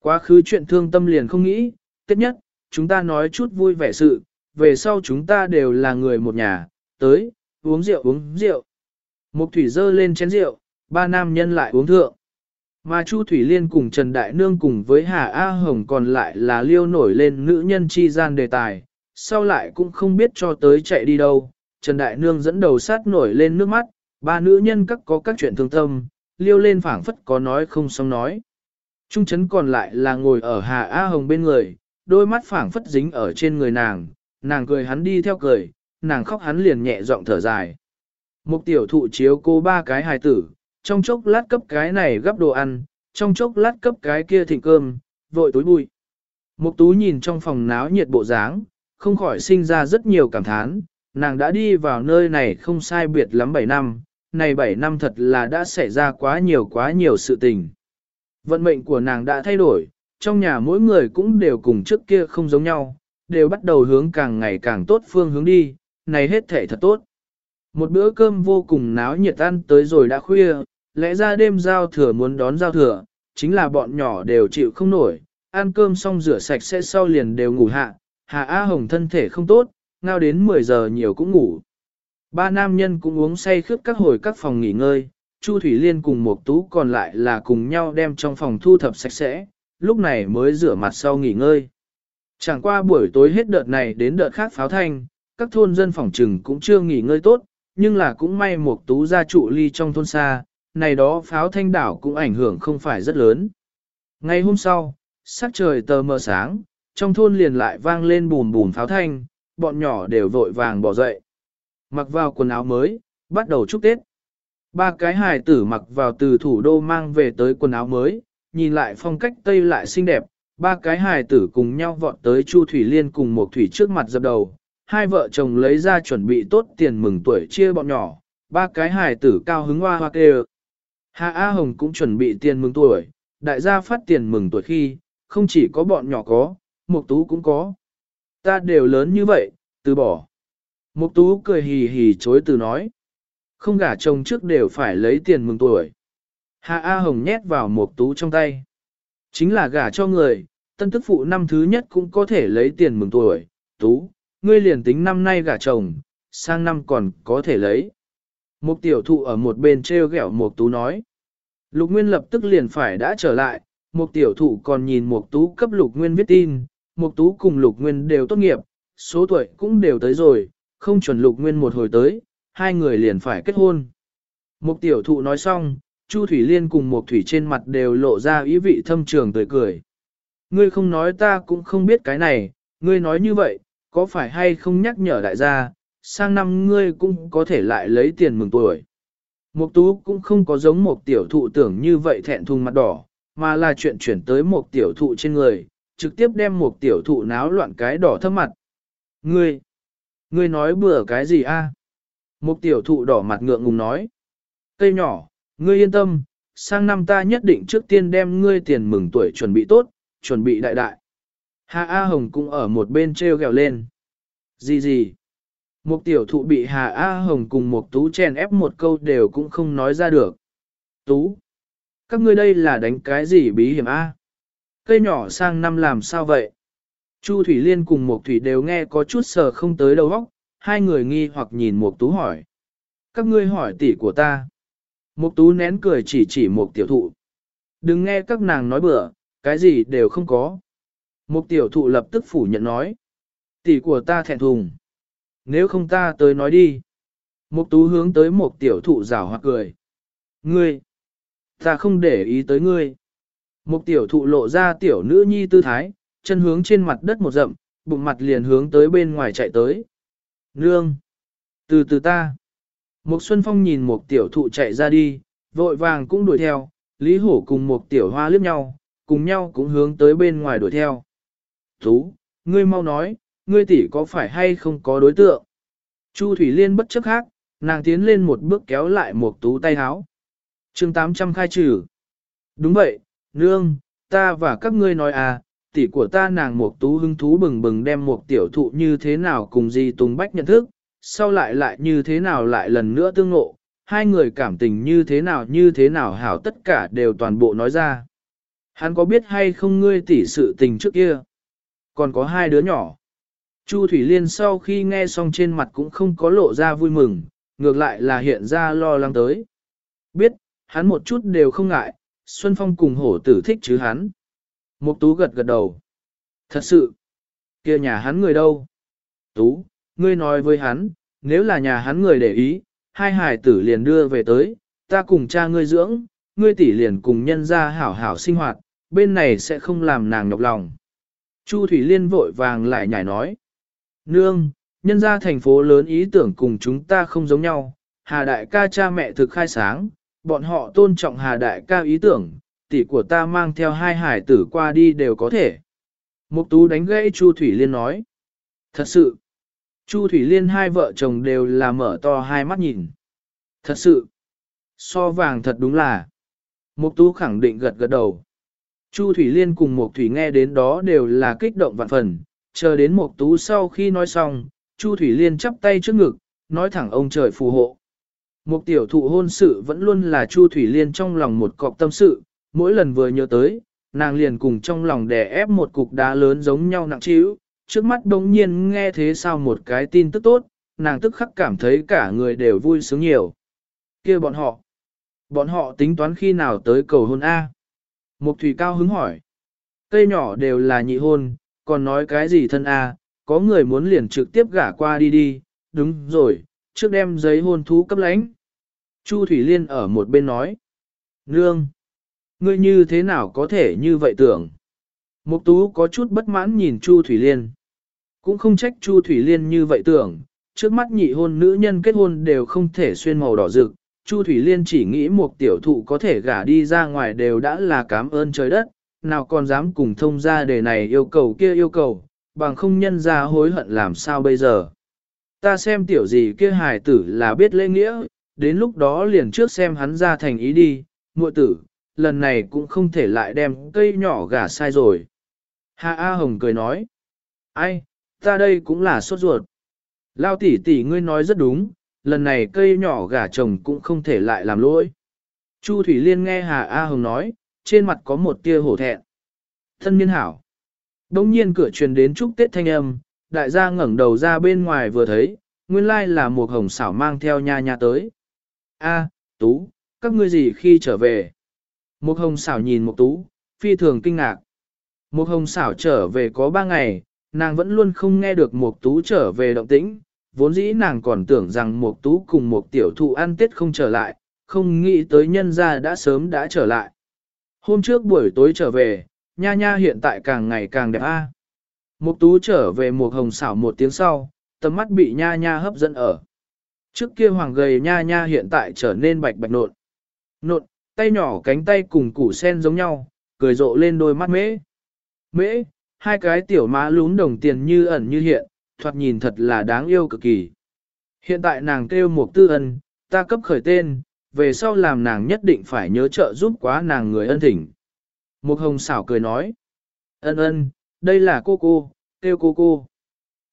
Quá khứ chuyện thương tâm liền không nghĩ, tất nhất, chúng ta nói chút vui vẻ sự, về sau chúng ta đều là người một nhà, tới, uống rượu uống rượu. Mục thủy dơ lên chén rượu, ba nam nhân lại uống thượng. Mà Chu Thủy Liên cùng Trần Đại Nương cùng với Hà A Hồng còn lại là liêu nổi lên nữ nhân chi gian đề tài, sau lại cũng không biết cho tới chạy đi đâu. Trần Đại Nương dẫn đầu sát nổi lên nước mắt, ba nữ nhân các có các chuyện thương tâm, liêu lên phảng phất có nói không xong nói. Trung chấn còn lại là ngồi ở Hà A Hồng bên người, đôi mắt phảng phất dính ở trên người nàng, nàng cười hắn đi theo cười, nàng khóc hắn liền nhẹ giọng thở dài. Một tiểu thụ chiếu cô ba cái hài tử, trong chốc lát cấp cái này gấp đồ ăn, trong chốc lát cấp cái kia thịnh cơm, vội túi bụi. Mục tú nhìn trong phòng náo nhiệt bộ dáng, không khỏi sinh ra rất nhiều cảm thán, nàng đã đi vào nơi này không sai biệt lắm 7 năm, này 7 năm thật là đã xảy ra quá nhiều quá nhiều sự tình. Vận mệnh của nàng đã thay đổi, trong nhà mỗi người cũng đều cùng trước kia không giống nhau, đều bắt đầu hướng càng ngày càng tốt phương hướng đi, này hết thể thật tốt. Một bữa cơm vô cùng náo nhiệt ăn tới rồi đã khuya, lẽ ra đêm giao thừa muốn đón giao thừa, chính là bọn nhỏ đều chịu không nổi, ăn cơm xong rửa sạch sẽ sau liền đều ngủ hạ, Hà A Hồng thân thể không tốt, ngao đến 10 giờ nhiều cũng ngủ. Ba nam nhân cũng uống say khướt các hồi các phòng nghỉ ngơi, Chu Thủy Liên cùng một tú còn lại là cùng nhau đem trong phòng thu thập sạch sẽ, lúc này mới rửa mặt sau nghỉ ngơi. Chẳng qua buổi tối hết đợt này đến đợt khác pháo thanh, các thôn dân phòng trừng cũng chưa nghỉ ngơi tốt, nhưng là cũng may một tú gia trụ ly trong thôn xa, này đó pháo thanh đảo cũng ảnh hưởng không phải rất lớn. Ngày hôm sau, sắc trời tờ mờ sáng, trong thôn liền lại vang lên bùn bùn pháo thanh, bọn nhỏ đều vội vàng bỏ dậy. Mặc vào quần áo mới, bắt đầu chúc Tết. Ba cái hài tử mặc vào từ thủ đô mang về tới quần áo mới, nhìn lại phong cách Tây lại xinh đẹp, ba cái hài tử cùng nhau vọt tới Chu Thủy Liên cùng một thủy trước mặt dập đầu. Hai vợ chồng lấy ra chuẩn bị tốt tiền mừng tuổi chia bọn nhỏ, ba cái hài tử cao hứng hoa hoa kêu. Hạ A Hồng cũng chuẩn bị tiền mừng tuổi, đại gia phát tiền mừng tuổi khi, không chỉ có bọn nhỏ có, Mục Tú cũng có. Ta đều lớn như vậy, từ bỏ. Mục Tú cười hì hì chối từ nói. Không gả chồng trước đều phải lấy tiền mừng tuổi. Hạ A Hồng nhét vào một Tú trong tay. Chính là gả cho người, tân tức phụ năm thứ nhất cũng có thể lấy tiền mừng tuổi. Tú, ngươi liền tính năm nay gả chồng, sang năm còn có thể lấy. Mục tiểu thụ ở một bên treo gẹo một Tú nói. Lục Nguyên lập tức liền phải đã trở lại, Mục tiểu thụ còn nhìn Mục Tú cấp Lục Nguyên viết tin, Mục Tú cùng Lục Nguyên đều tốt nghiệp, số tuổi cũng đều tới rồi, không chuẩn Lục Nguyên một hồi tới, hai người liền phải kết hôn. Mục tiểu thụ nói xong, Chu Thủy Liên cùng Mục Thủy trên mặt đều lộ ra ý vị thâm trường tươi cười. Ngươi không nói ta cũng không biết cái này, ngươi nói như vậy, có phải hay không nhắc nhở đại gia, sang năm ngươi cũng có thể lại lấy tiền mừng tuổi. Mục tú cũng không có giống Mục tiểu thụ tưởng như vậy thẹn thùng mặt đỏ, mà là chuyện chuyển tới Mục tiểu thụ trên người, trực tiếp đem Mục tiểu thụ náo loạn cái đỏ thâm mặt. Ngươi, ngươi nói bừa cái gì a? Một tiểu thụ đỏ mặt ngượng ngùng nói. Cây nhỏ, ngươi yên tâm, sang năm ta nhất định trước tiên đem ngươi tiền mừng tuổi chuẩn bị tốt, chuẩn bị đại đại. Hà A Hồng cũng ở một bên treo gẹo lên. Gì gì? Một tiểu thụ bị Hà A Hồng cùng một tú chèn ép một câu đều cũng không nói ra được. Tú! Các ngươi đây là đánh cái gì bí hiểm A? Cây nhỏ sang năm làm sao vậy? Chu Thủy Liên cùng một Thủy đều nghe có chút sờ không tới đầu óc, hai người nghi hoặc nhìn mục tú hỏi. Các ngươi hỏi tỷ của ta. mục tú nén cười chỉ chỉ một tiểu thụ. Đừng nghe các nàng nói bừa, cái gì đều không có. Một tiểu thụ lập tức phủ nhận nói. Tỷ của ta thẹn thùng nếu không ta tới nói đi. Mục tú hướng tới một tiểu thụ rào hoặc cười. Ngươi, ta không để ý tới ngươi. Một tiểu thụ lộ ra tiểu nữ nhi tư thái, chân hướng trên mặt đất một rậm, bụng mặt liền hướng tới bên ngoài chạy tới. Nương, từ từ ta. Một Xuân Phong nhìn một tiểu thụ chạy ra đi, vội vàng cũng đuổi theo, Lý Hổ cùng một tiểu hoa liếc nhau, cùng nhau cũng hướng tới bên ngoài đuổi theo. Tú, ngươi mau nói, ngươi tỷ có phải hay không có đối tượng? Chu Thủy Liên bất chấp khác, nàng tiến lên một bước kéo lại một tú tay háo. chương 800 khai trừ. Đúng vậy, nương, ta và các ngươi nói à, tỷ của ta nàng một tú hứng thú bừng bừng đem một tiểu thụ như thế nào cùng gì Tùng Bách nhận thức, sau lại lại như thế nào lại lần nữa tương ngộ, hai người cảm tình như thế nào như thế nào hảo tất cả đều toàn bộ nói ra. Hắn có biết hay không ngươi tỷ sự tình trước kia? Còn có hai đứa nhỏ. Chu Thủy Liên sau khi nghe xong trên mặt cũng không có lộ ra vui mừng, ngược lại là hiện ra lo lắng tới. Biết, hắn một chút đều không ngại, Xuân Phong cùng hổ tử thích chứ hắn. Mục Tú gật gật đầu. Thật sự, kia nhà hắn người đâu? Tú, ngươi nói với hắn, nếu là nhà hắn người để ý, hai hải tử liền đưa về tới, ta cùng cha ngươi dưỡng, ngươi tỷ liền cùng nhân gia hảo hảo sinh hoạt, bên này sẽ không làm nàng nhọc lòng. Chu Thủy Liên vội vàng lại nhảy nói. Nương, nhân gia thành phố lớn ý tưởng cùng chúng ta không giống nhau, Hà Đại ca cha mẹ thực khai sáng, bọn họ tôn trọng Hà Đại ca ý tưởng, tỷ của ta mang theo hai hải tử qua đi đều có thể. Mục Tú đánh gãy Chu Thủy Liên nói. Thật sự, Chu Thủy Liên hai vợ chồng đều là mở to hai mắt nhìn. Thật sự, so vàng thật đúng là. Mục Tú khẳng định gật gật đầu. Chu Thủy Liên cùng Mục Thủy nghe đến đó đều là kích động vạn phần, chờ đến Mục Tú sau khi nói xong, Chu Thủy Liên chắp tay trước ngực, nói thẳng ông trời phù hộ. Mục tiểu thụ hôn sự vẫn luôn là Chu Thủy Liên trong lòng một cọc tâm sự, mỗi lần vừa nhớ tới, nàng liền cùng trong lòng đè ép một cục đá lớn giống nhau nặng trĩu, trước mắt đống nhiên nghe thế sao một cái tin tức tốt, nàng tức khắc cảm thấy cả người đều vui sướng nhiều. kia bọn họ, bọn họ tính toán khi nào tới cầu hôn A. Mục thủy cao hứng hỏi, cây nhỏ đều là nhị hôn, còn nói cái gì thân A, có người muốn liền trực tiếp gả qua đi đi, đúng rồi, trước đem giấy hôn thú cấp lãnh. Chu Thủy Liên ở một bên nói, Nương, ngươi như thế nào có thể như vậy tưởng? Mục tú có chút bất mãn nhìn Chu Thủy Liên. Cũng không trách Chu Thủy Liên như vậy tưởng, trước mắt nhị hôn nữ nhân kết hôn đều không thể xuyên màu đỏ rực. Chu Thủy Liên chỉ nghĩ một tiểu thụ có thể gả đi ra ngoài đều đã là cảm ơn trời đất, nào còn dám cùng thông ra đề này yêu cầu kia yêu cầu, bằng không nhân ra hối hận làm sao bây giờ. Ta xem tiểu gì kia hài tử là biết lễ nghĩa, đến lúc đó liền trước xem hắn ra thành ý đi, muội tử, lần này cũng không thể lại đem cây nhỏ gả sai rồi. Hà A Hồng cười nói, ai, ta đây cũng là sốt ruột. Lao tỷ tỷ ngươi nói rất đúng, lần này cây nhỏ gả chồng cũng không thể lại làm lỗi. Chu Thủy Liên nghe Hà A Hồng nói, trên mặt có một tia hổ thẹn. Thân niên hảo. Đông nhiên cửa truyền đến chúc Tết thanh âm, đại gia ngẩng đầu ra bên ngoài vừa thấy, nguyên lai là một hồng xảo mang theo nha nha tới. A, Tú, các ngươi gì khi trở về? Một hồng xảo nhìn một tú, phi thường kinh ngạc. Một hồng xảo trở về có ba ngày, nàng vẫn luôn không nghe được một tú trở về động tĩnh, vốn dĩ nàng còn tưởng rằng một tú cùng một tiểu thụ ăn tết không trở lại, không nghĩ tới nhân gia đã sớm đã trở lại. Hôm trước buổi tối trở về, nha nha hiện tại càng ngày càng đẹp a. À. Mục tú trở về một hồng xảo một tiếng sau, tầm mắt bị nha nha hấp dẫn ở. Trước kia hoàng gầy nha nha hiện tại trở nên bạch bạch nộn. Nộn, tay nhỏ cánh tay cùng củ sen giống nhau, cười rộ lên đôi mắt mễ. Mễ, hai cái tiểu má lún đồng tiền như ẩn như hiện, thoạt nhìn thật là đáng yêu cực kỳ. Hiện tại nàng kêu một tư ân, ta cấp khởi tên, về sau làm nàng nhất định phải nhớ trợ giúp quá nàng người ân thỉnh. Một hồng xảo cười nói, ân ân, đây là cô cô, kêu cô cô.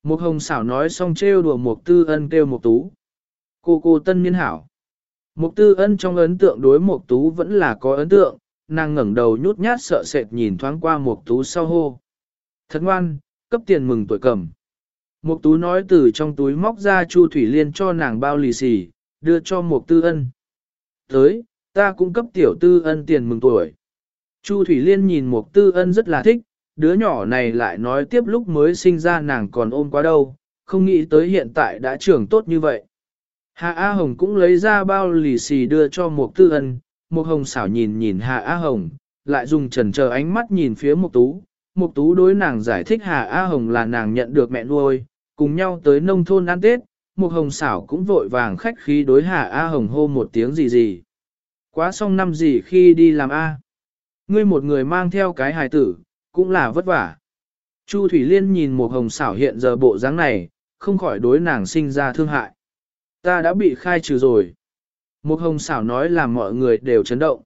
Một hồng xảo nói xong trêu đùa một tư ân kêu một tú. Cô cô tân niên hảo. Mục tư ân trong ấn tượng đối mục tú vẫn là có ấn tượng, nàng ngẩng đầu nhút nhát sợ sệt nhìn thoáng qua mục tú sau hô. Thật ngoan, cấp tiền mừng tuổi cầm. Mục tú nói từ trong túi móc ra Chu Thủy Liên cho nàng bao lì xì, đưa cho mục tư ân. Tới, ta cũng cấp tiểu tư ân tiền mừng tuổi. Chu Thủy Liên nhìn mục tư ân rất là thích, đứa nhỏ này lại nói tiếp lúc mới sinh ra nàng còn ôm quá đâu, không nghĩ tới hiện tại đã trưởng tốt như vậy. Hạ A Hồng cũng lấy ra bao lì xì đưa cho Mục Tư Ân, Mục Hồng xảo nhìn nhìn Hạ A Hồng, lại dùng trần chờ ánh mắt nhìn phía Mục Tú. Mục Tú đối nàng giải thích Hạ A Hồng là nàng nhận được mẹ nuôi, cùng nhau tới nông thôn ăn Tết, Mục Hồng xảo cũng vội vàng khách khí đối Hạ A Hồng hô một tiếng gì gì. Quá xong năm gì khi đi làm A. Ngươi một người mang theo cái hài tử, cũng là vất vả. Chu Thủy Liên nhìn Mục Hồng xảo hiện giờ bộ dáng này, không khỏi đối nàng sinh ra thương hại. Ta đã bị khai trừ rồi. Một hồng xảo nói làm mọi người đều chấn động.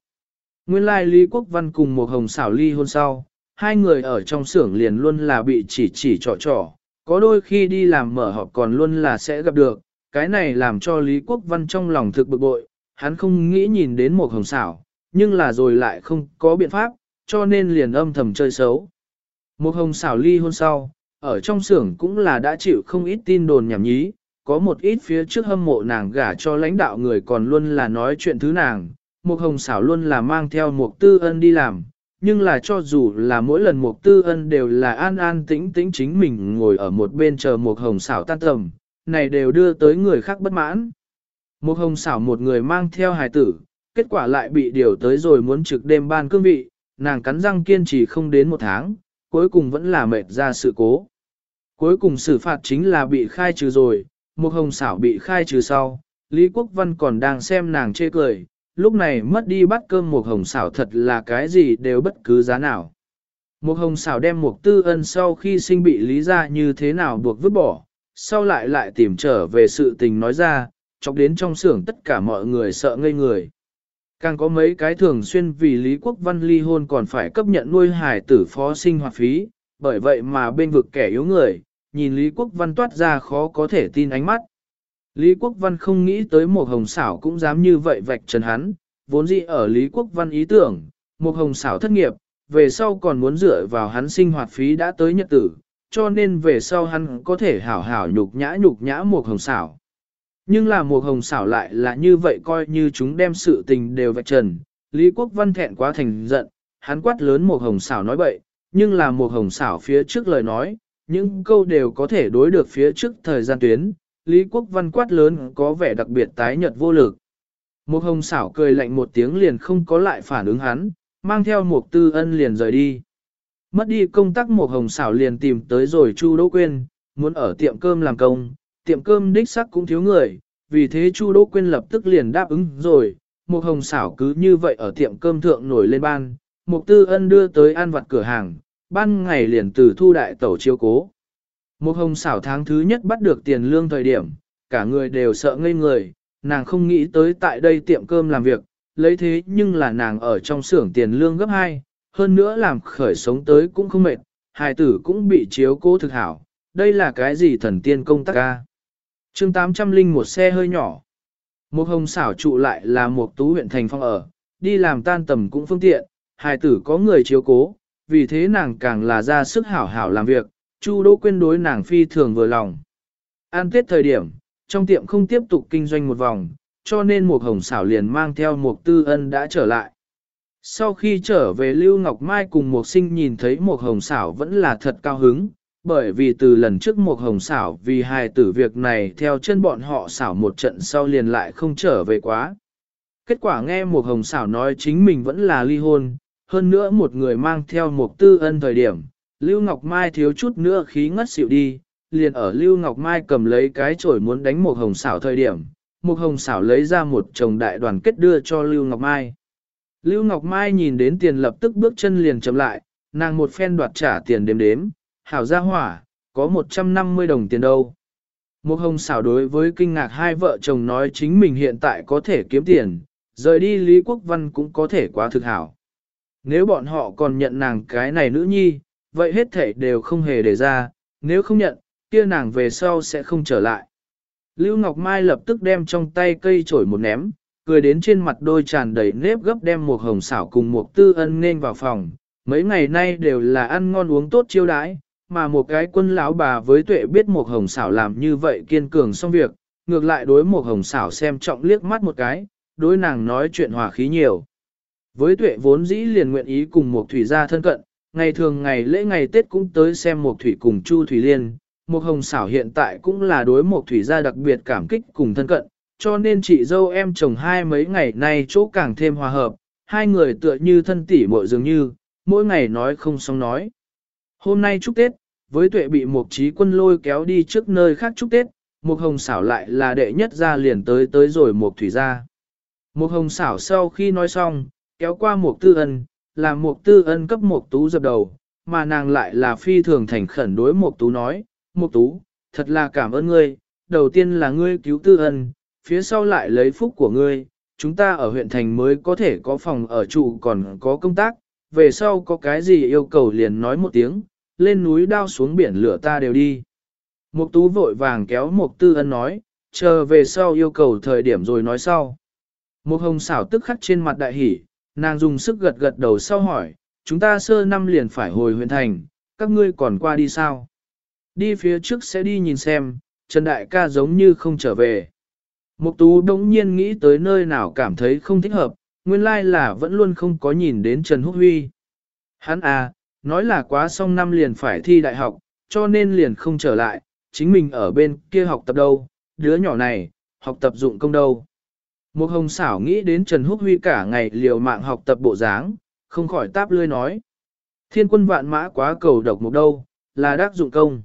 Nguyên lai Lý Quốc Văn cùng một hồng xảo ly hôn sau, hai người ở trong xưởng liền luôn là bị chỉ chỉ trò trò, có đôi khi đi làm mở họp còn luôn là sẽ gặp được, cái này làm cho Lý Quốc Văn trong lòng thực bực bội, hắn không nghĩ nhìn đến một hồng xảo, nhưng là rồi lại không có biện pháp, cho nên liền âm thầm chơi xấu. Một hồng xảo ly hôn sau, ở trong xưởng cũng là đã chịu không ít tin đồn nhảm nhí, có một ít phía trước hâm mộ nàng gả cho lãnh đạo người còn luôn là nói chuyện thứ nàng. Một hồng xảo luôn là mang theo một tư ân đi làm, nhưng là cho dù là mỗi lần một tư ân đều là an an tĩnh tĩnh chính mình ngồi ở một bên chờ một hồng xảo tan tầm, này đều đưa tới người khác bất mãn. Một hồng xảo một người mang theo hài tử, kết quả lại bị điều tới rồi muốn trực đêm ban cương vị, nàng cắn răng kiên trì không đến một tháng, cuối cùng vẫn là mệt ra sự cố. Cuối cùng xử phạt chính là bị khai trừ rồi, một hồng xảo bị khai trừ sau, Lý Quốc Văn còn đang xem nàng chê cười, lúc này mất đi bắt cơm một hồng xảo thật là cái gì đều bất cứ giá nào. Một hồng xảo đem một tư ân sau khi sinh bị lý ra như thế nào buộc vứt bỏ, sau lại lại tìm trở về sự tình nói ra, chọc đến trong xưởng tất cả mọi người sợ ngây người. Càng có mấy cái thường xuyên vì Lý Quốc Văn ly hôn còn phải cấp nhận nuôi hài tử phó sinh hoạt phí, bởi vậy mà bên vực kẻ yếu người, nhìn Lý Quốc Văn toát ra khó có thể tin ánh mắt. Lý Quốc Văn không nghĩ tới một hồng xảo cũng dám như vậy vạch trần hắn, vốn dĩ ở Lý Quốc Văn ý tưởng, một hồng xảo thất nghiệp, về sau còn muốn dựa vào hắn sinh hoạt phí đã tới nhật tử, cho nên về sau hắn có thể hảo hảo nhục nhã nhục nhã một hồng xảo. Nhưng là một hồng xảo lại là như vậy coi như chúng đem sự tình đều vạch trần, Lý Quốc Văn thẹn quá thành giận, hắn quát lớn một hồng xảo nói bậy, nhưng là một hồng xảo phía trước lời nói, những câu đều có thể đối được phía trước thời gian tuyến, Lý Quốc Văn quát lớn có vẻ đặc biệt tái nhợt vô lực. Một hồng xảo cười lạnh một tiếng liền không có lại phản ứng hắn, mang theo một tư ân liền rời đi. Mất đi công tác một hồng xảo liền tìm tới rồi Chu Đỗ Quyên, muốn ở tiệm cơm làm công, tiệm cơm đích sắc cũng thiếu người, vì thế Chu Đỗ Quyên lập tức liền đáp ứng rồi, một hồng xảo cứ như vậy ở tiệm cơm thượng nổi lên ban, một tư ân đưa tới ăn vặt cửa hàng, ban ngày liền từ thu đại tẩu chiêu cố. Một hồng xảo tháng thứ nhất bắt được tiền lương thời điểm, cả người đều sợ ngây người, nàng không nghĩ tới tại đây tiệm cơm làm việc, lấy thế nhưng là nàng ở trong xưởng tiền lương gấp 2, hơn nữa làm khởi sống tới cũng không mệt, hài tử cũng bị chiếu cố thực hảo, đây là cái gì thần tiên công tác ca. chương 800 linh một xe hơi nhỏ. Một hồng xảo trụ lại là một tú huyện thành phong ở, đi làm tan tầm cũng phương tiện, hài tử có người chiếu cố, vì thế nàng càng là ra sức hảo hảo làm việc, Chu Đỗ Quyên đối nàng phi thường vừa lòng. An tết thời điểm, trong tiệm không tiếp tục kinh doanh một vòng, cho nên Mục hồng xảo liền mang theo Mục tư ân đã trở lại. Sau khi trở về Lưu Ngọc Mai cùng Mục sinh nhìn thấy Mục hồng xảo vẫn là thật cao hứng, bởi vì từ lần trước Mục hồng xảo vì hai tử việc này theo chân bọn họ xảo một trận sau liền lại không trở về quá. Kết quả nghe Mục hồng xảo nói chính mình vẫn là ly hôn, hơn nữa một người mang theo một tư ân thời điểm, Lưu Ngọc Mai thiếu chút nữa khí ngất xỉu đi, liền ở Lưu Ngọc Mai cầm lấy cái chổi muốn đánh một hồng xảo thời điểm, một hồng xảo lấy ra một chồng đại đoàn kết đưa cho Lưu Ngọc Mai. Lưu Ngọc Mai nhìn đến tiền lập tức bước chân liền chậm lại, nàng một phen đoạt trả tiền đếm đếm, hảo ra hỏa, có 150 đồng tiền đâu. Một hồng xảo đối với kinh ngạc hai vợ chồng nói chính mình hiện tại có thể kiếm tiền, rời đi Lý Quốc Văn cũng có thể quá thực hảo. Nếu bọn họ còn nhận nàng cái này nữ nhi, vậy hết thể đều không hề để ra, nếu không nhận, kia nàng về sau sẽ không trở lại. Lưu Ngọc Mai lập tức đem trong tay cây chổi một ném, cười đến trên mặt đôi tràn đầy nếp gấp đem một hồng xảo cùng một tư ân nên vào phòng. Mấy ngày nay đều là ăn ngon uống tốt chiêu đãi, mà một cái quân lão bà với tuệ biết một hồng xảo làm như vậy kiên cường xong việc, ngược lại đối một hồng xảo xem trọng liếc mắt một cái, đối nàng nói chuyện hòa khí nhiều. Với tuệ vốn dĩ liền nguyện ý cùng một thủy gia thân cận, ngày thường ngày lễ ngày Tết cũng tới xem một thủy cùng Chu Thủy Liên. Một hồng xảo hiện tại cũng là đối một thủy gia đặc biệt cảm kích cùng thân cận, cho nên chị dâu em chồng hai mấy ngày nay chỗ càng thêm hòa hợp, hai người tựa như thân tỷ muội dường như, mỗi ngày nói không xong nói. Hôm nay chúc Tết, với tuệ bị một trí quân lôi kéo đi trước nơi khác chúc Tết, một hồng xảo lại là đệ nhất ra liền tới tới rồi một thủy gia. Một hồng xảo sau khi nói xong, kéo qua một tư ân, làm một tư ân cấp một tú dập đầu, mà nàng lại là phi thường thành khẩn đối một tú nói, một tú, thật là cảm ơn ngươi, đầu tiên là ngươi cứu tư ân, phía sau lại lấy phúc của ngươi, chúng ta ở huyện thành mới có thể có phòng ở trụ còn có công tác, về sau có cái gì yêu cầu liền nói một tiếng, lên núi đao xuống biển lửa ta đều đi. Mục tú vội vàng kéo mục tư ân nói, chờ về sau yêu cầu thời điểm rồi nói sau. Mục hồng xảo tức khắc trên mặt đại hỉ, nàng dùng sức gật gật đầu sau hỏi, chúng ta sơ năm liền phải hồi huyện thành, các ngươi còn qua đi sao? Đi phía trước sẽ đi nhìn xem, Trần Đại ca giống như không trở về. Mục tú đống nhiên nghĩ tới nơi nào cảm thấy không thích hợp, nguyên lai là vẫn luôn không có nhìn đến Trần Húc Huy. Hắn à, nói là quá xong năm liền phải thi đại học, cho nên liền không trở lại, chính mình ở bên kia học tập đâu, đứa nhỏ này, học tập dụng công đâu. Một hồng xảo nghĩ đến Trần Húc Huy cả ngày liều mạng học tập bộ dáng, không khỏi táp lươi nói. Thiên quân vạn mã quá cầu độc một đâu, là đắc dụng công.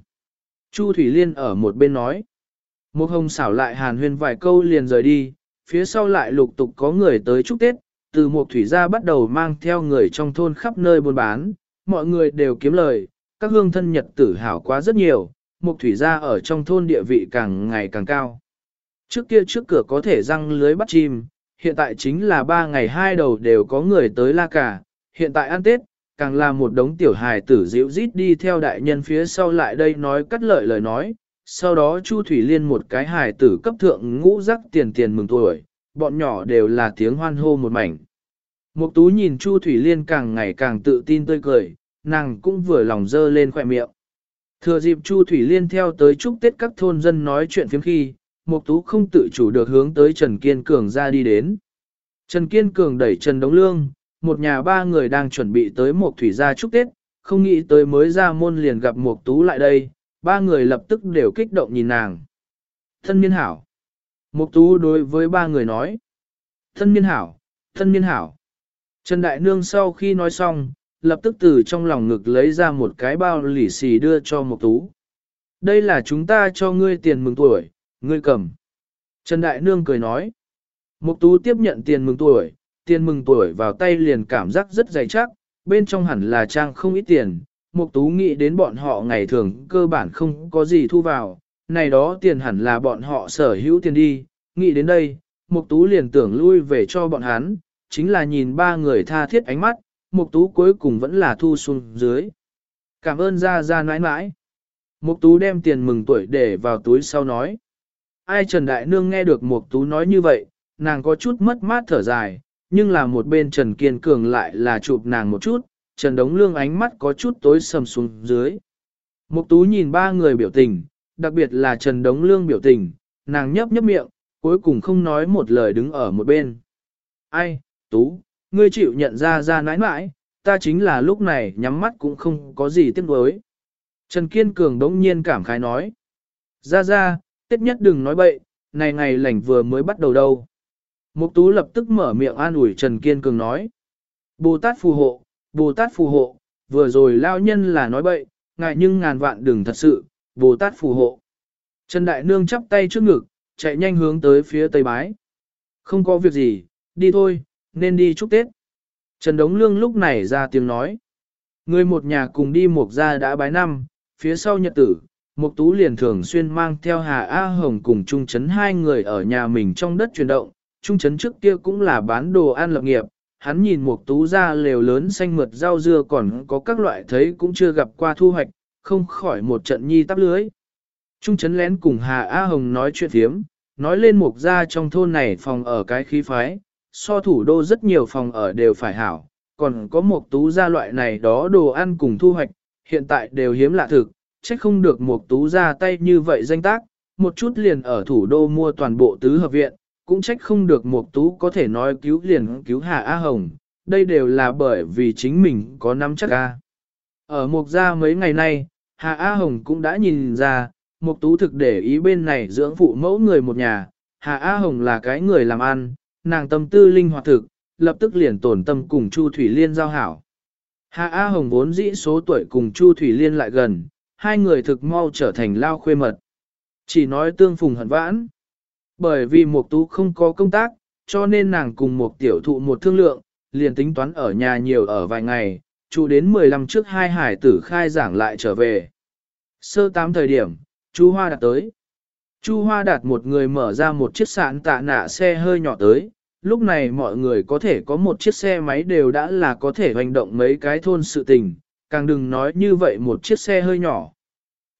Chu Thủy Liên ở một bên nói. Một hồng xảo lại hàn huyên vài câu liền rời đi, phía sau lại lục tục có người tới chúc Tết, từ một thủy gia bắt đầu mang theo người trong thôn khắp nơi buôn bán, mọi người đều kiếm lời, các hương thân nhật tử hảo quá rất nhiều, một thủy gia ở trong thôn địa vị càng ngày càng cao. Trước kia trước cửa có thể răng lưới bắt chim, hiện tại chính là ba ngày hai đầu đều có người tới la cả, hiện tại ăn Tết, càng là một đống tiểu hài tử dịu rít đi theo đại nhân phía sau lại đây nói cắt lợi lời nói. Sau đó Chu Thủy Liên một cái hài tử cấp thượng ngũ rắc tiền tiền mừng tuổi, bọn nhỏ đều là tiếng hoan hô một mảnh. Mục tú nhìn Chu Thủy Liên càng ngày càng tự tin tươi cười, nàng cũng vừa lòng dơ lên khỏe miệng. Thừa dịp Chu Thủy Liên theo tới chúc Tết các thôn dân nói chuyện phiếm khi, Mục tú không tự chủ được hướng tới Trần Kiên Cường ra đi đến. Trần Kiên Cường đẩy Trần Đống Lương, một nhà ba người đang chuẩn bị tới một thủy gia chúc Tết, không nghĩ tới mới ra môn liền gặp Mục tú lại đây, ba người lập tức đều kích động nhìn nàng. Thân niên hảo. Mục tú đối với ba người nói. Thân niên hảo, thân niên hảo. Trần Đại Nương sau khi nói xong, lập tức từ trong lòng ngực lấy ra một cái bao lì xì đưa cho Mục Tú. Đây là chúng ta cho ngươi tiền mừng tuổi, ngươi cầm. Trần Đại Nương cười nói. Mục Tú tiếp nhận tiền mừng tuổi, tiền mừng tuổi vào tay liền cảm giác rất dày chắc, bên trong hẳn là trang không ít tiền. Mục Tú nghĩ đến bọn họ ngày thường cơ bản không có gì thu vào, này đó tiền hẳn là bọn họ sở hữu tiền đi, nghĩ đến đây, Mục Tú liền tưởng lui về cho bọn hắn, chính là nhìn ba người tha thiết ánh mắt, Mục Tú cuối cùng vẫn là thu xuống dưới. Cảm ơn ra ra nãi nãi. Mục Tú đem tiền mừng tuổi để vào túi sau nói. Ai Trần Đại Nương nghe được Mục Tú nói như vậy, nàng có chút mất mát thở dài, nhưng là một bên Trần Kiên Cường lại là chụp nàng một chút, Trần Đống Lương ánh mắt có chút tối sầm xuống dưới. Mục Tú nhìn ba người biểu tình, đặc biệt là Trần Đống Lương biểu tình, nàng nhấp nhấp miệng, cuối cùng không nói một lời đứng ở một bên. Ai, Tú, ngươi chịu nhận ra ra nãi nãi, ta chính là lúc này nhắm mắt cũng không có gì tiếc nuối. Trần Kiên Cường đống nhiên cảm khái nói. Ra ra, Tết nhất đừng nói bậy, này ngày lành vừa mới bắt đầu đâu. Mục Tú lập tức mở miệng an ủi Trần Kiên Cường nói. Bồ Tát phù hộ, Bồ Tát phù hộ, vừa rồi lao nhân là nói bậy, ngại nhưng ngàn vạn đừng thật sự, Bồ Tát phù hộ. Trần Đại Nương chắp tay trước ngực, chạy nhanh hướng tới phía tây bái. Không có việc gì, đi thôi, nên đi chúc Tết. Trần Đống Lương lúc này ra tiếng nói. Người một nhà cùng đi một gia đã bái năm, phía sau nhật tử, Mục Tú liền thường xuyên mang theo Hà A Hồng cùng Trung Trấn hai người ở nhà mình trong đất chuyển động. Trung Trấn trước kia cũng là bán đồ ăn lập nghiệp, hắn nhìn Mục Tú ra lều lớn xanh mượt rau dưa còn có các loại thấy cũng chưa gặp qua thu hoạch, không khỏi một trận nhi tắp lưới. Trung Trấn lén cùng Hà A Hồng nói chuyện thiếm, nói lên Mục gia trong thôn này phòng ở cái khí phái, so thủ đô rất nhiều phòng ở đều phải hảo, còn có Mục tú gia loại này đó đồ ăn cùng thu hoạch, hiện tại đều hiếm lạ thực, trách không được một tú ra tay như vậy danh tác, một chút liền ở thủ đô mua toàn bộ tứ hợp viện, cũng trách không được một tú có thể nói cứu liền cứu Hà A Hồng, đây đều là bởi vì chính mình có nắm chắc A. Ở một gia mấy ngày nay, Hà A Hồng cũng đã nhìn ra, một tú thực để ý bên này dưỡng phụ mẫu người một nhà, Hà A Hồng là cái người làm ăn, nàng tâm tư linh hoạt thực, lập tức liền tổn tâm cùng Chu Thủy Liên giao hảo. Hạ A Hồng vốn dĩ số tuổi cùng Chu Thủy Liên lại gần, hai người thực mau trở thành lao khuê mật. Chỉ nói tương phùng hận vãn. Bởi vì Mục Tú không có công tác, cho nên nàng cùng một tiểu thụ một thương lượng, liền tính toán ở nhà nhiều ở vài ngày, chú đến 15 trước hai hải tử khai giảng lại trở về. Sơ tám thời điểm, chú Hoa đạt tới. Chu Hoa đạt một người mở ra một chiếc sạn tạ nạ xe hơi nhỏ tới, lúc này mọi người có thể có một chiếc xe máy đều đã là có thể hành động mấy cái thôn sự tình, càng đừng nói như vậy một chiếc xe hơi nhỏ.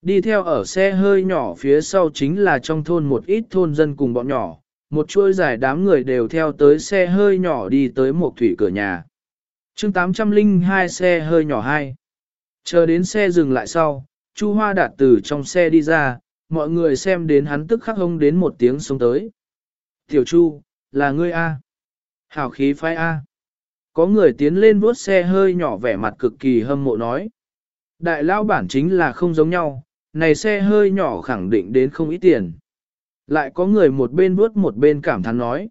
Đi theo ở xe hơi nhỏ phía sau chính là trong thôn một ít thôn dân cùng bọn nhỏ, một chuỗi dài đám người đều theo tới xe hơi nhỏ đi tới một thủy cửa nhà. chương 802 xe hơi nhỏ hai. Chờ đến xe dừng lại sau, Chu Hoa Đạt từ trong xe đi ra, mọi người xem đến hắn tức khắc hông đến một tiếng sống tới. Tiểu Chu, là ngươi A. Hảo khí phái A. Có người tiến lên vuốt xe hơi nhỏ vẻ mặt cực kỳ hâm mộ nói. Đại lao bản chính là không giống nhau, này xe hơi nhỏ khẳng định đến không ít tiền. Lại có người một bên vuốt một bên cảm thán nói.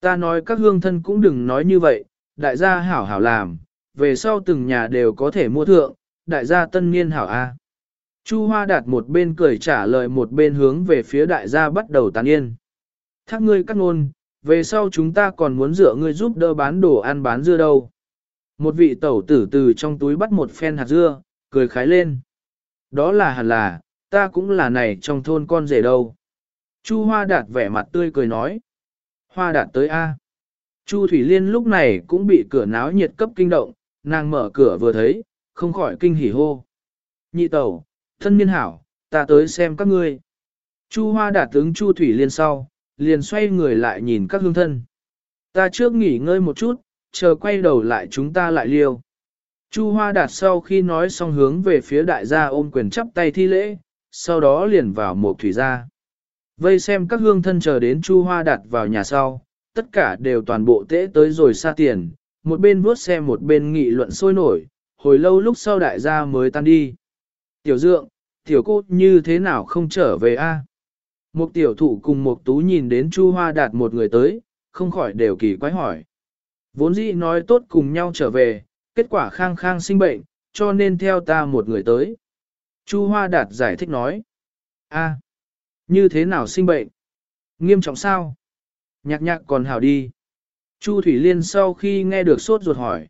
Ta nói các hương thân cũng đừng nói như vậy, đại gia hảo hảo làm, về sau từng nhà đều có thể mua thượng, đại gia tân niên hảo A. Chu Hoa Đạt một bên cười trả lời một bên hướng về phía đại gia bắt đầu tán yên. Thác ngươi cắt ngôn, về sau chúng ta còn muốn dựa ngươi giúp đỡ bán đồ ăn bán dưa đâu. Một vị tẩu tử từ trong túi bắt một phen hạt dưa, cười khái lên. Đó là hẳn là, ta cũng là này trong thôn con rể đâu. Chu Hoa Đạt vẻ mặt tươi cười nói. Hoa Đạt tới A. Chu Thủy Liên lúc này cũng bị cửa náo nhiệt cấp kinh động, nàng mở cửa vừa thấy, không khỏi kinh hỉ hô. Nhị tẩu, thân niên hảo, ta tới xem các ngươi. Chu Hoa Đạt tướng Chu Thủy Liên sau, liền xoay người lại nhìn các hương thân. Ta trước nghỉ ngơi một chút, chờ quay đầu lại chúng ta lại liêu. Chu Hoa Đạt sau khi nói xong hướng về phía đại gia ôm quyền chắp tay thi lễ, sau đó liền vào một thủy gia. Vây xem các hương thân chờ đến Chu Hoa Đạt vào nhà sau, tất cả đều toàn bộ tễ tới rồi xa tiền, một bên vuốt xe một bên nghị luận sôi nổi, hồi lâu lúc sau đại gia mới tan đi. Tiểu dượng, tiểu cô như thế nào không trở về a? Một tiểu thụ cùng một tú nhìn đến Chu Hoa Đạt một người tới, không khỏi đều kỳ quái hỏi. Vốn dĩ nói tốt cùng nhau trở về, kết quả khang khang sinh bệnh, cho nên theo ta một người tới. Chu Hoa Đạt giải thích nói. a, như thế nào sinh bệnh? Nghiêm trọng sao? Nhạc nhạc còn hảo đi. Chu Thủy Liên sau khi nghe được sốt ruột hỏi.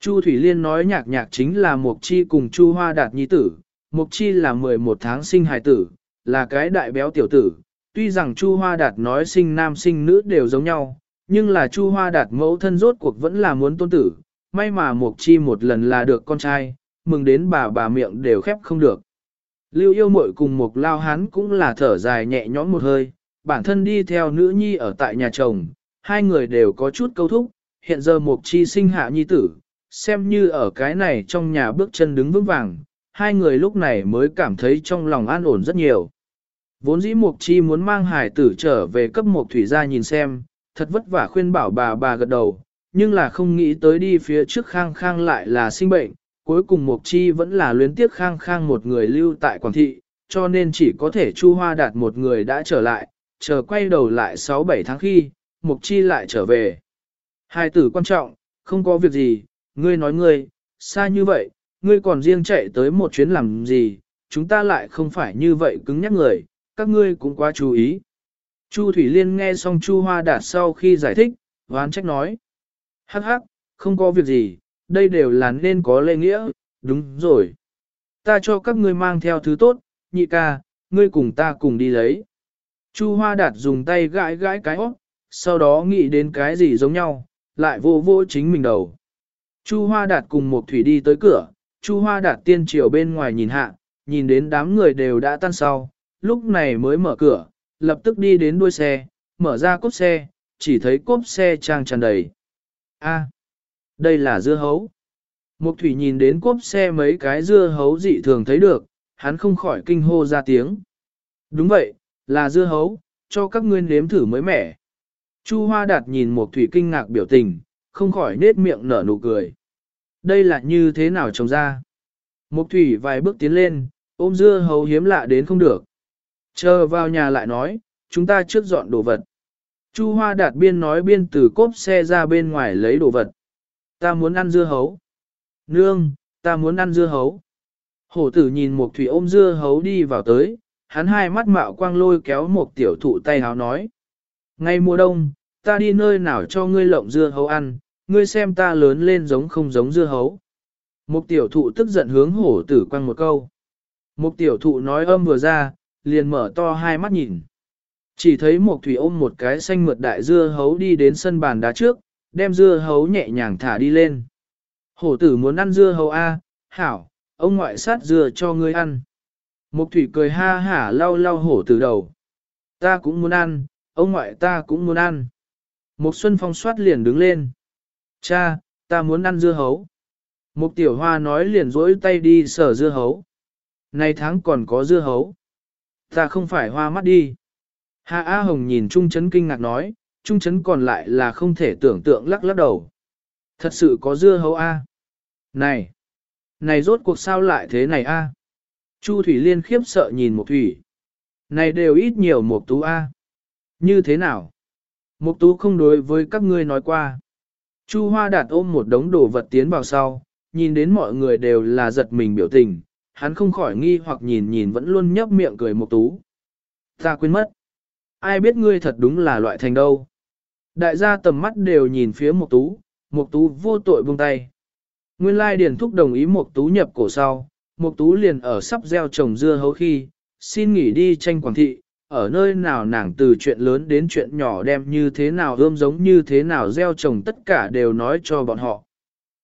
Chu Thủy Liên nói nhạc nhạc chính là Mộc Chi cùng Chu Hoa Đạt nhi tử. Mộc Chi là 11 tháng sinh hài tử, là cái đại béo tiểu tử. Tuy rằng Chu Hoa Đạt nói sinh nam sinh nữ đều giống nhau, nhưng là Chu Hoa Đạt mẫu thân rốt cuộc vẫn là muốn tôn tử. May mà Mục Chi một lần là được con trai, mừng đến bà bà miệng đều khép không được. Lưu yêu mội cùng Mục Lao Hán cũng là thở dài nhẹ nhõm một hơi, bản thân đi theo nữ nhi ở tại nhà chồng, hai người đều có chút câu thúc, hiện giờ Mục Chi sinh hạ nhi tử, xem như ở cái này trong nhà bước chân đứng vững vàng, hai người lúc này mới cảm thấy trong lòng an ổn rất nhiều. Vốn dĩ Mục Chi muốn mang hải tử trở về cấp Mục Thủy gia nhìn xem, thật vất vả khuyên bảo bà bà gật đầu, nhưng là không nghĩ tới đi phía trước khang khang lại là sinh bệnh, cuối cùng Mục Chi vẫn là luyến tiếc khang khang một người lưu tại Quảng Thị, cho nên chỉ có thể Chu Hoa đạt một người đã trở lại, chờ quay đầu lại 6-7 tháng khi, Mục Chi lại trở về. Hai tử quan trọng, không có việc gì, ngươi nói ngươi, xa như vậy, ngươi còn riêng chạy tới một chuyến làm gì, chúng ta lại không phải như vậy cứng nhắc người, các ngươi cũng quá chú ý. Chu Thủy Liên nghe xong Chu Hoa Đạt sau khi giải thích, hoán trách nói. Hắc hắc, không có việc gì, đây đều là nên có lễ nghĩa, đúng rồi. Ta cho các ngươi mang theo thứ tốt, nhị ca, ngươi cùng ta cùng đi lấy. Chu Hoa Đạt dùng tay gãi gãi cái óc, sau đó nghĩ đến cái gì giống nhau, lại vô vô chính mình đầu. Chu Hoa Đạt cùng một thủy đi tới cửa, Chu Hoa Đạt tiên triều bên ngoài nhìn hạ, nhìn đến đám người đều đã tan sau, lúc này mới mở cửa, lập tức đi đến đuôi xe, mở ra cốp xe, chỉ thấy cốp xe trang tràn đầy. A, đây là dưa hấu. Mục thủy nhìn đến cốp xe mấy cái dưa hấu dị thường thấy được, hắn không khỏi kinh hô ra tiếng. Đúng vậy, là dưa hấu, cho các ngươi nếm thử mới mẻ. Chu Hoa Đạt nhìn Mục thủy kinh ngạc biểu tình, không khỏi nết miệng nở nụ cười. Đây là như thế nào trồng ra? Mục thủy vài bước tiến lên, ôm dưa hấu hiếm lạ đến không được. Chờ vào nhà lại nói, chúng ta trước dọn đồ vật. Chu Hoa Đạt biên nói biên từ cốp xe ra bên ngoài lấy đồ vật. Ta muốn ăn dưa hấu. Nương, ta muốn ăn dưa hấu. Hổ tử nhìn một thủy ôm dưa hấu đi vào tới, hắn hai mắt mạo quang lôi kéo một tiểu thụ tay háo nói. Ngay mùa đông, ta đi nơi nào cho ngươi lộng dưa hấu ăn, ngươi xem ta lớn lên giống không giống dưa hấu. Một tiểu thụ tức giận hướng hổ tử quăng một câu. Một tiểu thụ nói âm vừa ra, liền mở to hai mắt nhìn. Chỉ thấy một thủy ôm một cái xanh mượt đại dưa hấu đi đến sân bàn đá trước, đem dưa hấu nhẹ nhàng thả đi lên. Hổ tử muốn ăn dưa hấu A, hảo, ông ngoại sát dưa cho ngươi ăn. Mục thủy cười ha hả lau lau hổ tử đầu. Ta cũng muốn ăn, ông ngoại ta cũng muốn ăn. Mục xuân phong soát liền đứng lên. Cha, Ta muốn ăn dưa hấu. Mục tiểu hoa nói liền rỗi tay đi sở dưa hấu. Này tháng còn có dưa hấu. Ta không phải hoa mắt đi. Hạ A Hồng nhìn Trung Trấn kinh ngạc nói, Trung Trấn còn lại là không thể tưởng tượng lắc lắc đầu. Thật sự có dưa hấu A. Này! Này rốt cuộc sao lại thế này A? Chu Thủy Liên khiếp sợ nhìn một Thủy. Này đều ít nhiều một tú A. Như thế nào? Một tú không đối với các ngươi nói qua. Chu Hoa Đạt ôm một đống đồ vật tiến vào sau, nhìn đến mọi người đều là giật mình biểu tình, hắn không khỏi nghi hoặc nhìn nhìn vẫn luôn nhấp miệng cười một tú. Ta quên mất. Ai biết ngươi thật đúng là loại thành đâu. Đại gia tầm mắt đều nhìn phía một tú, một tú vô tội buông tay. Nguyên lai điền thúc đồng ý một tú nhập cổ sau, một tú liền ở sắp gieo trồng dưa hấu khi, xin nghỉ đi tranh quảng thị, ở nơi nào nàng từ chuyện lớn đến chuyện nhỏ đem như thế nào ươm giống như thế nào gieo trồng tất cả đều nói cho bọn họ.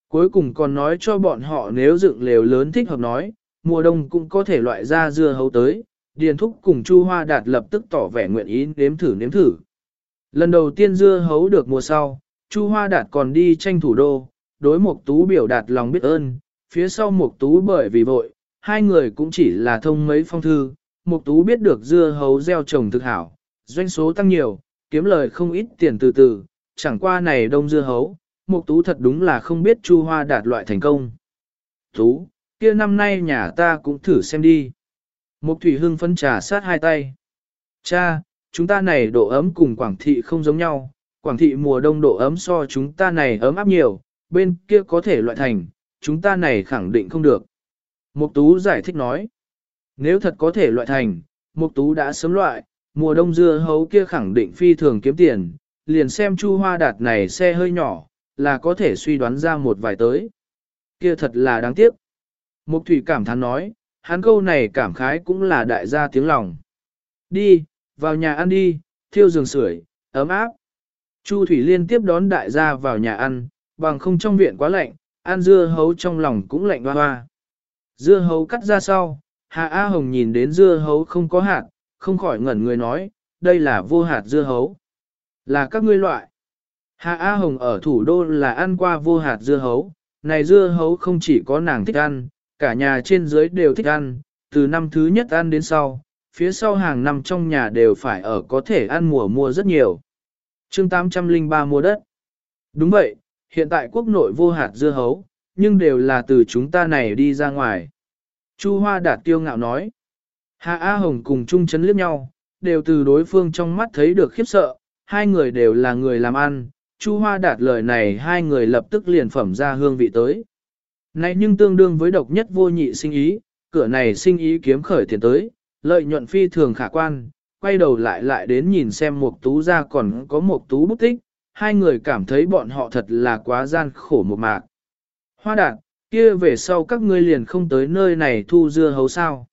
Cuối cùng còn nói cho bọn họ nếu dựng lều lớn thích hợp nói, mùa đông cũng có thể loại ra dưa hấu tới, Điền Thúc cùng Chu Hoa Đạt lập tức tỏ vẻ nguyện ý nếm thử nếm thử. Lần đầu tiên dưa hấu được mùa sau, Chu Hoa Đạt còn đi tranh thủ đô, đối Mộc Tú biểu đạt lòng biết ơn, phía sau Mộc Tú bởi vì vội, hai người cũng chỉ là thông mấy phong thư, Mộc Tú biết được dưa hấu gieo trồng thực hảo, doanh số tăng nhiều, kiếm lời không ít tiền từ từ, chẳng qua này đông dưa hấu, Mộc Tú thật đúng là không biết Chu Hoa đạt loại thành công. Tú, kia năm nay nhà ta cũng thử xem đi. Mục Thủy Hưng phân trà sát hai tay. Cha, chúng ta này độ ấm cùng Quảng Thị không giống nhau, Quảng Thị mùa đông độ ấm so chúng ta này ấm áp nhiều, bên kia có thể loại thành, chúng ta này khẳng định không được. Mục Tú giải thích nói, nếu thật có thể loại thành, Mục Tú đã sớm loại, mùa đông dưa hấu kia khẳng định phi thường kiếm tiền, liền xem Chu Hoa Đạt này xe hơi nhỏ, là có thể suy đoán ra một vài tới. Kia thật là đáng tiếc. Mục Thủy cảm thán nói, hắn câu này cảm khái cũng là đại gia tiếng lòng. Đi, vào nhà ăn đi, thiêu giường sưởi, ấm áp. Chu Thủy liên tiếp đón đại gia vào nhà ăn, bằng không trong viện quá lạnh, ăn dưa hấu trong lòng cũng lạnh hoa hoa. Dưa hấu cắt ra sau, Hạ A Hồng nhìn đến dưa hấu không có hạt, không khỏi ngẩn người nói, đây là vô hạt dưa hấu. Là các ngươi loại. Hạ A Hồng ở thủ đô là ăn qua vô hạt dưa hấu, này dưa hấu không chỉ có nàng thích ăn, cả nhà trên dưới đều thích ăn, từ năm thứ nhất ăn đến sau, phía sau hàng năm trong nhà đều phải ở có thể ăn mùa mua rất nhiều. chương 803 mua đất. Đúng vậy, hiện tại quốc nội vô hạt dưa hấu, nhưng đều là từ chúng ta này đi ra ngoài. Chu Hoa Đạt tiêu ngạo nói. Hạ A Hồng cùng Trung Trấn liếc nhau, đều từ đối phương trong mắt thấy được khiếp sợ, hai người đều là người làm ăn. Chu Hoa Đạt lời này hai người lập tức liền phẩm ra hương vị tới. Này nhưng tương đương với độc nhất vô nhị sinh ý, cửa này sinh ý kiếm khởi tiền tới, lợi nhuận phi thường khả quan, quay đầu lại lại đến nhìn xem một tú ra còn có một tú bút tích, hai người cảm thấy bọn họ thật là quá gian khổ một mạc. Hoa đạt, kia về sau các ngươi liền không tới nơi này thu dưa hấu sao.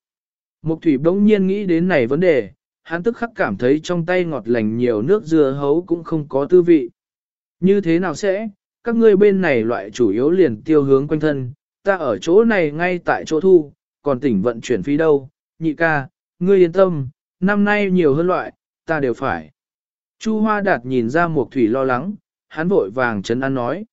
Mục thủy bỗng nhiên nghĩ đến này vấn đề, hắn tức khắc cảm thấy trong tay ngọt lành nhiều nước dưa hấu cũng không có tư vị. Như thế nào sẽ, các ngươi bên này loại chủ yếu liền tiêu hướng quanh thân, ta ở chỗ này ngay tại chỗ thu, còn tỉnh vận chuyển phí đâu, nhị ca, ngươi yên tâm, năm nay nhiều hơn loại, ta đều phải. Chu Hoa Đạt nhìn ra Mục Thủy lo lắng, hắn vội vàng chấn an nói.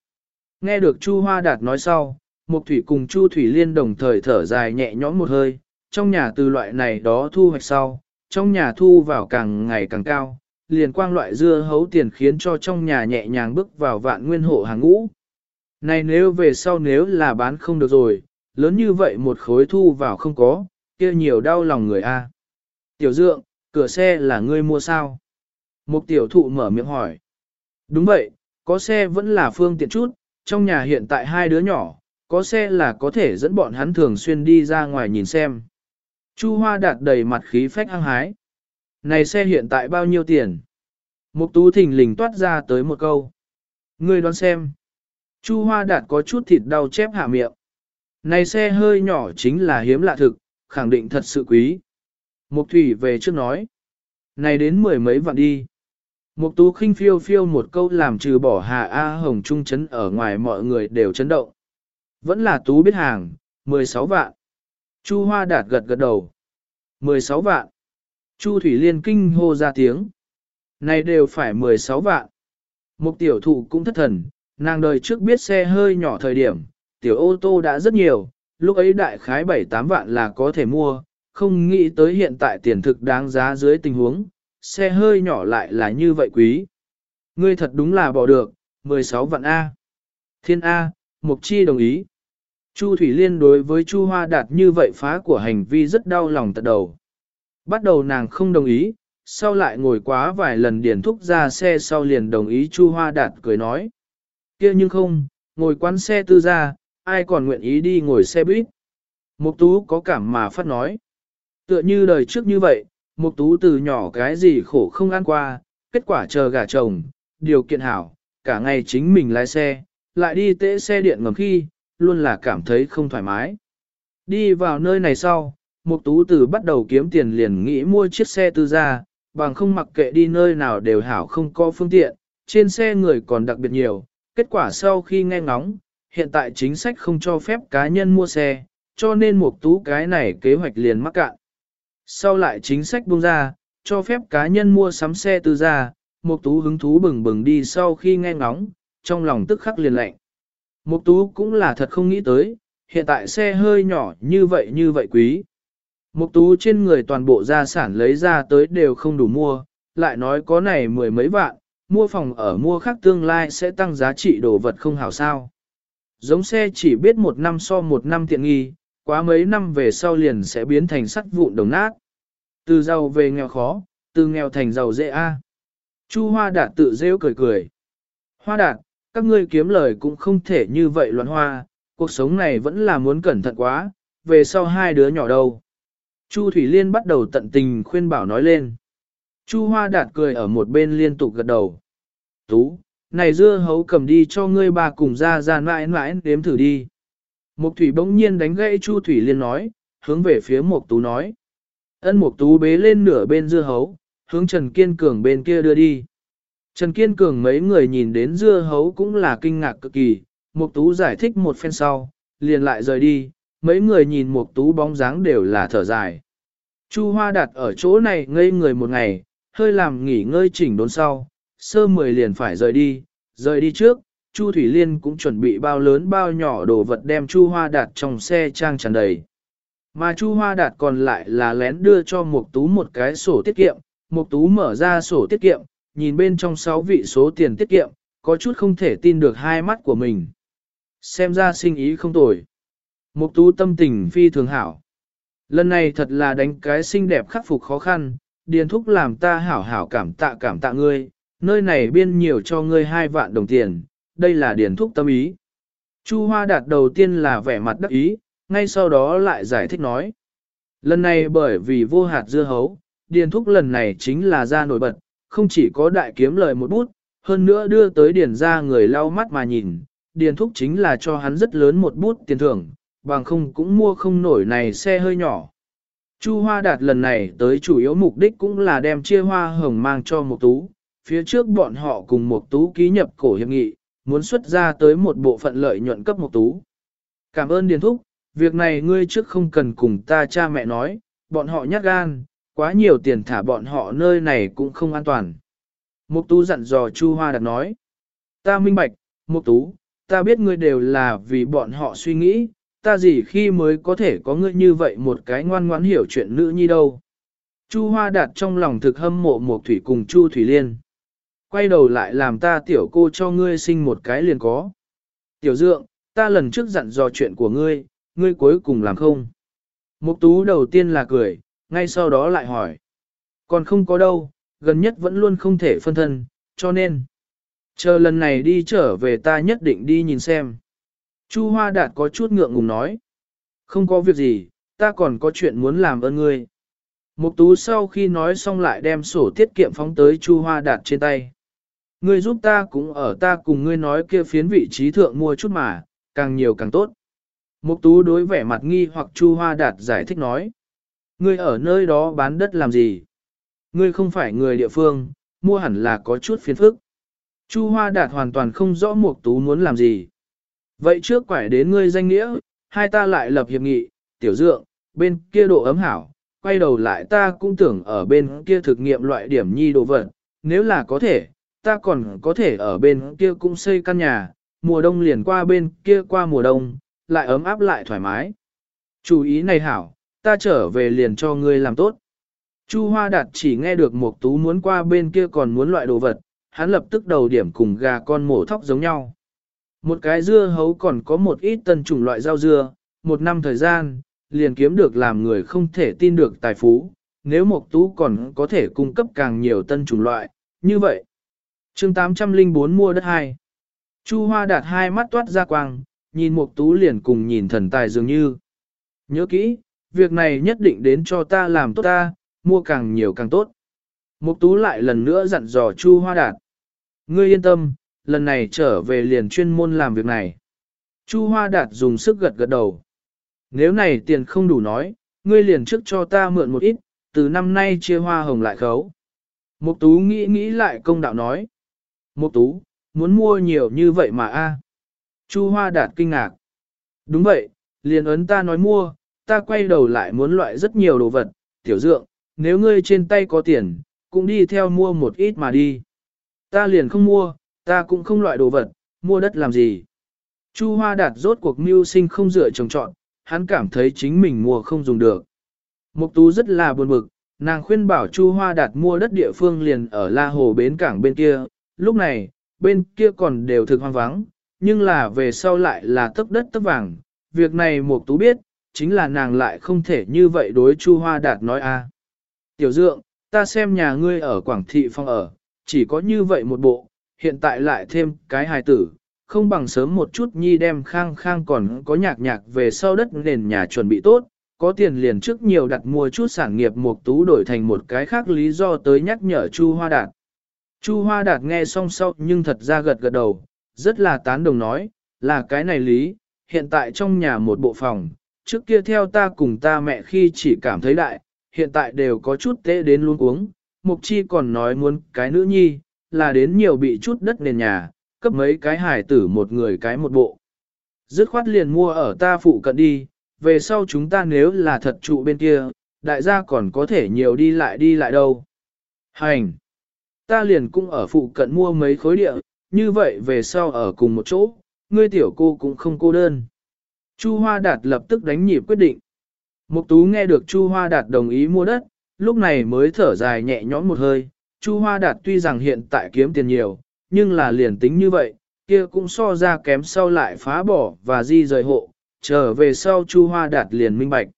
Nghe được Chu Hoa Đạt nói sau, Mục Thủy cùng Chu Thủy Liên đồng thời thở dài nhẹ nhõm một hơi, trong nhà từ loại này đó thu hoạch sau, trong nhà thu vào càng ngày càng cao, liền quang loại dưa hấu tiền khiến cho trong nhà nhẹ nhàng bước vào vạn nguyên hộ hàng ngũ. Này nếu về sau nếu là bán không được rồi, lớn như vậy một khối thu vào không có, kia nhiều đau lòng người a. Tiểu dượng, cửa xe là ngươi mua sao? Một tiểu thụ mở miệng hỏi. Đúng vậy, có xe vẫn là phương tiện chút, trong nhà hiện tại hai đứa nhỏ, có xe là có thể dẫn bọn hắn thường xuyên đi ra ngoài nhìn xem. Chu Hoa đạt đầy mặt khí phách hăng hái. Này xe hiện tại bao nhiêu tiền? Mục tú thình lình toát ra tới một câu. Ngươi đoán xem. Chu Hoa đạt có chút thịt đau chép hạ miệng. Này xe hơi nhỏ chính là hiếm lạ thực, khẳng định thật sự quý. Mục thủy về trước nói. Này đến mười mấy vạn đi. Mục tú khinh phiêu phiêu một câu làm trừ bỏ Hà A Hồng trung chấn ở ngoài mọi người đều chấn động. Vẫn là tú biết hàng, 16 vạn. Chu Hoa Đạt gật gật đầu. 16 vạn. Chu Thủy Liên kinh hô ra tiếng. Này đều phải 16 vạn. Mục tiểu thụ cũng thất thần, Nàng đời trước biết xe hơi nhỏ thời điểm, tiểu ô tô đã rất nhiều, lúc ấy đại khái 7-8 vạn là có thể mua, không nghĩ tới hiện tại tiền thực đáng giá dưới tình huống, xe hơi nhỏ lại là như vậy quý. Ngươi thật đúng là bỏ được, 16 vạn A. Thiên A, Mục Chi đồng ý. Chu Thủy Liên đối với Chu Hoa Đạt như vậy phá của hành vi rất đau lòng tận đầu. Bắt đầu nàng không đồng ý, sau lại ngồi quá vài lần điền thúc ra xe sau liền đồng ý Chu Hoa Đạt cười nói. kia nhưng không, ngồi quán xe tư ra, ai còn nguyện ý đi ngồi xe buýt. Mục Tú có cảm mà phát nói. Tựa như đời trước như vậy, Mục Tú từ nhỏ cái gì khổ không ăn qua, kết quả chờ gả chồng, điều kiện hảo, cả ngày chính mình lái xe, lại đi tễ xe điện ngầm khi, luôn là cảm thấy không thoải mái. Đi vào nơi này sau, Mục Tú từ bắt đầu kiếm tiền liền nghĩ mua chiếc xe tư gia, bằng không mặc kệ đi nơi nào đều hảo không có phương tiện, trên xe người còn đặc biệt nhiều, kết quả sau khi nghe ngóng, hiện tại chính sách không cho phép cá nhân mua xe, cho nên Mục Tú cái này kế hoạch liền mắc cạn. Sau lại chính sách buông ra, cho phép cá nhân mua sắm xe tư gia, Mục Tú hứng thú bừng bừng đi sau khi nghe ngóng, trong lòng tức khắc liền lạnh. Mục Tú cũng là thật không nghĩ tới, hiện tại xe hơi nhỏ như vậy như vậy quý. Mục Tú trên người toàn bộ gia sản lấy ra tới đều không đủ mua, lại nói có này mười mấy vạn, mua phòng ở mua khác tương lai sẽ tăng giá trị đồ vật không hảo sao. Giống xe chỉ biết một năm so một năm tiện nghi, quá mấy năm về sau liền sẽ biến thành sắt vụn đồng nát. Từ giàu về nghèo khó, từ nghèo thành giàu dễ a. Chu Hoa Đạt tự rêu cười cười. Hoa Đạt, các ngươi kiếm lời cũng không thể như vậy loạn hoa, cuộc sống này vẫn là muốn cẩn thận quá, về sau hai đứa nhỏ đâu. Chu Thủy Liên bắt đầu tận tình khuyên bảo nói lên. Chu Hoa Đạt cười ở một bên liên tục gật đầu. Tú, này dưa hấu cầm đi cho ngươi bà cùng ra ra mãi mãi đếm thử đi. Mục Thủy bỗng nhiên đánh gãy Chu Thủy Liên nói, hướng về phía Mục Tú nói. Ân Mục Tú bế lên nửa bên dưa hấu, hướng Trần Kiên Cường bên kia đưa đi. Trần Kiên Cường mấy người nhìn đến dưa hấu cũng là kinh ngạc cực kỳ, Mục Tú giải thích một phen sau, liền lại rời đi, mấy người nhìn một Tú bóng dáng đều là thở dài. Chu Hoa đặt ở chỗ này ngây người một ngày, hơi làm nghỉ ngơi chỉnh đốn sau, sơ mười liền phải rời đi, rời đi trước, Chu Thủy Liên cũng chuẩn bị bao lớn bao nhỏ đồ vật đem Chu Hoa đặt trong xe trang tràn đầy. Mà Chu Hoa Đạt còn lại là lén đưa cho Mục Tú một cái sổ tiết kiệm, Mục Tú mở ra sổ tiết kiệm, nhìn bên trong sáu vị số tiền tiết kiệm, có chút không thể tin được hai mắt của mình. Xem ra sinh ý không tồi. Mục Tú tâm tình phi thường hảo. Lần này thật là đánh cái xinh đẹp khắc phục khó khăn, điền thúc làm ta hảo hảo cảm tạ cảm tạ ngươi, nơi này biên nhiều cho ngươi hai vạn đồng tiền, đây là điền thúc tâm ý. Chu Hoa Đạt đầu tiên là vẻ mặt đắc ý, ngay sau đó lại giải thích nói. Lần này bởi vì vô hạt dưa hấu, điền thúc lần này chính là ra nổi bật, không chỉ có đại kiếm lời một bút, hơn nữa đưa tới điền ra người lau mắt mà nhìn, điền thúc chính là cho hắn rất lớn một bút tiền thưởng, bằng không cũng mua không nổi này xe hơi nhỏ. Chu Hoa Đạt lần này tới chủ yếu mục đích cũng là đem chia hoa hồng mang cho một tú, phía trước bọn họ cùng một tú ký nhập cổ hiệp nghị, muốn xuất ra tới một bộ phận lợi nhuận cấp một tú. Cảm ơn Điền Thúc, việc này ngươi trước không cần cùng ta cha mẹ nói, bọn họ nhát gan, quá nhiều tiền thả bọn họ nơi này cũng không an toàn. Mục tú dặn dò Chu Hoa đạt nói. Ta minh bạch, Mục tú, ta biết ngươi đều là vì bọn họ suy nghĩ, ta gì khi mới có thể có ngươi như vậy một cái ngoan ngoãn hiểu chuyện nữ nhi đâu. Chu Hoa đạt trong lòng thực hâm mộ một Thủy cùng Chu Thủy Liên. Quay đầu lại làm ta tiểu cô cho ngươi sinh một cái liền có. Tiểu dượng, ta lần trước dặn dò chuyện của ngươi, ngươi cuối cùng làm không? Mục tú đầu tiên là cười, ngay sau đó lại hỏi. Còn không có đâu, gần nhất vẫn luôn không thể phân thân, cho nên. Chờ lần này đi trở về ta nhất định đi nhìn xem. Chu Hoa Đạt có chút ngượng ngùng nói. Không có việc gì, ta còn có chuyện muốn làm ơn ngươi. Mục tú sau khi nói xong lại đem sổ tiết kiệm phóng tới Chu Hoa Đạt trên tay. Ngươi giúp ta cũng ở ta cùng ngươi nói kia phiến vị trí thượng mua chút mà, càng nhiều càng tốt. Mục tú đối vẻ mặt nghi hoặc Chu Hoa Đạt giải thích nói. Ngươi ở nơi đó bán đất làm gì? Ngươi không phải người địa phương, mua hẳn là có chút phiền phức. Chu Hoa Đạt hoàn toàn không rõ Mục Tú muốn làm gì. Vậy trước quải đến ngươi danh nghĩa, hai ta lại lập hiệp nghị, tiểu dượng, bên kia độ ấm hảo, quay đầu lại ta cũng tưởng ở bên kia thực nghiệm loại điểm nhi đồ vật, nếu là có thể, ta còn có thể ở bên kia cũng xây căn nhà, mùa đông liền qua bên kia qua mùa đông, lại ấm áp lại thoải mái. Chú ý này hảo, ta trở về liền cho ngươi làm tốt. Chu Hoa Đạt chỉ nghe được Mục Tú muốn qua bên kia còn muốn loại đồ vật, hắn lập tức đầu điểm cùng gà con mổ thóc giống nhau. Một cái dưa hấu còn có một ít tân chủng loại rau dưa, một năm thời gian, liền kiếm được làm người không thể tin được tài phú, nếu Mộc Tú còn có thể cung cấp càng nhiều tân chủng loại, như vậy. Chương 804 mua đất hai. Chu Hoa đạt hai mắt toát ra quang, nhìn Mộc Tú liền cùng nhìn thần tài dường như. Nhớ kỹ, việc này nhất định đến cho ta làm tốt ta, mua càng nhiều càng tốt. Mộc Tú lại lần nữa dặn dò Chu Hoa đạt. Ngươi yên tâm, lần này trở về liền chuyên môn làm việc này. Chu Hoa đạt dùng sức gật gật đầu. Nếu này tiền không đủ nói, ngươi liền trước cho ta mượn một ít, từ năm nay chia hoa hồng lại khấu. Mục tú nghĩ nghĩ lại công đạo nói. Mục tú, muốn mua nhiều như vậy mà a? Chu Hoa đạt kinh ngạc. Đúng vậy, liền ấn ta nói mua, ta quay đầu lại muốn loại rất nhiều đồ vật, tiểu dượng, nếu ngươi trên tay có tiền, cũng đi theo mua một ít mà đi. Ta liền không mua, ta cũng không loại đồ vật, mua đất làm gì. Chu Hoa đạt rốt cuộc mưu sinh không dựa trồng trọn, hắn cảm thấy chính mình mua không dùng được. Mục tú rất là buồn bực, nàng khuyên bảo Chu Hoa Đạt mua đất địa phương liền ở La Hồ bến cảng bên kia, lúc này, bên kia còn đều thực hoang vắng, nhưng là về sau lại là tấp đất tấp vàng, việc này Mục tú biết, chính là nàng lại không thể như vậy đối Chu Hoa Đạt nói a. Tiểu Dượng, ta xem nhà ngươi ở Quảng Thị Phong ở, chỉ có như vậy một bộ, hiện tại lại thêm cái hài tử, không bằng sớm một chút nhi đem khang khang còn có nhạc nhạc về sau đất nền nhà chuẩn bị tốt, có tiền liền trước nhiều đặt mua chút sản nghiệp mục tú đổi thành một cái khác lý do tới nhắc nhở Chu Hoa Đạt. Chu Hoa Đạt nghe xong sau nhưng thật ra gật gật đầu, rất là tán đồng nói, là cái này lý, hiện tại trong nhà một bộ phòng, trước kia theo ta cùng ta mẹ khi chỉ cảm thấy đại, hiện tại đều có chút tệ đến luôn uống, mục chi còn nói muốn cái nữ nhi, là đến nhiều bị chút đất nền nhà, cấp mấy cái hải tử một người cái một bộ. Dứt khoát liền mua ở ta phụ cận đi, về sau chúng ta nếu là thật trụ bên kia, đại gia còn có thể nhiều đi lại đi lại đâu. Hành! Ta liền cũng ở phụ cận mua mấy khối địa, như vậy về sau ở cùng một chỗ, ngươi tiểu cô cũng không cô đơn. Chu Hoa Đạt lập tức đánh nhịp quyết định. Mục Tú nghe được Chu Hoa Đạt đồng ý mua đất, lúc này mới thở dài nhẹ nhõm một hơi. Chu Hoa Đạt tuy rằng hiện tại kiếm tiền nhiều, nhưng là liền tính như vậy, kia cũng so ra kém sau lại phá bỏ và di rời hộ, trở về sau Chu Hoa Đạt liền minh bạch.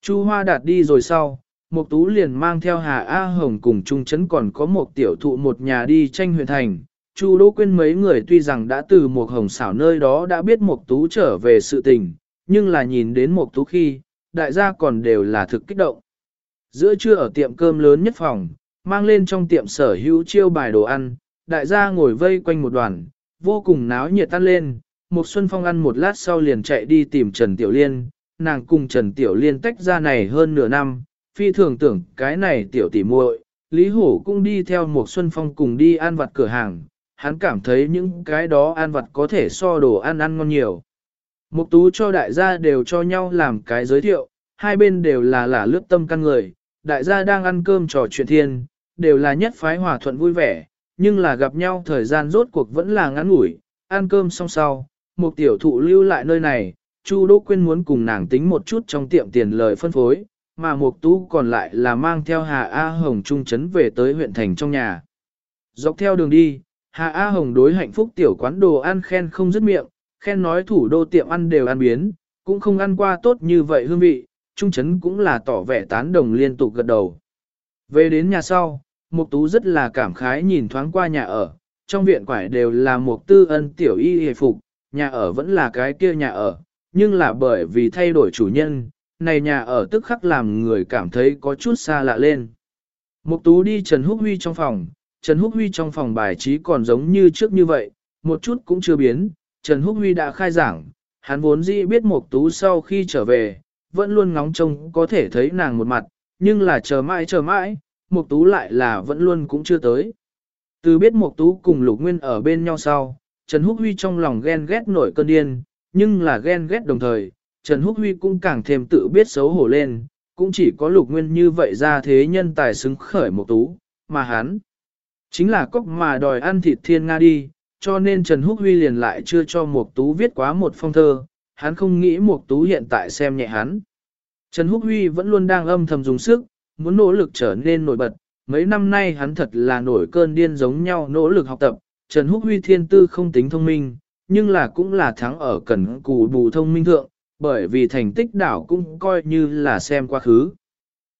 Chu Hoa Đạt đi rồi sau, Mục Tú liền mang theo Hà A Hồng cùng Trung Trấn còn có một tiểu thụ một nhà đi tranh huyện thành. Chu Đỗ Quyên mấy người tuy rằng đã từ một hồng xảo nơi đó đã biết Mục Tú trở về sự tình, nhưng là nhìn đến Mục Tú khi, đại gia còn đều là thực kích động. Giữa trưa ở tiệm cơm lớn nhất phòng, mang lên trong tiệm sở hữu chiêu bài đồ ăn, đại gia ngồi vây quanh một đoàn, vô cùng náo nhiệt tan lên, một Xuân Phong ăn một lát sau liền chạy đi tìm Trần Tiểu Liên, nàng cùng Trần Tiểu Liên tách ra này hơn nửa năm, phi thường tưởng cái này tiểu tỉ muội, Lý Hổ cũng đi theo một Xuân Phong cùng đi ăn vặt cửa hàng, hắn cảm thấy những cái đó ăn vặt có thể so đồ ăn ăn ngon nhiều. Mục tú cho đại gia đều cho nhau làm cái giới thiệu, hai bên đều là là lướt tâm căn người, đại gia đang ăn cơm trò chuyện thiên, đều là nhất phái hòa thuận vui vẻ, nhưng là gặp nhau thời gian rốt cuộc vẫn là ngắn ngủi, ăn cơm xong sau, một tiểu thụ lưu lại nơi này, Chu Đỗ Quyên muốn cùng nàng tính một chút trong tiệm tiền lời phân phối, mà Mục Tú còn lại là mang theo Hà A Hồng trung trấn về tới huyện thành trong nhà. Dọc theo đường đi, Hà A Hồng đối hạnh phúc tiểu quán đồ ăn khen không dứt miệng, khen nói thủ đô tiệm ăn đều ăn biến, cũng không ăn qua tốt như vậy hương vị, trung trấn cũng là tỏ vẻ tán đồng liên tục gật đầu. Về đến nhà sau, Mục Tú rất là cảm khái nhìn thoáng qua nhà ở, trong viện quải đều là Mục tư ân tiểu y hề phục, nhà ở vẫn là cái kia nhà ở, nhưng là bởi vì thay đổi chủ nhân, này nhà ở tức khắc làm người cảm thấy có chút xa lạ lên. Mục Tú đi Trần Húc Huy trong phòng, Trần Húc Huy trong phòng bài trí còn giống như trước như vậy, một chút cũng chưa biến, Trần Húc Huy đã khai giảng, hắn vốn dĩ biết Mục Tú sau khi trở về, vẫn luôn ngóng trông có thể thấy nàng một mặt, nhưng là chờ mãi chờ mãi, Mục Tú lại là vẫn luôn cũng chưa tới. Từ biết Mục Tú cùng Lục Nguyên ở bên nhau sau, Trần Húc Huy trong lòng ghen ghét nổi cơn điên, nhưng là ghen ghét đồng thời, Trần Húc Huy cũng càng thêm tự biết xấu hổ lên, cũng chỉ có Lục Nguyên như vậy ra thế nhân tài xứng khởi Mục Tú, mà hắn chính là cốc mà đòi ăn thịt thiên Nga đi, cho nên Trần Húc Huy liền lại chưa cho Mục Tú viết quá một phong thơ, hắn không nghĩ Mục Tú hiện tại xem nhẹ hắn. Trần Húc Huy vẫn luôn đang âm thầm dùng sức, muốn nỗ lực trở nên nổi bật, mấy năm nay hắn thật là nổi cơn điên giống nhau nỗ lực học tập, Trần Húc Huy thiên tư không tính thông minh, nhưng là cũng là thắng ở cần cù bù thông minh thượng, bởi vì thành tích đảo cũng coi như là xem quá khứ.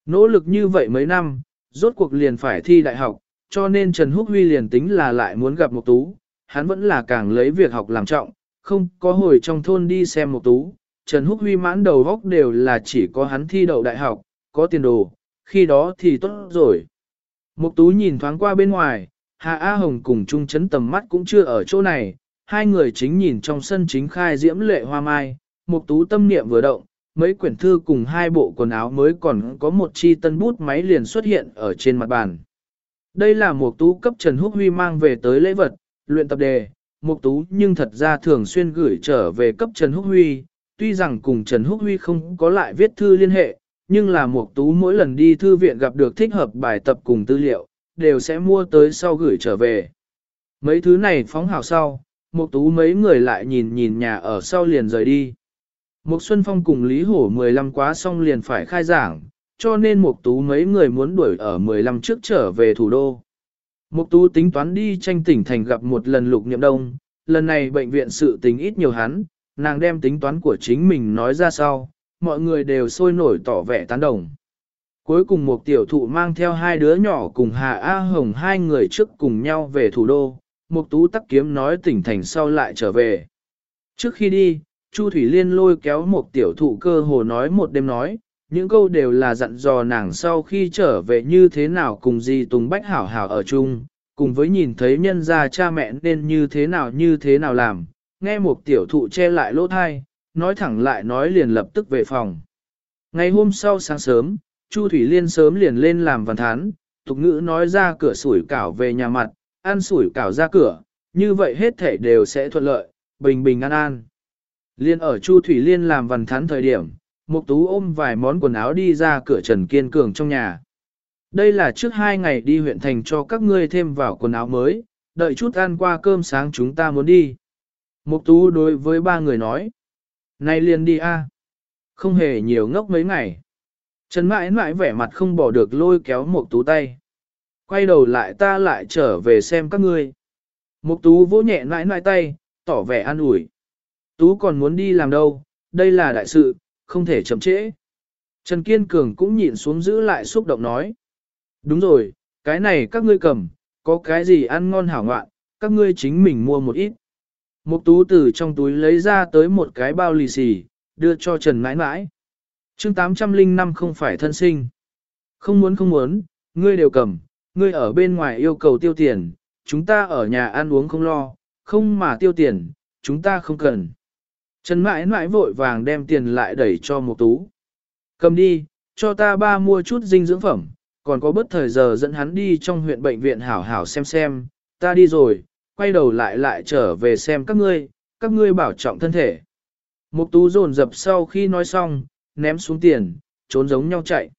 Nỗ lực như vậy mấy năm, rốt cuộc liền phải thi đại học, cho nên Trần Húc Huy liền tính là lại muốn gặp một tú, hắn vẫn là càng lấy việc học làm trọng, không có hồi trong thôn đi xem một tú. Trần Húc Huy mãn đầu góc đều là chỉ có hắn thi đậu đại học, có tiền đồ, khi đó thì tốt rồi. Mục tú nhìn thoáng qua bên ngoài, Hà A Hồng cùng Trung Chấn tầm mắt cũng chưa ở chỗ này, hai người chính nhìn trong sân chính khai diễm lệ hoa mai, Mục tú tâm niệm vừa động, mấy quyển thư cùng hai bộ quần áo mới còn có một chi tân bút máy liền xuất hiện ở trên mặt bàn. Đây là Mục tú cấp Trần Húc Huy mang về tới lễ vật, luyện tập đề, Mục tú nhưng thật ra thường xuyên gửi trở về cấp Trần Húc Huy, tuy rằng cùng Trần Húc Huy không có lại viết thư liên hệ, nhưng là Mục Tú mỗi lần đi thư viện gặp được thích hợp bài tập cùng tư liệu, đều sẽ mua tới sau gửi trở về. Mấy thứ này phóng hào sau, Mục Tú mấy người lại nhìn nhìn nhà ở sau liền rời đi. Mục Xuân Phong cùng Lý Hổ 15 quá xong liền phải khai giảng, cho nên Mục Tú mấy người muốn đuổi ở 15 trước trở về thủ đô. Mục Tú tính toán đi tranh tỉnh thành gặp một lần Lục Niệm Đông, lần này bệnh viện sự tình ít nhiều hắn, nàng đem tính toán của chính mình nói ra sau, mọi người đều sôi nổi tỏ vẻ tán đồng. Cuối cùng một tiểu thụ mang theo hai đứa nhỏ cùng Hà A Hồng hai người trước cùng nhau về thủ đô, Một Tú tắc kiếm nói tỉnh thành sau lại trở về. Trước khi đi, Chu Thủy Liên lôi kéo một tiểu thụ cơ hồ nói một đêm nói, những câu đều là dặn dò nàng sau khi trở về như thế nào cùng gì Tùng Bách hảo hảo ở chung, cùng với nhìn thấy nhân gia cha mẹ nên như thế nào như thế nào làm, nghe một tiểu thụ che lại lỗ thai, nói thẳng lại nói liền lập tức về phòng. Ngày hôm sau sáng sớm, Chu Thủy Liên sớm liền lên làm văn thán, tục ngữ nói ra cửa sủi cảo về nhà mặt, ăn sủi cảo ra cửa, như vậy hết thể đều sẽ thuận lợi, bình bình an an. Liên ở Chu Thủy Liên làm văn thán thời điểm, Mục Tú ôm vài món quần áo đi ra cửa Trần Kiên Cường trong nhà. Đây là trước hai ngày đi huyện thành cho các ngươi thêm vào quần áo mới, đợi chút ăn qua cơm sáng chúng ta muốn đi. Mục Tú đối với ba người nói. Nay liền đi a, Không hề nhiều ngốc mấy ngày. Trần mãi mãi vẻ mặt không bỏ được lôi kéo một tú tay. Quay đầu lại ta lại trở về xem các ngươi. Mục tú vỗ nhẹ mãi mãi tay, tỏ vẻ an ủi. Tú còn muốn đi làm đâu, đây là đại sự, không thể chậm trễ. Trần Kiên Cường cũng nhịn xuống giữ lại xúc động nói. Đúng rồi, cái này các ngươi cầm, có cái gì ăn ngon hảo ngoạn, các ngươi chính mình mua một ít. Mục tú từ trong túi lấy ra tới một cái bao lì xì, đưa cho Trần mãi mãi. chương 805 không phải thân sinh. Không muốn không muốn, ngươi đều cầm, ngươi ở bên ngoài yêu cầu tiêu tiền, chúng ta ở nhà ăn uống không lo, không mà tiêu tiền, chúng ta không cần. Trần mãi mãi vội vàng đem tiền lại đẩy cho Mục tú. Cầm đi, cho ta ba mua chút dinh dưỡng phẩm, còn có bất thời giờ dẫn hắn đi trong huyện bệnh viện hảo hảo xem xem, ta đi rồi, quay đầu lại lại trở về xem các ngươi, các ngươi bảo trọng thân thể. Mục tú dồn dập sau khi nói xong, ném xuống tiền, trốn giống nhau chạy.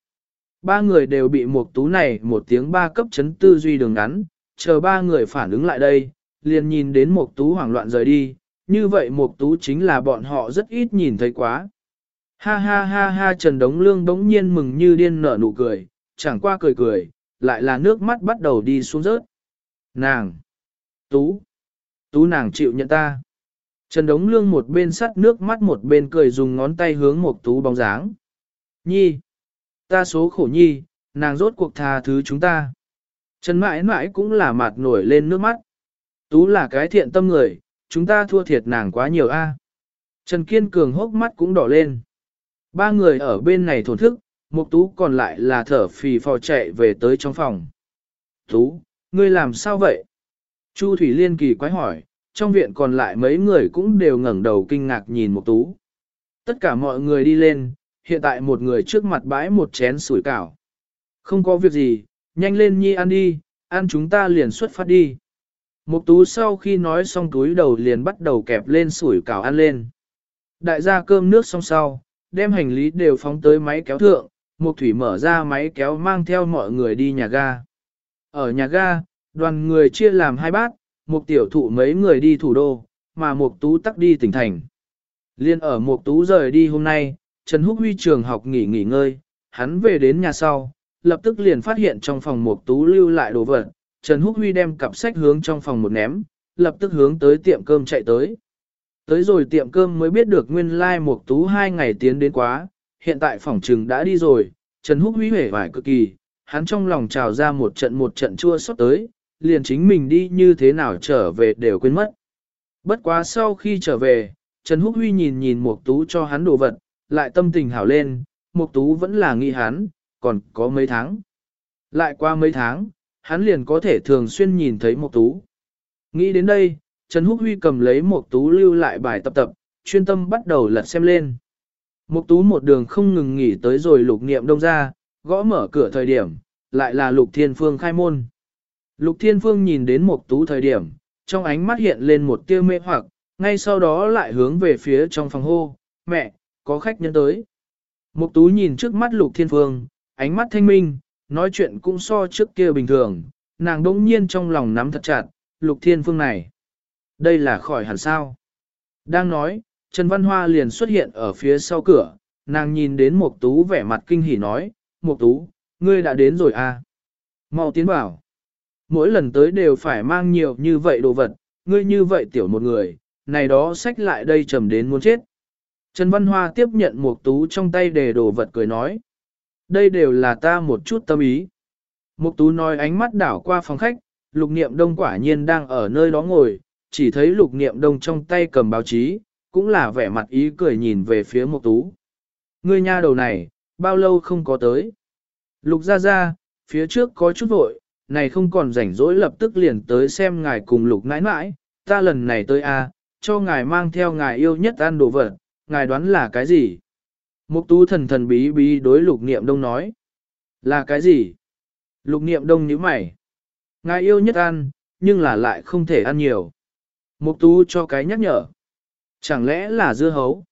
Ba người đều bị mục tú này một tiếng ba cấp chấn tư duy đường ngắn, chờ ba người phản ứng lại đây, liền nhìn đến mục tú hoảng loạn rời đi, như vậy mục tú chính là bọn họ rất ít nhìn thấy quá. Ha ha ha ha Trần Đống Lương bỗng nhiên mừng như điên nở nụ cười, chẳng qua cười cười, lại là nước mắt bắt đầu đi xuống rớt. Nàng! Tú. Tú nàng chịu nhận ta. Trần Đống Lương một bên sắt nước mắt một bên cười dùng ngón tay hướng một tú bóng dáng. Nhi. Ta số khổ nhi, nàng rốt cuộc tha thứ chúng ta. Trần mãi mãi cũng là mặt nổi lên nước mắt. Tú là cái thiện tâm người, chúng ta thua thiệt nàng quá nhiều a. Trần Kiên Cường hốc mắt cũng đỏ lên. Ba người ở bên này thổn thức, Mục Tú còn lại là thở phì phò chạy về tới trong phòng. Tú, ngươi làm sao vậy? Chu Thủy Liên kỳ quái hỏi, trong viện còn lại mấy người cũng đều ngẩng đầu kinh ngạc nhìn Mục Tú. Tất cả mọi người đi lên, hiện tại một người trước mặt bãi một chén sủi cảo. Không có việc gì, nhanh lên nhi ăn đi, ăn chúng ta liền xuất phát đi. Mục Tú sau khi nói xong túi đầu liền bắt đầu kẹp lên sủi cảo ăn lên. Đại gia cơm nước xong sau, đem hành lý đều phóng tới máy kéo thượng, Mục Thủy mở ra máy kéo mang theo mọi người đi nhà ga. Ở nhà ga, đoàn người chia làm hai bát, một tiểu thụ mấy người đi thủ đô, mà một tú tắc đi tỉnh thành. Liên ở một tú rời đi hôm nay, Trần Húc Huy trường học nghỉ nghỉ ngơi, hắn về đến nhà sau, lập tức liền phát hiện trong phòng một tú lưu lại đồ vật. Trần Húc Huy đem cặp sách hướng trong phòng một ném, lập tức hướng tới tiệm cơm chạy tới. Tới rồi tiệm cơm mới biết được nguyên lai like một tú hai ngày tiến đến quá, hiện tại phòng trừng đã đi rồi, Trần Húc Huy hể vải cực kỳ, hắn trong lòng trào ra một trận một trận chua xót tới, liền chính mình đi như thế nào trở về đều quên mất. Bất quá sau khi trở về, Trần Húc Huy nhìn nhìn Mục Tú cho hắn đồ vật, lại tâm tình hảo lên, Mục Tú vẫn là nghi hắn, còn có mấy tháng. Lại qua mấy tháng, hắn liền có thể thường xuyên nhìn thấy Mục Tú. Nghĩ đến đây, Trần Húc Huy cầm lấy Mục Tú lưu lại bài tập tập, chuyên tâm bắt đầu lật xem lên. Mục Tú một đường không ngừng nghỉ tới rồi lục niệm đông ra, gõ mở cửa thời điểm, lại là lục thiên phương khai môn. Lục thiên phương nhìn đến Mục Tú thời điểm, trong ánh mắt hiện lên một tia mê hoặc, ngay sau đó lại hướng về phía trong phòng hô, mẹ, có khách nhân tới. Mục tú nhìn trước mắt lục thiên phương, ánh mắt thanh minh, nói chuyện cũng so trước kia bình thường, nàng đỗng nhiên trong lòng nắm thật chặt, lục thiên phương này. Đây là khỏi hẳn sao. Đang nói, Trần Văn Hoa liền xuất hiện ở phía sau cửa, nàng nhìn đến Mục Tú vẻ mặt kinh hỉ nói, Mục Tú, ngươi đã đến rồi à? Mau tiến vào. Mỗi lần tới đều phải mang nhiều như vậy đồ vật, ngươi như vậy tiểu một người, này đó sách lại đây trầm đến muốn chết. Trần Văn Hoa tiếp nhận một tú trong tay để đồ vật cười nói. Đây đều là ta một chút tâm ý. Mục tú nói ánh mắt đảo qua phòng khách, lục niệm đông quả nhiên đang ở nơi đó ngồi, chỉ thấy lục niệm đông trong tay cầm báo chí, cũng là vẻ mặt ý cười nhìn về phía mục tú. Ngươi nha đầu này, bao lâu không có tới. Lục ra ra, phía trước có chút vội, này không còn rảnh rỗi lập tức liền tới xem ngài cùng lục nãi nãi, ta lần này tới a, cho ngài mang theo ngài yêu nhất ăn đồ vật, ngài đoán là cái gì? Mục tú thần thần bí bí đối lục niệm đông nói. Là cái gì? Lục niệm đông nhíu mày. Ngài yêu nhất ăn, nhưng là lại không thể ăn nhiều. Mục tú cho cái nhắc nhở. Chẳng lẽ là dưa hấu?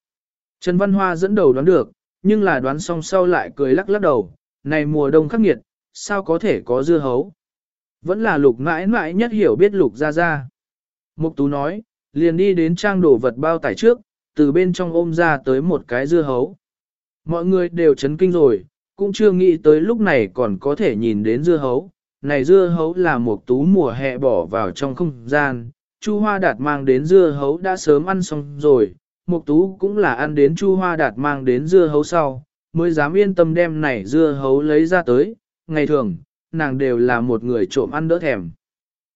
Trần Văn Hoa dẫn đầu đoán được, nhưng là đoán xong sau lại cười lắc lắc đầu. Này mùa đông khắc nghiệt, sao có thể có dưa hấu? Vẫn là lục mãi mãi nhất hiểu biết lục ra ra. Mục tú nói, liền đi đến trang đồ vật bao tải trước, từ bên trong ôm ra tới một cái dưa hấu. Mọi người đều chấn kinh rồi, cũng chưa nghĩ tới lúc này còn có thể nhìn đến dưa hấu. Này dưa hấu là một tú mùa hè bỏ vào trong không gian, Chu Hoa Đạt mang đến dưa hấu đã sớm ăn xong rồi, mục tú cũng là ăn đến Chu Hoa Đạt mang đến dưa hấu sau, mới dám yên tâm đem này dưa hấu lấy ra tới, ngày thường, nàng đều là một người trộm ăn đỡ thèm.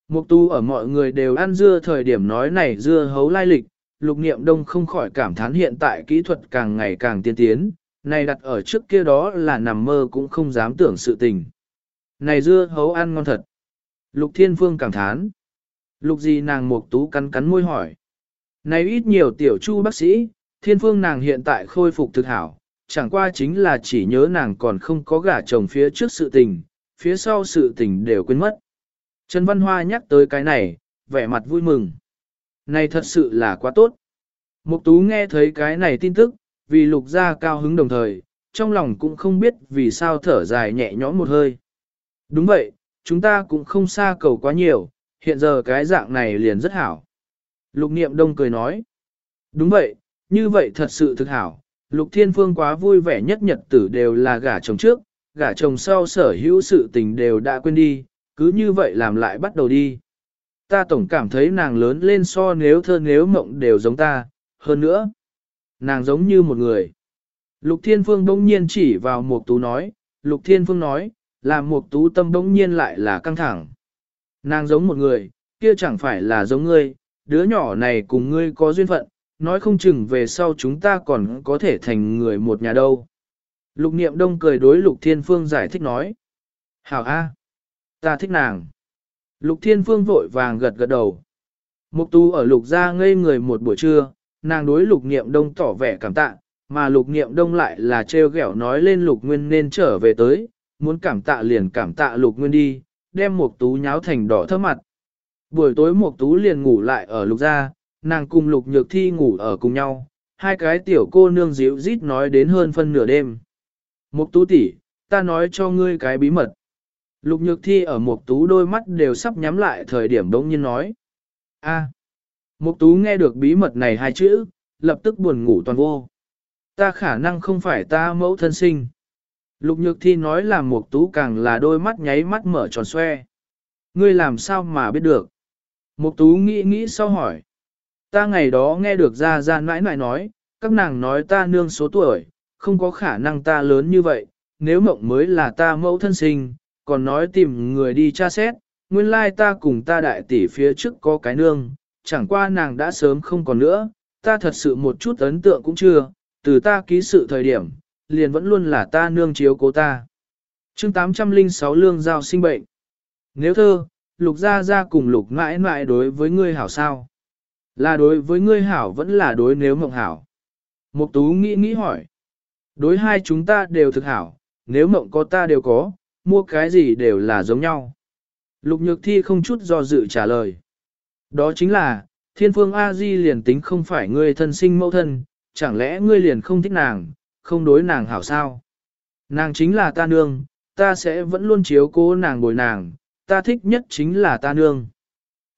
Mục tu ở mọi người đều ăn dưa thời điểm nói này dưa hấu lai lịch, lục niệm đông không khỏi cảm thán hiện tại kỹ thuật càng ngày càng tiên tiến, này đặt ở trước kia đó là nằm mơ cũng không dám tưởng sự tình. Này dưa hấu ăn ngon thật. Lục thiên phương cảm thán. Lục gì nàng mục tú cắn cắn môi hỏi. Này ít nhiều tiểu chu bác sĩ, thiên phương nàng hiện tại khôi phục thực hảo, chẳng qua chính là chỉ nhớ nàng còn không có gả chồng phía trước sự tình, phía sau sự tình đều quên mất. Trần Văn Hoa nhắc tới cái này, vẻ mặt vui mừng. Này thật sự là quá tốt. Mục Tú nghe thấy cái này tin tức, vì lục gia cao hứng đồng thời, trong lòng cũng không biết vì sao thở dài nhẹ nhõm một hơi. Đúng vậy, chúng ta cũng không xa cầu quá nhiều, hiện giờ cái dạng này liền rất hảo. Lục Niệm Đông cười nói. Đúng vậy, như vậy thật sự thực hảo. Lục Thiên Phương quá vui vẻ nhất nhật tử đều là gả chồng trước, gả chồng sau sở hữu sự tình đều đã quên đi, cứ như vậy làm lại bắt đầu đi. Ta tổng cảm thấy nàng lớn lên so nếu thơ nếu mộng đều giống ta, hơn nữa, nàng giống như một người. Lục Thiên Phương bỗng nhiên chỉ vào Mục Tú nói, Lục Thiên Phương nói, làm Mục Tú tâm bỗng nhiên lại là căng thẳng. Nàng giống một người, kia chẳng phải là giống ngươi, đứa nhỏ này cùng ngươi có duyên phận, nói không chừng về sau chúng ta còn có thể thành người một nhà đâu. Lục Niệm Đông cười đối Lục Thiên Phương giải thích nói. Hảo A. Ta thích nàng. Lục Thiên Phương vội vàng gật gật đầu. Mục tu ở lục gia ngây người một buổi trưa, nàng đối lục niệm đông tỏ vẻ cảm tạ, mà lục niệm đông lại là trêu ghẹo nói lên lục nguyên nên trở về tới, muốn cảm tạ liền cảm tạ lục nguyên đi, đem mục tú nháo thành đỏ thơm mặt. Buổi tối mục tú liền ngủ lại ở lục gia, nàng cùng lục nhược thi ngủ ở cùng nhau, hai cái tiểu cô nương díu rít nói đến hơn phân nửa đêm. Mục tú tỷ, ta nói cho ngươi cái bí mật. Lục nhược thi ở Mục tú đôi mắt đều sắp nhắm lại thời điểm đống nhiên nói. A. Mục tú nghe được bí mật này hai chữ, lập tức buồn ngủ toàn vô. Ta khả năng không phải ta mẫu thân sinh. Lục nhược thi nói là mục tú càng là đôi mắt nháy mắt mở tròn xoe. Ngươi làm sao mà biết được? Mục tú nghĩ nghĩ sau hỏi. Ta ngày đó nghe được ra ra nãi nãi nói, các nàng nói ta nương số tuổi, không có khả năng ta lớn như vậy, nếu mộng mới là ta mẫu thân sinh, còn nói tìm người đi tra xét, nguyên lai ta cùng ta đại tỷ phía trước có cái nương, chẳng qua nàng đã sớm không còn nữa, ta thật sự một chút ấn tượng cũng chưa, từ ta ký sự thời điểm, liền vẫn luôn là ta nương chiếu cố ta. chương 806 lương giao sinh bệnh. Nếu thơ, lục gia gia cùng lục mãi mãi đối với ngươi hảo sao? Là đối với ngươi hảo vẫn là đối nếu mộng hảo. Mục tú nghĩ nghĩ hỏi. Đối hai chúng ta đều thực hảo, nếu mộng có ta đều có, mua cái gì đều là giống nhau. Lục nhược thi không chút do dự trả lời. Đó chính là, thiên phương A-di liền tính không phải ngươi thân sinh mẫu thân, chẳng lẽ ngươi liền không thích nàng, không đối nàng hảo sao? Nàng chính là ta nương, ta sẽ vẫn luôn chiếu cố nàng bồi nàng, ta thích nhất chính là ta nương.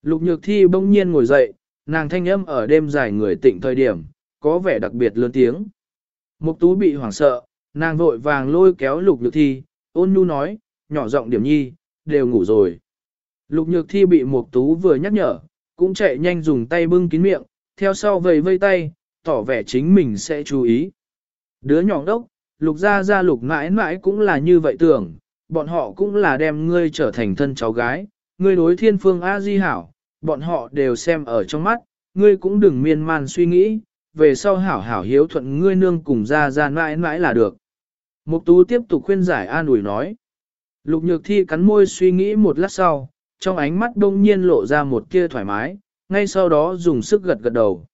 Lục nhược thi bỗng nhiên ngồi dậy, nàng thanh âm ở đêm dài người tịnh thời điểm, có vẻ đặc biệt lớn tiếng. Mục tú bị hoảng sợ, nàng vội vàng lôi kéo lục nhược thi, ôn nhu nói, nhỏ giọng điểm nhi, đều ngủ rồi. Lục nhược thi bị mục tú vừa nhắc nhở, cũng chạy nhanh dùng tay bưng kín miệng, theo sau vầy vây tay, tỏ vẻ chính mình sẽ chú ý. Đứa nhỏ đốc, lục gia gia lục mãi mãi cũng là như vậy tưởng, bọn họ cũng là đem ngươi trở thành thân cháu gái, ngươi đối thiên phương A-di hảo, bọn họ đều xem ở trong mắt, ngươi cũng đừng miên man suy nghĩ, về sau hảo hảo hiếu thuận ngươi nương cùng ra ra mãi mãi là được. Mục tú tiếp tục khuyên giải an ủi nói. Lục nhược thi cắn môi suy nghĩ một lát sau, trong ánh mắt đông nhiên lộ ra một tia thoải mái, ngay sau đó dùng sức gật gật đầu.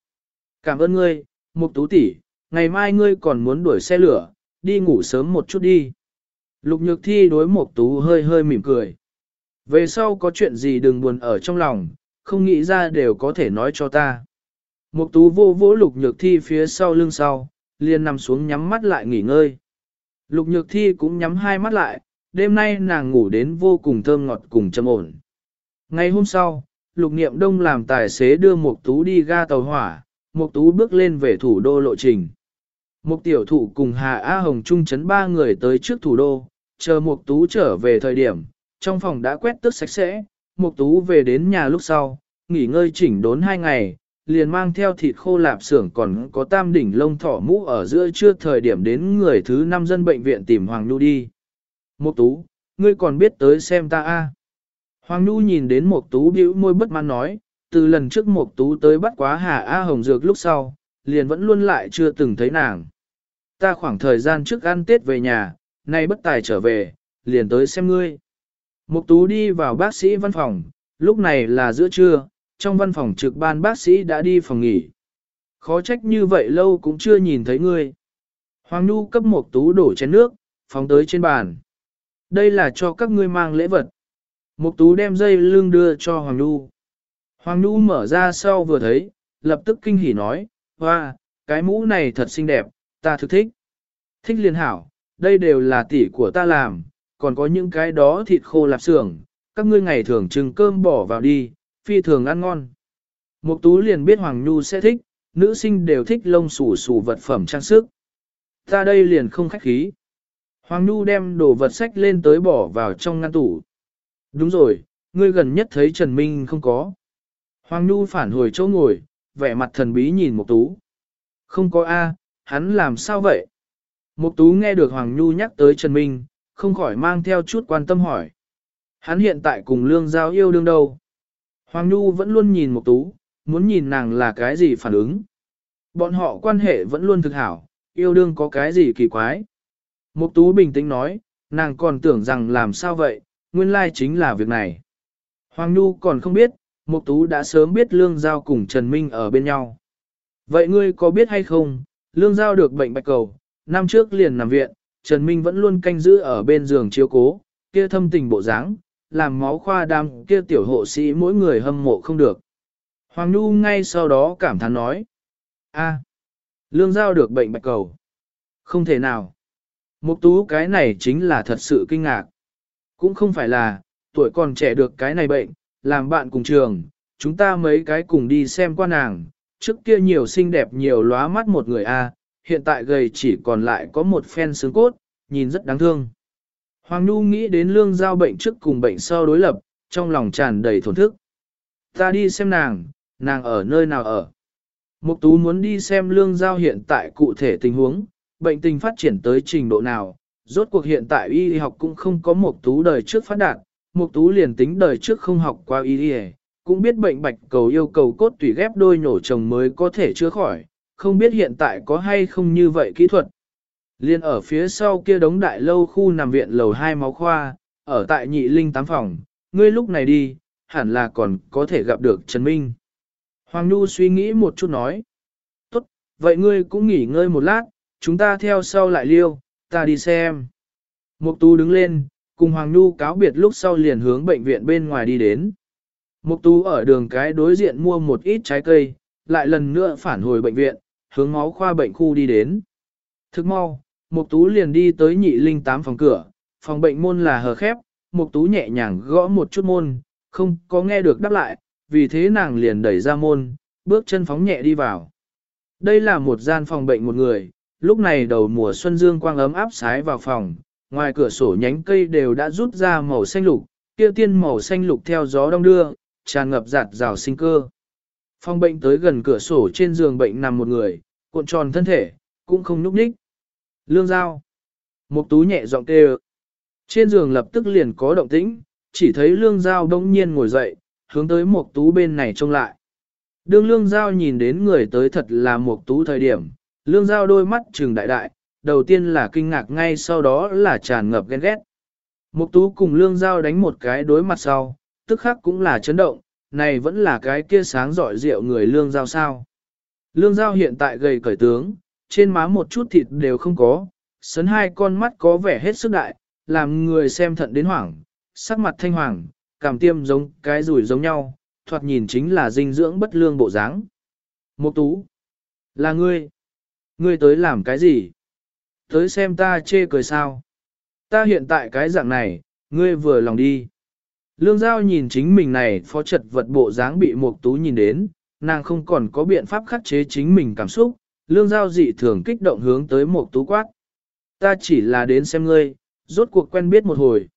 Cảm ơn ngươi, mục tú tỷ, ngày mai ngươi còn muốn đuổi xe lửa, đi ngủ sớm một chút đi. Lục nhược thi đối mục tú hơi hơi mỉm cười. Về sau có chuyện gì đừng buồn ở trong lòng, không nghĩ ra đều có thể nói cho ta. Mục tú vô vỗ lục nhược thi phía sau lưng sau, liền nằm xuống nhắm mắt lại nghỉ ngơi. Lục nhược thi cũng nhắm hai mắt lại, đêm nay nàng ngủ đến vô cùng thơm ngọt cùng trầm ổn. Ngày hôm sau, lục niệm đông làm tài xế đưa mục tú đi ga tàu hỏa, mục tú bước lên về thủ đô lộ trình. Mục tiểu thủ cùng Hà A Hồng Trung chấn ba người tới trước thủ đô, chờ mục tú trở về thời điểm, trong phòng đã quét tước sạch sẽ, mục tú về đến nhà lúc sau, nghỉ ngơi chỉnh đốn hai ngày, liền mang theo thịt khô lạp xưởng còn có tam đỉnh lông thỏ mũ ở giữa chưa thời điểm đến người thứ năm dân bệnh viện tìm Hoàng Nhu đi. Mục tú, ngươi còn biết tới xem ta a? Hoàng Nhu nhìn đến Mục tú bĩu môi bất mãn nói, từ lần trước Mục tú tới bắt quá Hà A Hồng Dược lúc sau, liền vẫn luôn lại chưa từng thấy nàng. Ta khoảng thời gian trước ăn Tết về nhà, nay bất tài trở về, liền tới xem ngươi. Mục tú đi vào bác sĩ văn phòng, lúc này là giữa trưa, trong văn phòng trực ban bác sĩ đã đi phòng nghỉ. Khó trách như vậy lâu cũng chưa nhìn thấy ngươi. Hoàng Nhu cấp một tú đổ chén nước, phóng tới trên bàn. Đây là cho các ngươi mang lễ vật. Mục tú đem dây lưng đưa cho Hoàng Nhu. Hoàng Nhu mở ra sau vừa thấy, lập tức kinh hỉ nói, hoa, cái mũ này thật xinh đẹp, ta thực thích. Thích liền hảo, đây đều là tỷ của ta làm, còn có những cái đó thịt khô lạp xưởng, các ngươi ngày thường trưng cơm bỏ vào đi, phi thường ăn ngon. Mục tú liền biết Hoàng Nhu sẽ thích, nữ sinh đều thích lông xù xù vật phẩm trang sức. Ta đây liền không khách khí. Hoàng Nhu đem đồ vật sách lên tới bỏ vào trong ngăn tủ. Đúng rồi, ngươi gần nhất thấy Trần Minh không có. Hoàng Nhu phản hồi chỗ ngồi, vẻ mặt thần bí nhìn Mục Tú. Không có A, hắn làm sao vậy? Mục Tú nghe được Hoàng Nhu nhắc tới Trần Minh, không khỏi mang theo chút quan tâm hỏi. Hắn hiện tại cùng Lương Giao yêu đương đâu? Hoàng Nhu vẫn luôn nhìn Mục Tú, muốn nhìn nàng là cái gì phản ứng. Bọn họ quan hệ vẫn luôn thực hảo, yêu đương có cái gì kỳ quái. Mục Tú bình tĩnh nói, nàng còn tưởng rằng làm sao vậy, nguyên lai chính là việc này. Hoàng Nhu còn không biết, Mục Tú đã sớm biết Lương Giao cùng Trần Minh ở bên nhau. Vậy ngươi có biết hay không, Lương Giao được bệnh bạch cầu, năm trước liền nằm viện, Trần Minh vẫn luôn canh giữ ở bên giường chiếu cố, kia thâm tình bộ dáng, làm máu khoa đam kia tiểu hộ sĩ mỗi người hâm mộ không được. Hoàng Nhu ngay sau đó cảm thán nói. a lương giao được bệnh bạch cầu. Không thể nào. Mục tú cái này chính là thật sự kinh ngạc. Cũng không phải là, tuổi còn trẻ được cái này bệnh, làm bạn cùng trường, chúng ta mấy cái cùng đi xem qua nàng, trước kia nhiều xinh đẹp nhiều lóa mắt một người a, hiện tại gầy chỉ còn lại có một phen xương cốt, nhìn rất đáng thương. Hoàng Nhu nghĩ đến lương giao bệnh trước cùng bệnh sau đối lập, trong lòng tràn đầy thổn thức. Ta đi xem nàng, nàng ở nơi nào ở. Mục tú muốn đi xem lương giao hiện tại cụ thể tình huống, bệnh tình phát triển tới trình độ nào. Rốt cuộc hiện tại y học cũng không có mục tú đời trước phát đạt, mục tú liền tính đời trước không học qua y y, cũng biết bệnh bạch cầu yêu cầu cốt tủy ghép đôi nhổ chồng mới có thể chữa khỏi, không biết hiện tại có hay không như vậy kỹ thuật. Liên ở phía sau kia đống đại lâu khu nằm viện lầu 2 máu khoa, ở tại nhị linh tám phòng, ngươi lúc này đi, hẳn là còn có thể gặp được Trần Minh. Hoàng Nhu suy nghĩ một chút nói. Tốt, vậy ngươi cũng nghỉ ngơi một lát, chúng ta theo sau lại liêu, ta đi xem. Mục Tú đứng lên, cùng Hoàng Nhu cáo biệt lúc sau liền hướng bệnh viện bên ngoài đi đến. Mục Tú ở đường cái đối diện mua một ít trái cây, lại lần nữa phản hồi bệnh viện, hướng máu khoa bệnh khu đi đến. Thức mau, Mục Tú liền đi tới nhị linh tám phòng cửa, phòng bệnh môn là hờ khép, Mục Tú nhẹ nhàng gõ một chút môn, không có nghe được đáp lại, vì thế nàng liền đẩy ra môn, bước chân phóng nhẹ đi vào. Đây là một gian phòng bệnh một người, lúc này đầu mùa xuân dương quang ấm áp sái vào phòng, ngoài cửa sổ nhánh cây đều đã rút ra màu xanh lục, kia tiên màu xanh lục theo gió đông đưa, tràn ngập giạt rào sinh cơ. Phòng bệnh tới gần cửa sổ trên giường bệnh nằm một người, cuộn tròn thân thể, cũng không nhúc nhích. Lương Giao. Mục tú nhẹ giọng kêu. Trên giường lập tức liền có động tĩnh, chỉ thấy Lương Giao đông nhiên ngồi dậy, hướng tới Mục tú bên này trông lại. Đương Lương Giao nhìn đến người tới thật là Mục tú thời điểm, Lương Giao đôi mắt trừng đại đại, đầu tiên là kinh ngạc ngay sau đó là tràn ngập ghen ghét. Mục tú cùng Lương Giao đánh một cái đối mặt sau, tức khắc cũng là chấn động, này vẫn là cái kia sáng giỏi rượu người Lương Giao sao. Lương Giao hiện tại gầy cởi tướng, trên má một chút thịt đều không có, sấn hai con mắt có vẻ hết sức đại, làm người xem thận đến hoảng, sắc mặt thanh hoàng, cảm tiêm giống cái rủi giống nhau, thoạt nhìn chính là dinh dưỡng bất lương bộ dáng. Mục tú, là ngươi, ngươi tới làm cái gì? Tới xem ta chê cười sao? Ta hiện tại cái dạng này, ngươi vừa lòng đi. Lương Giao nhìn chính mình này phó trật vật bộ dáng bị Mục Tú nhìn đến, nàng không còn có biện pháp khắc chế chính mình cảm xúc, Lương Giao dị thường kích động hướng tới Mục Tú quát. Ta chỉ là đến xem ngươi, rốt cuộc quen biết một hồi.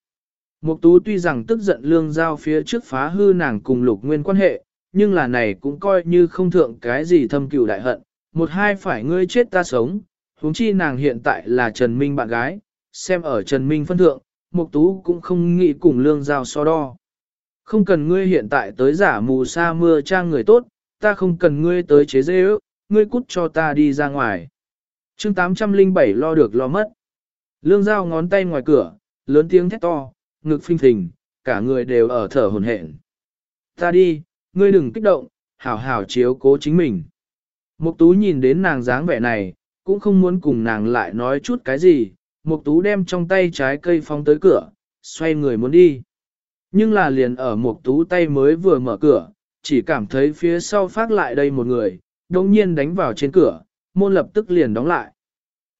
Mục Tú tuy rằng tức giận Lương Giao phía trước phá hư nàng cùng Lục Nguyên quan hệ, nhưng là này cũng coi như không thượng cái gì thâm cừu đại hận, một hai phải ngươi chết ta sống, huống chi nàng hiện tại là Trần Minh bạn gái, xem ở Trần Minh phân thượng, Mục Tú cũng không nghĩ cùng Lương Giao so đo. Không cần ngươi hiện tại tới giả mù sa mưa trang người tốt, ta không cần ngươi tới chế dê ước, ngươi cút cho ta đi ra ngoài. chương 807 lo được lo mất. Lương Giao ngón tay ngoài cửa, lớn tiếng thét to, ngực phinh phình, cả người đều ở thở hồn hển. Ta đi, ngươi đừng kích động, hảo hảo chiếu cố chính mình. Mục tú nhìn đến nàng dáng vẻ này, cũng không muốn cùng nàng lại nói chút cái gì, Mục tú đem trong tay trái cây phong tới cửa, xoay người muốn đi. Nhưng là liền ở Mục tú tay mới vừa mở cửa, chỉ cảm thấy phía sau phát lại đây một người, đồng nhiên đánh vào trên cửa, môn lập tức liền đóng lại.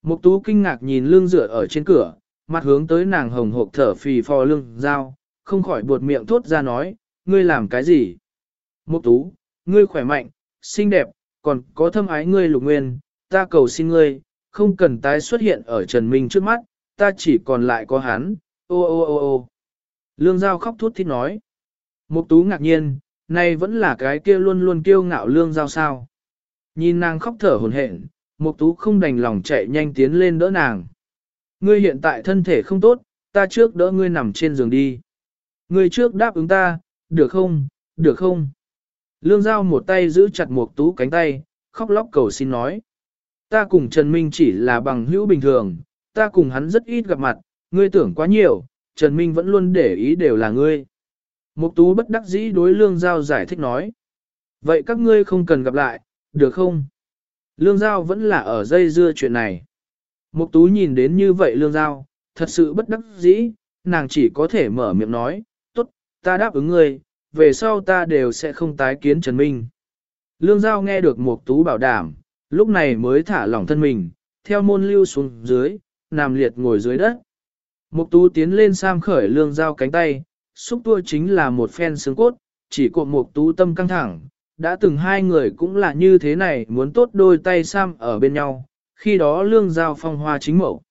Mục tú kinh ngạc nhìn lương dựa ở trên cửa, mặt hướng tới nàng hồng hộc thở phì phò lưng dao, không khỏi buột miệng thốt ra nói, ngươi làm cái gì? Mục tú, ngươi khỏe mạnh, xinh đẹp, còn có thâm ái ngươi lục nguyên, ta cầu xin ngươi, không cần tái xuất hiện ở Trần Minh trước mắt, ta chỉ còn lại có hắn, ô ô ô ô. Lương Giao khóc thút thít nói. Mục tú ngạc nhiên, này vẫn là cái kia luôn luôn kiêu ngạo Lương Giao sao. Nhìn nàng khóc thở hồn hển, Mục tú không đành lòng chạy nhanh tiến lên đỡ nàng. Ngươi hiện tại thân thể không tốt, ta trước đỡ ngươi nằm trên giường đi. Ngươi trước đáp ứng ta, được không, được không? Lương Giao một tay giữ chặt Mục tú cánh tay, khóc lóc cầu xin nói. Ta cùng Trần Minh chỉ là bằng hữu bình thường, ta cùng hắn rất ít gặp mặt, ngươi tưởng quá nhiều, Trần Minh vẫn luôn để ý đều là ngươi. Mục tú bất đắc dĩ đối Lương Giao giải thích nói. Vậy các ngươi không cần gặp lại, được không? Lương Giao vẫn là ở dây dưa chuyện này. Mục tú nhìn đến như vậy Lương Giao, thật sự bất đắc dĩ, nàng chỉ có thể mở miệng nói, tốt, ta đáp ứng ngươi, về sau ta đều sẽ không tái kiến Trần Minh. Lương Giao nghe được Mục tú bảo đảm, lúc này mới thả lỏng thân mình, theo môn lưu xuống dưới, nằm liệt ngồi dưới đất. Mục tú tiến lên sam khởi lương Giao cánh tay, xúc tua chính là một phen xương cốt, chỉ cột Mục tú tâm căng thẳng, đã từng hai người cũng là như thế này muốn tốt đôi tay sam ở bên nhau, khi đó lương giao phong hoa chính mẫu.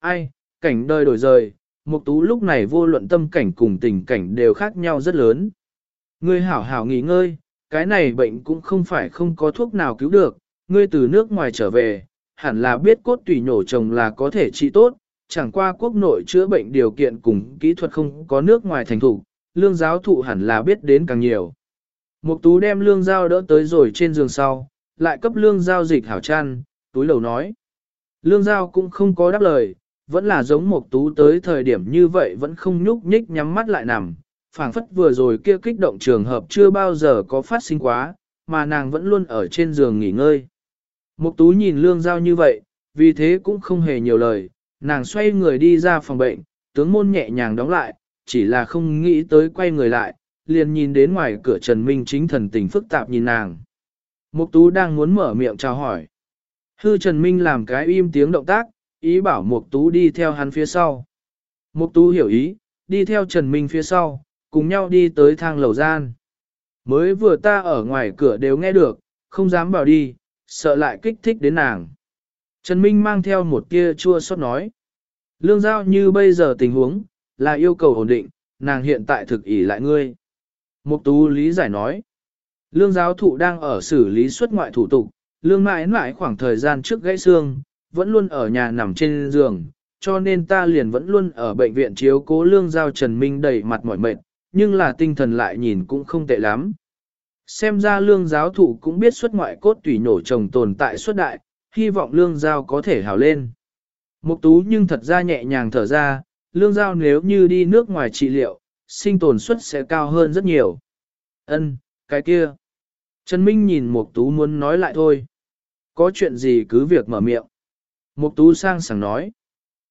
Ai, cảnh đời đổi rời, mục tú lúc này vô luận tâm cảnh cùng tình cảnh đều khác nhau rất lớn. Ngươi hảo hảo nghỉ ngơi, cái này bệnh cũng không phải không có thuốc nào cứu được, ngươi từ nước ngoài trở về, hẳn là biết cốt tủy nhổ chồng là có thể trị tốt, chẳng qua quốc nội chữa bệnh điều kiện cùng kỹ thuật không có nước ngoài thành thủ, lương giáo thụ hẳn là biết đến càng nhiều. Mục tú đem lương dao đỡ tới rồi trên giường sau, lại cấp lương dao dịch hảo chăn, túi lầu nói. Lương dao cũng không có đáp lời, vẫn là giống mục tú tới thời điểm như vậy vẫn không nhúc nhích nhắm mắt lại nằm, phảng phất vừa rồi kia kích động trường hợp chưa bao giờ có phát sinh quá, mà nàng vẫn luôn ở trên giường nghỉ ngơi. Mục tú nhìn lương dao như vậy, vì thế cũng không hề nhiều lời, nàng xoay người đi ra phòng bệnh, tướng môn nhẹ nhàng đóng lại, chỉ là không nghĩ tới quay người lại, liền nhìn đến ngoài cửa Trần Minh chính thần tình phức tạp nhìn nàng. Mục tú đang muốn mở miệng chào hỏi. Hư Trần Minh làm cái im tiếng động tác, ý bảo Mục tú đi theo hắn phía sau. Mục tú hiểu ý, đi theo Trần Minh phía sau, cùng nhau đi tới thang lầu gian. Mới vừa ta ở ngoài cửa đều nghe được, không dám vào đi, sợ lại kích thích đến nàng. Trần Minh mang theo một tia chua xót nói. Lương giao như bây giờ tình huống, là yêu cầu ổn định, nàng hiện tại thực ỷ lại ngươi. Mục tú lý giải nói. Lương giáo thụ đang ở xử lý xuất ngoại thủ tục, lương mãi mãi khoảng thời gian trước gãy xương, vẫn luôn ở nhà nằm trên giường, cho nên ta liền vẫn luôn ở bệnh viện chiếu cố lương giao Trần Minh đầy mặt mỏi mệt, nhưng là tinh thần lại nhìn cũng không tệ lắm. Xem ra lương giáo thụ cũng biết xuất ngoại cốt tủy nổ chồng tồn tại xuất đại, hy vọng lương giao có thể hào lên. Mục tú nhưng thật ra nhẹ nhàng thở ra, lương giao nếu như đi nước ngoài trị liệu, sinh tồn suất sẽ cao hơn rất nhiều. Ân, cái kia. Trần Minh nhìn Mục tú muốn nói lại thôi. Có chuyện gì cứ việc mở miệng. Mục tú sang sảng nói.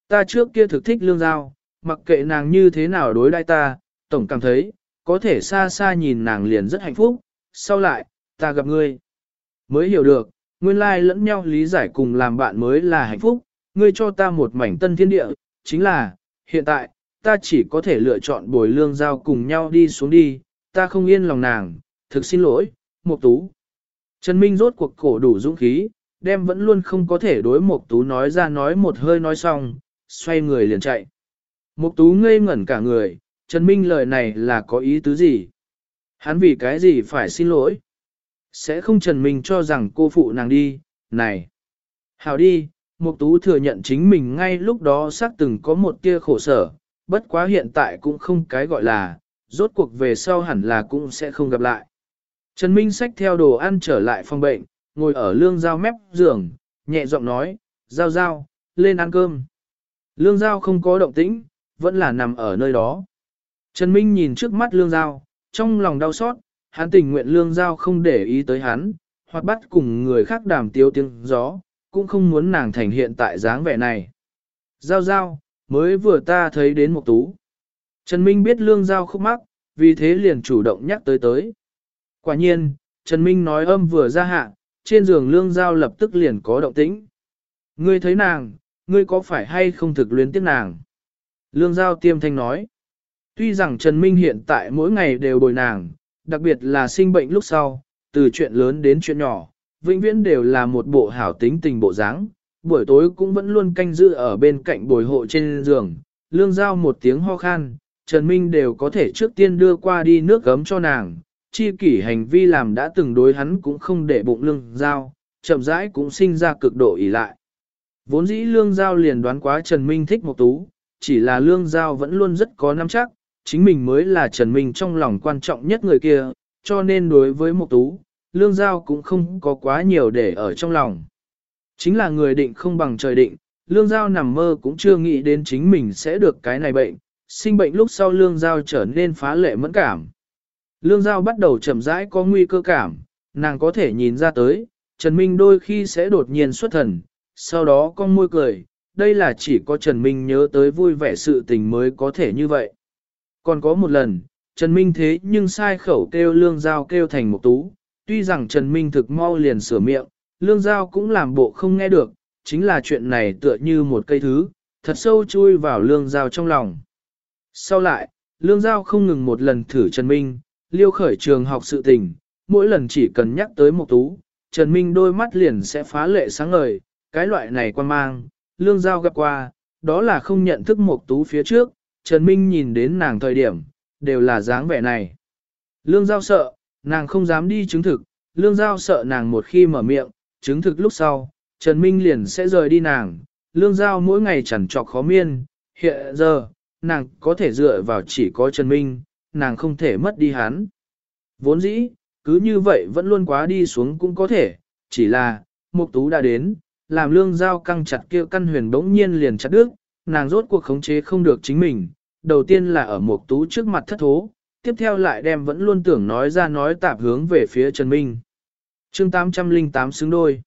Ta trước kia thực thích lương giao, mặc kệ nàng như thế nào đối đãi ta, tổng cảm thấy, có thể xa xa nhìn nàng liền rất hạnh phúc, sau lại, ta gặp ngươi. Mới hiểu được, nguyên lai lẫn nhau lý giải cùng làm bạn mới là hạnh phúc, ngươi cho ta một mảnh tân thiên địa, chính là, hiện tại, ta chỉ có thể lựa chọn bồi lương giao cùng nhau đi xuống đi, ta không yên lòng nàng, thực xin lỗi, Mộc Tú. Trần Minh rốt cuộc cổ đủ dũng khí, đem vẫn luôn không có thể đối Mộc Tú nói ra nói một hơi nói xong, xoay người liền chạy. Mộc Tú ngây ngẩn cả người, Trần Minh lời này là có ý tứ gì? Hắn vì cái gì phải xin lỗi? Sẽ không Trần Minh cho rằng cô phụ nàng đi, này. Hảo đi, Mục Tú thừa nhận chính mình ngay lúc đó xác từng có một tia khổ sở, bất quá hiện tại cũng không cái gọi là, rốt cuộc về sau hẳn là cũng sẽ không gặp lại. Trần Minh xách theo đồ ăn trở lại phòng bệnh, ngồi ở lương giao mép giường, nhẹ giọng nói, giao giao, lên ăn cơm. Lương giao không có động tĩnh, vẫn là nằm ở nơi đó. Trần Minh nhìn trước mắt lương giao, trong lòng đau xót, hắn tình nguyện lương giao không để ý tới hắn, hoặc bắt cùng người khác đàm tiếu tiếng gió, cũng không muốn nàng thành hiện tại dáng vẻ này. Giao giao, mới vừa ta thấy đến một tú. Trần Minh biết lương giao khúc mắc, vì thế liền chủ động nhắc tới tới. Quả nhiên, Trần Minh nói âm vừa ra hạ, trên giường lương giao lập tức liền có động tĩnh. Ngươi thấy nàng, ngươi có phải hay không thực luyến tiếc nàng? Lương giao tiêm thanh nói. Tuy rằng Trần Minh hiện tại mỗi ngày đều bồi nàng, đặc biệt là sinh bệnh lúc sau, từ chuyện lớn đến chuyện nhỏ, vĩnh viễn đều là một bộ hảo tính tình bộ dáng buổi tối cũng vẫn luôn canh giữ ở bên cạnh bồi hộ trên giường, lương giao một tiếng ho khan, Trần Minh đều có thể trước tiên đưa qua đi nước gấm cho nàng, chi kỷ hành vi làm đã từng đối hắn cũng không để bụng lương giao, chậm rãi cũng sinh ra cực độ ỉ lại. Vốn dĩ lương giao liền đoán quá Trần Minh thích một tú, chỉ là lương giao vẫn luôn rất có nắm chắc, chính mình mới là Trần Minh trong lòng quan trọng nhất người kia, cho nên đối với Mộc Tú, Lương Giao cũng không có quá nhiều để ở trong lòng. Chính là người định không bằng trời định, Lương Giao nằm mơ cũng chưa nghĩ đến chính mình sẽ được cái này bệnh, sinh bệnh lúc sau Lương Giao trở nên phá lệ mẫn cảm. Lương Giao bắt đầu chậm rãi có nguy cơ cảm, nàng có thể nhìn ra tới, Trần Minh đôi khi sẽ đột nhiên xuất thần, sau đó con môi cười, đây là chỉ có Trần Minh nhớ tới vui vẻ sự tình mới có thể như vậy. Còn có một lần, Trần Minh thế nhưng sai khẩu kêu lương giao kêu thành một tú, tuy rằng Trần Minh thực mau liền sửa miệng, lương giao cũng làm bộ không nghe được, chính là chuyện này tựa như một cây thứ, thật sâu chui vào lương giao trong lòng. Sau lại, lương giao không ngừng một lần thử Trần Minh, liêu khởi trường học sự tình, mỗi lần chỉ cần nhắc tới một tú, Trần Minh đôi mắt liền sẽ phá lệ sáng ngời, cái loại này quan mang, lương giao gặp qua, đó là không nhận thức một tú phía trước, Trần Minh nhìn đến nàng thời điểm, đều là dáng vẻ này. Lương giao sợ, nàng không dám đi chứng thực, lương giao sợ nàng một khi mở miệng, chứng thực lúc sau, Trần Minh liền sẽ rời đi nàng, lương giao mỗi ngày chẳng trọc khó miên, hiện giờ, nàng có thể dựa vào chỉ có Trần Minh, nàng không thể mất đi hắn. Vốn dĩ, cứ như vậy vẫn luôn quá đi xuống cũng có thể, chỉ là, mục tú đã đến, làm lương giao căng chặt kia căn huyền bỗng nhiên liền chặt đứt, nàng rốt cuộc khống chế không được chính mình, đầu tiên là ở mục tú trước mặt thất thố, tiếp theo lại đem vẫn luôn tưởng nói ra nói tạp hướng về phía Trần Minh. Chương 808 xứng đôi.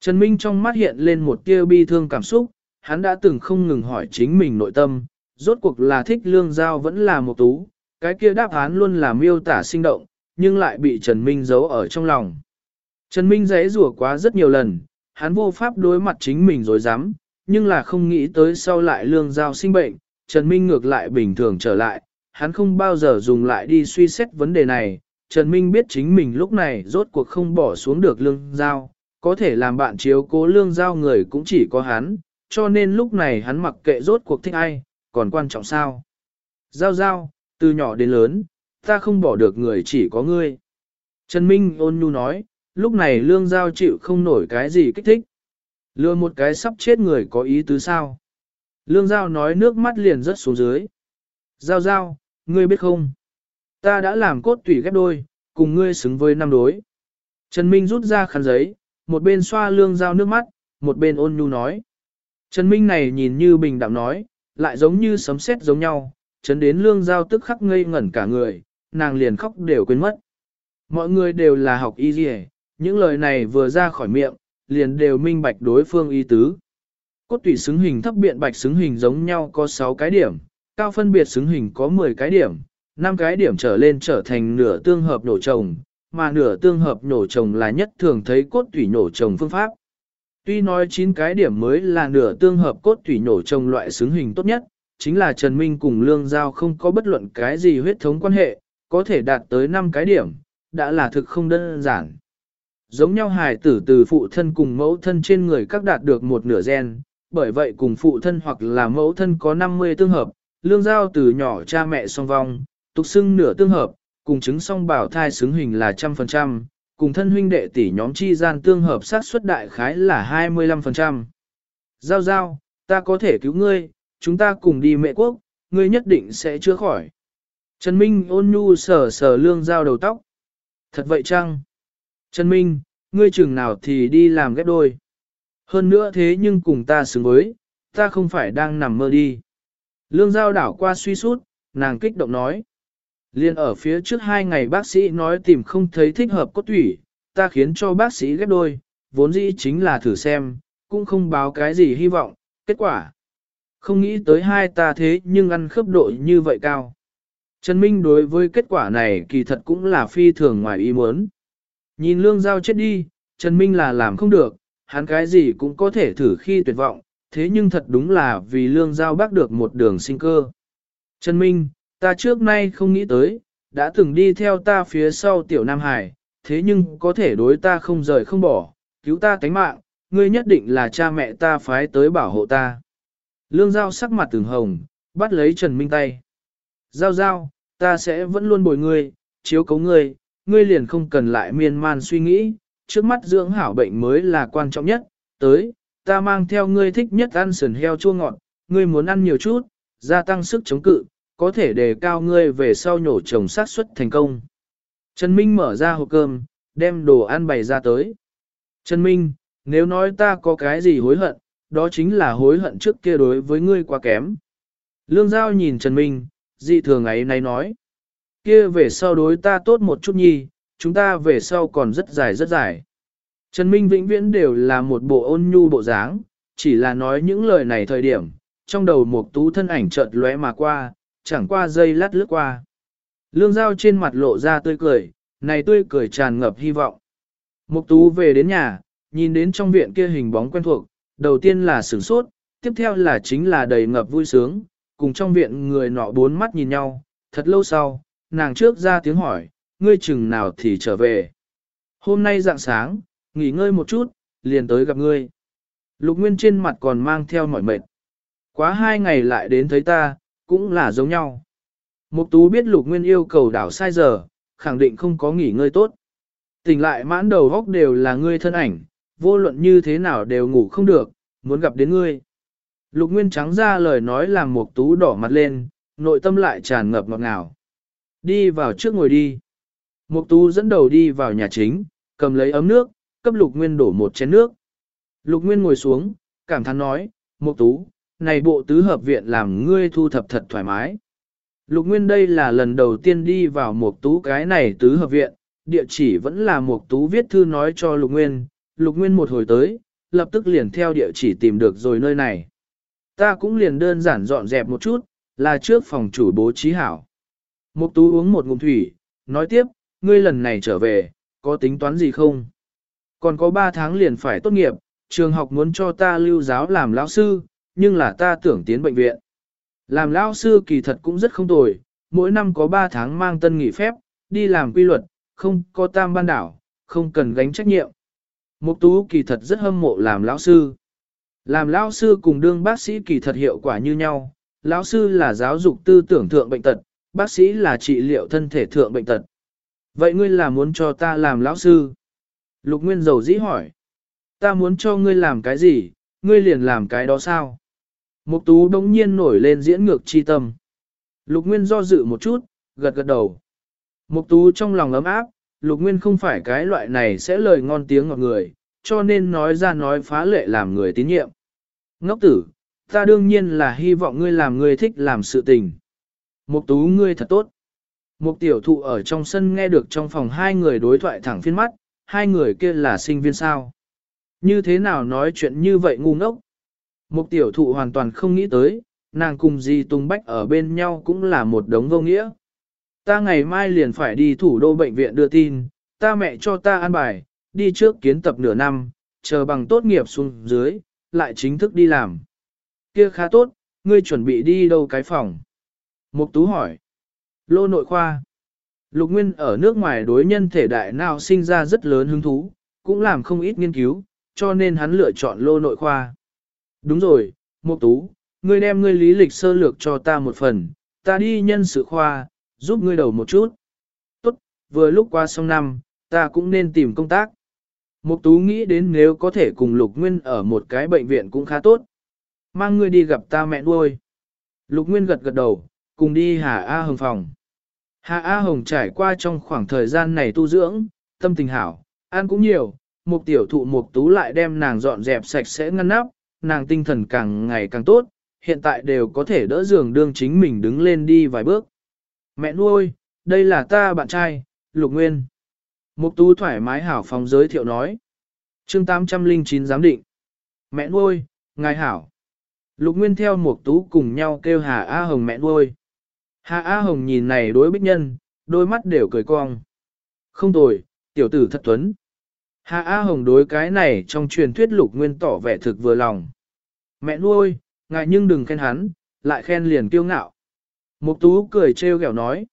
Trần Minh trong mắt hiện lên một tia bi thương cảm xúc, hắn đã từng không ngừng hỏi chính mình nội tâm, rốt cuộc là thích lương giao vẫn là một tú, cái kia đáp án luôn là miêu tả sinh động, nhưng lại bị Trần Minh giấu ở trong lòng. Trần Minh giấy rủa quá rất nhiều lần, hắn vô pháp đối mặt chính mình rồi dám, nhưng là không nghĩ tới sau lại lương giao sinh bệnh, Trần Minh ngược lại bình thường trở lại, hắn không bao giờ dùng lại đi suy xét vấn đề này. Trần Minh biết chính mình lúc này rốt cuộc không bỏ xuống được lương giao, có thể làm bạn chiếu cố lương giao người cũng chỉ có hắn, cho nên lúc này hắn mặc kệ rốt cuộc thích ai, còn quan trọng sao. Giao giao, từ nhỏ đến lớn, ta không bỏ được người chỉ có ngươi. Trần Minh ôn nhu nói, lúc này lương giao chịu không nổi cái gì kích thích. Lừa một cái sắp chết người có ý tứ sao. Lương giao nói nước mắt liền rớt xuống dưới. Giao giao, ngươi biết không? Ta đã làm cốt tủy ghép đôi, cùng ngươi xứng với năm đối. Trần Minh rút ra khăn giấy, một bên xoa lương giao nước mắt, một bên ôn nhu nói. Trần Minh này nhìn như bình đạm nói, lại giống như sấm sét giống nhau, chấn đến lương giao tức khắc ngây ngẩn cả người, nàng liền khóc đều quên mất. Mọi người đều là học y gì những lời này vừa ra khỏi miệng, liền đều minh bạch đối phương y tứ. Cốt tủy xứng hình thấp biện bạch xứng hình giống nhau có 6 cái điểm, cao phân biệt xứng hình có 10 cái điểm, năm cái điểm trở lên trở thành nửa tương hợp nổ trồng, mà nửa tương hợp nổ trồng là nhất thường thấy cốt thủy nổ trồng phương pháp. Tuy nói 9 cái điểm mới là nửa tương hợp cốt thủy nổ trồng loại xứng hình tốt nhất, chính là Trần Minh cùng Lương Giao không có bất luận cái gì huyết thống quan hệ, có thể đạt tới 5 cái điểm, đã là thực không đơn giản. Giống nhau hài tử từ phụ thân cùng mẫu thân trên người các đạt được một nửa gen, bởi vậy cùng phụ thân hoặc là mẫu thân có 50 tương hợp, lương giao từ nhỏ cha mẹ song vong, tục xưng nửa tương hợp, cùng chứng song bảo thai xứng hình là trăm phần trăm, cùng thân huynh đệ tỷ nhóm chi gian tương hợp sát suất đại khái là 25%. Giao giao, ta có thể cứu ngươi, chúng ta cùng đi mẹ quốc, ngươi nhất định sẽ chữa khỏi. Trần Minh ôn nhu sờ sờ lương giao đầu tóc. Thật vậy chăng? Trần Minh, ngươi chừng nào thì đi làm ghép đôi. Hơn nữa thế nhưng cùng ta xứng với, ta không phải đang nằm mơ đi. Lương giao đảo qua suy sút, nàng kích động nói. Liên ở phía trước hai ngày bác sĩ nói tìm không thấy thích hợp cốt thủy, ta khiến cho bác sĩ ghép đôi, vốn dĩ chính là thử xem, cũng không báo cái gì hy vọng, kết quả. Không nghĩ tới hai ta thế nhưng ăn khớp độ như vậy cao. Trần Minh đối với kết quả này kỳ thật cũng là phi thường ngoài ý muốn. Nhìn lương giao chết đi, Trần Minh là làm không được, hắn cái gì cũng có thể thử khi tuyệt vọng, thế nhưng thật đúng là vì lương giao bác được một đường sinh cơ. Trần Minh, ta trước nay không nghĩ tới, đã từng đi theo ta phía sau tiểu Nam Hải, thế nhưng có thể đối ta không rời không bỏ, cứu ta tánh mạng, ngươi nhất định là cha mẹ ta phái tới bảo hộ ta. Lương Giao sắc mặt từng hồng, bắt lấy Trần Minh tay. Giao Giao, ta sẽ vẫn luôn bồi ngươi, chiếu cấu ngươi, ngươi liền không cần lại miên man suy nghĩ, trước mắt dưỡng hảo bệnh mới là quan trọng nhất, tới, ta mang theo ngươi thích nhất ăn sườn heo chua ngọt, ngươi muốn ăn nhiều chút, gia tăng sức chống cự, có thể đề cao ngươi về sau nhổ trồng sát suất thành công. Trần Minh mở ra hộp cơm, đem đồ ăn bày ra tới. Trần Minh, nếu nói ta có cái gì hối hận, đó chính là hối hận trước kia đối với ngươi quá kém. Lương Giao nhìn Trần Minh, dị thường ấy nay nói. Kia về sau đối ta tốt một chút nhi, chúng ta về sau còn rất dài rất dài. Trần Minh vĩnh viễn đều là một bộ ôn nhu bộ dáng, chỉ là nói những lời này thời điểm, trong đầu một tú thân ảnh chợt lóe mà qua, chẳng qua dây lát lướt qua. Lương Giao trên mặt lộ ra tươi cười, này tươi cười tràn ngập hy vọng. Mục tú về đến nhà, nhìn đến trong viện kia hình bóng quen thuộc, đầu tiên là sửng sốt, tiếp theo là chính là đầy ngập vui sướng, cùng trong viện người nọ bốn mắt nhìn nhau, thật lâu sau, nàng trước ra tiếng hỏi, ngươi chừng nào thì trở về. Hôm nay dạng sáng, nghỉ ngơi một chút, liền tới gặp ngươi. Lục Nguyên trên mặt còn mang theo mỏi mệt. Quá hai ngày lại đến thấy ta, cũng là giống nhau. Mục Tú biết Lục Nguyên yêu cầu đảo sai giờ, khẳng định không có nghỉ ngơi tốt. Tỉnh lại mãn đầu góc đều là ngươi thân ảnh, vô luận như thế nào đều ngủ không được, muốn gặp đến ngươi. Lục Nguyên trắng ra lời nói làm Mục Tú đỏ mặt lên, nội tâm lại tràn ngập ngọt ngào. Đi vào trước ngồi đi. Mục Tú dẫn đầu đi vào nhà chính, cầm lấy ấm nước, cấp Lục Nguyên đổ một chén nước. Lục Nguyên ngồi xuống, cảm thán nói, Mục Tú, này bộ tứ hợp viện làm ngươi thu thập thật thoải mái. Lục Nguyên đây là lần đầu tiên đi vào một Tú cái này tứ hợp viện, địa chỉ vẫn là một Tú viết thư nói cho Lục Nguyên, Lục Nguyên một hồi tới, lập tức liền theo địa chỉ tìm được rồi nơi này. Ta cũng liền đơn giản dọn dẹp một chút, là trước phòng chủ bố trí hảo. Mục Tú uống một ngụm thủy, nói tiếp, ngươi lần này trở về, có tính toán gì không? Còn có 3 tháng liền phải tốt nghiệp, trường học muốn cho ta lưu giáo làm lão sư, nhưng là ta tưởng tiến bệnh viện. Làm lão sư kỳ thật cũng rất không tồi, mỗi năm có 3 tháng mang tân nghỉ phép, đi làm quy luật, không có tam ban đảo, không cần gánh trách nhiệm. Mục tú kỳ thật rất hâm mộ làm lão sư. Làm lão sư cùng đương bác sĩ kỳ thật hiệu quả như nhau, lão sư là giáo dục tư tưởng thượng bệnh tật, bác sĩ là trị liệu thân thể thượng bệnh tật. Vậy ngươi là muốn cho ta làm lão sư? Lục Nguyên dầu dĩ hỏi. Ta muốn cho ngươi làm cái gì, ngươi liền làm cái đó sao? Mục tú đống nhiên nổi lên diễn ngược chi tâm. Lục Nguyên do dự một chút, gật gật đầu. Mục tú trong lòng ấm áp, Lục Nguyên không phải cái loại này sẽ lời ngon tiếng ngọt người, cho nên nói ra nói phá lệ làm người tín nhiệm. Ngốc tử, ta đương nhiên là hy vọng ngươi làm ngươi thích làm sự tình. Mục tú ngươi thật tốt. Mục tiểu thụ ở trong sân nghe được trong phòng hai người đối thoại thẳng phiên mắt, hai người kia là sinh viên sao. Như thế nào nói chuyện như vậy ngu ngốc? Mục tiểu thụ hoàn toàn không nghĩ tới, nàng cùng Di Tung Bách ở bên nhau cũng là một đống vô nghĩa. Ta ngày mai liền phải đi thủ đô bệnh viện đưa tin, ta mẹ cho ta ăn bài, đi trước kiến tập nửa năm, chờ bằng tốt nghiệp xuống dưới, lại chính thức đi làm. Kia khá tốt, ngươi chuẩn bị đi đâu cái phòng? Mục Tú hỏi. Lô nội khoa. Lục Nguyên ở nước ngoài đối nhân thể đại nào sinh ra rất lớn hứng thú, cũng làm không ít nghiên cứu, cho nên hắn lựa chọn lô nội khoa. Đúng rồi, Mục Tú, ngươi đem ngươi lý lịch sơ lược cho ta một phần, ta đi nhân sự khoa, giúp ngươi đầu một chút. Tốt, vừa lúc qua xong năm, ta cũng nên tìm công tác. Mục Tú nghĩ đến nếu có thể cùng Lục Nguyên ở một cái bệnh viện cũng khá tốt. Mang ngươi đi gặp ta mẹ nuôi. Lục Nguyên gật gật đầu, cùng đi Hà A Hồng phòng. Hà A Hồng trải qua trong khoảng thời gian này tu dưỡng, tâm tình hảo, ăn cũng nhiều, một tiểu thụ một tú lại đem nàng dọn dẹp sạch sẽ ngăn nắp, nàng tinh thần càng ngày càng tốt, hiện tại đều có thể đỡ giường đương chính mình đứng lên đi vài bước. Mẹ nuôi, đây là ta bạn trai, Lục Nguyên. Mục tú thoải mái hảo phóng giới thiệu nói. chương 809 giám định. Mẹ nuôi, ngài hảo. Lục Nguyên theo Mục tú cùng nhau kêu Hà A Hồng mẹ nuôi. Hà A Hồng nhìn này đối bích nhân, đôi mắt đều cười cong. Không tồi, tiểu tử thật tuấn. Hà A Hồng đối cái này trong truyền thuyết lục nguyên tỏ vẻ thực vừa lòng. Mẹ nuôi, ngài nhưng đừng khen hắn, lại khen liền kiêu ngạo. Mục tú cười trêu ghẹo nói.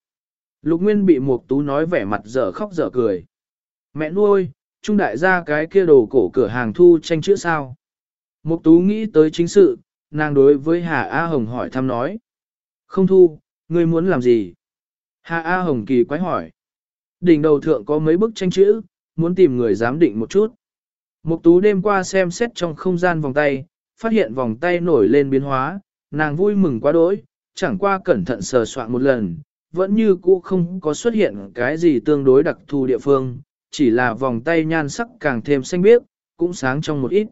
Lục nguyên bị mục tú nói vẻ mặt dở khóc dở cười. Mẹ nuôi, trung đại gia cái kia đồ cổ cửa hàng thu tranh chữ sao. Mục tú nghĩ tới chính sự, nàng đối với Hà A Hồng hỏi thăm nói. Không thu, ngươi muốn làm gì? Hà A Hồng kỳ quái hỏi. Đỉnh đầu thượng có mấy bức tranh chữ, muốn tìm người giám định một chút. Mục tú đêm qua xem xét trong không gian vòng tay, phát hiện vòng tay nổi lên biến hóa, nàng vui mừng quá đỗi, chẳng qua cẩn thận sờ soạn một lần, vẫn như cũ không có xuất hiện cái gì tương đối đặc thù địa phương, chỉ là vòng tay nhan sắc càng thêm xanh biếc, cũng sáng trong một ít.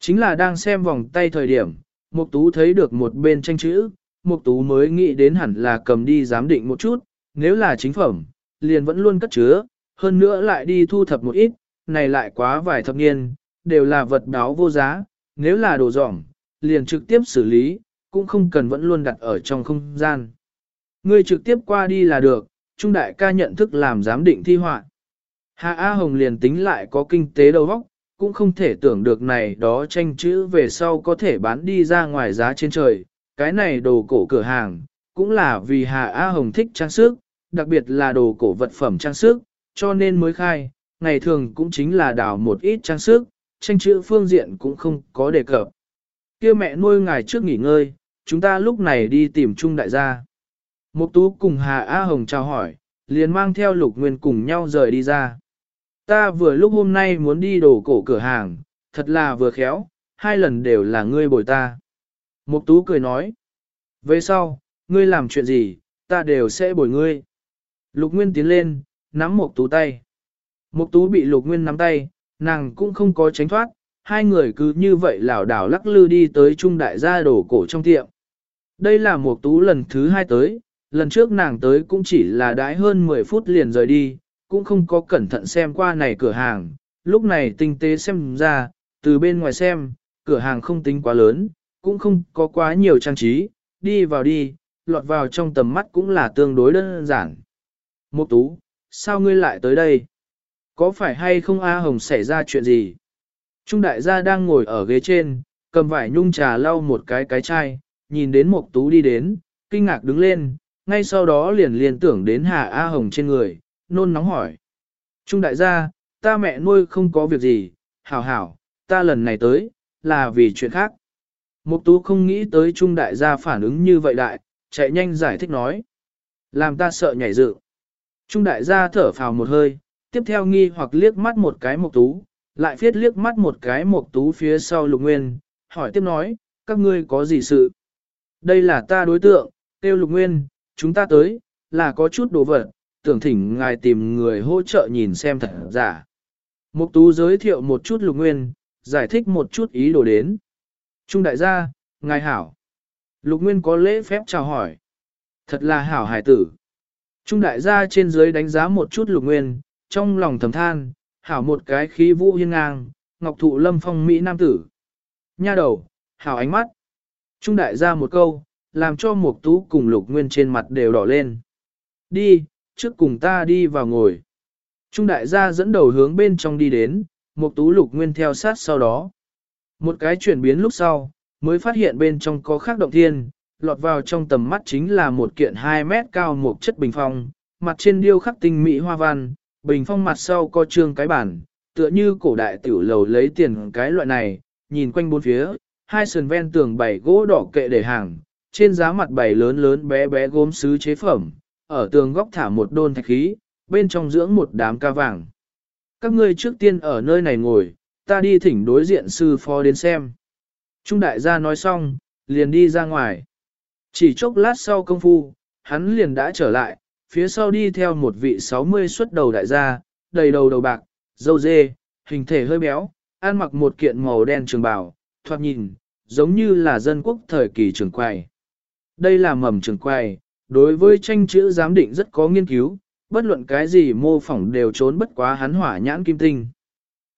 Chính là đang xem vòng tay thời điểm, Mục Tú thấy được một bên tranh chữ, Mục Tú mới nghĩ đến hẳn là cầm đi giám định một chút, nếu là chính phẩm, liền vẫn luôn cất chứa, hơn nữa lại đi thu thập một ít, này lại quá vài thập niên, đều là vật đáo vô giá, nếu là đồ dỏng, liền trực tiếp xử lý, cũng không cần vẫn luôn đặt ở trong không gian. Ngươi trực tiếp qua đi là được, Trung đại ca nhận thức làm giám định thi họa. Hạ A Hồng liền tính lại có kinh tế đầu óc, cũng không thể tưởng được này đó tranh chữ về sau có thể bán đi ra ngoài giá trên trời. Cái này đồ cổ cửa hàng, cũng là vì Hà A Hồng thích trang sức, đặc biệt là đồ cổ vật phẩm trang sức, cho nên mới khai, ngày thường cũng chính là đào một ít trang sức, tranh chữ phương diện cũng không có đề cập. kia mẹ nuôi ngài trước nghỉ ngơi, chúng ta lúc này đi tìm Trung đại gia. Mục tú cùng Hà A Hồng chào hỏi, liền mang theo lục nguyên cùng nhau rời đi ra. Ta vừa lúc hôm nay muốn đi đổ cổ cửa hàng, thật là vừa khéo, hai lần đều là ngươi bồi ta. Mục tú cười nói, về sau, ngươi làm chuyện gì, ta đều sẽ bồi ngươi. Lục Nguyên tiến lên, nắm Mục tú tay. Mục tú bị Lục Nguyên nắm tay, nàng cũng không có tránh thoát, hai người cứ như vậy lảo đảo lắc lư đi tới trung đại gia đổ cổ trong tiệm. Đây là Mục tú lần thứ hai tới, lần trước nàng tới cũng chỉ là đãi hơn 10 phút liền rời đi, cũng không có cẩn thận xem qua này cửa hàng, lúc này tinh tế xem ra, từ bên ngoài xem, cửa hàng không tính quá lớn, cũng không có quá nhiều trang trí, đi vào đi, lọt vào trong tầm mắt cũng là tương đối đơn giản. Mục tú, sao ngươi lại tới đây? Có phải hay không A Hồng xảy ra chuyện gì? Trung đại gia đang ngồi ở ghế trên, cầm vải nhung trà lau một cái cái chai, nhìn đến Mộc tú đi đến, kinh ngạc đứng lên, ngay sau đó liền liền tưởng đến Hà A Hồng trên người, nôn nóng hỏi. Trung đại gia, ta mẹ nuôi không có việc gì, hảo hảo, ta lần này tới, là vì chuyện khác. Mục tú không nghĩ tới Trung đại gia phản ứng như vậy đại, chạy nhanh giải thích nói. Làm ta sợ nhảy dựng. Trung đại gia thở phào một hơi, tiếp theo nghi hoặc liếc mắt một cái mục tú, lại phiết liếc mắt một cái mục tú phía sau lục nguyên, hỏi tiếp nói, các ngươi có gì sự? Đây là ta đối tượng, tiêu lục nguyên, chúng ta tới, là có chút đồ vật, tưởng thỉnh ngài tìm người hỗ trợ nhìn xem thật giả. Mục tú giới thiệu một chút lục nguyên, giải thích một chút ý đồ đến. Trung đại gia, ngài hảo. Lục nguyên có lễ phép chào hỏi. Thật là hảo hải tử. Trung đại gia trên dưới đánh giá một chút lục nguyên, trong lòng thầm than, hảo một cái khí vũ hiên ngang, ngọc thụ lâm phong Mỹ nam tử. Nha đầu, hảo ánh mắt. Trung đại gia một câu, làm cho một Tú cùng Lục Nguyên trên mặt đều đỏ lên. Đi, trước cùng ta đi vào ngồi. Trung đại gia dẫn đầu hướng bên trong đi đến, một Tú Lục Nguyên theo sát sau đó. Một cái chuyển biến lúc sau, mới phát hiện bên trong có khác động thiên, lọt vào trong tầm mắt chính là một kiện 2 mét cao một chất bình phong, mặt trên điêu khắc tinh mỹ hoa văn, bình phong mặt sau có trương cái bản, tựa như cổ đại tiểu lầu lấy tiền cái loại này, nhìn quanh bốn phía, hai sườn ven tường bảy gỗ đỏ kệ để hàng, trên giá mặt bày lớn lớn bé bé gốm sứ chế phẩm, ở tường góc thả một đôn thạch khí, bên trong dưỡng một đám ca vàng. Các ngươi trước tiên ở nơi này ngồi, ta đi thỉnh đối diện sư phó đến xem. Trung đại gia nói xong, liền đi ra ngoài. Chỉ chốc lát sau công phu, hắn liền đã trở lại, phía sau đi theo một vị 60 xuất đầu đại gia, đầy đầu đầu bạc, dâu dê, hình thể hơi béo, ăn mặc một kiện màu đen trường bào, thoạt nhìn, giống như là dân quốc thời kỳ trường quay Đây là mầm trường quay, đối với tranh chữ giám định rất có nghiên cứu, bất luận cái gì mô phỏng đều trốn bất quá hắn hỏa nhãn kim tinh.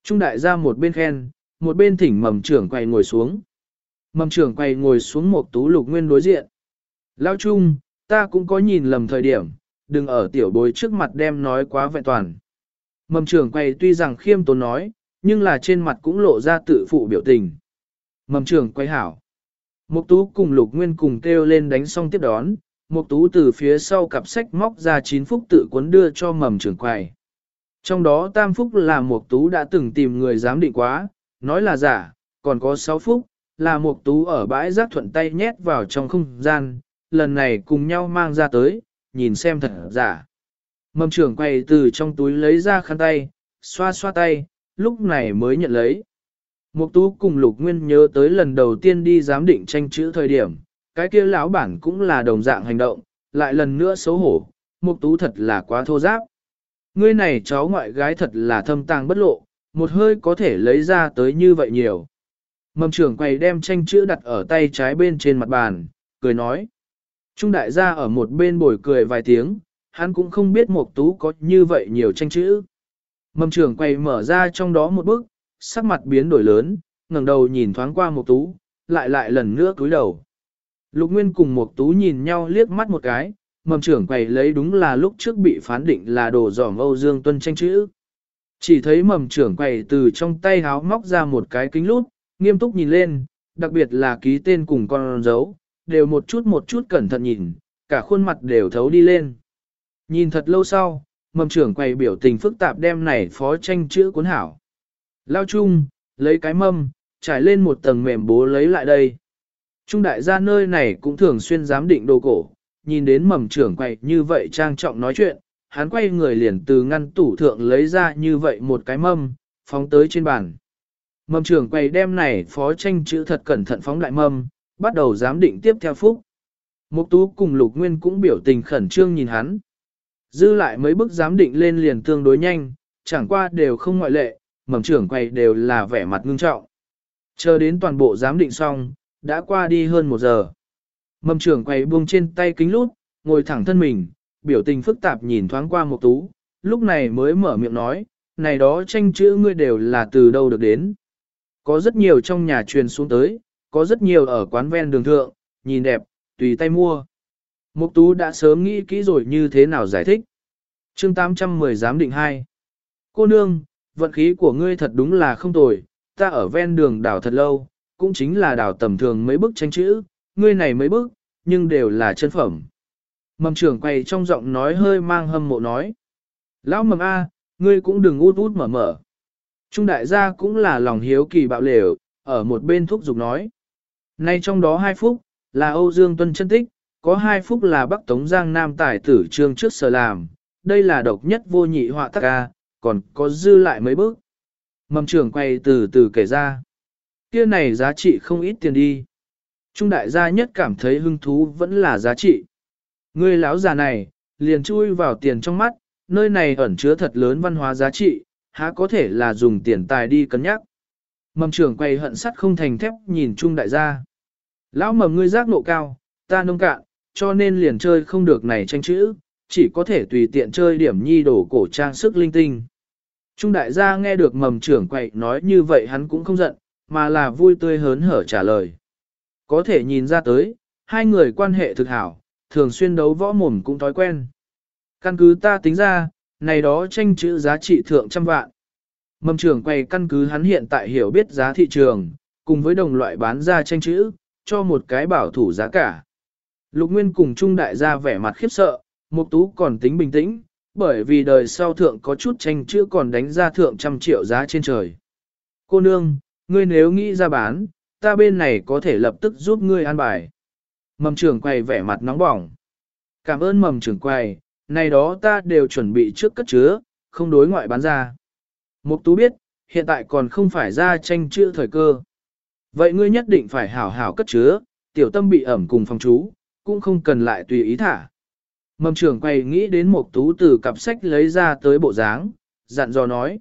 Trung đại gia một bên khen, một bên thỉnh mầm trưởng quay ngồi xuống. Mầm trưởng quay ngồi xuống một tú lục nguyên đối diện. Lao Trung, ta cũng có nhìn lầm thời điểm, đừng ở tiểu bối trước mặt đem nói quá vẹn toàn. Mầm trưởng quay tuy rằng khiêm tốn nói, nhưng là trên mặt cũng lộ ra tự phụ biểu tình. Mầm trưởng quay hảo. Mục tú cùng lục nguyên cùng kêu lên đánh xong tiếp đón, mục tú từ phía sau cặp sách móc ra chín phúc tự cuốn đưa cho mầm trưởng quầy. Trong đó tam phúc là mục tú đã từng tìm người giám định quá, nói là giả, còn có sáu phúc, là mục tú ở bãi rác thuận tay nhét vào trong không gian, lần này cùng nhau mang ra tới, nhìn xem thật giả. Mầm trưởng quầy từ trong túi lấy ra khăn tay, xoa xoa tay, lúc này mới nhận lấy. Mục tú cùng lục nguyên nhớ tới lần đầu tiên đi giám định tranh chữ thời điểm, cái kia lão bản cũng là đồng dạng hành động, lại lần nữa xấu hổ, mục tú thật là quá thô giáp. Ngươi này cháu ngoại gái thật là thâm tàng bất lộ, một hơi có thể lấy ra tới như vậy nhiều. Mầm trưởng quầy đem tranh chữ đặt ở tay trái bên trên mặt bàn, cười nói. Trung đại gia ở một bên bồi cười vài tiếng, hắn cũng không biết Mộc tú có như vậy nhiều tranh chữ. Mầm trưởng quầy mở ra trong đó một bức, sắc mặt biến đổi lớn, ngẩng đầu nhìn thoáng qua Mộc Tú, lại lại lần nữa cúi đầu. Lục Nguyên cùng Mộc Tú nhìn nhau liếc mắt một cái, mầm trưởng quầy lấy đúng là lúc trước bị phán định là đồ giỏm Âu Dương Tuân tranh chữ. Chỉ thấy mầm trưởng quầy từ trong tay háo móc ra một cái kính lút, nghiêm túc nhìn lên, đặc biệt là ký tên cùng con dấu, đều một chút một chút cẩn thận nhìn, cả khuôn mặt đều thấu đi lên. Nhìn thật lâu sau, mầm trưởng quầy biểu tình phức tạp đem này phó tranh chữ cuốn hảo. Lao chung, lấy cái mâm, trải lên một tầng mềm bố lấy lại đây. Trung đại gia nơi này cũng thường xuyên giám định đồ cổ, nhìn đến mầm trưởng quầy như vậy trang trọng nói chuyện, hắn quay người liền từ ngăn tủ thượng lấy ra như vậy một cái mâm, phóng tới trên bàn. Mầm trưởng quầy đem này phó tranh chữ thật cẩn thận phóng đại mâm, bắt đầu giám định tiếp theo phúc. Mục tú cùng lục nguyên cũng biểu tình khẩn trương nhìn hắn. Dư lại mấy bức giám định lên liền tương đối nhanh, chẳng qua đều không ngoại lệ, mầm trưởng quầy đều là vẻ mặt ngưng trọng. Chờ đến toàn bộ giám định xong, đã qua đi hơn một giờ. Mầm trưởng quầy buông trên tay kính lút, ngồi thẳng thân mình, biểu tình phức tạp nhìn thoáng qua mục tú, lúc này mới mở miệng nói, này đó tranh chữ ngươi đều là từ đâu được đến. Có rất nhiều trong nhà truyền xuống tới, có rất nhiều ở quán ven đường thượng, nhìn đẹp, tùy tay mua. Mục tú đã sớm nghĩ kỹ rồi như thế nào giải thích. Chương 810 giám định 2. Cô nương, vận khí của ngươi thật đúng là không tồi, ta ở ven đường đảo thật lâu, cũng chính là đảo tầm thường mấy bức tranh chữ, ngươi này mấy bức, nhưng đều là chân phẩm. Mầm trưởng quay trong giọng nói hơi mang hâm mộ nói. Lão mầm A, ngươi cũng đừng út út mở mở. Trung đại gia cũng là lòng hiếu kỳ bạo lều, ở một bên thúc giục nói. Nay trong đó hai phúc, là Âu Dương Tuân chân tích, có hai phúc là Bắc Tống Giang Nam tài tử trương trước sở làm, đây là độc nhất vô nhị họa tác ca, còn có dư lại mấy bước. Mầm trưởng quay từ từ kể ra. Kia này giá trị không ít tiền đi. Trung đại gia nhất cảm thấy hứng thú vẫn là giá trị. Người lão già này, liền chui vào tiền trong mắt, nơi này ẩn chứa thật lớn văn hóa giá trị, há có thể là dùng tiền tài đi cân nhắc. Mầm trưởng quay hận sắt không thành thép nhìn Trung đại gia. Lão mầm ngươi giác nộ cao, ta nông cạn, cho nên liền chơi không được này tranh chữ, chỉ có thể tùy tiện chơi điểm nhi đổ cổ trang sức linh tinh. Trung đại gia nghe được mầm trưởng quậy nói như vậy hắn cũng không giận, mà là vui tươi hớn hở trả lời. Có thể nhìn ra tới, hai người quan hệ thực hảo, thường xuyên đấu võ mồm cũng thói quen. Căn cứ ta tính ra, này đó tranh chữ giá trị thượng trăm vạn. Mầm trưởng quay căn cứ hắn hiện tại hiểu biết giá thị trường, cùng với đồng loại bán ra tranh chữ, cho một cái bảo thủ giá cả. Lục Nguyên cùng Trung đại gia vẻ mặt khiếp sợ, Mục Tú còn tính bình tĩnh, bởi vì đời sau thượng có chút tranh chữ còn đánh ra thượng trăm triệu giá trên trời. Cô nương, ngươi nếu nghĩ ra bán, ta bên này có thể lập tức giúp ngươi an bài. Mầm trưởng quầy vẻ mặt nóng bỏng. Cảm ơn mầm trưởng quầy, này đó ta đều chuẩn bị trước cất chứa, không đối ngoại bán ra. Mục tú biết, hiện tại còn không phải ra tranh chữ thời cơ. Vậy ngươi nhất định phải hảo hảo cất chứa, tiểu tâm bị ẩm cùng phòng chú, cũng không cần lại tùy ý thả. Mầm trưởng quay nghĩ đến một tú từ cặp sách lấy ra tới bộ dáng, dặn dò nói.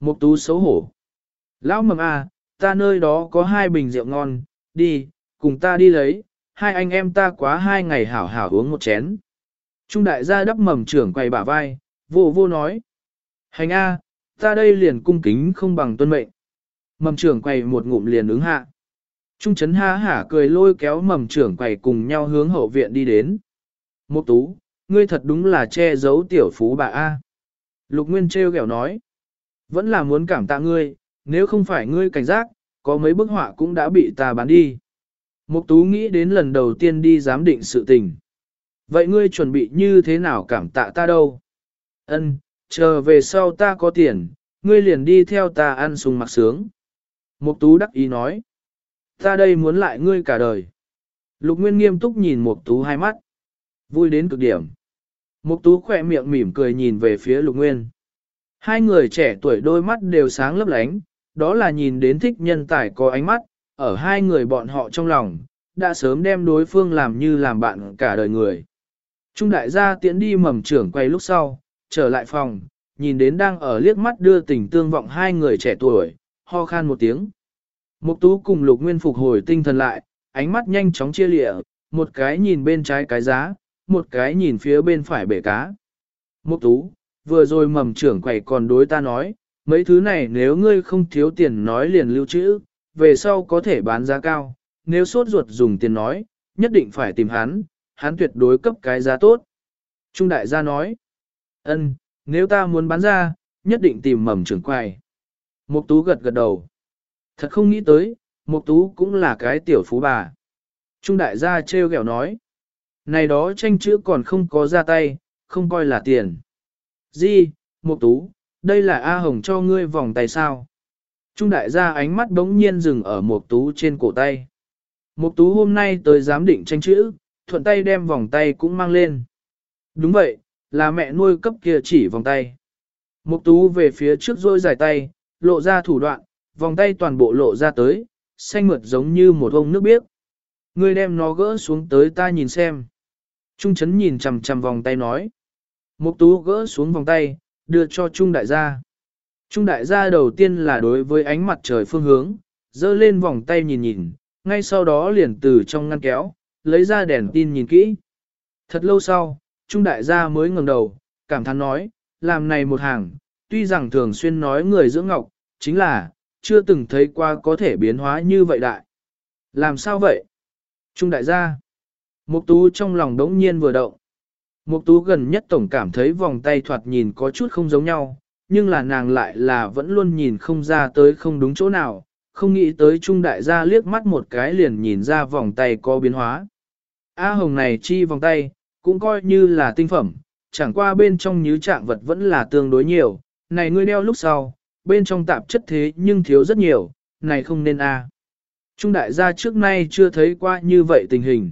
Một tú xấu hổ. Lão mầm à, ta nơi đó có hai bình rượu ngon, đi, cùng ta đi lấy, hai anh em ta quá hai ngày hảo hảo uống một chén. Trung đại gia đắp mầm trưởng quay bả vai, vô vô nói. Hành A, ta đây liền cung kính không bằng tuân mệnh. Mầm trưởng quầy một ngụm liền ứng hạ. Trung chấn ha hả cười lôi kéo mầm trưởng quầy cùng nhau hướng hậu viện đi đến. Một tú, ngươi thật đúng là che giấu tiểu phú bà A. Lục Nguyên treo ghẹo nói. Vẫn là muốn cảm tạ ngươi, nếu không phải ngươi cảnh giác, có mấy bức họa cũng đã bị ta bán đi. Mục tú nghĩ đến lần đầu tiên đi giám định sự tình. Vậy ngươi chuẩn bị như thế nào cảm tạ ta đâu? Ân, chờ về sau ta có tiền, ngươi liền đi theo ta ăn sung mặc sướng. Mục tú đắc ý nói. Ta đây muốn lại ngươi cả đời. Lục Nguyên nghiêm túc nhìn Mục Tú hai mắt. Vui đến cực điểm. Mục Tú khỏe miệng mỉm cười nhìn về phía Lục Nguyên. Hai người trẻ tuổi đôi mắt đều sáng lấp lánh, đó là nhìn đến thích nhân tài có ánh mắt, ở hai người bọn họ trong lòng, đã sớm đem đối phương làm như làm bạn cả đời người. Trung đại gia tiễn đi mầm trưởng quay lúc sau, trở lại phòng, nhìn đến đang ở liếc mắt đưa tình tương vọng hai người trẻ tuổi, ho khan một tiếng. Mục tú cùng lục nguyên phục hồi tinh thần lại, ánh mắt nhanh chóng chia lịa, một cái nhìn bên trái cái giá, một cái nhìn phía bên phải bể cá. Mục tú, vừa rồi mầm trưởng quầy còn đối ta nói, mấy thứ này nếu ngươi không thiếu tiền nói liền lưu trữ, về sau có thể bán giá cao, nếu sốt ruột dùng tiền nói, nhất định phải tìm hắn, hắn tuyệt đối cấp cái giá tốt. Trung đại gia nói, ân, nếu ta muốn bán ra, nhất định tìm mầm trưởng quầy. Mục tú gật gật đầu. Thật không nghĩ tới, Mục Tú cũng là cái tiểu phú bà. Trung đại gia treo ghẹo nói. Này đó tranh chữ còn không có ra tay, không coi là tiền. Di, Mục Tú, đây là A Hồng cho ngươi vòng tay sao? Trung đại gia ánh mắt đống nhiên dừng ở Mục Tú trên cổ tay. Mục Tú hôm nay tới giám định tranh chữ, thuận tay đem vòng tay cũng mang lên. Đúng vậy, là mẹ nuôi cấp kia chỉ vòng tay. Mục Tú về phía trước rôi dài tay, lộ ra thủ đoạn, vòng tay toàn bộ lộ ra tới, xanh mượt giống như một ông nước biếc. Ngươi đem nó gỡ xuống tới ta nhìn xem. Trung chấn nhìn chằm chằm vòng tay nói. Mục tú gỡ xuống vòng tay, đưa cho Trung đại gia. Trung đại gia đầu tiên là đối với ánh mặt trời phương hướng, dơ lên vòng tay nhìn nhìn, ngay sau đó liền từ trong ngăn kéo, lấy ra đèn tin nhìn kỹ. Thật lâu sau, Trung đại gia mới ngẩng đầu, cảm thán nói, làm này một hàng, tuy rằng thường xuyên nói người dưỡng ngọc, chính là, chưa từng thấy qua có thể biến hóa như vậy đại. Làm sao vậy? Trung đại gia. Mục tú trong lòng đống nhiên vừa động. Mục tú gần nhất tổng cảm thấy vòng tay thoạt nhìn có chút không giống nhau, nhưng là nàng lại là vẫn luôn nhìn không ra tới không đúng chỗ nào, không nghĩ tới trung đại gia liếc mắt một cái liền nhìn ra vòng tay có biến hóa. A hồng này chi vòng tay, cũng coi như là tinh phẩm, chẳng qua bên trong nhứ trạng vật vẫn là tương đối nhiều, này ngươi đeo lúc sau, bên trong tạp chất thế nhưng thiếu rất nhiều, này không nên a. Trung đại gia trước nay chưa thấy qua như vậy tình hình.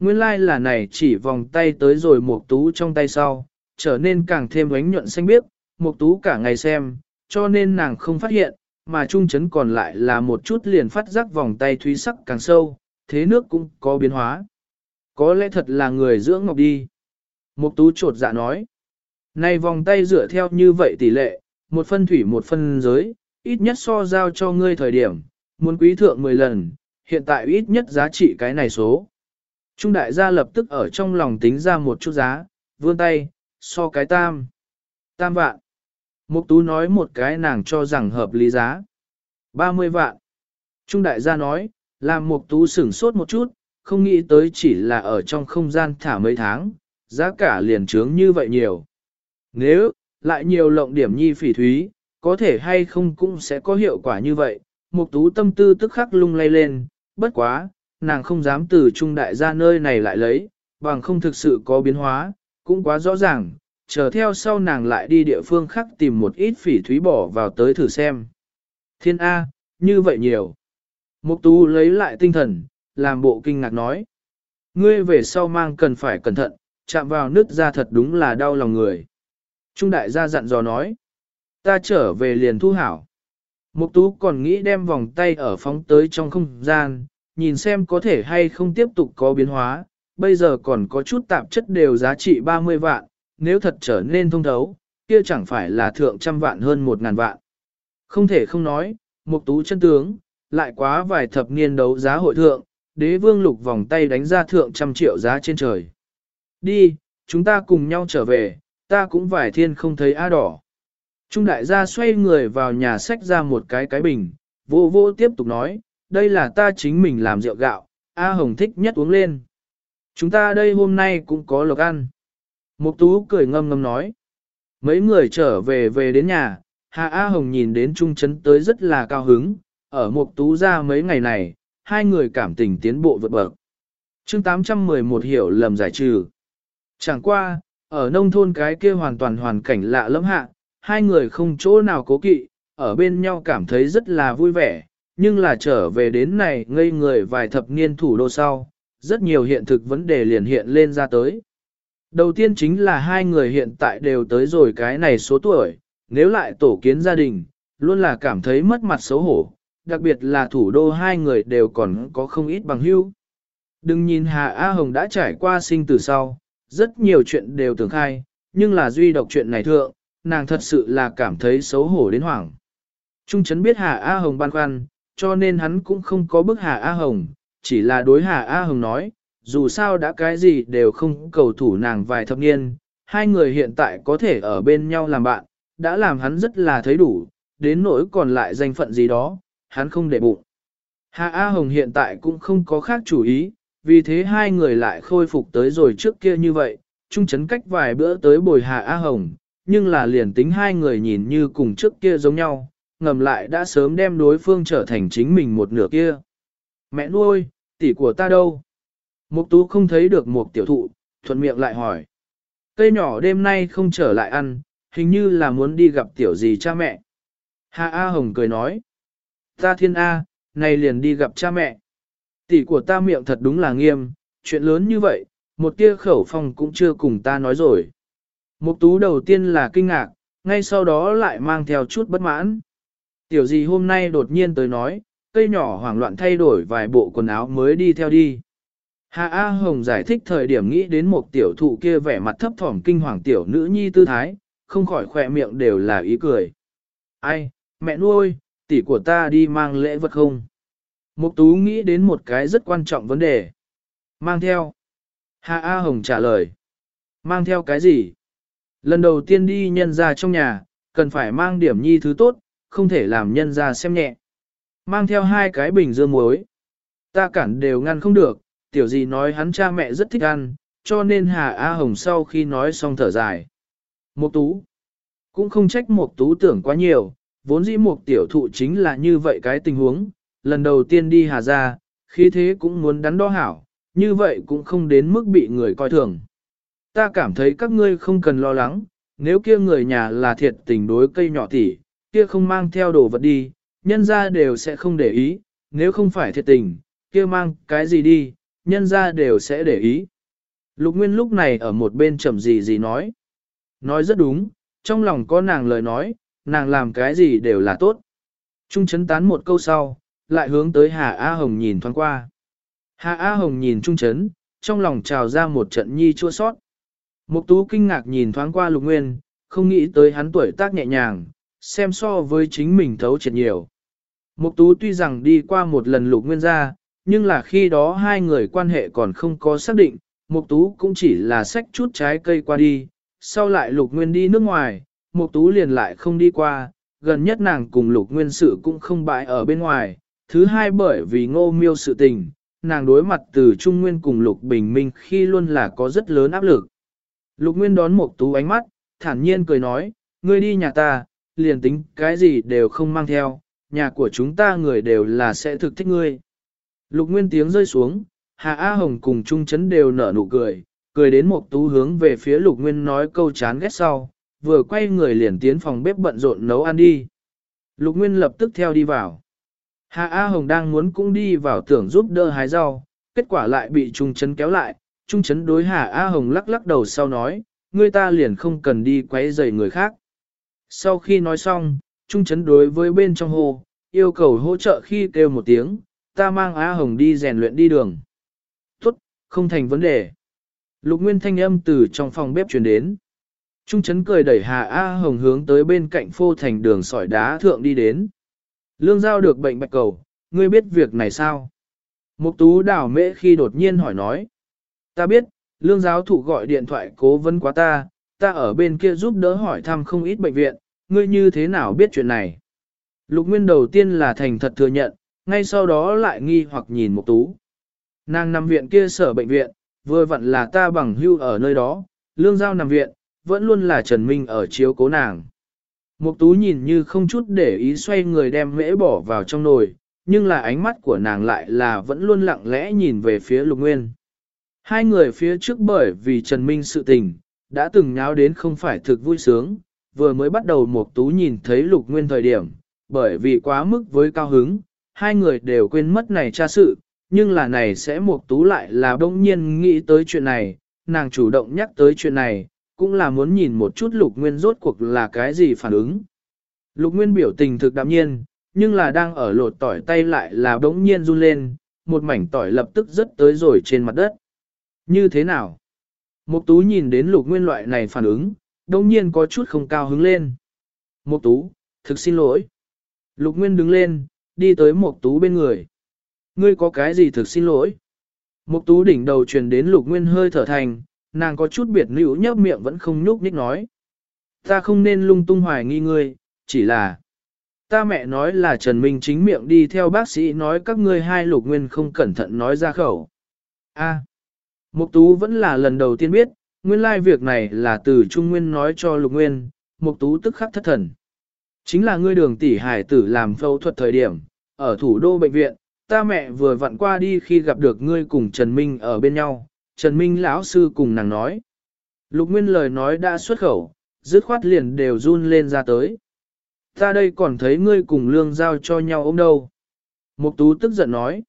Nguyên lai like là này chỉ vòng tay tới rồi một tú trong tay sau, trở nên càng thêm ánh nhuận xanh biếc, một tú cả ngày xem, cho nên nàng không phát hiện, mà trung chấn còn lại là một chút liền phát giác vòng tay thúy sắc càng sâu, thế nước cũng có biến hóa. Có lẽ thật là người dưỡng ngọc đi. Mục tú trột dạ nói. Này vòng tay dựa theo như vậy tỷ lệ, một phân thủy một phân giới, ít nhất so giao cho ngươi thời điểm, muốn quý thượng 10 lần, hiện tại ít nhất giá trị cái này số. Trung đại gia lập tức ở trong lòng tính ra một chút giá, vươn tay, so cái tam. Tam vạn. Mục tú nói một cái nàng cho rằng hợp lý giá. 30 vạn. Trung đại gia nói, làm mục tú sửng sốt một chút, không nghĩ tới chỉ là ở trong không gian thả mấy tháng, giá cả liền trướng như vậy nhiều. Nếu, lại nhiều lộng điểm nhi phỉ thúy, có thể hay không cũng sẽ có hiệu quả như vậy. Mục tú tâm tư tức khắc lung lay lên, bất quá, nàng không dám từ trung đại gia nơi này lại lấy, bằng không thực sự có biến hóa, cũng quá rõ ràng, chờ theo sau nàng lại đi địa phương khác tìm một ít phỉ thúy bỏ vào tới thử xem. Thiên A, như vậy nhiều. Mục tú lấy lại tinh thần, làm bộ kinh ngạc nói. Ngươi về sau mang cần phải cẩn thận, chạm vào nứt ra thật đúng là đau lòng người. Trung đại gia dặn dò nói. Ta trở về liền thu hảo. Mục tú còn nghĩ đem vòng tay ở phóng tới trong không gian, nhìn xem có thể hay không tiếp tục có biến hóa, bây giờ còn có chút tạp chất đều giá trị 30 vạn, nếu thật trở nên thông thấu, kia chẳng phải là thượng trăm vạn hơn một ngàn vạn. Không thể không nói, mục tú chân tướng, lại quá vài thập niên đấu giá hội thượng, đế vương lục vòng tay đánh ra thượng trăm triệu giá trên trời. Đi, chúng ta cùng nhau trở về, ta cũng vài thiên không thấy A đỏ. Trung đại gia xoay người vào nhà sách ra một cái cái bình, vô vô tiếp tục nói, đây là ta chính mình làm rượu gạo, A Hồng thích nhất uống lên. Chúng ta đây hôm nay cũng có lộc ăn. Mục tú cười ngâm ngâm nói. Mấy người trở về về đến nhà, Hà A Hồng nhìn đến Trung Trấn tới rất là cao hứng, ở Mục tú ra mấy ngày này, hai người cảm tình tiến bộ vượt bậc. Chương 811 hiểu lầm giải trừ. Chẳng qua, ở nông thôn cái kia hoàn toàn hoàn cảnh lạ lẫm hạ, hai người không chỗ nào cố kỵ, ở bên nhau cảm thấy rất là vui vẻ, nhưng là trở về đến này ngây người vài thập niên thủ đô sau, rất nhiều hiện thực vấn đề liền hiện lên ra tới. Đầu tiên chính là hai người hiện tại đều tới rồi cái này số tuổi, nếu lại tổ kiến gia đình, luôn là cảm thấy mất mặt xấu hổ, đặc biệt là thủ đô hai người đều còn có không ít bằng hữu. Đừng nhìn Hà A Hồng đã trải qua sinh từ sau, rất nhiều chuyện đều tưởng khai, nhưng là duy độc chuyện này thượng, nàng thật sự là cảm thấy xấu hổ đến hoảng. Trung chấn biết Hà A Hồng băn khoăn, cho nên hắn cũng không có bức Hà A Hồng, chỉ là đối Hà A Hồng nói, dù sao đã cái gì đều không cầu thủ nàng vài thập niên, hai người hiện tại có thể ở bên nhau làm bạn, đã làm hắn rất là thấy đủ, đến nỗi còn lại danh phận gì đó, hắn không để bụng. Hà A Hồng hiện tại cũng không có khác chủ ý, vì thế hai người lại khôi phục tới rồi trước kia như vậy, trung chấn cách vài bữa tới bồi hạ A Hồng, nhưng là liền tính hai người nhìn như cùng trước kia giống nhau, ngầm lại đã sớm đem đối phương trở thành chính mình một nửa kia. Mẹ nuôi, tỷ của ta đâu? Mục tú không thấy được một tiểu thụ, thuận miệng lại hỏi. Cây nhỏ đêm nay không trở lại ăn, hình như là muốn đi gặp tiểu gì cha mẹ. Hạ A Hồng cười nói. Ta thiên A, này liền đi gặp cha mẹ. Tỷ của ta miệng thật đúng là nghiêm, chuyện lớn như vậy, một tia khẩu phong cũng chưa cùng ta nói rồi. Mục tú đầu tiên là kinh ngạc, ngay sau đó lại mang theo chút bất mãn. Tiểu gì hôm nay đột nhiên tới nói, cây nhỏ hoảng loạn thay đổi vài bộ quần áo mới đi theo đi. Hạ A Hồng giải thích thời điểm nghĩ đến một tiểu thụ kia vẻ mặt thấp thỏm kinh hoàng tiểu nữ nhi tư thái, không khỏi khỏe miệng đều là ý cười. Ai, mẹ nuôi, tỷ của ta đi mang lễ vật không? Mục tú nghĩ đến một cái rất quan trọng vấn đề. Mang theo. Hạ A Hồng trả lời. Mang theo cái gì? Lần đầu tiên đi nhân ra trong nhà, cần phải mang điểm nhi thứ tốt, không thể làm nhân ra xem nhẹ. Mang theo hai cái bình dưa muối. Ta cản đều ngăn không được, tiểu gì nói hắn cha mẹ rất thích ăn, cho nên Hà A Hồng sau khi nói xong thở dài. Mục tú. Cũng không trách mục tú tưởng quá nhiều, vốn dĩ mục tiểu thụ chính là như vậy cái tình huống, lần đầu tiên đi Hà gia, khí thế cũng muốn đắn đo hảo, như vậy cũng không đến mức bị người coi thường. Ta cảm thấy các ngươi không cần lo lắng, nếu kia người nhà là thiệt tình đối cây nhỏ tỉ, kia không mang theo đồ vật đi, nhân ra đều sẽ không để ý, nếu không phải thiệt tình, kia mang cái gì đi, nhân ra đều sẽ để ý. Lục Nguyên lúc này ở một bên chậm gì gì nói. Nói rất đúng, trong lòng có nàng lời nói, nàng làm cái gì đều là tốt. Trung chấn tán một câu sau, lại hướng tới Hà A Hồng nhìn thoáng qua. Hà A Hồng nhìn Trung chấn, trong lòng trào ra một trận nhi chua sót. Mục tú kinh ngạc nhìn thoáng qua Lục Nguyên, không nghĩ tới hắn tuổi tác nhẹ nhàng, xem so với chính mình thấu triệt nhiều. Mục tú tuy rằng đi qua một lần Lục Nguyên ra, nhưng là khi đó hai người quan hệ còn không có xác định, Mục Tú cũng chỉ là xách chút trái cây qua đi, sau lại Lục Nguyên đi nước ngoài, Mục Tú liền lại không đi qua, gần nhất nàng cùng Lục Nguyên sự cũng không bại ở bên ngoài, thứ hai bởi vì ngô miêu sự tình, nàng đối mặt từ Trung Nguyên cùng Lục Bình Minh khi luôn là có rất lớn áp lực. Lục Nguyên đón một Tú ánh mắt, thản nhiên cười nói, ngươi đi nhà ta, liền tính cái gì đều không mang theo, nhà của chúng ta người đều là sẽ thực thích ngươi. Lục Nguyên tiếng rơi xuống, Hà A Hồng cùng Trung Chấn đều nở nụ cười, cười đến một tú hướng về phía Lục Nguyên nói câu chán ghét sau, vừa quay người liền tiến phòng bếp bận rộn nấu ăn đi. Lục Nguyên lập tức theo đi vào. Hà A Hồng đang muốn cũng đi vào tưởng giúp đỡ hái rau, kết quả lại bị Trung Chấn kéo lại. Trung Chấn đối Hà A Hồng lắc lắc đầu sau nói, người ta liền không cần đi quấy rầy người khác. Sau khi nói xong, Trung Chấn đối với bên trong hồ, yêu cầu hỗ trợ khi kêu một tiếng, ta mang A Hồng đi rèn luyện đi đường. Tốt, không thành vấn đề. Lục Nguyên thanh âm từ trong phòng bếp truyền đến. Trung chấn cười đẩy Hà A Hồng hướng tới bên cạnh phô thành đường sỏi đá thượng đi đến. Lương giao được bệnh bạch cầu, ngươi biết việc này sao? Mục tú đảo mễ khi đột nhiên hỏi nói. Ta biết, lương giáo thụ gọi điện thoại cố vấn quá ta, ta ở bên kia giúp đỡ hỏi thăm không ít bệnh viện, ngươi như thế nào biết chuyện này? Lục Nguyên đầu tiên là thành thật thừa nhận, ngay sau đó lại nghi hoặc nhìn Mục Tú. Nàng nằm viện kia sở bệnh viện, vừa vặn là ta bằng hưu ở nơi đó, lương giao nằm viện, vẫn luôn là Trần Minh ở chiếu cố nàng. Mục Tú nhìn như không chút để ý xoay người đem mễ bỏ vào trong nồi, nhưng là ánh mắt của nàng lại là vẫn luôn lặng lẽ nhìn về phía Lục Nguyên. Hai người phía trước bởi vì Trần Minh sự tình, đã từng nháo đến không phải thực vui sướng, vừa mới bắt đầu Mục Tú nhìn thấy Lục Nguyên thời điểm, bởi vì quá mức với cao hứng, hai người đều quên mất này cha sự, nhưng là này sẽ Mục tú lại là đông nhiên nghĩ tới chuyện này, nàng chủ động nhắc tới chuyện này, cũng là muốn nhìn một chút lục nguyên rốt cuộc là cái gì phản ứng. Lục nguyên biểu tình thực đạm nhiên, nhưng là đang ở lột tỏi tay lại là đống nhiên run lên, một mảnh tỏi lập tức rớt tới rồi trên mặt đất. Như thế nào? Mục tú nhìn đến lục nguyên loại này phản ứng, đống nhiên có chút không cao hứng lên. Mục tú, thực xin lỗi. Lục nguyên đứng lên, đi tới mục Tú bên người. Ngươi có cái gì thực xin lỗi? Mục Tú đỉnh đầu truyền đến Lục Nguyên hơi thở thành, nàng có chút biệt nữ nhấp miệng vẫn không nhúc nhích nói. Ta không nên lung tung hoài nghi ngươi, chỉ là... Ta mẹ nói là Trần Minh chính miệng đi theo bác sĩ nói các ngươi hai Lục Nguyên không cẩn thận nói ra khẩu. A. À, Mục Tú vẫn là lần đầu tiên biết, nguyên lai việc này là từ Trung Nguyên nói cho Lục Nguyên, Mục Tú tức khắc thất thần. Chính là ngươi đường tỷ hải tử làm phẫu thuật thời điểm, ở thủ đô bệnh viện, ta mẹ vừa vặn qua đi khi gặp được ngươi cùng Trần Minh ở bên nhau, Trần Minh lão sư cùng nàng nói. Lục Nguyên lời nói đã xuất khẩu, dứt khoát liền đều run lên ra tới. Ta đây còn thấy ngươi cùng lương giao cho nhau ôm đâu. Mục tú tức giận nói.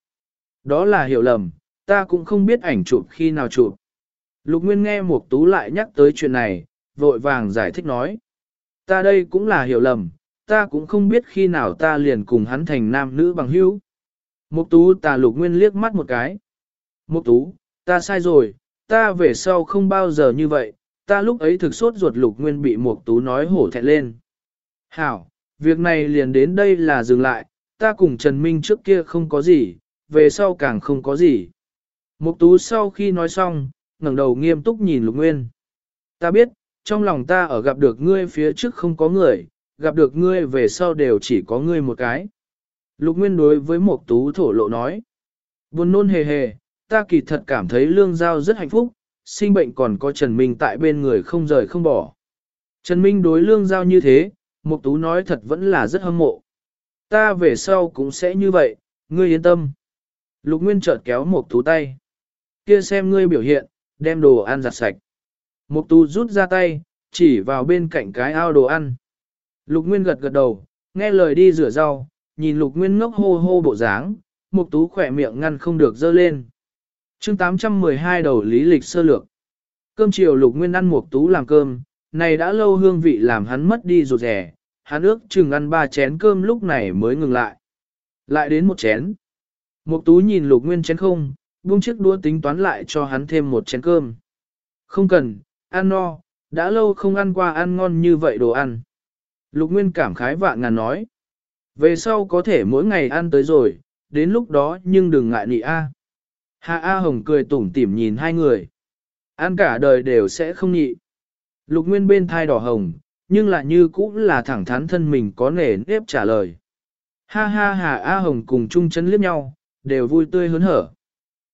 Đó là hiểu lầm, ta cũng không biết ảnh chụp khi nào chụp. Lục Nguyên nghe Mục tú lại nhắc tới chuyện này, vội vàng giải thích nói. Ta đây cũng là hiểu lầm, ta cũng không biết khi nào ta liền cùng hắn thành nam nữ bằng hữu. Mục tú tà Lục Nguyên liếc mắt một cái. Mục tú, ta sai rồi, ta về sau không bao giờ như vậy, ta lúc ấy thực sốt ruột Lục Nguyên bị Mục tú nói hổ thẹn lên. Hảo, việc này liền đến đây là dừng lại, ta cùng Trần Minh trước kia không có gì, về sau càng không có gì. Mục tú sau khi nói xong, ngẩng đầu nghiêm túc nhìn Lục Nguyên. Ta biết, trong lòng ta ở gặp được ngươi phía trước không có người, gặp được ngươi về sau đều chỉ có ngươi một cái. Lục Nguyên đối với Mục tú thổ lộ nói. Buồn nôn hề hề, ta kỳ thật cảm thấy lương giao rất hạnh phúc, sinh bệnh còn có Trần Minh tại bên người không rời không bỏ. Trần Minh đối lương giao như thế, Mục Tú nói thật vẫn là rất hâm mộ. Ta về sau cũng sẽ như vậy, ngươi yên tâm. Lục Nguyên chợt kéo Mục Tú tay. Kia xem ngươi biểu hiện, đem đồ ăn giặt sạch. Mục Tú rút ra tay, chỉ vào bên cạnh cái ao đồ ăn. Lục Nguyên gật gật đầu, nghe lời đi rửa rau, nhìn Lục Nguyên ngốc hô hô bộ dáng, Mục Tú khẽ miệng ngăn không được dơ lên. Chương 812 đầu lý lịch sơ lược. Cơm chiều Lục Nguyên ăn một Tú làm cơm, này đã lâu hương vị làm hắn mất đi rụt rẻ, hắn ước chừng ăn ba chén cơm lúc này mới ngừng lại. Lại đến một chén. Mục tú nhìn lục nguyên chén không, buông chiếc đũa tính toán lại cho hắn thêm một chén cơm. Không cần, ăn no, đã lâu không ăn qua ăn ngon như vậy đồ ăn. Lục nguyên cảm khái vạn ngàn nói. Về sau có thể mỗi ngày ăn tới rồi, đến lúc đó nhưng đừng ngại nị a. Hạ A Hồng cười tủm tỉm nhìn hai người. Ăn cả đời đều sẽ không nhị. Lục Nguyên bên thai đỏ hồng, nhưng lại như cũng là thẳng thắn thân mình có nể nếp trả lời. Ha ha hà A Hồng cùng chung chấn liếc nhau, đều vui tươi hớn hở.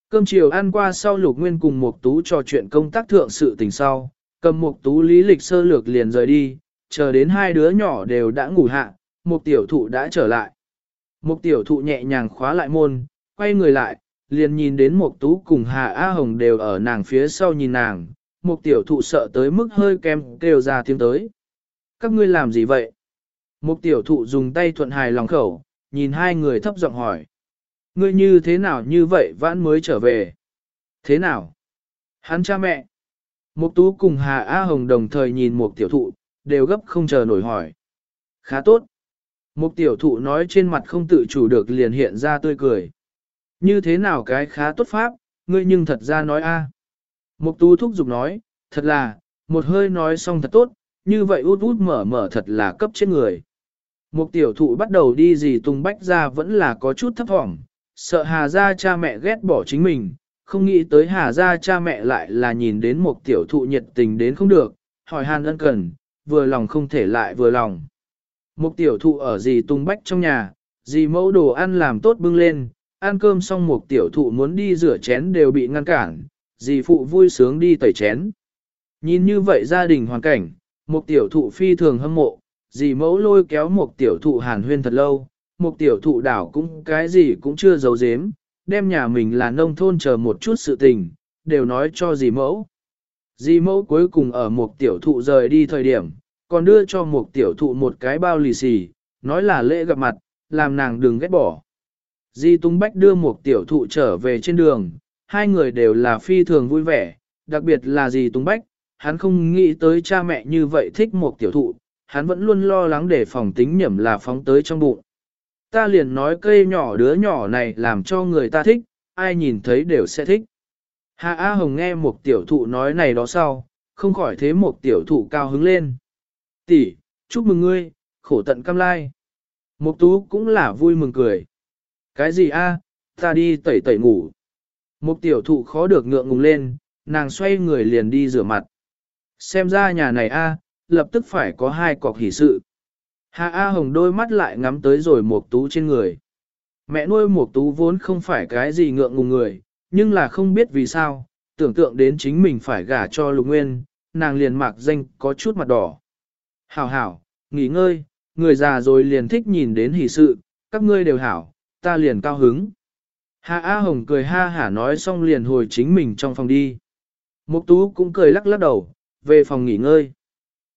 Cơm chiều ăn qua sau Lục Nguyên cùng Mục Tú trò chuyện công tác thượng sự tình sau, cầm Mục Tú lý lịch sơ lược liền rời đi, chờ đến hai đứa nhỏ đều đã ngủ hạ, Mục tiểu thụ đã trở lại. Mục tiểu thụ nhẹ nhàng khóa lại môn, quay người lại, liền nhìn đến Mục Tú cùng Hà A Hồng đều ở nàng phía sau nhìn nàng, Mục tiểu thụ sợ tới mức hơi kem kêu ra tiếng tới các ngươi làm gì vậy? Một tiểu thụ dùng tay thuận hài lòng khẩu, nhìn hai người thấp giọng hỏi. Ngươi như thế nào như vậy vãn mới trở về? Thế nào? Hắn cha mẹ. Mục tú cùng Hà A Hồng đồng thời nhìn một tiểu thụ, đều gấp không chờ nổi hỏi. Khá tốt. Một tiểu thụ nói trên mặt không tự chủ được liền hiện ra tươi cười. Như thế nào cái khá tốt pháp, ngươi nhưng thật ra nói a. Mục tú thúc giục nói, thật là, một hơi nói xong thật tốt, như vậy út út mở mở thật là cấp chết người. Một tiểu thụ bắt đầu đi gì tung bách ra vẫn là có chút thấp thỏm, sợ hà ra cha mẹ ghét bỏ chính mình, không nghĩ tới hà ra cha mẹ lại là nhìn đến một tiểu thụ nhiệt tình đến không được, hỏi hàn ân cần, vừa lòng không thể lại vừa lòng. Một tiểu thụ ở gì tung bách trong nhà, gì mẫu đồ ăn làm tốt bưng lên, ăn cơm xong một tiểu thụ muốn đi rửa chén đều bị ngăn cản, dì phụ vui sướng đi tẩy chén. Nhìn như vậy gia đình hoàn cảnh, một tiểu thụ phi thường hâm mộ, dì mẫu lôi kéo một tiểu thụ hàn huyên thật lâu, một tiểu thụ đảo cũng cái gì cũng chưa giấu giếm, đem nhà mình là nông thôn chờ một chút sự tình, đều nói cho dì mẫu. Dì mẫu cuối cùng ở một tiểu thụ rời đi thời điểm, còn đưa cho một tiểu thụ một cái bao lì xì, nói là lễ gặp mặt, làm nàng đừng ghét bỏ. Di Tung Bách đưa một tiểu thụ trở về trên đường, hai người đều là phi thường vui vẻ, đặc biệt là Di Tung Bách, hắn không nghĩ tới cha mẹ như vậy thích một tiểu thụ, hắn vẫn luôn lo lắng để phòng tính nhẩm là phóng tới trong bụng. Ta liền nói cây nhỏ đứa nhỏ này làm cho người ta thích, ai nhìn thấy đều sẽ thích. Hạ A Hồng nghe một tiểu thụ nói này đó sau, không khỏi thế một tiểu thụ cao hứng lên. Tỷ, chúc mừng ngươi, khổ tận cam lai. Mục tú cũng là vui mừng cười. Cái gì a? ta đi tẩy tẩy ngủ. Mục tiểu thụ khó được ngượng ngùng lên, nàng xoay người liền đi rửa mặt. Xem ra nhà này a, lập tức phải có hai cọc hỷ sự. Hạ A Hồng đôi mắt lại ngắm tới rồi một tú trên người. Mẹ nuôi một tú vốn không phải cái gì ngượng ngùng người, nhưng là không biết vì sao, tưởng tượng đến chính mình phải gả cho lục nguyên, nàng liền mạc danh có chút mặt đỏ. Hảo hảo, nghỉ ngơi, người già rồi liền thích nhìn đến hỷ sự, các ngươi đều hảo, ta liền cao hứng. Hạ A Hồng cười ha hả nói xong liền hồi chính mình trong phòng đi. Mục tú cũng cười lắc lắc đầu, về phòng nghỉ ngơi.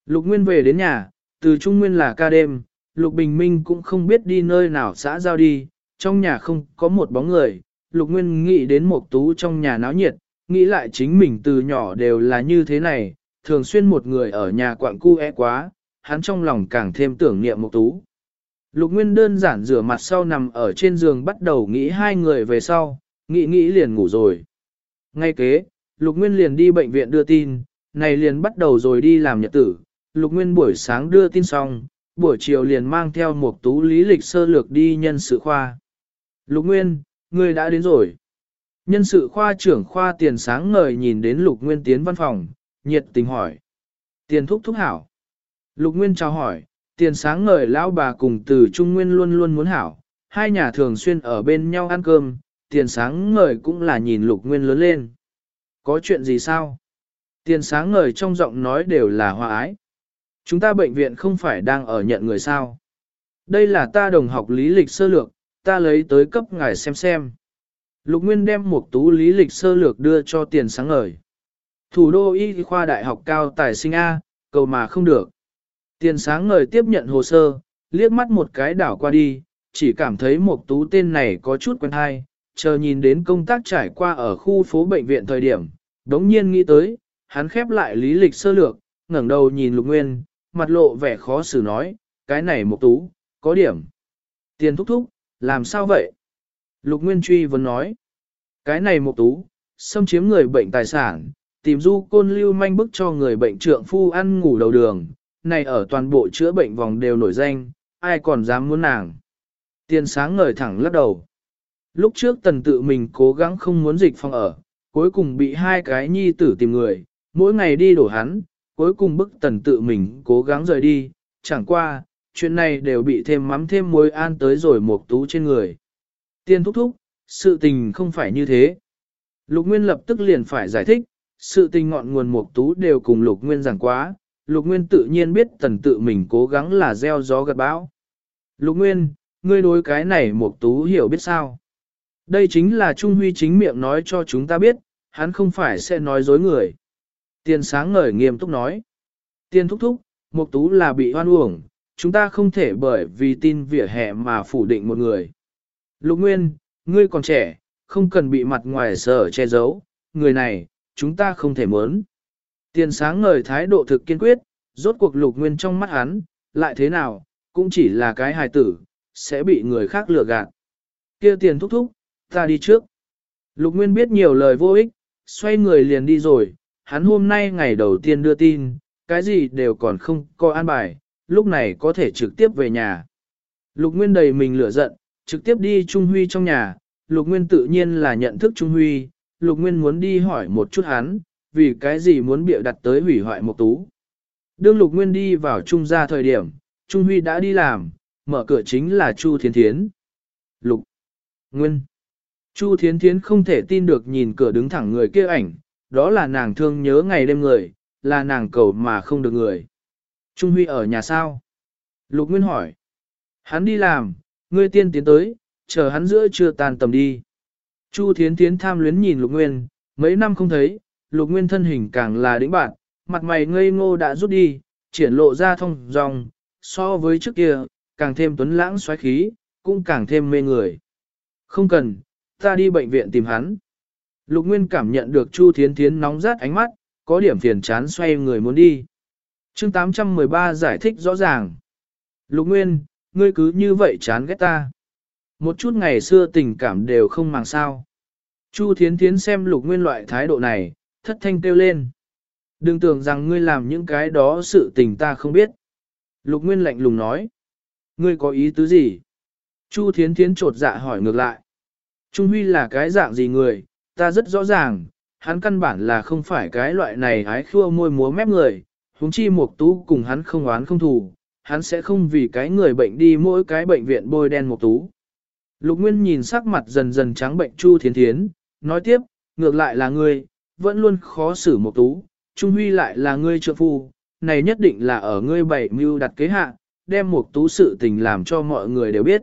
Lục Nguyên về đến nhà, từ Trung Nguyên là ca đêm, Lục Bình Minh cũng không biết đi nơi nào xã giao đi, trong nhà không có một bóng người, Lục Nguyên nghĩ đến Mục tú trong nhà náo nhiệt, nghĩ lại chính mình từ nhỏ đều là như thế này, thường xuyên một người ở nhà quặn cu é quá, hắn trong lòng càng thêm tưởng niệm Mục tú. Lục Nguyên đơn giản rửa mặt sau nằm ở trên giường bắt đầu nghĩ hai người về sau, nghĩ nghĩ liền ngủ rồi. Ngay kế, Lục Nguyên liền đi bệnh viện đưa tin, này liền bắt đầu rồi đi làm nhật tử. Lục Nguyên buổi sáng đưa tin xong, buổi chiều liền mang theo một tú lý lịch sơ lược đi nhân sự khoa. Lục Nguyên, ngươi đã đến rồi. Nhân sự khoa trưởng khoa tiền sáng ngời nhìn đến Lục Nguyên tiến văn phòng, nhiệt tình hỏi. Tiền thúc thúc hảo. Lục Nguyên chào hỏi, tiền sáng ngời lão bà cùng từ Trung Nguyên luôn luôn muốn hảo. Hai nhà thường xuyên ở bên nhau ăn cơm, tiền sáng ngời cũng là nhìn Lục Nguyên lớn lên. Có chuyện gì sao? Tiền sáng ngời trong giọng nói đều là hòa ái. Chúng ta bệnh viện không phải đang ở nhận người sao. Đây là ta đồng học lý lịch sơ lược, ta lấy tới cấp ngài xem xem. Lục Nguyên đem một tú lý lịch sơ lược đưa cho tiền sáng ngời. Thủ đô y khoa đại học cao tài sinh A, cầu mà không được. Tiền sáng ngời tiếp nhận hồ sơ, liếc mắt một cái đảo qua đi, chỉ cảm thấy một tú tên này có chút quen hay, chờ nhìn đến công tác trải qua ở khu phố bệnh viện thời điểm, đống nhiên nghĩ tới, hắn khép lại lý lịch sơ lược, ngẩng đầu nhìn Lục Nguyên, mặt lộ vẻ khó xử nói, cái này một tú, có điểm. Tiền thúc thúc, làm sao vậy? Lục Nguyên truy vấn nói, cái này một tú, xâm chiếm người bệnh tài sản, tìm du côn lưu manh bức cho người bệnh trượng phu ăn ngủ đầu đường, này ở toàn bộ chữa bệnh vòng đều nổi danh, ai còn dám muốn nàng. Tiền sáng ngời thẳng lắc đầu. Lúc trước tần tự mình cố gắng không muốn dịch phong ở, cuối cùng bị hai cái nhi tử tìm người, mỗi ngày đi đổ hắn, cuối cùng bức tần tự mình cố gắng rời đi, chẳng qua, chuyện này đều bị thêm mắm thêm muối an tới rồi một tú trên người. Tiên thúc thúc, sự tình không phải như thế. Lục Nguyên lập tức liền phải giải thích, sự tình ngọn nguồn mục tú đều cùng Lục Nguyên giảng quá, Lục Nguyên tự nhiên biết tần tự mình cố gắng là gieo gió gặt bão. Lục Nguyên, ngươi đối cái này Mục tú hiểu biết sao? Đây chính là Trung Huy chính miệng nói cho chúng ta biết, hắn không phải sẽ nói dối người. Tiền sáng ngời nghiêm túc nói. Tiền thúc thúc, Mục Tú là bị hoan uổng, chúng ta không thể bởi vì tin vỉa hè mà phủ định một người. Lục Nguyên, ngươi còn trẻ, không cần bị mặt ngoài sở che giấu, người này, chúng ta không thể mớn. Tiền sáng ngời thái độ thực kiên quyết, rốt cuộc Lục Nguyên trong mắt hắn, lại thế nào, cũng chỉ là cái hài tử, sẽ bị người khác lừa gạt. Kia tiền thúc thúc, ta đi trước. Lục Nguyên biết nhiều lời vô ích, xoay người liền đi rồi, hắn hôm nay ngày đầu tiên đưa tin, cái gì đều còn không có an bài, lúc này có thể trực tiếp về nhà. Lục Nguyên đầy mình lửa giận, trực tiếp đi Trung Huy trong nhà, Lục Nguyên tự nhiên là nhận thức Trung Huy, Lục Nguyên muốn đi hỏi một chút hắn, vì cái gì muốn bịa đặt tới hủy hoại một tú. Đương Lục Nguyên đi vào Trung gia thời điểm, Trung Huy đã đi làm, mở cửa chính là Chu Thiên Thiến. Lục Nguyên Chu Thiến Thiến không thể tin được nhìn cửa đứng thẳng người kia ảnh, đó là nàng thương nhớ ngày đêm người, là nàng cầu mà không được người. Trung Huy ở nhà sao? Lục Nguyên hỏi. Hắn đi làm, ngươi tiên tiến tới, chờ hắn giữa trưa tàn tầm đi. Chu Thiến Thiến tham luyến nhìn Lục Nguyên, mấy năm không thấy, Lục Nguyên thân hình càng là đĩnh bạn, mặt mày ngây ngô đã rút đi, triển lộ ra thông dòng, so với trước kia, càng thêm tuấn lãng xoáy khí, cũng càng thêm mê người. Không cần, ta đi bệnh viện tìm hắn. Lục Nguyên cảm nhận được Chu Thiến Thiến nóng rát ánh mắt, có điểm phiền chán xoay người muốn đi. chương 813 giải thích rõ ràng. Lục Nguyên, ngươi cứ như vậy chán ghét ta. Một chút ngày xưa tình cảm đều không màng sao. Chu Thiến Thiến xem Lục Nguyên loại thái độ này, thất thanh kêu lên. Đừng tưởng rằng ngươi làm những cái đó sự tình ta không biết. Lục Nguyên lạnh lùng nói. Ngươi có ý tứ gì? Chu Thiến Thiến trột dạ hỏi ngược lại. Trung Huy là cái dạng gì người, ta rất rõ ràng, hắn căn bản là không phải cái loại này hái khua môi múa mép người, huống chi một tú cùng hắn không oán không thù, hắn sẽ không vì cái người bệnh đi mỗi cái bệnh viện bôi đen một tú. Lục Nguyên nhìn sắc mặt dần dần trắng bệnh Chu Thiến Thiến, nói tiếp, ngược lại là ngươi, vẫn luôn khó xử một tú, Trung Huy lại là ngươi trợ phu, này nhất định là ở ngươi bảy mưu đặt kế hạ, đem một tú sự tình làm cho mọi người đều biết.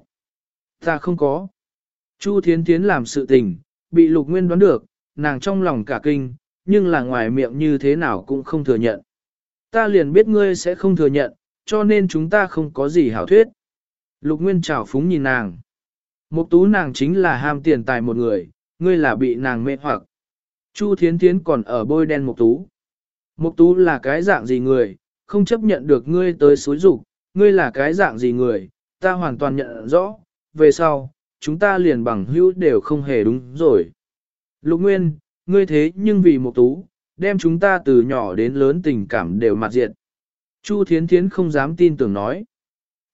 Ta không có. Chu Thiến Thiến làm sự tình, bị Lục Nguyên đoán được, nàng trong lòng cả kinh, nhưng là ngoài miệng như thế nào cũng không thừa nhận. Ta liền biết ngươi sẽ không thừa nhận, cho nên chúng ta không có gì hảo thuyết. Lục Nguyên trào phúng nhìn nàng. Mục tú nàng chính là ham tiền tài một người, ngươi là bị nàng mê hoặc. Chu Thiến Thiến còn ở bôi đen Mục tú. Mục tú là cái dạng gì người, không chấp nhận được ngươi tới xối rục, ngươi là cái dạng gì người, ta hoàn toàn nhận rõ, về sau, chúng ta liền bằng hữu đều không hề đúng rồi. Lục Nguyên, ngươi thế nhưng vì Mục tú, đem chúng ta từ nhỏ đến lớn tình cảm đều mặt diệt. Chu Thiến Thiến không dám tin tưởng nói.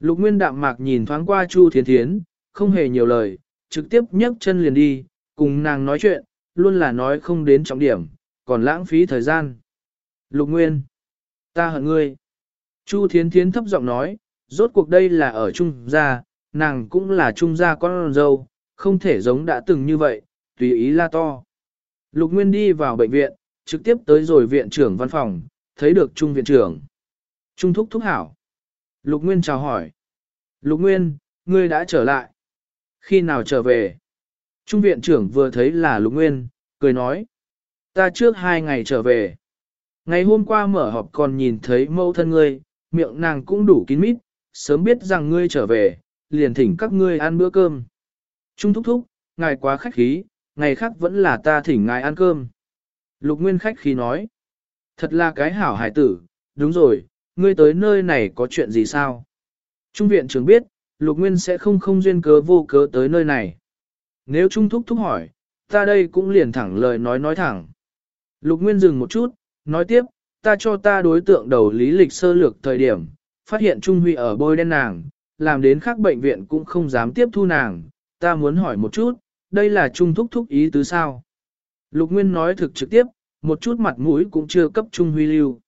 Lục Nguyên đạm mạc nhìn thoáng qua Chu Thiến Thiến, không hề nhiều lời, trực tiếp nhấc chân liền đi, cùng nàng nói chuyện, luôn là nói không đến trọng điểm, còn lãng phí thời gian. Lục Nguyên, ta hận ngươi. Chu Thiến Thiến thấp giọng nói, rốt cuộc đây là ở Trung gia, nàng cũng là Trung gia con dâu, không thể giống đã từng như vậy, tùy ý la to. Lục Nguyên đi vào bệnh viện, trực tiếp tới rồi viện trưởng văn phòng, thấy được Trung viện trưởng. Trung thúc thúc hảo. Lục Nguyên chào hỏi. Lục Nguyên, ngươi đã trở lại. Khi nào trở về? Trung viện trưởng vừa thấy là Lục Nguyên, cười nói. Ta trước hai ngày trở về. Ngày hôm qua mở họp còn nhìn thấy mẫu thân ngươi, miệng nàng cũng đủ kín mít, sớm biết rằng ngươi trở về, liền thỉnh các ngươi ăn bữa cơm. Trung thúc thúc, ngài quá khách khí, ngày khác vẫn là ta thỉnh ngài ăn cơm. Lục Nguyên khách khí nói. Thật là cái hảo hải tử, đúng rồi, ngươi tới nơi này có chuyện gì sao? Trung viện trưởng biết, Lục Nguyên sẽ không không duyên cớ vô cớ tới nơi này. Nếu Trung thúc thúc hỏi, ta đây cũng liền thẳng lời nói nói thẳng. Lục Nguyên dừng một chút, nói tiếp, ta cho ta đối tượng đầu lý lịch sơ lược thời điểm, phát hiện Trung Huy ở bôi đen nàng, làm đến khác bệnh viện cũng không dám tiếp thu nàng, ta muốn hỏi một chút, đây là Trung thúc thúc ý tứ sao? Lục Nguyên nói thực trực tiếp, một chút mặt mũi cũng chưa cấp Trung Huy lưu.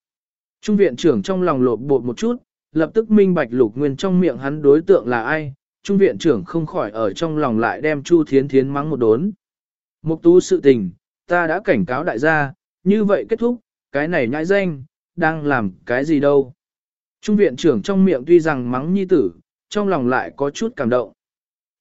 Trung viện trưởng trong lòng lột bột một chút, lập tức minh bạch Lục Nguyên trong miệng hắn đối tượng là ai, Trung viện trưởng không khỏi ở trong lòng lại đem Chu Thiến Thiến mắng một đốn. Mục tú sự tình, ta đã cảnh cáo đại gia, như vậy kết thúc, cái này nhãi danh, đang làm cái gì đâu. Trung viện trưởng trong miệng tuy rằng mắng nhi tử, trong lòng lại có chút cảm động.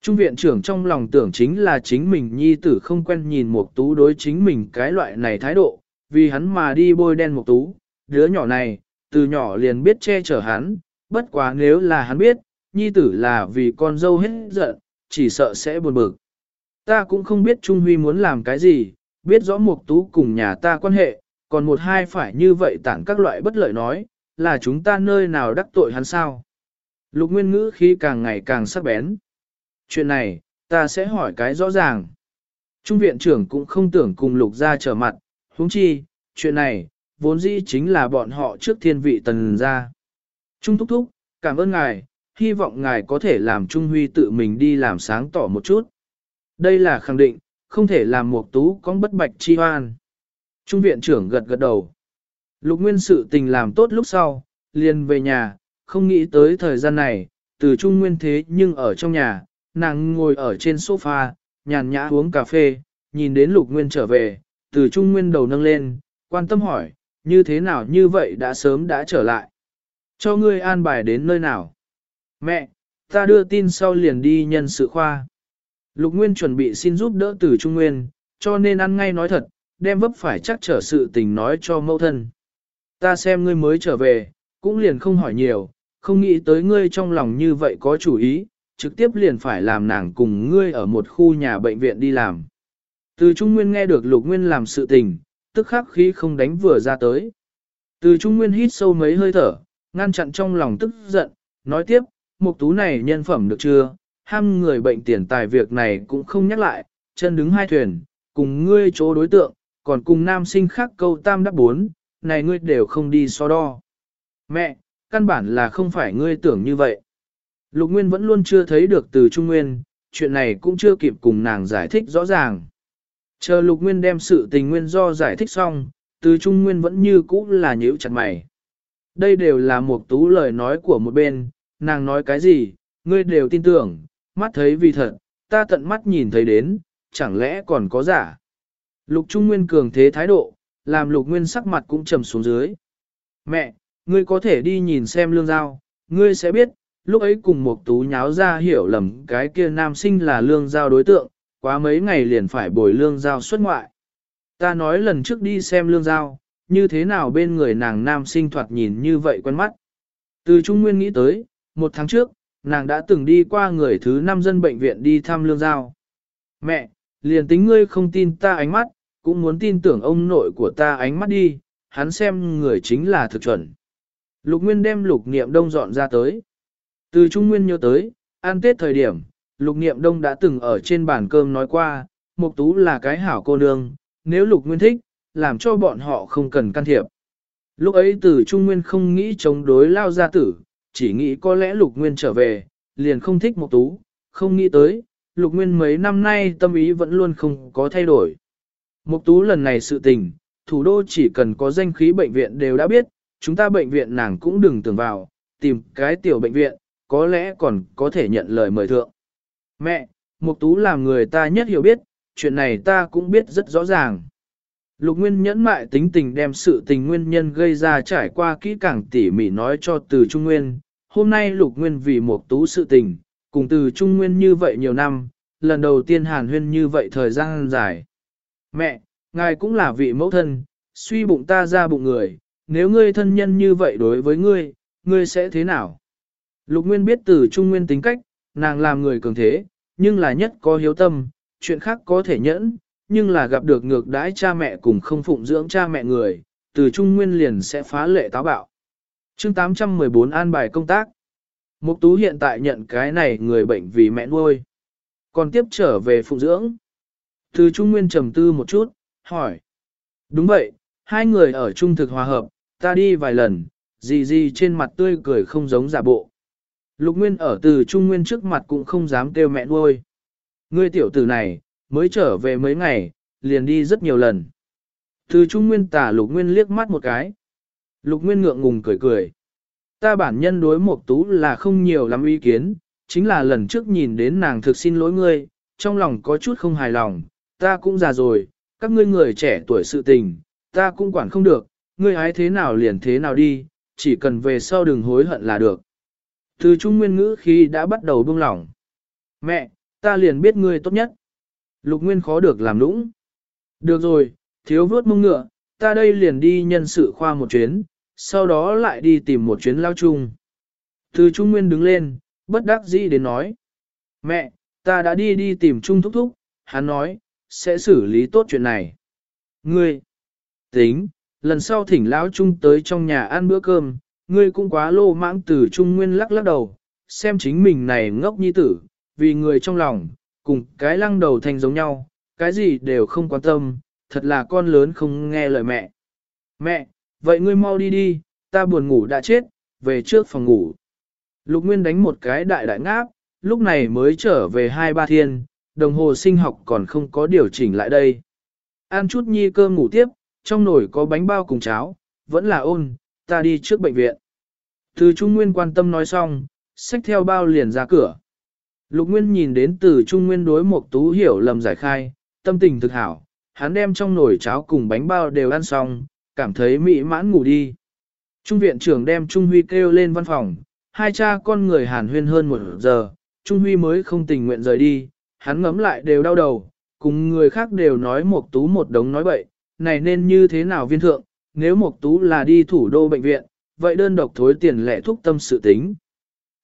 Trung viện trưởng trong lòng tưởng chính là chính mình nhi tử không quen nhìn Mục tú đối chính mình cái loại này thái độ, vì hắn mà đi bôi đen Mục tú, đứa nhỏ này, từ nhỏ liền biết che chở hắn, bất quá nếu là hắn biết, nhi tử là vì con dâu hết giận, chỉ sợ sẽ buồn bực. Ta cũng không biết Trung Huy muốn làm cái gì, biết rõ Mục tú cùng nhà ta quan hệ, còn một hai phải như vậy tản các loại bất lợi nói, là chúng ta nơi nào đắc tội hắn sao. Lục nguyên ngữ khí càng ngày càng sắc bén. Chuyện này, ta sẽ hỏi cái rõ ràng. Trung viện trưởng cũng không tưởng cùng lục gia trở mặt, huống chi, chuyện này, vốn dĩ chính là bọn họ trước thiên vị tần gia. Trung thúc thúc, cảm ơn ngài, hy vọng ngài có thể làm Trung Huy tự mình đi làm sáng tỏ một chút. Đây là khẳng định, không thể làm một tú có bất bạch chi hoan. Trung viện trưởng gật gật đầu. Lục nguyên sự tình làm tốt lúc sau, liền về nhà, không nghĩ tới thời gian này, từ Trung Nguyên thế nhưng ở trong nhà, nàng ngồi ở trên sofa, nhàn nhã uống cà phê, nhìn đến Lục Nguyên trở về, từ Trung Nguyên đầu nâng lên, quan tâm hỏi, như thế nào như vậy đã sớm đã trở lại. Cho ngươi an bài đến nơi nào? Mẹ, ta đưa tin sau liền đi nhân sự khoa. Lục Nguyên chuẩn bị xin giúp đỡ từ Trung Nguyên, cho nên ăn ngay nói thật, đem vấp phải chắc trở sự tình nói cho mẫu thân. Ta xem ngươi mới trở về, cũng liền không hỏi nhiều, không nghĩ tới ngươi trong lòng như vậy có chủ ý, trực tiếp liền phải làm nàng cùng ngươi ở một khu nhà bệnh viện đi làm. Từ Trung Nguyên nghe được Lục Nguyên làm sự tình, tức khắc khí không đánh vừa ra tới. Từ Trung Nguyên hít sâu mấy hơi thở, ngăn chặn trong lòng tức giận, nói tiếp, mục tú này nhân phẩm được chưa, ham người bệnh tiền tài việc này cũng không nhắc lại, chân đứng hai thuyền, cùng ngươi chỗ đối tượng, còn cùng nam sinh khác câu tam đáp bốn, này ngươi đều không đi so đo. Mẹ, căn bản là không phải ngươi tưởng như vậy. Lục Nguyên vẫn luôn chưa thấy được từ Trung Nguyên, chuyện này cũng chưa kịp cùng nàng giải thích rõ ràng. Chờ Lục Nguyên đem sự tình nguyên do giải thích xong, từ Trung Nguyên vẫn như cũ là nhíu chặt mày. Đây đều là một tú lời nói của một bên, nàng nói cái gì, ngươi đều tin tưởng, mắt thấy vì thật, ta tận mắt nhìn thấy đến, chẳng lẽ còn có giả. Lục Trung Nguyên cường thế thái độ, làm Lục Nguyên sắc mặt cũng trầm xuống dưới. Mẹ, ngươi có thể đi nhìn xem lương giao, ngươi sẽ biết, lúc ấy cùng một tú nháo ra hiểu lầm cái kia nam sinh là lương giao đối tượng, quá mấy ngày liền phải bồi lương giao xuất ngoại. Ta nói lần trước đi xem lương giao, như thế nào bên người nàng nam sinh thoạt nhìn như vậy quen mắt. Từ Trung Nguyên nghĩ tới, một tháng trước, nàng đã từng đi qua người thứ năm dân bệnh viện đi thăm lương giao. Mẹ, liền tính ngươi không tin ta ánh mắt, cũng muốn tin tưởng ông nội của ta ánh mắt đi, hắn xem người chính là thực chuẩn. Lục Nguyên đem lục niệm đông dọn ra tới. Từ Trung Nguyên nhớ tới, ăn Tết thời điểm, lục niệm đông đã từng ở trên bàn cơm nói qua, Mục Tú là cái hảo cô nương, nếu lục nguyên thích, làm cho bọn họ không cần can thiệp. Lúc ấy từ Trung Nguyên không nghĩ chống đối lao gia tử, chỉ nghĩ có lẽ lục nguyên trở về, liền không thích Mục Tú, không nghĩ tới, lục nguyên mấy năm nay tâm ý vẫn luôn không có thay đổi. Mục Tú lần này sự tình, thủ đô chỉ cần có danh khí bệnh viện đều đã biết, chúng ta bệnh viện nàng cũng đừng tưởng vào, tìm cái tiểu bệnh viện, có lẽ còn có thể nhận lời mời thượng. Mẹ, Mục Tú làm người ta nhất hiểu biết, chuyện này ta cũng biết rất rõ ràng. Lục Nguyên nhẫn mại tính tình đem sự tình nguyên nhân gây ra trải qua kỹ càng tỉ mỉ nói cho từ Trung Nguyên. Hôm nay Lục Nguyên vì một Tú sự tình, cùng từ Trung Nguyên như vậy nhiều năm, lần đầu tiên hàn huyên như vậy thời gian dài. Mẹ, ngài cũng là vị mẫu thân, suy bụng ta ra bụng người, nếu ngươi thân nhân như vậy đối với ngươi, ngươi sẽ thế nào? Lục Nguyên biết từ Trung Nguyên tính cách, nàng làm người cường thế, nhưng là nhất có hiếu tâm, chuyện khác có thể nhẫn, nhưng là gặp được ngược đãi cha mẹ cùng không phụng dưỡng cha mẹ người, từ Trung Nguyên liền sẽ phá lệ táo bạo chương 814 an bài công tác. Mục Tú hiện tại nhận cái này người bệnh vì mẹ nuôi. Còn tiếp trở về phụng dưỡng. Từ Trung Nguyên trầm tư một chút, hỏi. Đúng vậy, hai người ở trung thực hòa hợp, ta đi vài lần, gì gì trên mặt tươi cười không giống giả bộ. Lục Nguyên ở từ Trung Nguyên trước mặt cũng không dám kêu mẹ nuôi. Ngươi tiểu tử này, mới trở về mấy ngày, liền đi rất nhiều lần. Từ Trung Nguyên tả Lục Nguyên liếc mắt một cái. Lục Nguyên ngượng ngùng cười cười. Ta bản nhân đối một tú là không nhiều lắm ý kiến, chính là lần trước nhìn đến nàng thực xin lỗi ngươi, trong lòng có chút không hài lòng, ta cũng già rồi, các ngươi người trẻ tuổi sự tình, ta cũng quản không được, ngươi hái thế nào liền thế nào đi, chỉ cần về sau đừng hối hận là được. Từ Trung Nguyên ngữ khi đã bắt đầu buông lỏng. Mẹ, ta liền biết ngươi tốt nhất. Lục Nguyên khó được làm nũng. Được rồi, thiếu vớt mông ngựa, ta đây liền đi nhân sự khoa một chuyến, sau đó lại đi tìm một chuyến lao chung. Từ Trung Nguyên đứng lên, bất đắc dĩ đến nói. Mẹ, ta đã đi đi tìm Trung Thúc Thúc, hắn nói, sẽ xử lý tốt chuyện này. Ngươi, tính, lần sau thỉnh lão Trung tới trong nhà ăn bữa cơm, ngươi cũng quá lô mãng từ Trung Nguyên lắc lắc đầu, xem chính mình này ngốc nhi tử, vì người trong lòng, cùng cái lăng đầu thành giống nhau, cái gì đều không quan tâm, thật là con lớn không nghe lời mẹ. Mẹ, vậy ngươi mau đi đi, ta buồn ngủ đã chết, về trước phòng ngủ. Lục Nguyên đánh một cái đại đại ngáp, lúc này mới trở về hai ba thiên, đồng hồ sinh học còn không có điều chỉnh lại đây. Ăn chút nhi cơm ngủ tiếp, trong nồi có bánh bao cùng cháo, vẫn là ôn, ta đi trước bệnh viện. Từ Trung Nguyên quan tâm nói xong, xách theo bao liền ra cửa. Lục Nguyên nhìn đến từ Trung Nguyên đối một tú hiểu lầm giải khai, tâm tình thực hảo, hắn đem trong nồi cháo cùng bánh bao đều ăn xong, cảm thấy mỹ mãn ngủ đi. Trung viện trưởng đem Trung Huy kêu lên văn phòng, hai cha con người hàn huyên hơn một giờ, Trung Huy mới không tình nguyện rời đi, hắn ngấm lại đều đau đầu, cùng người khác đều nói một tú một đống nói bậy, này nên như thế nào viên thượng, nếu một tú là đi thủ đô bệnh viện, vậy đơn độc thối tiền lẻ thúc tâm sự tính.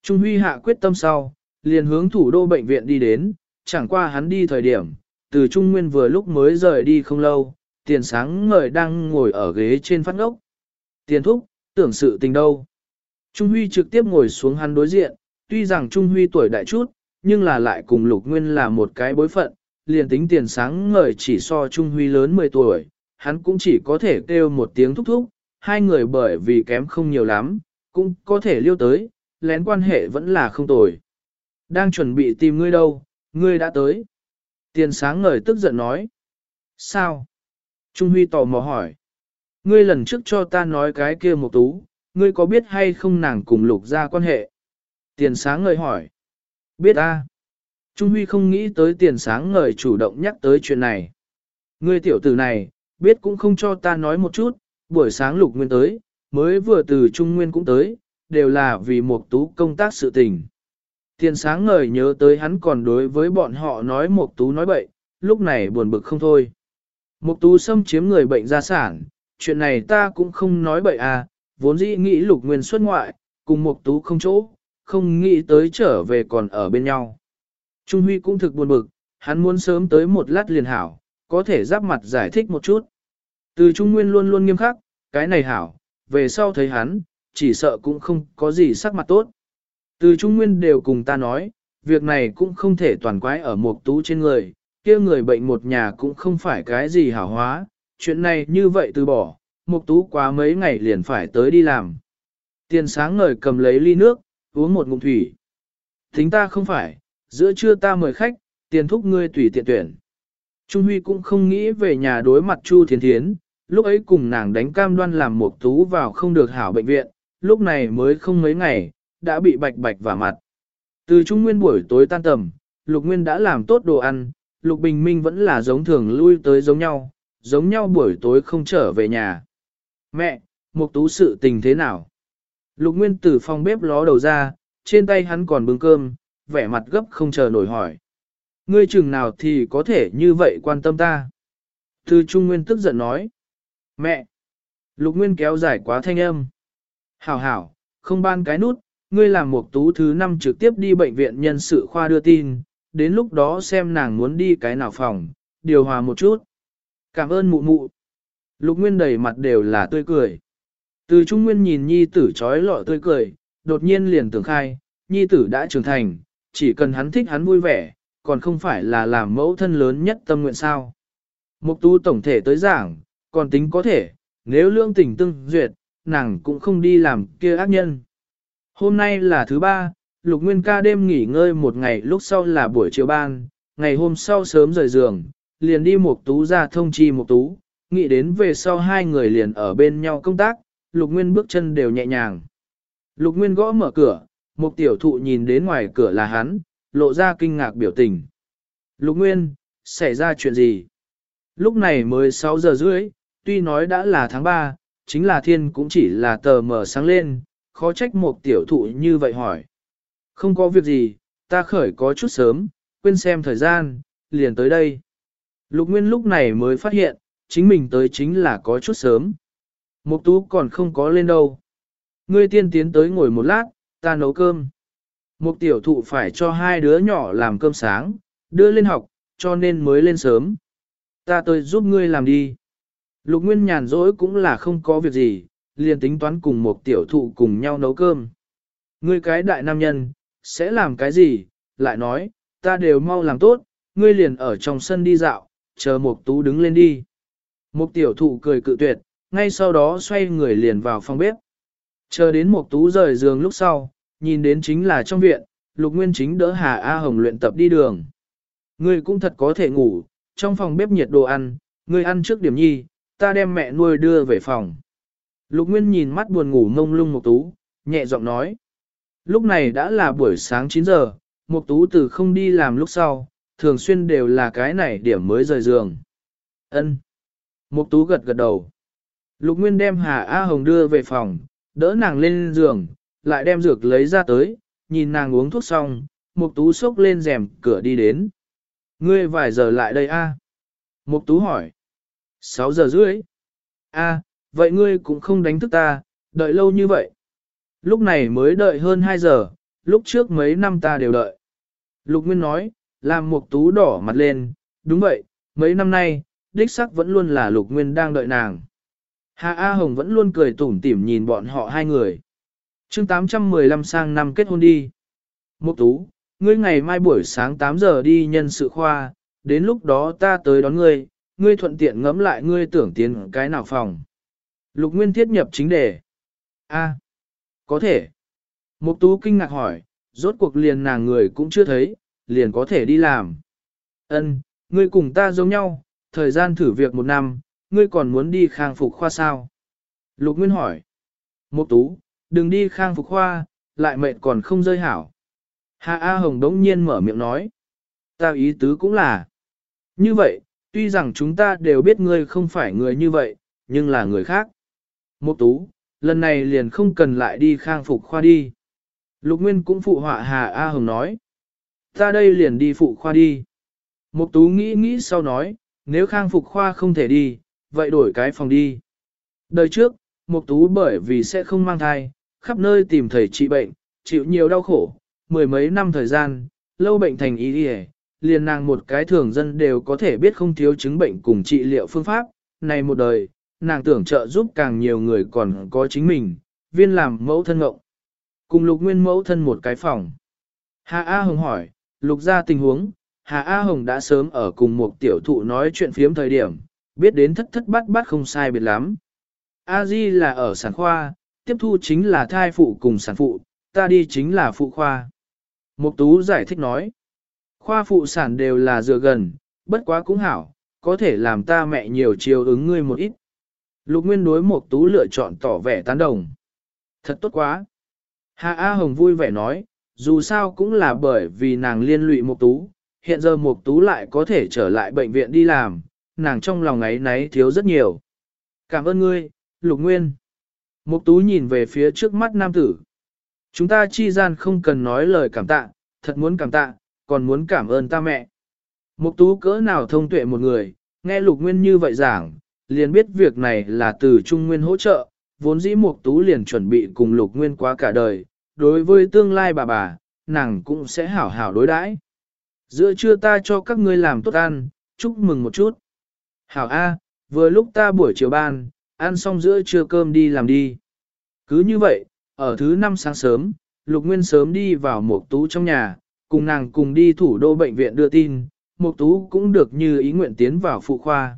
Trung Huy hạ quyết tâm sau, liền hướng thủ đô bệnh viện đi đến, chẳng qua hắn đi thời điểm, từ Trung Nguyên vừa lúc mới rời đi không lâu, tiền sáng ngời đang ngồi ở ghế trên phát ngốc. Tiền thúc, tưởng sự tình đâu. Trung Huy trực tiếp ngồi xuống hắn đối diện, tuy rằng Trung Huy tuổi đại chút, nhưng là lại cùng Lục Nguyên là một cái bối phận, liền tính tiền sáng ngời chỉ so Trung Huy lớn 10 tuổi, hắn cũng chỉ có thể kêu một tiếng thúc thúc, hai người bởi vì kém không nhiều lắm, cũng có thể liêu tới, lén quan hệ vẫn là không tồi. Đang chuẩn bị tìm ngươi đâu, ngươi đã tới. Tiền sáng ngời tức giận nói. Sao? Trung Huy tò mò hỏi. Ngươi lần trước cho ta nói cái kia một tú, ngươi có biết hay không nàng cùng lục ra quan hệ? Tiền sáng ngời hỏi. Biết a. Trung Huy không nghĩ tới tiền sáng ngời chủ động nhắc tới chuyện này. Ngươi tiểu tử này, biết cũng không cho ta nói một chút, buổi sáng lục nguyên tới, mới vừa từ Trung Nguyên cũng tới, đều là vì một tú công tác sự tình. Tiền sáng ngời nhớ tới hắn còn đối với bọn họ nói một tú nói bậy, lúc này buồn bực không thôi. Một tú xâm chiếm người bệnh gia sản, chuyện này ta cũng không nói bậy à, vốn dĩ nghĩ lục nguyên xuất ngoại, cùng một tú không chỗ, không nghĩ tới trở về còn ở bên nhau. Trung Huy cũng thực buồn bực, hắn muốn sớm tới một lát liền hảo, có thể giáp mặt giải thích một chút. Từ Trung Nguyên luôn luôn nghiêm khắc, cái này hảo, về sau thấy hắn, chỉ sợ cũng không có gì sắc mặt tốt. Từ Trung Nguyên đều cùng ta nói, việc này cũng không thể toàn quái ở một tú trên người, kia người bệnh một nhà cũng không phải cái gì hảo hóa, chuyện này như vậy từ bỏ, mục tú quá mấy ngày liền phải tới đi làm. Tiền sáng ngời cầm lấy ly nước, uống một ngụm thủy. Thính ta không phải, giữa trưa ta mời khách, tiền thúc ngươi tùy tiện tuyển. Trung Huy cũng không nghĩ về nhà đối mặt Chu Thiến Thiến, lúc ấy cùng nàng đánh cam đoan làm mục tú vào không được hảo bệnh viện, lúc này mới không mấy ngày, đã bị bạch bạch vào mặt. Từ Trung Nguyên buổi tối tan tầm, Lục Nguyên đã làm tốt đồ ăn, Lục Bình Minh vẫn là giống thường lui tới giống nhau, giống nhau buổi tối không trở về nhà. Mẹ, một tú sự tình thế nào? Lục Nguyên từ phòng bếp ló đầu ra, trên tay hắn còn bưng cơm, vẻ mặt gấp không chờ nổi hỏi. Ngươi chừng nào thì có thể như vậy quan tâm ta? Từ Trung Nguyên tức giận nói. Mẹ! Lục Nguyên kéo dài quá thanh âm. Hảo hảo, không ban cái nút, ngươi làm một tú thứ năm trực tiếp đi bệnh viện nhân sự khoa đưa tin, đến lúc đó xem nàng muốn đi cái nào phòng, điều hòa một chút. Cảm ơn mụ mụ. Lục Nguyên đầy mặt đều là tươi cười. Từ Trung Nguyên nhìn nhi tử trói lọ tươi cười, đột nhiên liền tưởng khai, nhi tử đã trưởng thành, chỉ cần hắn thích hắn vui vẻ, còn không phải là làm mẫu thân lớn nhất tâm nguyện sao. Mục tu tổng thể tới giảng, còn tính có thể, nếu lương tình tương duyệt, nàng cũng không đi làm kia ác nhân. Hôm nay là thứ ba, Lục Nguyên ca đêm nghỉ ngơi một ngày lúc sau là buổi chiều ban, ngày hôm sau sớm rời giường, liền đi một Tú ra thông chi một Tú, nghĩ đến về sau hai người liền ở bên nhau công tác, Lục Nguyên bước chân đều nhẹ nhàng. Lục Nguyên gõ mở cửa, một tiểu thụ nhìn đến ngoài cửa là hắn, lộ ra kinh ngạc biểu tình. Lục Nguyên, xảy ra chuyện gì? Lúc này mới 6 giờ rưỡi, tuy nói đã là tháng 3, chính là thiên cũng chỉ là tờ mở sáng lên, khó trách một tiểu thụ như vậy hỏi. Không có việc gì, ta khởi có chút sớm, quên xem thời gian, liền tới đây. Lục Nguyên lúc này mới phát hiện, chính mình tới chính là có chút sớm. Mục tú còn không có lên đâu. Ngươi tiên tiến tới ngồi một lát, ta nấu cơm. Mục tiểu thụ phải cho hai đứa nhỏ làm cơm sáng, đưa lên học, cho nên mới lên sớm. Ta tới giúp ngươi làm đi. Lục Nguyên nhàn rỗi cũng là không có việc gì, liền tính toán cùng một tiểu thụ cùng nhau nấu cơm. Ngươi cái đại nam nhân, sẽ làm cái gì, lại nói, ta đều mau làm tốt, ngươi liền ở trong sân đi dạo, chờ mục tú đứng lên đi. mục tiểu thụ cười cự tuyệt, ngay sau đó xoay người liền vào phòng bếp. Chờ đến mục tú rời giường lúc sau, nhìn đến chính là trong viện, lục nguyên chính đỡ Hà A Hồng luyện tập đi đường. Ngươi cũng thật có thể ngủ, trong phòng bếp nhiệt đồ ăn, ngươi ăn trước điểm nhi, ta đem mẹ nuôi đưa về phòng. Lục Nguyên nhìn mắt buồn ngủ mông lung Mục Tú, nhẹ giọng nói. Lúc này đã là buổi sáng 9 giờ, Mục Tú từ không đi làm lúc sau, thường xuyên đều là cái này điểm mới rời giường. Ân. Mục Tú gật gật đầu. Lục Nguyên đem Hà A Hồng đưa về phòng, đỡ nàng lên giường, lại đem dược lấy ra tới, nhìn nàng uống thuốc xong, Mục Tú xốc lên rèm cửa đi đến. Ngươi vài giờ lại đây a? Mục Tú hỏi. 6 giờ rưỡi. A, vậy ngươi cũng không đánh thức ta, đợi lâu như vậy. Lúc này mới đợi hơn 2 giờ, lúc trước mấy năm ta đều đợi. Lục Nguyên nói, làm một Tú đỏ mặt lên, đúng vậy, mấy năm nay, đích sắc vẫn luôn là Lục Nguyên đang đợi nàng. Hà A Hồng vẫn luôn cười tủm tỉm nhìn bọn họ hai người. chương 815 sang năm kết hôn đi. Mục Tú, ngươi ngày mai buổi sáng 8 giờ đi nhân sự khoa, đến lúc đó ta tới đón ngươi, ngươi thuận tiện ngẫm lại ngươi tưởng tiến cái nào phòng. Lục Nguyên thiết nhập chính đề. A, có thể. Mục Tú kinh ngạc hỏi, rốt cuộc liền nàng người cũng chưa thấy, liền có thể đi làm. Ân, ngươi cùng ta giống nhau, thời gian thử việc một năm, ngươi còn muốn đi khang phục khoa sao? Lục Nguyên hỏi. Mục Tú, đừng đi khang phục khoa, lại mệt còn không rơi hảo. Hạ A Hồng đống nhiên mở miệng nói. Ta ý tứ cũng là. Như vậy, tuy rằng chúng ta đều biết ngươi không phải người như vậy, nhưng là người khác. Mục tú, lần này liền không cần lại đi khang phục khoa đi. Lục Nguyên cũng phụ họa Hà A Hồng nói. Ta đây liền đi phụ khoa đi. Mục tú nghĩ nghĩ sau nói, nếu khang phục khoa không thể đi, vậy đổi cái phòng đi. Đời trước, Mục Tú bởi vì sẽ không mang thai, khắp nơi tìm thầy trị bệnh, chịu nhiều đau khổ, mười mấy năm thời gian, lâu bệnh thành ý đi liền nàng một cái thường dân đều có thể biết không thiếu chứng bệnh cùng trị liệu phương pháp, này một đời, nàng tưởng trợ giúp càng nhiều người còn có chính mình, viên làm mẫu thân ngộng. Cùng lục nguyên mẫu thân một cái phòng. Hà A Hồng hỏi, lục ra tình huống, Hà A Hồng đã sớm ở cùng một tiểu thụ nói chuyện phiếm thời điểm, biết đến thất thất bát bát không sai biệt lắm. A Di là ở sản khoa, tiếp thu chính là thai phụ cùng sản phụ, ta đi chính là phụ khoa. Mục Tú giải thích nói, khoa phụ sản đều là dựa gần, bất quá cũng hảo, có thể làm ta mẹ nhiều chiều ứng ngươi một ít. Lục Nguyên đối Mộc Tú lựa chọn tỏ vẻ tán đồng. Thật tốt quá. Hà A Hồng vui vẻ nói, dù sao cũng là bởi vì nàng liên lụy Mộc Tú, hiện giờ Mộc Tú lại có thể trở lại bệnh viện đi làm, nàng trong lòng ấy náy thiếu rất nhiều. Cảm ơn ngươi, Lục Nguyên. Mộc Tú nhìn về phía trước mắt nam tử. Chúng ta chi gian không cần nói lời cảm tạ, thật muốn cảm tạ, còn muốn cảm ơn ta mẹ. Mục Tú cỡ nào thông tuệ một người, nghe Lục Nguyên như vậy giảng, liền biết việc này là từ Trung Nguyên hỗ trợ, vốn dĩ Mục Tú liền chuẩn bị cùng Lục Nguyên quá cả đời, đối với tương lai bà bà, nàng cũng sẽ hảo hảo đối đãi. Giữa trưa ta cho các ngươi làm tốt ăn, chúc mừng một chút. Hảo A, vừa lúc ta buổi chiều ban, ăn xong giữa trưa cơm đi làm đi. Cứ như vậy, ở thứ năm sáng sớm, Lục Nguyên sớm đi vào Mục Tú trong nhà, cùng nàng cùng đi thủ đô bệnh viện đưa tin, Mục Tú cũng được như ý nguyện tiến vào phụ khoa.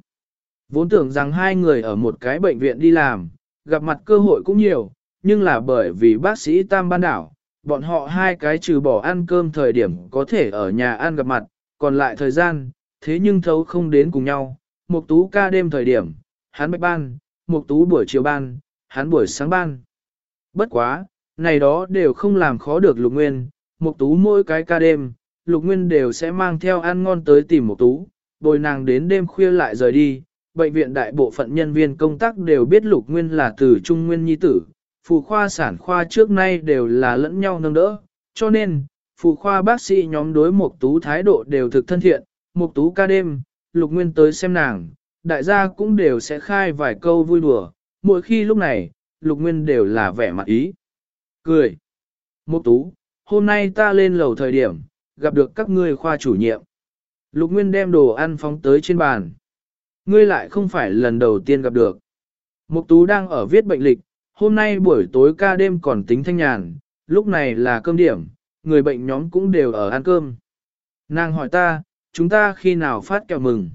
Vốn tưởng rằng hai người ở một cái bệnh viện đi làm, gặp mặt cơ hội cũng nhiều, nhưng là bởi vì bác sĩ Tam Ban Đảo, bọn họ hai cái trừ bỏ ăn cơm thời điểm có thể ở nhà ăn gặp mặt, còn lại thời gian, thế nhưng thấu không đến cùng nhau. Mục Tú ca đêm thời điểm, hắn bạch ban, Mục Tú buổi chiều ban, hắn buổi sáng ban. Bất quá, này đó đều không làm khó được Lục Nguyên, Mục Tú mỗi cái ca đêm, Lục Nguyên đều sẽ mang theo ăn ngon tới tìm Mục Tú, bồi nàng đến đêm khuya lại rời đi. Bệnh viện đại bộ phận nhân viên công tác đều biết Lục Nguyên là từ Trung Nguyên Nhi Tử, phụ khoa sản khoa trước nay đều là lẫn nhau nâng đỡ, cho nên, phụ khoa bác sĩ nhóm đối Mục Tú thái độ đều thực thân thiện, Mục Tú ca đêm, Lục Nguyên tới xem nàng, đại gia cũng đều sẽ khai vài câu vui đùa, mỗi khi lúc này, Lục Nguyên đều là vẻ mặt ý. Cười. Mục Tú, hôm nay ta lên lầu thời điểm, gặp được các ngươi khoa chủ nhiệm. Lục Nguyên đem đồ ăn phóng tới trên bàn. Ngươi lại không phải lần đầu tiên gặp được. Mục Tú đang ở viết bệnh lịch, hôm nay buổi tối ca đêm còn tính thanh nhàn, lúc này là cơm điểm, người bệnh nhóm cũng đều ở ăn cơm. Nàng hỏi ta, chúng ta khi nào phát kẹo mừng?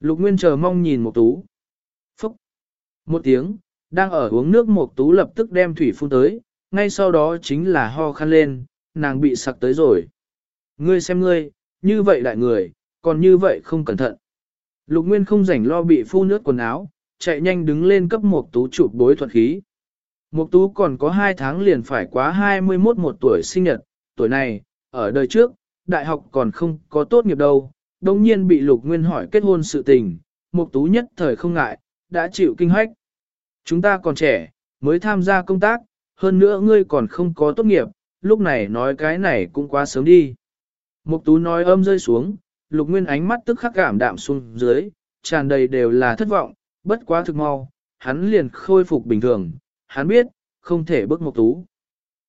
Lục Nguyên chờ mong nhìn Mục Tú. Phúc! Một tiếng, đang ở uống nước Mục Tú lập tức đem thủy phun tới, ngay sau đó chính là ho khan lên, nàng bị sặc tới rồi. Ngươi xem ngươi, như vậy đại người, còn như vậy không cẩn thận. Lục Nguyên không rảnh lo bị phu nước quần áo, chạy nhanh đứng lên cấp một Tú chụp bối thuật khí. Mục tú còn có 2 tháng liền phải quá 21 một tuổi sinh nhật, tuổi này, ở đời trước, đại học còn không có tốt nghiệp đâu, đồng nhiên bị lục nguyên hỏi kết hôn sự tình, mục tú nhất thời không ngại, đã chịu kinh hách. Chúng ta còn trẻ, mới tham gia công tác, hơn nữa ngươi còn không có tốt nghiệp, lúc này nói cái này cũng quá sớm đi. Mục tú nói âm rơi xuống, lục nguyên ánh mắt tức khắc cảm đạm xuống dưới, tràn đầy đều là thất vọng, bất quá thực mau, hắn liền khôi phục bình thường, hắn biết, không thể bước Mục Tú.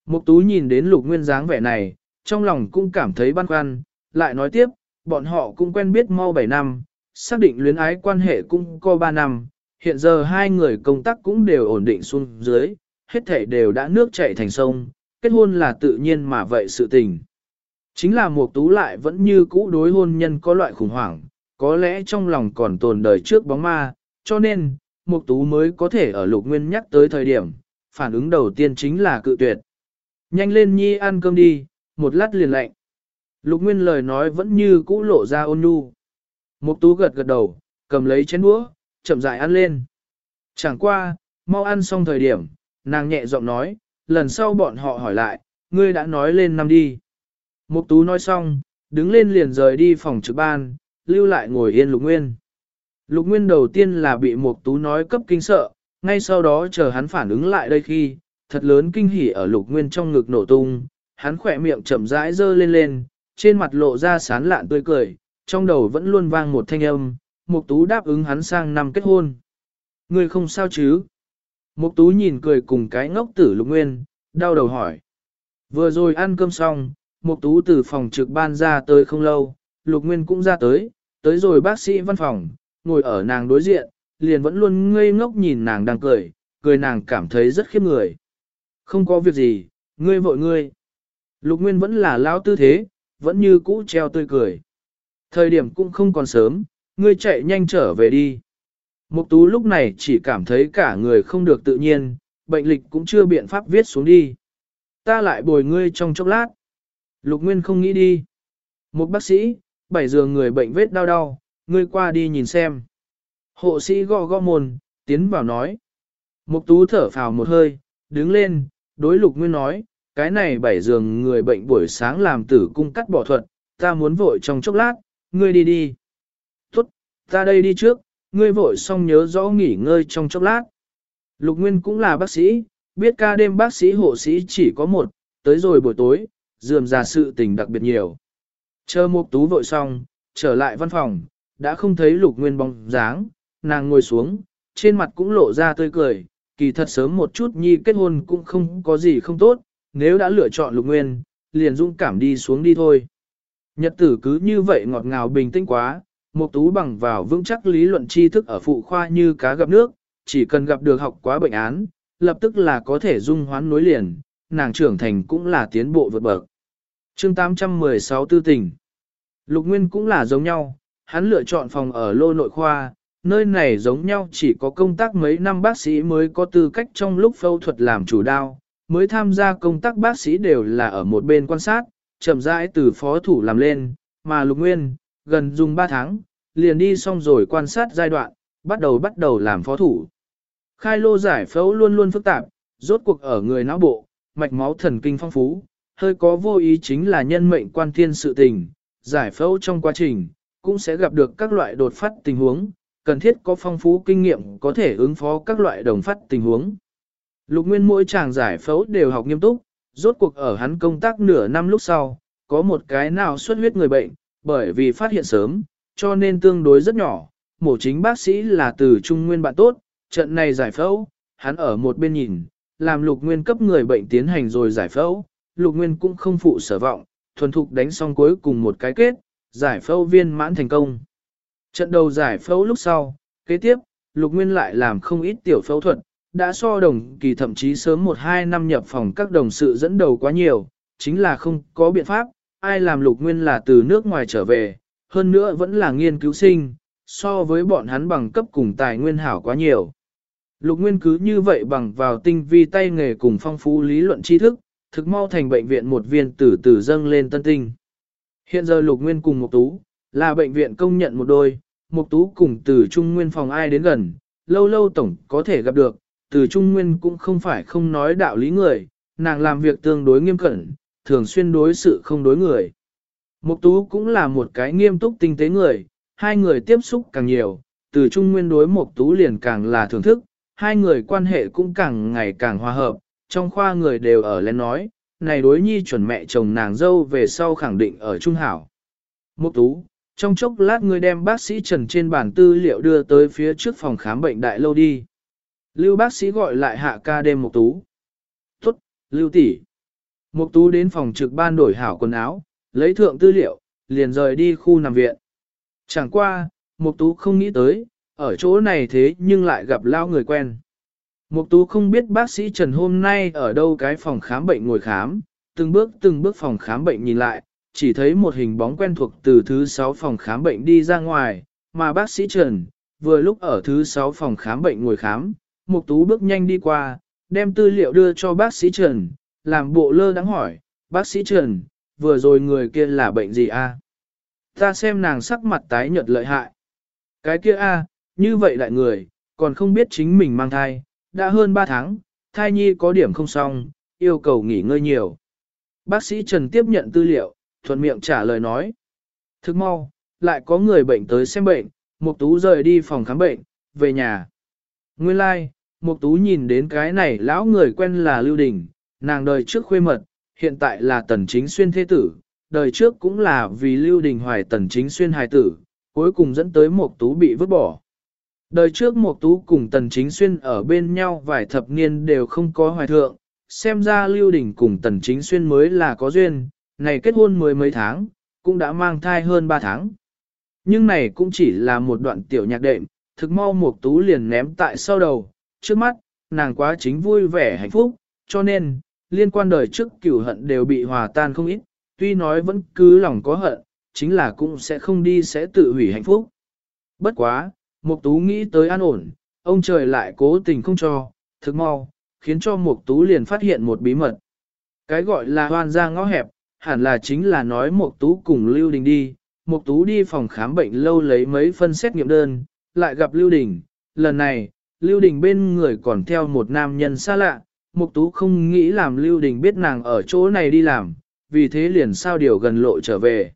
Mục Tú nhìn đến lục nguyên dáng vẻ này, trong lòng cũng cảm thấy băn khoăn, lại nói tiếp, bọn họ cũng quen biết mau 7 năm, xác định luyến ái quan hệ cũng có 3 năm, hiện giờ hai người công tác cũng đều ổn định xuống dưới, hết thảy đều đã nước chảy thành sông, kết hôn là tự nhiên mà vậy sự tình. Chính là Mục Tú lại vẫn như cũ đối hôn nhân có loại khủng hoảng, có lẽ trong lòng còn tồn đời trước bóng ma, cho nên, Mục Tú mới có thể ở Lục Nguyên nhắc tới thời điểm, phản ứng đầu tiên chính là cự tuyệt. Nhanh lên nhi ăn cơm đi, một lát liền lạnh. Lục Nguyên lời nói vẫn như cũ lộ ra ôn nhu. Mục Tú gật gật đầu, cầm lấy chén đũa, chậm rãi ăn lên. Chẳng qua, mau ăn xong thời điểm, nàng nhẹ giọng nói, lần sau bọn họ hỏi lại, ngươi đã nói lên năm đi. Mục Tú nói xong, đứng lên liền rời đi phòng trực ban, lưu lại ngồi yên Lục Nguyên. Lục Nguyên đầu tiên là bị Mục Tú nói cấp kinh sợ, ngay sau đó chờ hắn phản ứng lại đây khi, thật lớn kinh hỉ ở Lục Nguyên trong ngực nổ tung, hắn khỏe miệng chậm rãi dơ lên lên, trên mặt lộ ra sán lạn tươi cười, trong đầu vẫn luôn vang một thanh âm, Mục Tú đáp ứng hắn sang năm kết hôn. Ngươi không sao chứ? Mục tú nhìn cười cùng cái ngốc tử lục nguyên, đau đầu hỏi. Vừa rồi ăn cơm xong, mục tú từ phòng trực ban ra tới không lâu, lục nguyên cũng ra tới, tới rồi bác sĩ văn phòng, ngồi ở nàng đối diện, liền vẫn luôn ngây ngốc nhìn nàng đang cười, cười nàng cảm thấy rất khiếp người. Không có việc gì, ngươi vội ngươi. Lục Nguyên vẫn là lão tư thế, vẫn như cũ treo tươi cười. Thời điểm cũng không còn sớm, ngươi chạy nhanh trở về đi. Mục tú lúc này chỉ cảm thấy cả người không được tự nhiên, bệnh lịch cũng chưa biện pháp viết xuống đi. Ta lại bồi ngươi trong chốc lát. Lục Nguyên không nghĩ đi. Một bác sĩ, bảy giường người bệnh vết đau đau, ngươi qua đi nhìn xem. Hộ sĩ gõ gõ môn, tiến vào nói. Mục tú thở phào một hơi, đứng lên, đối Lục Nguyên nói, cái này bảy giường người bệnh buổi sáng làm tử cung cắt bỏ thuật, ta muốn vội trong chốc lát, ngươi đi đi. Tốt, ta đây đi trước, ngươi vội xong nhớ rõ nghỉ ngơi trong chốc lát. Lục Nguyên cũng là bác sĩ, biết ca đêm bác sĩ hộ sĩ chỉ có một, tới rồi buổi tối, dườm ra sự tình đặc biệt nhiều. Chờ Mục Tú vội xong, trở lại văn phòng, đã không thấy Lục Nguyên bóng dáng, nàng ngồi xuống, trên mặt cũng lộ ra tươi cười, kỳ thật sớm một chút nhi kết hôn cũng không có gì không tốt, nếu đã lựa chọn Lục Nguyên, liền dũng cảm đi xuống đi thôi. Nhật tử cứ như vậy ngọt ngào bình tĩnh quá, Mục Tú bằng vào vững chắc lý luận tri thức ở phụ khoa như cá gặp nước, chỉ cần gặp được học quá bệnh án, lập tức là có thể dung hoán nối liền, nàng trưởng thành cũng là tiến bộ vượt bậc. Chương 816 tư tình. Lục Nguyên cũng là giống nhau, hắn lựa chọn phòng ở lô nội khoa, nơi này giống nhau chỉ có công tác mấy năm bác sĩ mới có tư cách trong lúc phẫu thuật làm chủ đao, mới tham gia công tác bác sĩ đều là ở một bên quan sát, chậm rãi từ phó thủ làm lên, mà Lục Nguyên, gần dùng 3 tháng, liền đi xong rồi quan sát giai đoạn, bắt đầu bắt đầu làm phó thủ. Khai lô giải phẫu luôn luôn phức tạp, rốt cuộc ở người não bộ, mạch máu thần kinh phong phú, hơi có vô ý chính là nhân mệnh quan thiên sự tình, giải phẫu trong quá trình, cũng sẽ gặp được các loại đột phát tình huống, cần thiết có phong phú kinh nghiệm có thể ứng phó các loại đồng phát tình huống. Lục Nguyên mỗi chàng giải phẫu đều học nghiêm túc, rốt cuộc ở hắn công tác nửa năm lúc sau, có một cái nào xuất huyết người bệnh, bởi vì phát hiện sớm, cho nên tương đối rất nhỏ, mổ chính bác sĩ là từ trung nguyên bạn tốt, trận này giải phẫu, hắn ở một bên nhìn, làm lục nguyên cấp người bệnh tiến hành rồi giải phẫu, lục nguyên cũng không phụ sở vọng, thuần thục đánh xong cuối cùng một cái kết, giải phẫu viên mãn thành công. Trận đầu giải phẫu lúc sau, kế tiếp, lục nguyên lại làm không ít tiểu phẫu thuật, đã so đồng kỳ thậm chí sớm 1-2 năm nhập phòng các đồng sự dẫn đầu quá nhiều, chính là không có biện pháp, ai làm lục nguyên là từ nước ngoài trở về, hơn nữa vẫn là nghiên cứu sinh, so với bọn hắn bằng cấp cùng tài nguyên hảo quá nhiều. Lục Nguyên cứ như vậy bằng vào tinh vi tay nghề cùng phong phú lý luận tri thức, thực mau thành bệnh viện một viên tử tử dâng lên tân tinh. Hiện giờ Lục Nguyên cùng Mục Tú, là bệnh viện công nhận một đôi, Mục Tú cùng từ Trung Nguyên phòng ai đến gần, lâu lâu tổng có thể gặp được, từ Trung Nguyên cũng không phải không nói đạo lý người, nàng làm việc tương đối nghiêm cẩn, thường xuyên đối sự không đối người. Mục Tú cũng là một cái nghiêm túc tinh tế người, hai người tiếp xúc càng nhiều, từ Trung Nguyên đối Mục Tú liền càng là thưởng thức, hai người quan hệ cũng càng ngày càng hòa hợp, trong khoa người đều ở lên nói, này đối nhi chuẩn mẹ chồng nàng dâu về sau khẳng định ở Trung Hảo. Mục Tú, trong chốc lát người đem bác sĩ Trần trên bản tư liệu đưa tới phía trước phòng khám bệnh đại lâu đi. Lưu bác sĩ gọi lại hạ ca đêm Mục Tú. Tốt, Lưu tỷ. Mục Tú đến phòng trực ban đổi hảo quần áo, lấy thượng tư liệu, liền rời đi khu nằm viện. Chẳng qua, Mục Tú không nghĩ tới, ở chỗ này thế nhưng lại gặp lao người quen. Mục Tú không biết bác sĩ Trần hôm nay ở đâu cái phòng khám bệnh ngồi khám, từng bước từng bước phòng khám bệnh nhìn lại, chỉ thấy một hình bóng quen thuộc từ thứ 6 phòng khám bệnh đi ra ngoài, mà bác sĩ Trần, vừa lúc ở thứ 6 phòng khám bệnh ngồi khám, Mục Tú bước nhanh đi qua, đem tư liệu đưa cho bác sĩ Trần, làm bộ lơ đắng hỏi, bác sĩ Trần, vừa rồi người kia là bệnh gì a? Ta xem nàng sắc mặt tái nhợt lợi hại. Cái kia a, như vậy lại người, còn không biết chính mình mang thai, đã hơn 3 tháng, thai nhi có điểm không xong, yêu cầu nghỉ ngơi nhiều. Bác sĩ Trần tiếp nhận tư liệu, thuận miệng trả lời nói. Thức mau, lại có người bệnh tới xem bệnh, Mục Tú rời đi phòng khám bệnh, về nhà. Nguyên lai, like, Mục Tú nhìn đến cái này lão người quen là Lưu Đình, nàng đời trước khuê mật, hiện tại là tần chính xuyên thế tử, đời trước cũng là vì Lưu Đình hoài tần chính xuyên hài tử, cuối cùng dẫn tới Mục Tú bị vứt bỏ. Đời trước Mộc Tú cùng Tần Chính Xuyên ở bên nhau vài thập niên đều không có hoài thượng, xem ra Lưu Đình cùng Tần Chính Xuyên mới là có duyên, này kết hôn mười mấy tháng, cũng đã mang thai hơn 3 tháng. Nhưng này cũng chỉ là một đoạn tiểu nhạc đệm, thực mau Mộc Tú liền ném tại sau đầu, trước mắt, nàng quá chính vui vẻ hạnh phúc, cho nên, liên quan đời trước cửu hận đều bị hòa tan không ít, tuy nói vẫn cứ lòng có hận, chính là cũng sẽ không đi sẽ tự hủy hạnh phúc. Bất quá, Mục Tú nghĩ tới an ổn, ông trời lại cố tình không cho, thực mau, khiến cho Mục Tú liền phát hiện một bí mật. Cái gọi là hoan ra ngõ hẹp, hẳn là chính là nói Mục Tú cùng Lưu Đình đi, Mục Tú đi phòng khám bệnh lâu lấy mấy phân xét nghiệm đơn, lại gặp Lưu Đình, lần này, Lưu Đình bên người còn theo một nam nhân xa lạ, Mục Tú không nghĩ làm Lưu Đình biết nàng ở chỗ này đi làm, vì thế liền sao điều gần lộ trở về.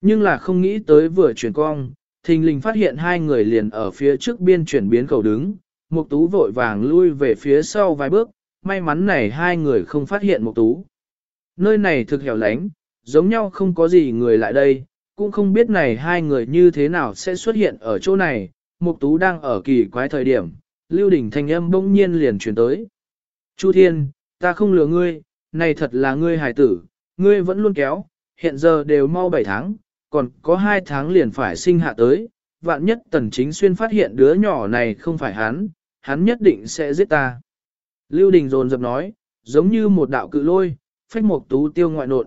Nhưng là không nghĩ tới vừa chuyển cong, thình lình phát hiện hai người liền ở phía trước biên chuyển biến cầu đứng, Mục Tú vội vàng lui về phía sau vài bước, may mắn này hai người không phát hiện Mục Tú. Nơi này thực hẻo lánh, giống nhau không có gì người lại đây, cũng không biết này hai người như thế nào sẽ xuất hiện ở chỗ này, Mục Tú đang ở kỳ quái thời điểm, Lưu Đình thanh âm bỗng nhiên liền truyền tới. Chu Thiên, ta không lừa ngươi, này thật là ngươi hài tử, ngươi vẫn luôn kéo, hiện giờ đều mau 7 tháng, còn có hai tháng liền phải sinh hạ tới, vạn nhất tần chính xuyên phát hiện đứa nhỏ này không phải hắn, hắn nhất định sẽ giết ta. Lưu Đình dồn dập nói, giống như một đạo cự lôi, phách một tú tiêu ngoại nộn.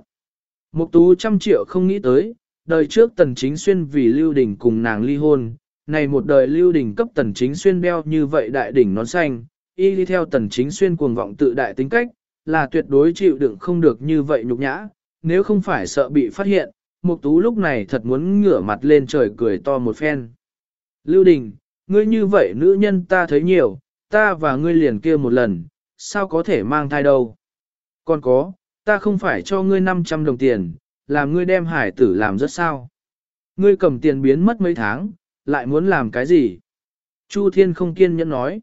Một tú trăm triệu không nghĩ tới, đời trước tần chính xuyên vì Lưu Đình cùng nàng ly hôn, này một đời Lưu Đình cấp tần chính xuyên đeo như vậy đại đỉnh nón xanh, y đi theo tần chính xuyên cuồng vọng tự đại tính cách, là tuyệt đối chịu đựng không được như vậy nhục nhã, nếu không phải sợ bị phát hiện, Mục Tú lúc này thật muốn ngửa mặt lên trời cười to một phen. Lưu Đình, ngươi như vậy nữ nhân ta thấy nhiều, ta và ngươi liền kia một lần, sao có thể mang thai đâu. Còn có, ta không phải cho ngươi 500 đồng tiền, làm ngươi đem hải tử làm rất sao. Ngươi cầm tiền biến mất mấy tháng, lại muốn làm cái gì? Chu Thiên không kiên nhẫn nói.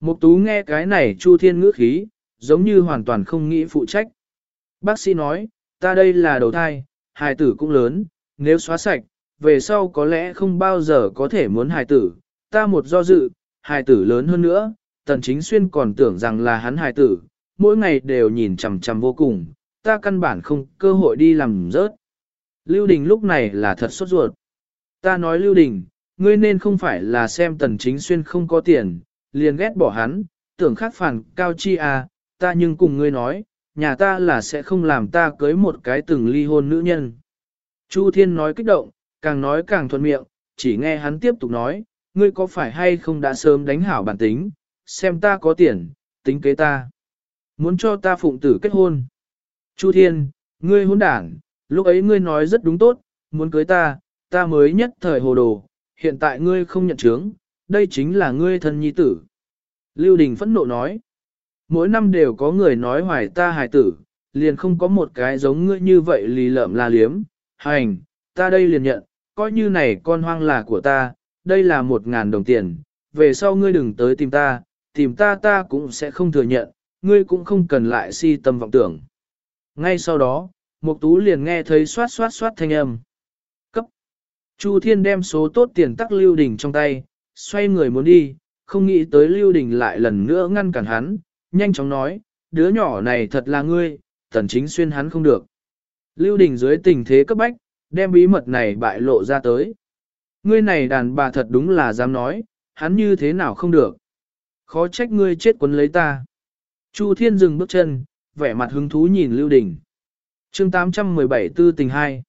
Mục Tú nghe cái này Chu Thiên ngữ khí, giống như hoàn toàn không nghĩ phụ trách. Bác sĩ nói, ta đây là đầu thai, hài tử cũng lớn, nếu xóa sạch, về sau có lẽ không bao giờ có thể muốn hài tử, ta một do dự, hài tử lớn hơn nữa, tần chính xuyên còn tưởng rằng là hắn hài tử, mỗi ngày đều nhìn chằm chằm vô cùng, ta căn bản không cơ hội đi làm rớt. Lưu Đình lúc này là thật sốt ruột. Ta nói Lưu Đình, ngươi nên không phải là xem tần chính xuyên không có tiền, liền ghét bỏ hắn, tưởng khắc phản cao chi à, ta nhưng cùng ngươi nói, nhà ta là sẽ không làm ta cưới một cái từng ly hôn nữ nhân. Chu Thiên nói kích động, càng nói càng thuận miệng, chỉ nghe hắn tiếp tục nói, ngươi có phải hay không đã sớm đánh hảo bản tính, xem ta có tiền, tính kế ta. Muốn cho ta phụng tử kết hôn. Chu Thiên, ngươi hôn đảng, lúc ấy ngươi nói rất đúng tốt, muốn cưới ta, ta mới nhất thời hồ đồ, hiện tại ngươi không nhận chứng, đây chính là ngươi thân nhi tử. Lưu Đình phẫn nộ nói, mỗi năm đều có người nói hoài ta hài tử, liền không có một cái giống ngươi như vậy lì lợm la liếm, hành, ta đây liền nhận, coi như này con hoang là của ta, đây là một ngàn đồng tiền, về sau ngươi đừng tới tìm ta, tìm ta ta cũng sẽ không thừa nhận, ngươi cũng không cần lại si tâm vọng tưởng. Ngay sau đó, Mục Tú liền nghe thấy xoát xoát xoát thanh âm. Cấp. Chu Thiên đem số tốt tiền tắc Lưu Đình trong tay, xoay người muốn đi, không nghĩ tới Lưu Đình lại lần nữa ngăn cản hắn, nhanh chóng nói, đứa nhỏ này thật là ngươi, tần chính xuyên hắn không được. Lưu Đình dưới tình thế cấp bách, đem bí mật này bại lộ ra tới. Ngươi này đàn bà thật đúng là dám nói, hắn như thế nào không được. Khó trách ngươi chết quấn lấy ta. Chu Thiên dừng bước chân, vẻ mặt hứng thú nhìn Lưu Đình. chương 817 tư tình hai.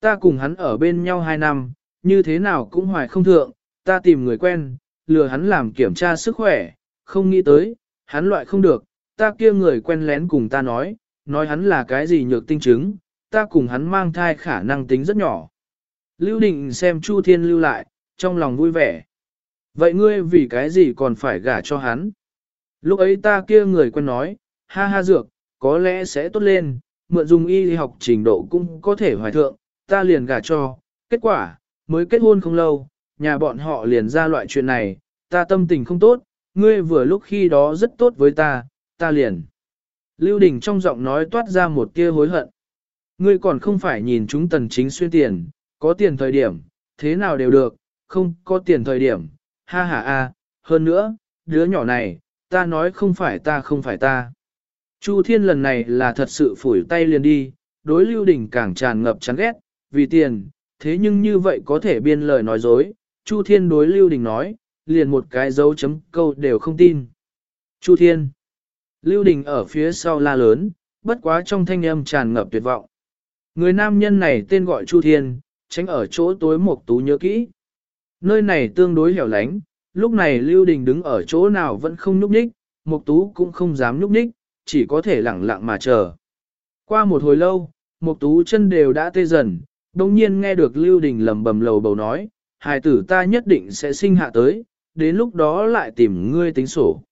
Ta cùng hắn ở bên nhau hai năm, như thế nào cũng hoài không thượng, ta tìm người quen, lừa hắn làm kiểm tra sức khỏe, không nghĩ tới, hắn loại không được, ta kia người quen lén cùng ta nói, nói hắn là cái gì nhược tinh chứng, ta cùng hắn mang thai khả năng tính rất nhỏ. Lưu định xem Chu Thiên lưu lại, trong lòng vui vẻ. Vậy ngươi vì cái gì còn phải gả cho hắn? Lúc ấy ta kia người quen nói, ha ha dược, có lẽ sẽ tốt lên, mượn dùng y học trình độ cũng có thể hoài thượng, ta liền gả cho. Kết quả, mới kết hôn không lâu, nhà bọn họ liền ra loại chuyện này, ta tâm tình không tốt, ngươi vừa lúc khi đó rất tốt với ta, ta liền. Lưu Đình trong giọng nói toát ra một tia hối hận. Ngươi còn không phải nhìn chúng tần chính xuyên tiền, có tiền thời điểm, thế nào đều được, không có tiền thời điểm, ha ha a, hơn nữa, đứa nhỏ này, ta nói không phải ta không phải ta. Chu Thiên lần này là thật sự phủi tay liền đi, đối Lưu Đình càng tràn ngập chán ghét, vì tiền, thế nhưng như vậy có thể biên lời nói dối. Chu Thiên đối Lưu Đình nói, liền một cái dấu chấm câu đều không tin. Chu Thiên. Lưu Đình ở phía sau la lớn, bất quá trong thanh âm tràn ngập tuyệt vọng. Người nam nhân này tên gọi Chu Thiên, tránh ở chỗ tối một tú nhớ kỹ. Nơi này tương đối hẻo lánh, lúc này Lưu Đình đứng ở chỗ nào vẫn không nhúc nhích, Mục Tú cũng không dám nhúc nhích, chỉ có thể lặng lặng mà chờ. Qua một hồi lâu, Mục Tú chân đều đã tê dần, đồng nhiên nghe được Lưu Đình lầm bầm lầu bầu nói, hài tử ta nhất định sẽ sinh hạ tới, đến lúc đó lại tìm ngươi tính sổ.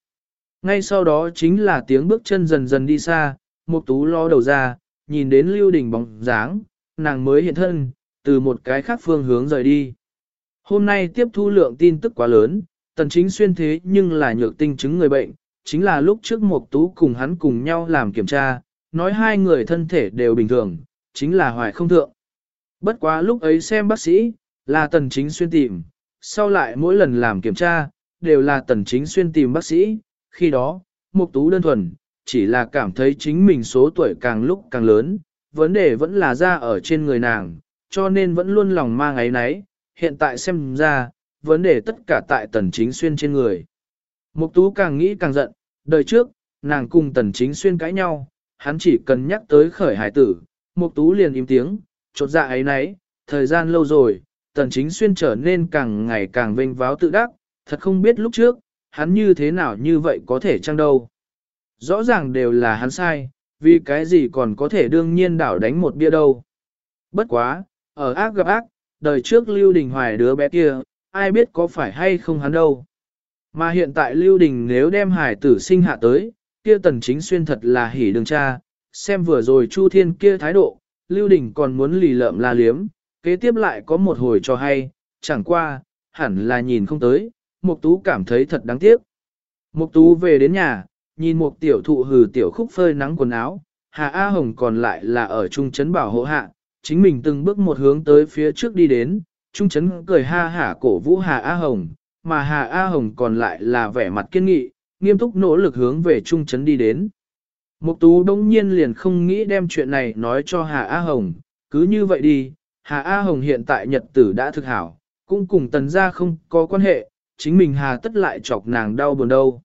Ngay sau đó chính là tiếng bước chân dần dần đi xa, Mục Tú lo đầu ra, nhìn đến Lưu Đình bóng dáng, nàng mới hiện thân, từ một cái khác phương hướng rời đi. Hôm nay tiếp thu lượng tin tức quá lớn, tần chính xuyên thế nhưng là nhược tinh chứng người bệnh, chính là lúc trước Mục Tú cùng hắn cùng nhau làm kiểm tra, nói hai người thân thể đều bình thường, chính là hoài không thượng. Bất quá lúc ấy xem bác sĩ, là tần chính xuyên tìm, sau lại mỗi lần làm kiểm tra, đều là tần chính xuyên tìm bác sĩ, khi đó, Mục Tú đơn thuần, chỉ là cảm thấy chính mình số tuổi càng lúc càng lớn, vấn đề vẫn là ra ở trên người nàng, cho nên vẫn luôn lòng mang ấy nấy, hiện tại xem ra, vấn đề tất cả tại tần chính xuyên trên người. Mục tú càng nghĩ càng giận, đời trước, nàng cùng tần chính xuyên cãi nhau, hắn chỉ cần nhắc tới khởi hải tử, mục tú liền im tiếng, chột dạ ấy nấy, thời gian lâu rồi, tần chính xuyên trở nên càng ngày càng vinh váo tự đắc, thật không biết lúc trước, hắn như thế nào như vậy có thể chăng đâu. Rõ ràng đều là hắn sai, vì cái gì còn có thể đương nhiên đảo đánh một bia đâu. Bất quá, ở ác gặp ác, đời trước Lưu Đình Hoài đứa bé kia, ai biết có phải hay không hắn đâu. Mà hiện tại Lưu Đình nếu đem hải tử sinh hạ tới, kia tần chính xuyên thật là hỉ đường cha, xem vừa rồi Chu Thiên kia thái độ, Lưu Đình còn muốn lì lợm la liếm, kế tiếp lại có một hồi cho hay, chẳng qua, hẳn là nhìn không tới, Mục Tú cảm thấy thật đáng tiếc. Mục Tú về đến nhà, nhìn mục tiểu thụ hừ tiểu khúc phơi nắng quần áo, Hà A Hồng còn lại là ở trung trấn bảo hộ hạ, chính mình từng bước một hướng tới phía trước đi đến, trung trấn cười ha hả cổ vũ Hà A Hồng, mà Hà A Hồng còn lại là vẻ mặt kiên nghị, nghiêm túc nỗ lực hướng về trung trấn đi đến. Mục tú đương nhiên liền không nghĩ đem chuyện này nói cho Hà A Hồng, cứ như vậy đi, Hà A Hồng hiện tại nhật tử đã thực hảo, cũng cùng tần gia không có quan hệ, chính mình Hà tất lại chọc nàng đau buồn đâu.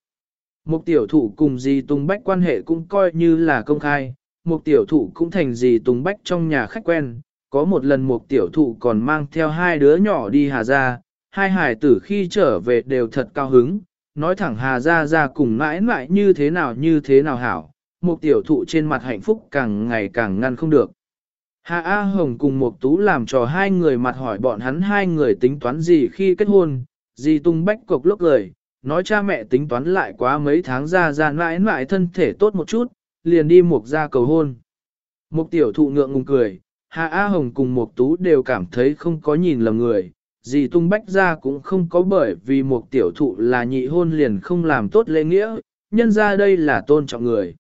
Một tiểu thụ cùng dì Tùng Bách quan hệ cũng coi như là công khai, một tiểu thụ cũng thành dì Tùng Bách trong nhà khách quen. Có một lần một tiểu thụ còn mang theo hai đứa nhỏ đi Hà Gia, hai hải tử khi trở về đều thật cao hứng, nói thẳng Hà Gia ra cùng mãi mãi như thế nào như thế nào hảo, một tiểu thụ trên mặt hạnh phúc càng ngày càng ngăn không được. Hà A Hồng cùng Mộc tú làm trò hai người mặt hỏi bọn hắn hai người tính toán gì khi kết hôn, dì Tung Bách cục lúc lời, nói cha mẹ tính toán lại quá mấy tháng ra ra mãi mãi thân thể tốt một chút, liền đi mục ra cầu hôn. Mục tiểu thụ ngượng ngùng cười, Hà A Hồng cùng Mục Tú đều cảm thấy không có nhìn lầm người, Dì tung bách ra cũng không có bởi vì Mục tiểu thụ là nhị hôn liền không làm tốt lễ nghĩa, nhân ra đây là tôn trọng người.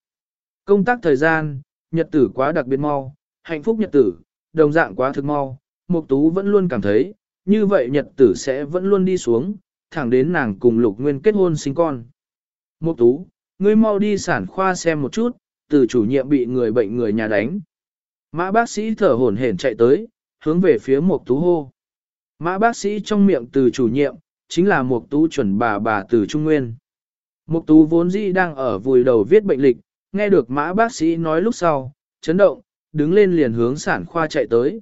Công tác thời gian, nhật tử quá đặc biệt mau, hạnh phúc nhật tử, đồng dạng quá thực mau, Mục Tú vẫn luôn cảm thấy, như vậy nhật tử sẽ vẫn luôn đi xuống, thẳng đến nàng cùng Lục Nguyên kết hôn sinh con. Mục Tú, ngươi mau đi sản khoa xem một chút, từ chủ nhiệm bị người bệnh người nhà đánh. Mã bác sĩ thở hổn hển chạy tới, hướng về phía Mục Tú hô. Mã bác sĩ trong miệng từ chủ nhiệm, chính là Mục Tú chuẩn bà bà từ Trung Nguyên. Mục Tú vốn dĩ đang ở vùi đầu viết bệnh lịch, nghe được Mã bác sĩ nói lúc sau, chấn động, đứng lên liền hướng sản khoa chạy tới.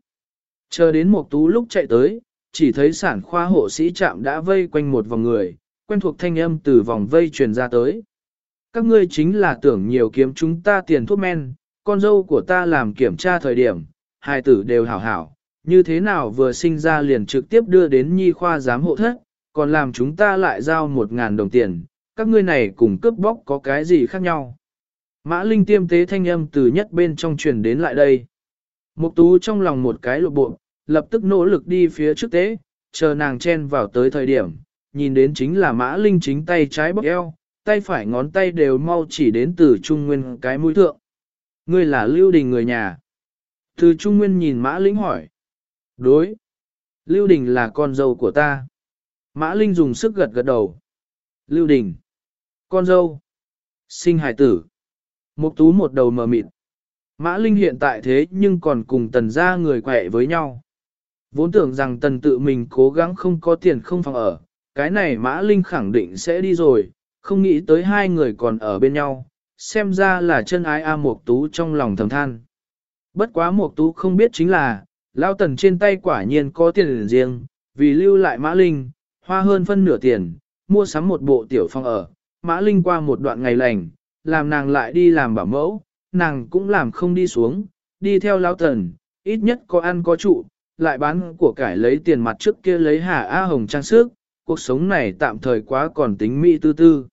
Chờ đến một Tú lúc chạy tới, chỉ thấy sản khoa hộ sĩ trạm đã vây quanh một vòng người, quen thuộc thanh âm từ vòng vây truyền ra tới. Các ngươi chính là tưởng nhiều kiếm chúng ta tiền thuốc men, con dâu của ta làm kiểm tra thời điểm, hai tử đều hảo hảo, như thế nào vừa sinh ra liền trực tiếp đưa đến nhi khoa giám hộ thất, còn làm chúng ta lại giao một ngàn đồng tiền, các ngươi này cùng cướp bóc có cái gì khác nhau. Mã Linh tiêm tế thanh âm từ nhất bên trong truyền đến lại đây. Mục tú trong lòng một cái lộ bộ, lập tức nỗ lực đi phía trước tế, chờ nàng chen vào tới thời điểm, nhìn đến chính là Mã Linh chính tay trái bóp eo, tay phải ngón tay đều mau chỉ đến từ Trung Nguyên cái mũi thượng. Ngươi là Lưu Đình người nhà. Từ Trung Nguyên nhìn Mã Linh hỏi. Đối. Lưu Đình là con dâu của ta. Mã Linh dùng sức gật gật đầu. Lưu Đình. Con dâu. Sinh hải tử. Mục tú một đầu mờ mịt. Mã Linh hiện tại thế nhưng còn cùng tần gia người quẻ với nhau. Vốn tưởng rằng tần tự mình cố gắng không có tiền không phòng ở, cái này Mã Linh khẳng định sẽ đi rồi, không nghĩ tới hai người còn ở bên nhau, xem ra là chân ái A Mộc Tú trong lòng thầm than. Bất quá Mộc Tú không biết chính là, Lao Tần trên tay quả nhiên có tiền riêng, vì lưu lại Mã Linh, hoa hơn phân nửa tiền, mua sắm một bộ tiểu phòng ở, Mã Linh qua một đoạn ngày lành, làm nàng lại đi làm bảo mẫu, nàng cũng làm không đi xuống, đi theo Lao Tần, ít nhất có ăn có trụ, lại bán của cải lấy tiền mặt trước kia lấy Hà A Hồng trang sức, cuộc sống này tạm thời quá còn tính mỹ tư tư.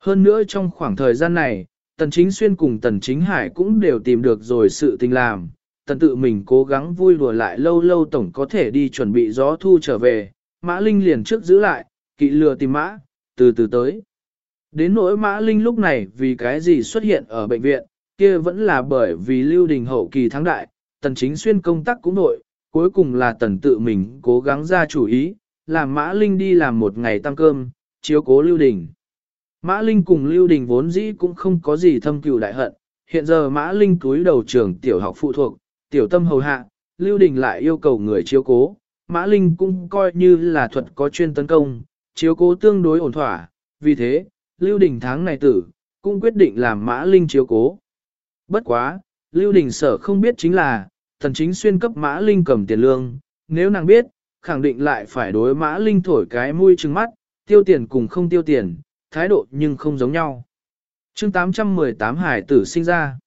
Hơn nữa trong khoảng thời gian này, Tần Chính Xuyên cùng Tần Chính Hải cũng đều tìm được rồi sự tình làm, Tần tự mình cố gắng vui đùa lại lâu lâu tổng có thể đi chuẩn bị gió thu trở về, Mã Linh liền trước giữ lại, kỵ lừa tìm Mã, từ từ tới. Đến nỗi Mã Linh lúc này vì cái gì xuất hiện ở bệnh viện, kia vẫn là bởi vì Lưu Đình hậu kỳ thắng đại, Tần Chính Xuyên công tác cũng nội, cuối cùng là Tần tự mình cố gắng ra chủ ý, làm Mã Linh đi làm một ngày tăng cơm, chiếu cố Lưu Đình. Mã Linh cùng Lưu Đình vốn dĩ cũng không có gì thâm cừu đại hận, hiện giờ Mã Linh túi đầu trường tiểu học phụ thuộc, tiểu tâm hầu hạ, Lưu Đình lại yêu cầu người chiếu cố, Mã Linh cũng coi như là thuật có chuyên tấn công, chiếu cố tương đối ổn thỏa, vì thế, Lưu Đình tháng này tử, cũng quyết định làm Mã Linh chiếu cố. Bất quá, Lưu Đình sở không biết chính là, thần chính xuyên cấp Mã Linh cầm tiền lương, nếu nàng biết, khẳng định lại phải đối Mã Linh thổi cái mũi trừng mắt, tiêu tiền cùng không tiêu tiền, thái độ nhưng không giống nhau. chương 818 hải tử sinh ra.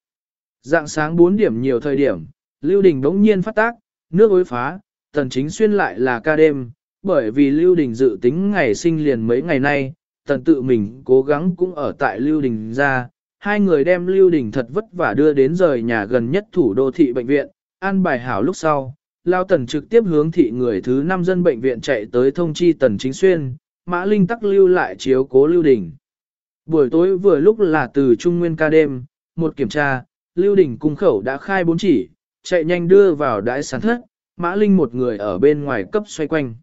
Dạng sáng 4 điểm nhiều thời điểm, Lưu Đình bỗng nhiên phát tác, nước ối phá, tần chính xuyên lại là ca đêm, bởi vì Lưu Đình dự tính ngày sinh liền mấy ngày nay, tần tự mình cố gắng cũng ở tại Lưu Đình ra, hai người đem Lưu Đình thật vất vả đưa đến rời nhà gần nhất thủ đô thị bệnh viện, an bài hảo lúc sau. Lao Tần trực tiếp hướng thị người thứ 5 dân bệnh viện chạy tới thông chi Tần Chính Xuyên, Mã Linh tắc lưu lại chiếu cố Lưu Đình. Buổi tối vừa lúc là từ Trung Nguyên ca đêm, một kiểm tra, Lưu Đình cung khẩu đã khai bốn chỉ, chạy nhanh đưa vào đại sản thất, Mã Linh một người ở bên ngoài cấp xoay quanh.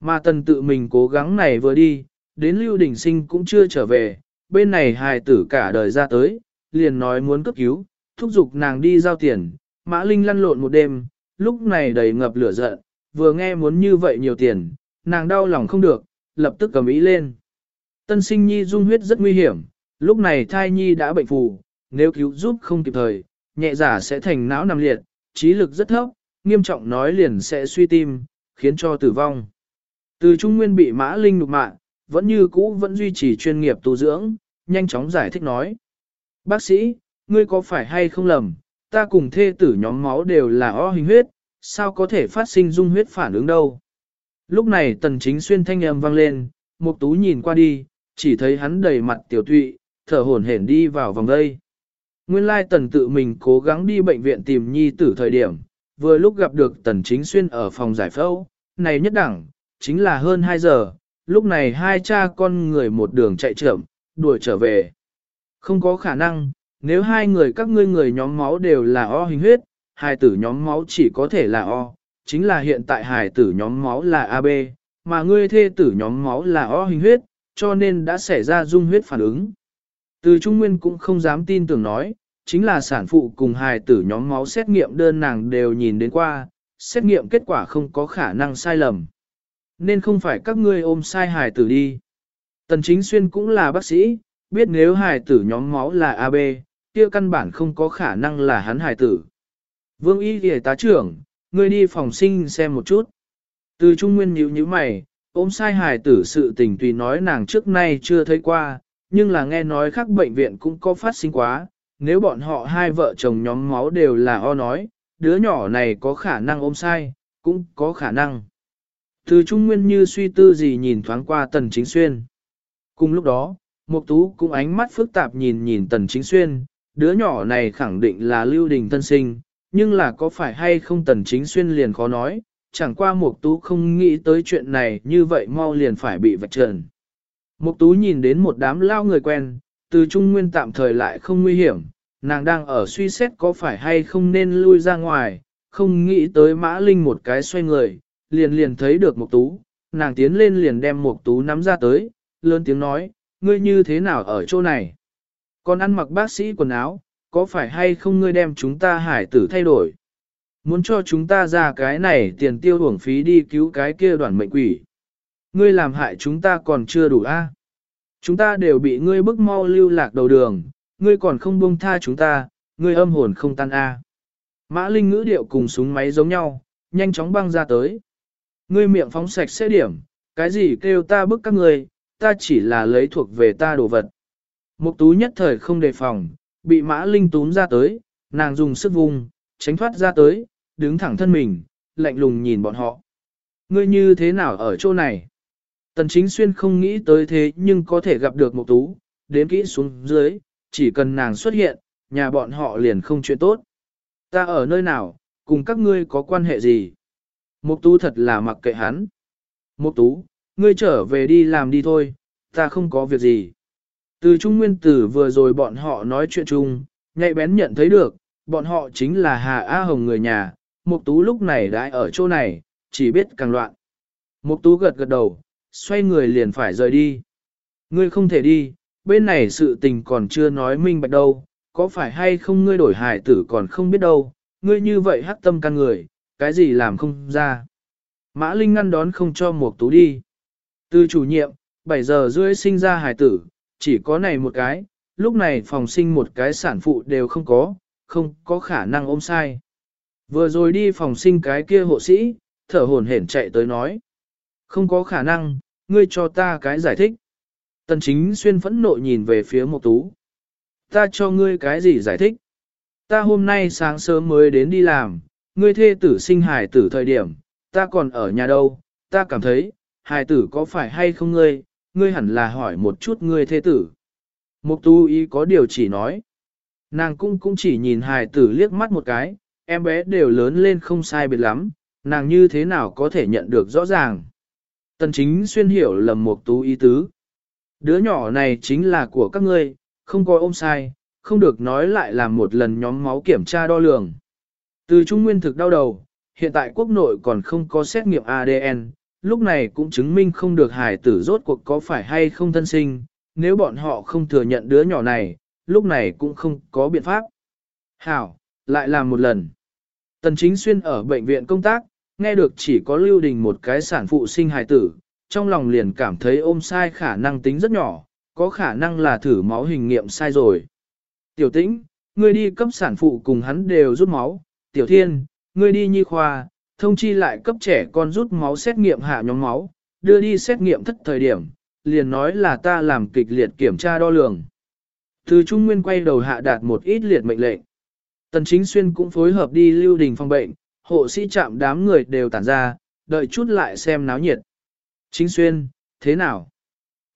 Mà tần tự mình cố gắng này vừa đi, đến Lưu Đình sinh cũng chưa trở về, bên này hài tử cả đời ra tới, liền nói muốn cấp cứu, thúc giục nàng đi giao tiền, Mã Linh lăn lộn một đêm, lúc này đầy ngập lửa giận, vừa nghe muốn như vậy nhiều tiền, nàng đau lòng không được, lập tức cầm ý lên. Tân sinh nhi dung huyết rất nguy hiểm, lúc này thai nhi đã bệnh phù, nếu cứu giúp không kịp thời, nhẹ giả sẽ thành não nằm liệt, trí lực rất thấp, nghiêm trọng nói liền sẽ suy tim, khiến cho tử vong. Từ trung nguyên bị mã linh nục mạng, vẫn như cũ vẫn duy trì chuyên nghiệp tu dưỡng, nhanh chóng giải thích nói. Bác sĩ, ngươi có phải hay không lầm, ta cùng thê tử nhóm máu đều là o hình huyết, sao có thể phát sinh dung huyết phản ứng đâu. Lúc này tần chính xuyên thanh âm vang lên, mục tú nhìn qua đi, chỉ thấy hắn đầy mặt tiểu thụy, thở hổn hển đi vào vòng đây. Nguyên lai tần tự mình cố gắng đi bệnh viện tìm nhi tử thời điểm, vừa lúc gặp được tần chính xuyên ở phòng giải phẫu, này nhất đẳng, chính là hơn 2 giờ, lúc này hai cha con người một đường chạy chậm, đuổi trở về. Không có khả năng, nếu hai người các ngươi người nhóm máu đều là O hình huyết, hai tử nhóm máu chỉ có thể là O, chính là hiện tại hài tử nhóm máu là AB, mà ngươi thê tử nhóm máu là O hình huyết, cho nên đã xảy ra dung huyết phản ứng. Từ Trung Nguyên cũng không dám tin tưởng nói, chính là sản phụ cùng hài tử nhóm máu xét nghiệm đơn nàng đều nhìn đến qua, xét nghiệm kết quả không có khả năng sai lầm. Nên không phải các ngươi ôm sai hài tử đi. Tần Chính Xuyên cũng là bác sĩ, biết nếu hài tử nhóm máu là AB, kia căn bản không có khả năng là hắn hài tử. Vương Y Y tá trưởng, ngươi đi phòng sinh xem một chút. Từ Trung Nguyên nhíu nhíu mày, ôm sai hài tử sự tình tùy nói nàng trước nay chưa thấy qua, nhưng là nghe nói khác bệnh viện cũng có phát sinh quá, nếu bọn họ hai vợ chồng nhóm máu đều là o nói, đứa nhỏ này có khả năng ôm sai, cũng có khả năng. Từ Trung Nguyên như suy tư gì nhìn thoáng qua Tần Chính Xuyên. Cùng lúc đó, Mục Tú cũng ánh mắt phức tạp nhìn nhìn Tần Chính Xuyên, đứa nhỏ này khẳng định là Lưu Đình thân sinh, nhưng là có phải hay không Tần Chính Xuyên liền khó nói, chẳng qua Mục Tú không nghĩ tới chuyện này như vậy mau liền phải bị vạch trần. Mục Tú nhìn đến một đám lao người quen, từ Trung Nguyên tạm thời lại không nguy hiểm, nàng đang ở suy xét có phải hay không nên lui ra ngoài, không nghĩ tới Mã Linh một cái xoay người, liền liền thấy được Mục Tú, nàng tiến lên liền đem Mục Tú nắm ra tới, lớn tiếng nói, ngươi như thế nào ở chỗ này? Còn ăn mặc bác sĩ quần áo, có phải hay không ngươi đem chúng ta hải tử thay đổi? Muốn cho chúng ta ra cái này tiền tiêu uổng phí đi cứu cái kia đoàn mệnh quỷ. Ngươi làm hại chúng ta còn chưa đủ a? Chúng ta đều bị ngươi bức mau lưu lạc đầu đường, ngươi còn không buông tha chúng ta, ngươi âm hồn không tan a. Mã Linh ngữ điệu cùng súng máy giống nhau, nhanh chóng băng ra tới. Ngươi miệng phóng sạch sẽ điểm, cái gì kêu ta bức các ngươi, ta chỉ là lấy thuộc về ta đồ vật. Mục tú nhất thời không đề phòng, bị Mã Linh túm ra tới, nàng dùng sức vùng, tránh thoát ra tới, đứng thẳng thân mình, lạnh lùng nhìn bọn họ. Ngươi như thế nào ở chỗ này? Tần chính xuyên không nghĩ tới thế nhưng có thể gặp được Mục tú, đến kỹ xuống dưới, chỉ cần nàng xuất hiện, nhà bọn họ liền không chuyện tốt. Ta ở nơi nào, cùng các ngươi có quan hệ gì? Mục tú thật là mặc kệ hắn. Mục tú, ngươi trở về đi làm đi thôi, ta không có việc gì. Từ Trung Nguyên Tử vừa rồi bọn họ nói chuyện chung, nhạy bén nhận thấy được, bọn họ chính là Hà A Hồng người nhà, Mục Tú lúc này đã ở chỗ này, chỉ biết càng loạn. Mục Tú gật gật đầu, xoay người liền phải rời đi. Ngươi không thể đi, bên này sự tình còn chưa nói minh bạch đâu, có phải hay không ngươi đổi hài tử còn không biết đâu, ngươi như vậy hắc tâm can người, cái gì làm không ra. Mã Linh ngăn đón không cho Mục Tú đi. Từ chủ nhiệm, 7 giờ rưỡi sinh ra hài tử, chỉ có này một cái, lúc này phòng sinh một cái sản phụ đều không có, không có khả năng ôm sai. Vừa rồi đi phòng sinh cái kia hộ sĩ, thở hổn hển chạy tới nói. Không có khả năng, ngươi cho ta cái giải thích. Tần chính xuyên phẫn nộ nhìn về phía mộc tú. Ta cho ngươi cái gì giải thích? Ta hôm nay sáng sớm mới đến đi làm, ngươi thê tử sinh hài tử thời điểm, ta còn ở nhà đâu, ta cảm thấy, hài tử có phải hay không ngươi, ngươi hẳn là hỏi một chút ngươi thê tử. Mục tu ý có điều chỉ nói. Nàng cũng cũng chỉ nhìn hài tử liếc mắt một cái, em bé đều lớn lên không sai biệt lắm, nàng như thế nào có thể nhận được rõ ràng. Tần chính xuyên hiểu lầm mục tú ý tứ. Đứa nhỏ này chính là của các ngươi, không có ôm sai, không được nói lại làm một lần nhóm máu kiểm tra đo lường. Từ trung nguyên thực đau đầu, hiện tại quốc nội còn không có xét nghiệm ADN, lúc này cũng chứng minh không được hài tử rốt cuộc có phải hay không thân sinh, nếu bọn họ không thừa nhận đứa nhỏ này, lúc này cũng không có biện pháp. Hảo, lại làm một lần. Tần chính xuyên ở bệnh viện công tác, nghe được chỉ có lưu đình một cái sản phụ sinh hài tử, trong lòng liền cảm thấy ôm sai khả năng tính rất nhỏ, có khả năng là thử máu hình nghiệm sai rồi. Tiểu tĩnh, ngươi đi cấp sản phụ cùng hắn đều rút máu, tiểu thiên, ngươi đi nhi khoa, thông chi lại cấp trẻ con rút máu xét nghiệm hạ nhóm máu, đưa đi xét nghiệm thất thời điểm, liền nói là ta làm kịch liệt kiểm tra đo lường. Từ Trung Nguyên quay đầu hạ đạt một ít liệt mệnh lệnh. Tần Chính Xuyên cũng phối hợp đi lưu đình phòng bệnh, hộ sĩ chạm đám người đều tản ra, đợi chút lại xem náo nhiệt. Chính Xuyên, thế nào?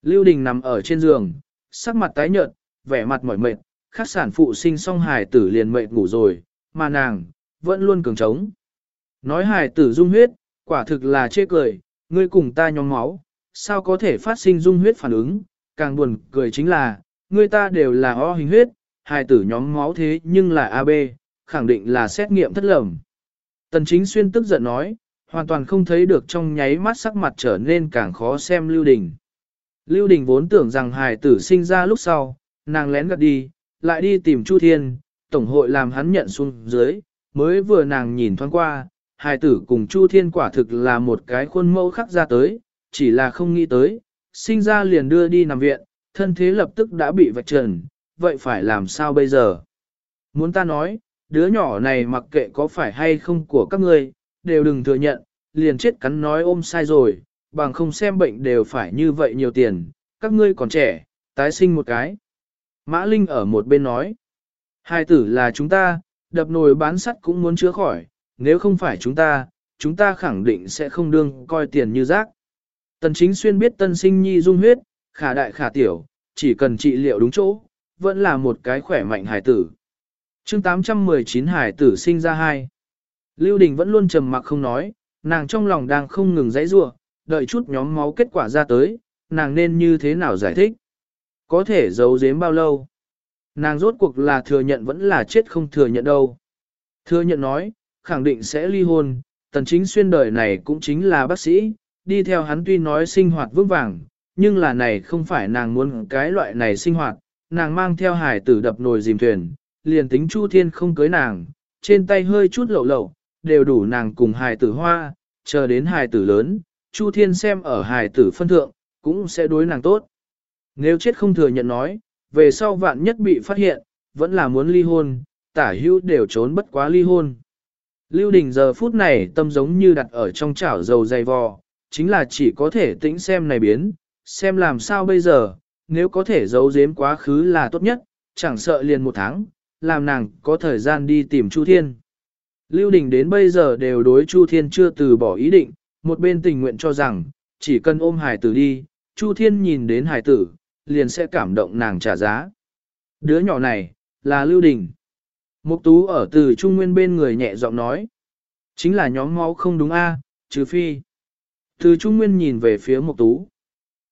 Lưu đình nằm ở trên giường, sắc mặt tái nhợt, vẻ mặt mỏi mệt, khắc sản phụ sinh xong hài tử liền mệt ngủ rồi, mà nàng, vẫn luôn cường trống. Nói hài tử dung huyết, quả thực là chê cười, ngươi cùng ta nhóm máu, sao có thể phát sinh dung huyết phản ứng, càng buồn cười chính là, ngươi ta đều là O hình huyết, hài tử nhóm máu thế nhưng là AB, khẳng định là xét nghiệm thất lầm. Tần chính xuyên tức giận nói, hoàn toàn không thấy được trong nháy mắt sắc mặt trở nên càng khó xem Lưu Đình. Lưu Đình vốn tưởng rằng hài tử sinh ra lúc sau, nàng lén gạt đi, lại đi tìm Chu Thiên, Tổng hội làm hắn nhận xuống dưới, mới vừa nàng nhìn thoáng qua, hài tử cùng Chu Thiên quả thực là một cái khuôn mẫu khắc ra tới, chỉ là không nghĩ tới, sinh ra liền đưa đi nằm viện, thân thế lập tức đã bị vạch trần, vậy phải làm sao bây giờ? Muốn ta nói, đứa nhỏ này mặc kệ có phải hay không của các ngươi, đều đừng thừa nhận, liền chết cắn nói ôm sai rồi, bằng không xem bệnh đều phải như vậy nhiều tiền, các ngươi còn trẻ, tái sinh một cái. Mã Linh ở một bên nói, hai tử là chúng ta, đập nồi bán sắt cũng muốn chữa khỏi, nếu không phải chúng ta, chúng ta khẳng định sẽ không đương coi tiền như rác. Tần chính xuyên biết tân sinh nhi dung huyết, khả đại khả tiểu, chỉ cần trị liệu đúng chỗ, vẫn là một cái khỏe mạnh hải tử. chương 819 hải tử sinh ra hai. Lưu Đình vẫn luôn trầm mặc không nói, nàng trong lòng đang không ngừng dãy rua, đợi chút nhóm máu kết quả ra tới, nàng nên như thế nào giải thích. Có thể giấu giếm bao lâu. Nàng rốt cuộc là thừa nhận vẫn là chết không thừa nhận đâu. Thừa nhận nói, khẳng định sẽ ly hôn, tần chính xuyên đời này cũng chính là bác sĩ, đi theo hắn tuy nói sinh hoạt vững vàng, nhưng là này không phải nàng muốn cái loại này sinh hoạt, nàng mang theo hải tử đập nồi dìm thuyền, liền tính Chu Thiên không cưới nàng, trên tay hơi chút lậu lậu, đều đủ nàng cùng hải tử hoa, chờ đến hải tử lớn, Chu Thiên xem ở hải tử phân thượng, cũng sẽ đối nàng tốt. Nếu chết không thừa nhận nói, về sau vạn nhất bị phát hiện, vẫn là muốn ly hôn, tả hữu đều trốn bất quá ly hôn. Lưu Đình giờ phút này tâm giống như đặt ở trong chảo dầu dày vò, chính là chỉ có thể tĩnh xem này biến, xem làm sao bây giờ, nếu có thể giấu giếm quá khứ là tốt nhất, chẳng sợ liền một tháng, làm nàng có thời gian đi tìm Chu Thiên. Lưu Đình đến bây giờ đều đối Chu Thiên chưa từ bỏ ý định, một bên tình nguyện cho rằng, chỉ cần ôm hải tử đi, Chu Thiên nhìn đến hải tử, liền sẽ cảm động nàng trả giá. Đứa nhỏ này, là Lưu Đình. Mục Tú ở từ Trung Nguyên bên người nhẹ giọng nói. Chính là nhóm máu không đúng a, trừ phi. Từ Trung Nguyên nhìn về phía Mục Tú.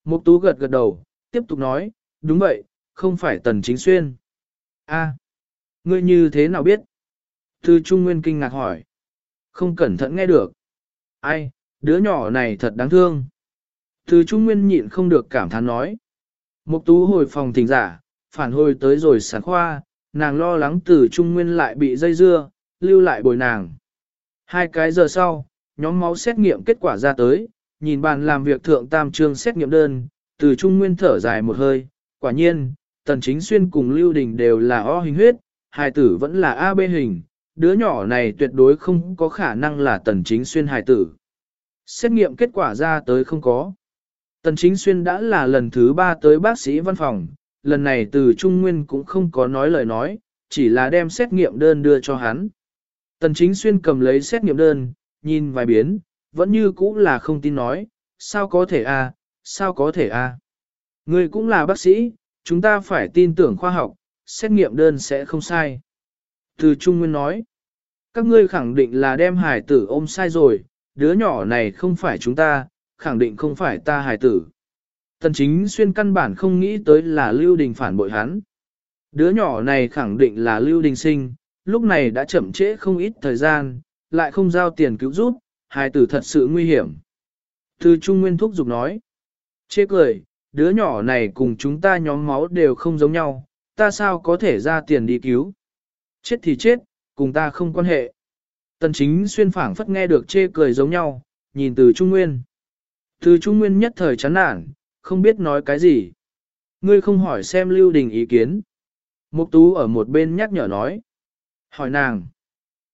Mục Tú gật gật đầu, tiếp tục nói, đúng vậy, không phải Tần Chính Xuyên. A, ngươi như thế nào biết? Từ Trung Nguyên kinh ngạc hỏi. Không cẩn thận nghe được. Ai, đứa nhỏ này thật đáng thương. Từ Trung Nguyên nhịn không được cảm thán nói. Mục Tú hồi phòng thỉnh giả, phản hồi tới rồi sản khoa, nàng lo lắng từ Trung Nguyên lại bị dây dưa, lưu lại bồi nàng. Hai cái giờ sau, nhóm máu xét nghiệm kết quả ra tới, nhìn bàn làm việc thượng tam trương xét nghiệm đơn, từ Trung Nguyên thở dài một hơi, quả nhiên, Tần Chính Xuyên cùng Lưu Đình đều là O hình huyết, hài tử vẫn là AB hình, đứa nhỏ này tuyệt đối không có khả năng là Tần Chính Xuyên hài tử. Xét nghiệm kết quả ra tới không có. Tần Chính Xuyên đã là lần thứ ba tới bác sĩ văn phòng, lần này từ Trung Nguyên cũng không có nói lời nói, chỉ là đem xét nghiệm đơn đưa cho hắn. Tần Chính Xuyên cầm lấy xét nghiệm đơn, nhìn vài biến, vẫn như cũ là không tin nói, sao có thể a, à, sao có thể a. À? Người cũng là bác sĩ, chúng ta phải tin tưởng khoa học, xét nghiệm đơn sẽ không sai. Từ Trung Nguyên nói, các ngươi khẳng định là đem hải tử ôm sai rồi, đứa nhỏ này không phải chúng ta, khẳng định không phải ta hải tử. Tần chính xuyên căn bản không nghĩ tới là Lưu Đình phản bội hắn. Đứa nhỏ này khẳng định là Lưu Đình sinh, lúc này đã chậm trễ không ít thời gian, lại không giao tiền cứu giúp, hài tử thật sự nguy hiểm. Từ Trung Nguyên Thúc Dục nói, chê cười, đứa nhỏ này cùng chúng ta nhóm máu đều không giống nhau, ta sao có thể ra tiền đi cứu. Chết thì chết, cùng ta không quan hệ. Tần chính xuyên phảng phất nghe được chê cười giống nhau, nhìn từ Trung Nguyên. Từ Trung Nguyên nhất thời chán nản, không biết nói cái gì. Ngươi không hỏi xem Lưu Đình ý kiến. Mục Tú ở một bên nhắc nhở nói. Hỏi nàng.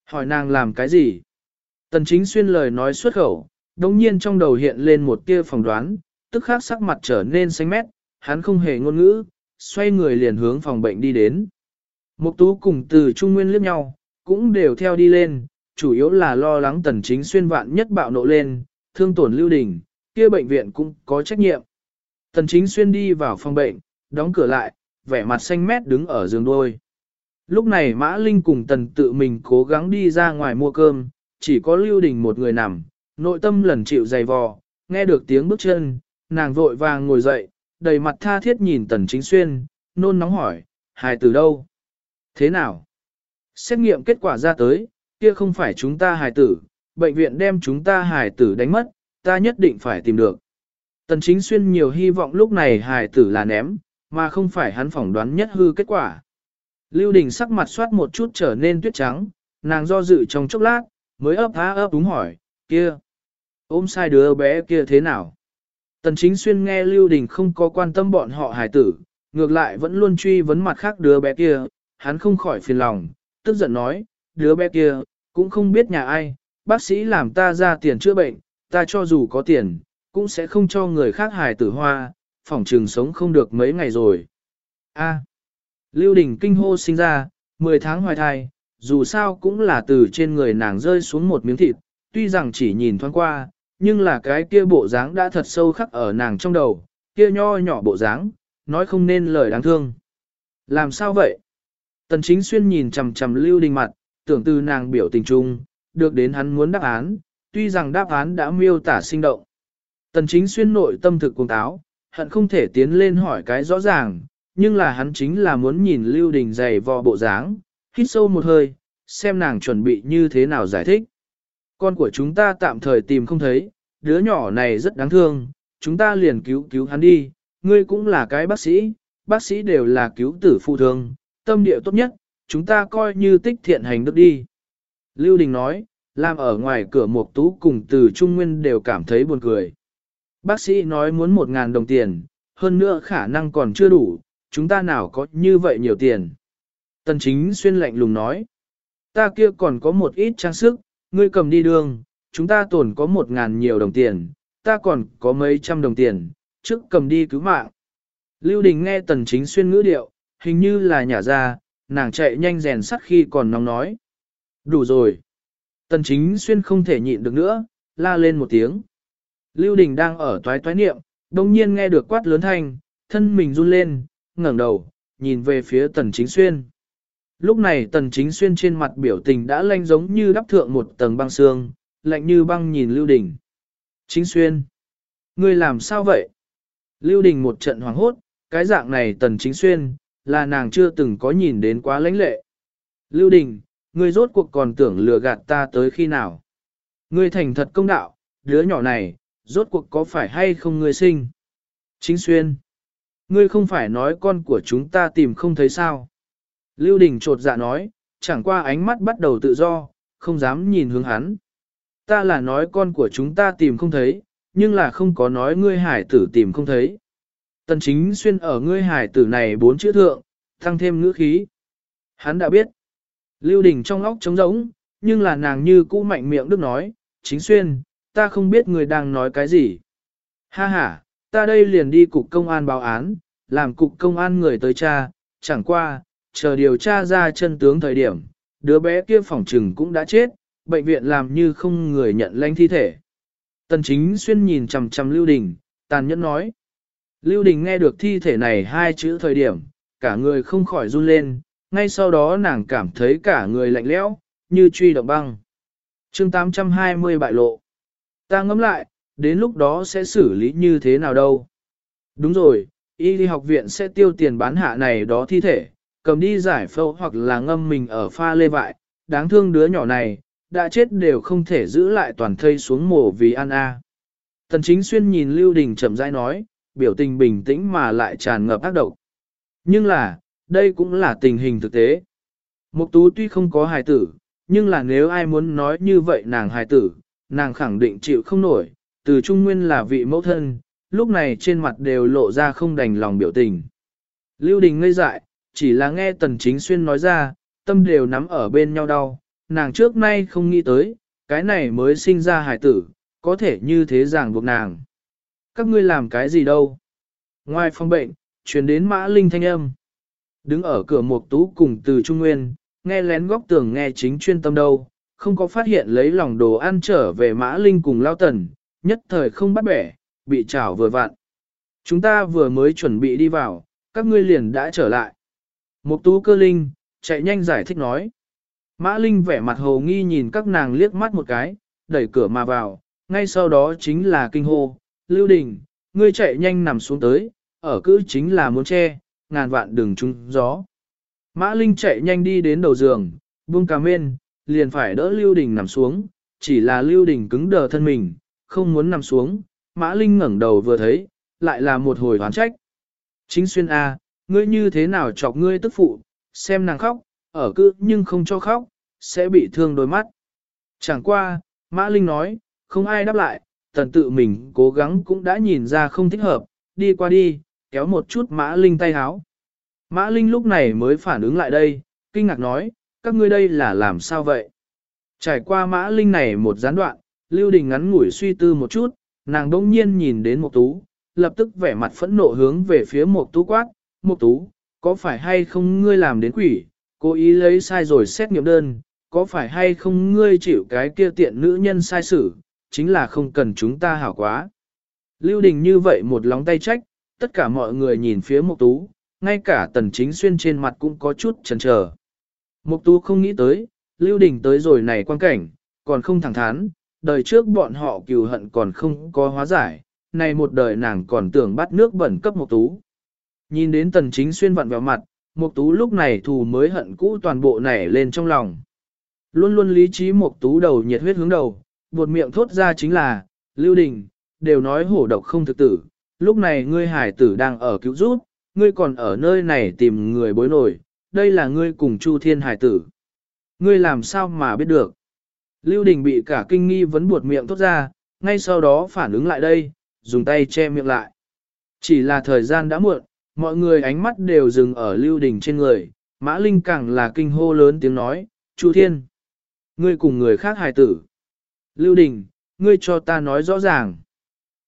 Hỏi nàng làm cái gì? Tần chính xuyên lời nói xuất khẩu, đồng nhiên trong đầu hiện lên một tia phỏng đoán, tức khắc sắc mặt trở nên xanh mét, hắn không hề ngôn ngữ, xoay người liền hướng phòng bệnh đi đến. Mục tú cùng từ trung nguyên liếc nhau, cũng đều theo đi lên, chủ yếu là lo lắng tần chính xuyên vạn nhất bạo nộ lên, thương tổn lưu đình, kia bệnh viện cũng có trách nhiệm. Tần chính xuyên đi vào phòng bệnh, đóng cửa lại, vẻ mặt xanh mét đứng ở giường đôi. Lúc này Mã Linh cùng tần tự mình cố gắng đi ra ngoài mua cơm, chỉ có Lưu Đình một người nằm, nội tâm lần chịu dày vò, nghe được tiếng bước chân, nàng vội vàng ngồi dậy, đầy mặt tha thiết nhìn tần chính xuyên, nôn nóng hỏi, hài từ đâu? Thế nào? Xét nghiệm kết quả ra tới, kia không phải chúng ta hài tử, bệnh viện đem chúng ta hài tử đánh mất, ta nhất định phải tìm được. Tần chính xuyên nhiều hy vọng lúc này hài tử là ném, mà không phải hắn phỏng đoán nhất hư kết quả. Lưu Đình sắc mặt soát một chút trở nên tuyết trắng, nàng do dự trong chốc lát, mới ấp há ấp đúng hỏi, kia, ôm sai đứa bé kia thế nào? Tần chính xuyên nghe Lưu Đình không có quan tâm bọn họ hài tử, ngược lại vẫn luôn truy vấn mặt khác đứa bé kia, hắn không khỏi phiền lòng, tức giận nói, đứa bé kia, cũng không biết nhà ai, bác sĩ làm ta ra tiền chữa bệnh, ta cho dù có tiền, cũng sẽ không cho người khác hài tử hoa, Phỏng trường sống không được mấy ngày rồi. A. Lưu Đình kinh hô sinh ra, 10 tháng hoài thai, dù sao cũng là từ trên người nàng rơi xuống một miếng thịt, tuy rằng chỉ nhìn thoáng qua, nhưng là cái kia bộ dáng đã thật sâu khắc ở nàng trong đầu, kia nho nhỏ bộ dáng, nói không nên lời đáng thương. Làm sao vậy? Tần chính xuyên nhìn chầm chầm Lưu Đình mặt, tưởng từ nàng biểu tình chung, được đến hắn muốn đáp án, tuy rằng đáp án đã miêu tả sinh động. Tần chính xuyên nội tâm thực cuồng táo, hận không thể tiến lên hỏi cái rõ ràng, nhưng là hắn chính là muốn nhìn Lưu Đình dày vò bộ dáng, hít sâu một hơi, xem nàng chuẩn bị như thế nào giải thích. Con của chúng ta tạm thời tìm không thấy, đứa nhỏ này rất đáng thương, chúng ta liền cứu cứu hắn đi, ngươi cũng là cái bác sĩ, bác sĩ đều là cứu tử phụ thương, tâm địa tốt nhất, chúng ta coi như tích thiện hành đức đi. Lưu Đình nói, làm ở ngoài cửa Mộc tú cùng từ Trung Nguyên đều cảm thấy buồn cười. Bác sĩ nói muốn một ngàn đồng tiền, hơn nữa khả năng còn chưa đủ, chúng ta nào có như vậy nhiều tiền. Tần chính xuyên lạnh lùng nói, ta kia còn có một ít trang sức, ngươi cầm đi đường, chúng ta tổn có một ngàn nhiều đồng tiền, ta còn có mấy trăm đồng tiền, trước cầm đi cứu mạng. Lưu Đình nghe tần chính xuyên ngữ điệu, hình như là nhả ra, nàng chạy nhanh rèn sắt khi còn nóng nói. Đủ rồi. Tần chính xuyên không thể nhịn được nữa, la lên một tiếng. Lưu Đình đang ở toái toái niệm, đồng nhiên nghe được quát lớn thanh, thân mình run lên, ngẩng đầu, nhìn về phía tần chính xuyên. Lúc này tần chính xuyên trên mặt biểu tình đã lanh giống như đắp thượng một tầng băng xương, lạnh như băng nhìn Lưu Đình. Chính xuyên. Ngươi làm sao vậy? Lưu Đình một trận hoàng hốt, cái dạng này tần chính xuyên, là nàng chưa từng có nhìn đến quá lãnh lệ. Lưu Đình, ngươi rốt cuộc còn tưởng lừa gạt ta tới khi nào? Ngươi thành thật công đạo, đứa nhỏ này, rốt cuộc có phải hay không ngươi sinh? Chính xuyên. Ngươi không phải nói con của chúng ta tìm không thấy sao? Lưu Đình trột dạ nói, chẳng qua ánh mắt bắt đầu tự do, không dám nhìn hướng hắn. Ta là nói con của chúng ta tìm không thấy, nhưng là không có nói ngươi hải tử tìm không thấy. Tần chính xuyên ở ngươi hải tử này bốn chữ thượng, tăng thêm ngữ khí. Hắn đã biết. Lưu Đình trong óc trống rỗng, nhưng là nàng như cũ mạnh miệng đức nói, chính xuyên, ta không biết người đang nói cái gì. Ha ha, ta đây liền đi cục công an báo án, làm cục công an người tới cha, chẳng qua, chờ điều tra ra chân tướng thời điểm, đứa bé kia phòng trừng cũng đã chết, bệnh viện làm như không người nhận lãnh thi thể. Tần chính xuyên nhìn chằm chằm Lưu Đình, tàn nhẫn nói. Lưu Đình nghe được thi thể này hai chữ thời điểm, cả người không khỏi run lên, ngay sau đó nàng cảm thấy cả người lạnh lẽo, như truy động băng. chương 820 bại lộ. Ta ngẫm lại, đến lúc đó sẽ xử lý như thế nào đâu. Đúng rồi, y đi học viện sẽ tiêu tiền bán hạ này đó thi thể, cầm đi giải phẫu hoặc là ngâm mình ở pha lê vại, đáng thương đứa nhỏ này, đã chết đều không thể giữ lại toàn thây xuống mổ vì ăn a. Tần chính xuyên nhìn Lưu Đình chậm rãi nói, biểu tình bình tĩnh mà lại tràn ngập ác độc. Nhưng là, đây cũng là tình hình thực tế. Mục tú tuy không có hài tử, nhưng là nếu ai muốn nói như vậy nàng hài tử, nàng khẳng định chịu không nổi, từ trung nguyên là vị mẫu thân, lúc này trên mặt đều lộ ra không đành lòng biểu tình. Lưu Đình ngây dại, chỉ là nghe Tần Chính Xuyên nói ra, tâm đều nắm ở bên nhau đau, nàng trước nay không nghĩ tới, cái này mới sinh ra hài tử, có thể như thế ràng buộc nàng. Các ngươi làm cái gì đâu? Ngoài phòng bệnh, truyền đến Mã Linh thanh âm. Đứng ở cửa một tú cùng từ Trung Nguyên, nghe lén góc tường nghe chính chuyên tâm đâu, không có phát hiện lấy lòng đồ ăn trở về Mã Linh cùng Lao Tần, nhất thời không bắt bẻ, bị chảo vừa vặn. Chúng ta vừa mới chuẩn bị đi vào, các ngươi liền đã trở lại. Một tú cơ linh, chạy nhanh giải thích nói. Mã Linh vẻ mặt hồ nghi nhìn các nàng liếc mắt một cái, đẩy cửa mà vào, ngay sau đó chính là kinh hô, Lưu Đình, ngươi chạy nhanh nằm xuống tới, ở cứ chính là muốn che, ngàn vạn đừng trúng gió. Mã Linh chạy nhanh đi đến đầu giường, buông cà mên, liền phải đỡ Lưu Đình nằm xuống, chỉ là Lưu Đình cứng đờ thân mình, không muốn nằm xuống, Mã Linh ngẩng đầu vừa thấy, lại là một hồi hoán trách. Chính xuyên A, ngươi như thế nào chọc ngươi tức phụ, xem nàng khóc, ở cữ nhưng không cho khóc, sẽ bị thương đôi mắt. Chẳng qua, Mã Linh nói, không ai đáp lại, tần tự mình cố gắng cũng đã nhìn ra không thích hợp, đi qua đi, kéo một chút Mã Linh tay háo. Mã Linh lúc này mới phản ứng lại đây, kinh ngạc nói, các ngươi đây là làm sao vậy? Trải qua Mã Linh này một gián đoạn, Lưu Đình ngắn ngủi suy tư một chút, nàng đông nhiên nhìn đến một tú, lập tức vẻ mặt phẫn nộ hướng về phía một tú quát, một tú, có phải hay không ngươi làm đến quỷ, cố ý lấy sai rồi xét nghiệm đơn, có phải hay không ngươi chịu cái kia tiện nữ nhân sai xử, chính là không cần chúng ta hảo quá. Lưu Đình như vậy một lóng tay trách, tất cả mọi người nhìn phía mục Tú, ngay cả Tần Chính Xuyên trên mặt cũng có chút chần chờ. mục Tú không nghĩ tới, Lưu Đình tới rồi này quan cảnh, còn không thẳng thắn, đời trước bọn họ cừu hận còn không có hóa giải, này một đời nàng còn tưởng bắt nước bẩn cấp mục Tú. Nhìn đến Tần Chính Xuyên vặn vẹo mặt, mục Tú lúc này thù mới hận cũ toàn bộ nảy lên trong lòng. Luôn luôn lý trí mục Tú đầu nhiệt huyết hướng đầu, buột miệng thốt ra chính là, Lưu Đình, đều nói hổ độc không thực tử, lúc này ngươi hải tử đang ở cứu rút, ngươi còn ở nơi này tìm người bối nổi, đây là ngươi cùng Chu Thiên hải tử. Ngươi làm sao mà biết được? Lưu Đình bị cả kinh nghi vấn buột miệng tốt ra, ngay sau đó phản ứng lại đây, dùng tay che miệng lại. Chỉ là thời gian đã muộn, mọi người ánh mắt đều dừng ở Lưu Đình trên người, Mã Linh càng là kinh hô lớn tiếng nói, Chu Thiên, ngươi cùng người khác hài tử. Lưu Đình, ngươi cho ta nói rõ ràng.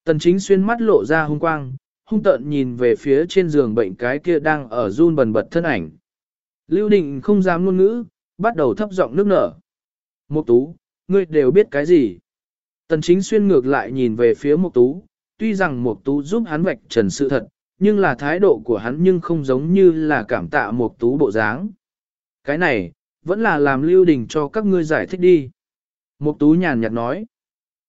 Tần chính xuyên mắt lộ ra hung quang, hung tợn nhìn về phía trên giường bệnh cái kia đang ở run bần bật thân ảnh. Lưu Đình không dám ngôn ngữ, bắt đầu thấp giọng nước nở. Mục tú, ngươi đều biết cái gì? Tần chính xuyên ngược lại nhìn về phía mục tú, tuy rằng mục tú giúp hắn vạch trần sự thật, nhưng là thái độ của hắn nhưng không giống như là cảm tạ mục tú bộ dáng. Cái này, vẫn là làm lưu đình cho các ngươi giải thích đi. Mục tú nhàn nhạt nói,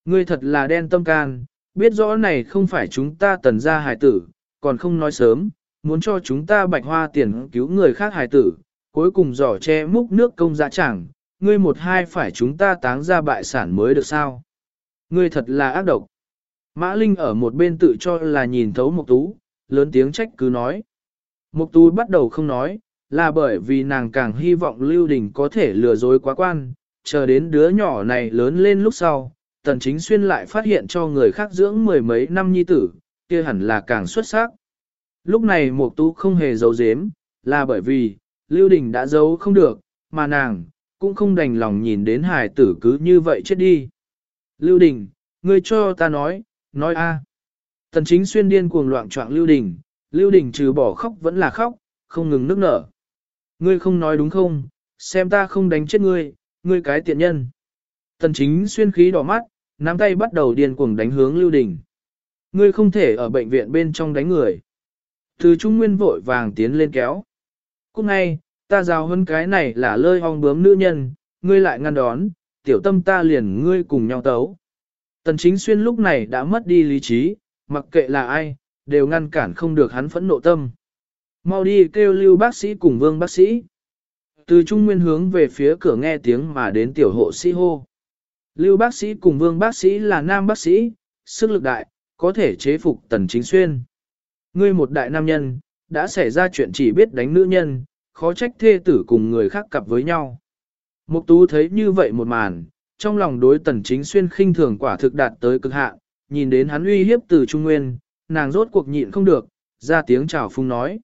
ngươi thật là đen tâm can, biết rõ này không phải chúng ta tần gia hài tử, còn không nói sớm, muốn cho chúng ta bạch hoa tiền cứu người khác hài tử, cuối cùng giỏ che múc nước công dạ chẳng, ngươi một hai phải chúng ta táng ra bại sản mới được sao. Ngươi thật là ác độc. Mã Linh ở một bên tự cho là nhìn thấu Mộc Tú, lớn tiếng trách cứ nói. Mộc Tú bắt đầu không nói, là bởi vì nàng càng hy vọng Lưu Đình có thể lừa dối quá quan, chờ đến đứa nhỏ này lớn lên lúc sau, Tần Chính Xuyên lại phát hiện cho người khác dưỡng mười mấy năm nhi tử, kia hẳn là càng xuất sắc. Lúc này Mục Tú không hề giấu giếm, là bởi vì, Lưu Đình đã giấu không được, mà nàng, cũng không đành lòng nhìn đến hài tử cứ như vậy chết đi. Lưu Đình, ngươi cho ta nói, nói a. Tần chính xuyên điên cuồng loạn trọng Lưu Đình, Lưu Đình trừ bỏ khóc vẫn là khóc, không ngừng nức nở. Ngươi không nói đúng không, xem ta không đánh chết ngươi, ngươi cái tiện nhân. Tần chính xuyên khí đỏ mắt, nắm tay bắt đầu điên cuồng đánh hướng Lưu Đình. Ngươi không thể ở bệnh viện bên trong đánh người. Từ Trung Nguyên vội vàng tiến lên kéo. Cũng ngay, ta giao hơn cái này là lơi hong bướm nữ nhân, ngươi lại ngăn đón, tiểu tâm ta liền ngươi cùng nhau tấu. Tần chính xuyên lúc này đã mất đi lý trí, mặc kệ là ai, đều ngăn cản không được hắn phẫn nộ tâm. Mau đi kêu lưu bác sĩ cùng vương bác sĩ. Từ trung nguyên hướng về phía cửa nghe tiếng mà đến tiểu hộ sĩ hô. Lưu bác sĩ cùng vương bác sĩ là nam bác sĩ, sức lực đại, có thể chế phục tần chính xuyên. Ngươi một đại nam nhân, đã xảy ra chuyện chỉ biết đánh nữ nhân, khó trách thê tử cùng người khác cặp với nhau. Mục tú thấy như vậy một màn, trong lòng đối tần chính xuyên khinh thường quả thực đạt tới cực hạn, nhìn đến hắn uy hiếp từ Trung Nguyên, nàng rốt cuộc nhịn không được, ra tiếng chào phung nói.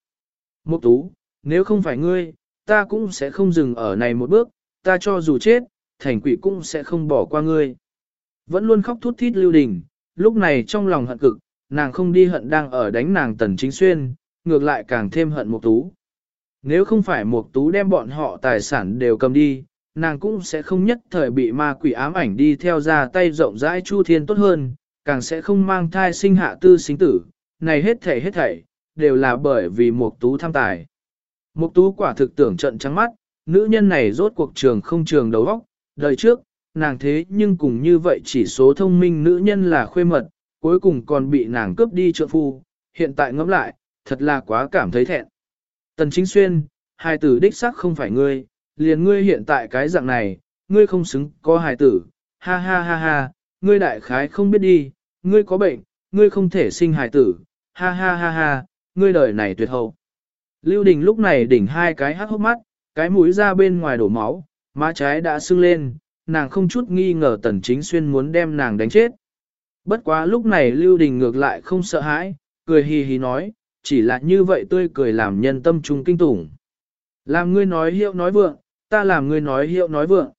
Mục tú, nếu không phải ngươi, ta cũng sẽ không dừng ở này một bước, ta cho dù chết, thành quỷ cũng sẽ không bỏ qua ngươi. Vẫn luôn khóc thút thít lưu đình, lúc này trong lòng hận cực, nàng không đi hận đang ở đánh nàng tần chính xuyên, ngược lại càng thêm hận mục tú. Nếu không phải mục tú đem bọn họ tài sản đều cầm đi, nàng cũng sẽ không nhất thời bị ma quỷ ám ảnh đi theo ra tay rộng rãi chu thiên tốt hơn, càng sẽ không mang thai sinh hạ tư sinh tử, này hết thảy hết thảy, đều là bởi vì mục tú tham tài. Mục tú quả thực tưởng trận trắng mắt, nữ nhân này rốt cuộc trường không trường đầu óc, đời trước, nàng thế nhưng cùng như vậy chỉ số thông minh nữ nhân là khuê mật, cuối cùng còn bị nàng cướp đi trượng phu, hiện tại ngẫm lại, thật là quá cảm thấy thẹn. Tần Chính Xuyên, hài tử đích xác không phải ngươi, liền ngươi hiện tại cái dạng này, ngươi không xứng có hài tử, ha ha ha ha, ngươi đại khái không biết đi, ngươi có bệnh, ngươi không thể sinh hài tử, ha ha ha ha, ngươi đời này tuyệt hậu. Lưu Đình lúc này đỉnh hai cái hát hốc mắt, cái mũi ra bên ngoài đổ máu, má trái đã sưng lên, nàng không chút nghi ngờ tần chính xuyên muốn đem nàng đánh chết. Bất quá lúc này Lưu Đình ngược lại không sợ hãi, cười hì hì nói, chỉ là như vậy tươi cười làm nhân tâm trung kinh tủng. Làm ngươi nói hiệu nói vượng, ta làm ngươi nói hiệu nói vượng.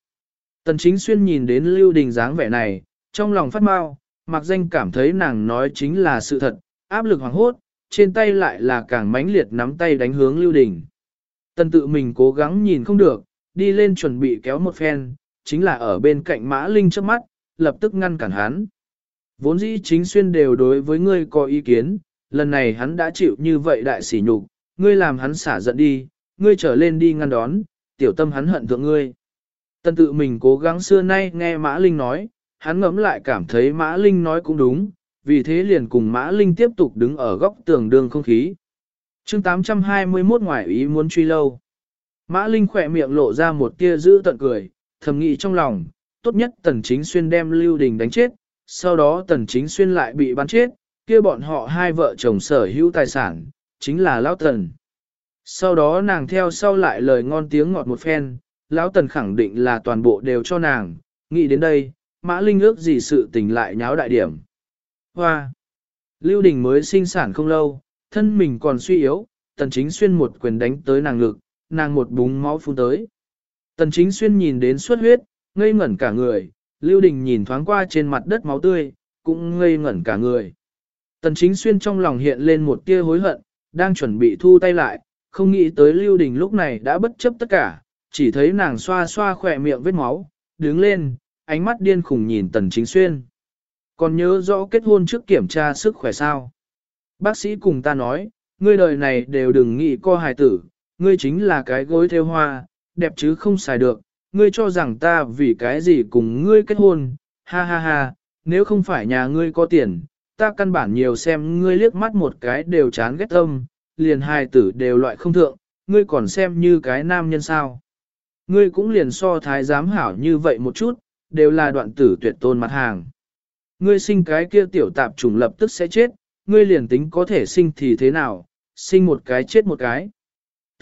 Tần chính xuyên nhìn đến lưu đình dáng vẻ này, trong lòng phát mau, mặc danh cảm thấy nàng nói chính là sự thật, áp lực hoàng hốt, trên tay lại là càng mãnh liệt nắm tay đánh hướng lưu đình. Tần tự mình cố gắng nhìn không được, đi lên chuẩn bị kéo một phen, chính là ở bên cạnh mã linh trước mắt, lập tức ngăn cản hắn. Vốn dĩ chính xuyên đều đối với ngươi có ý kiến, lần này hắn đã chịu như vậy đại sỉ nhục, ngươi làm hắn xả giận đi, ngươi trở lên đi ngăn đón, tiểu tâm hắn hận thượng ngươi. Tân tự mình cố gắng xưa nay nghe Mã Linh nói, hắn ngẫm lại cảm thấy Mã Linh nói cũng đúng, vì thế liền cùng Mã Linh tiếp tục đứng ở góc tường đường không khí. chương 821 ngoại ý muốn truy lâu. Mã Linh khỏe miệng lộ ra một tia giữ tận cười, thầm nghĩ trong lòng, tốt nhất tần chính xuyên đem Lưu Đình đánh chết, sau đó tần chính xuyên lại bị bắn chết, kia bọn họ hai vợ chồng sở hữu tài sản, chính là lão tần. Sau đó nàng theo sau lại lời ngon tiếng ngọt một phen, lão tần khẳng định là toàn bộ đều cho nàng, nghĩ đến đây, mã linh ước gì sự tình lại nháo đại điểm. Hoa! Lưu Đình mới sinh sản không lâu, thân mình còn suy yếu, tần chính xuyên một quyền đánh tới nàng lực nàng một búng máu phun tới. Tần chính xuyên nhìn đến suất huyết, ngây ngẩn cả người, Lưu Đình nhìn thoáng qua trên mặt đất máu tươi, cũng ngây ngẩn cả người. Tần chính xuyên trong lòng hiện lên một tia hối hận, đang chuẩn bị thu tay lại, không nghĩ tới Lưu Đình lúc này đã bất chấp tất cả, chỉ thấy nàng xoa xoa khỏe miệng vết máu, đứng lên, ánh mắt điên khùng nhìn tần chính xuyên. Còn nhớ rõ kết hôn trước kiểm tra sức khỏe sao? Bác sĩ cùng ta nói, ngươi đời này đều đừng nghĩ co hài tử, ngươi chính là cái gối theo hoa, đẹp chứ không xài được, ngươi cho rằng ta vì cái gì cùng ngươi kết hôn, ha ha ha, nếu không phải nhà ngươi có tiền, ta căn bản nhiều xem ngươi liếc mắt một cái đều chán ghét âm, liền hai tử đều loại không thượng, ngươi còn xem như cái nam nhân sao. Ngươi cũng liền so thái giám hảo như vậy một chút, đều là đoạn tử tuyệt tôn mặt hàng. Ngươi sinh cái kia tiểu tạp trùng lập tức sẽ chết, ngươi liền tính có thể sinh thì thế nào, sinh một cái chết một cái.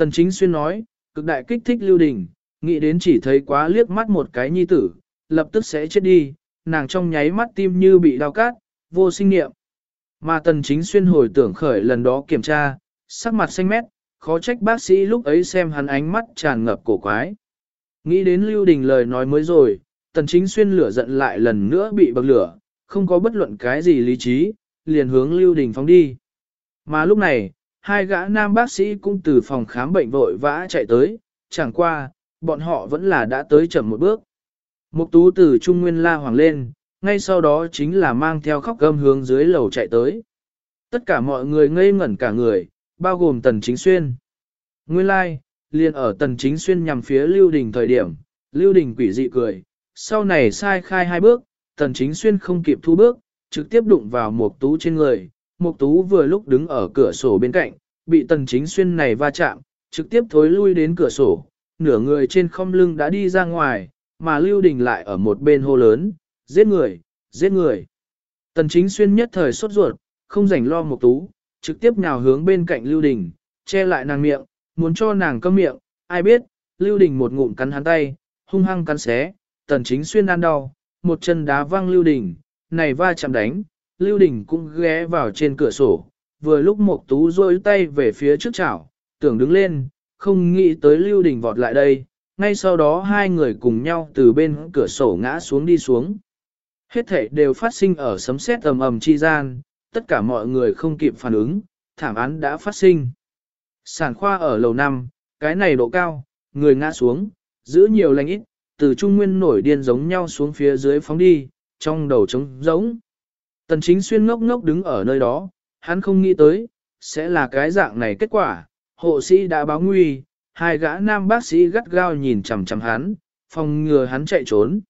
Tần chính xuyên nói, cực đại kích thích lưu đình, nghĩ đến chỉ thấy quá liếc mắt một cái nhi tử, lập tức sẽ chết đi, nàng trong nháy mắt tim như bị đau cát, vô sinh nghiệm. Mà tần chính xuyên hồi tưởng khởi lần đó kiểm tra, sắc mặt xanh mét, khó trách bác sĩ lúc ấy xem hắn ánh mắt tràn ngập cổ quái. Nghĩ đến Lưu Đình lời nói mới rồi, tần chính xuyên lửa giận lại lần nữa bị bậc lửa, không có bất luận cái gì lý trí, liền hướng Lưu Đình phóng đi. Mà lúc này, hai gã nam bác sĩ cũng từ phòng khám bệnh vội vã chạy tới, chẳng qua, bọn họ vẫn là đã tới chậm một bước. Mục tú từ Trung Nguyên la hoàng lên, ngay sau đó chính là mang theo khóc gâm hướng dưới lầu chạy tới. Tất cả mọi người ngây ngẩn cả người, bao gồm Tần Chính Xuyên. Nguyên lai, like, liền ở Tần Chính Xuyên nhằm phía Lưu Đình thời điểm, Lưu Đình quỷ dị cười, sau này sai khai hai bước, Tần Chính Xuyên không kịp thu bước, trực tiếp đụng vào Mục Tú trên người. Mục Tú vừa lúc đứng ở cửa sổ bên cạnh, bị Tần Chính Xuyên này va chạm, trực tiếp thối lui đến cửa sổ, nửa người trên không lưng đã đi ra ngoài, mà Lưu Đình lại ở một bên hô lớn, giết người, giết người. Tần Chính Xuyên nhất thời sốt ruột, không rảnh lo Mục Tú, trực tiếp nhào hướng bên cạnh Lưu Đình, che lại nàng miệng, muốn cho nàng câm miệng, ai biết, Lưu Đình một ngụm cắn hắn tay, hung hăng cắn xé, Tần Chính Xuyên ăn đau, một chân đá văng Lưu Đình, này va chạm đánh, Lưu Đình cũng ghé vào trên cửa sổ, vừa lúc Mộc Tú duỗi tay về phía trước chảo, tưởng đứng lên, không nghĩ tới Lưu Đình vọt lại đây, ngay sau đó hai người cùng nhau từ bên cửa sổ ngã xuống đi xuống. Hết thảy đều phát sinh ở sấm sét ầm ầm chi gian, tất cả mọi người không kịp phản ứng, thảm án đã phát sinh. Sản khoa ở lầu 5, cái này độ cao, người ngã xuống, giữ nhiều lành ít, từ trung nguyên nổi điên giống nhau xuống phía dưới phóng đi, trong đầu trống giống. Tần chính xuyên ngốc ngốc đứng ở nơi đó, hắn không nghĩ tới, sẽ là cái dạng này kết quả, hộ sĩ đã báo nguy, hai gã nam bác sĩ gắt gao nhìn chằm chằm hắn, phòng ngừa hắn chạy trốn.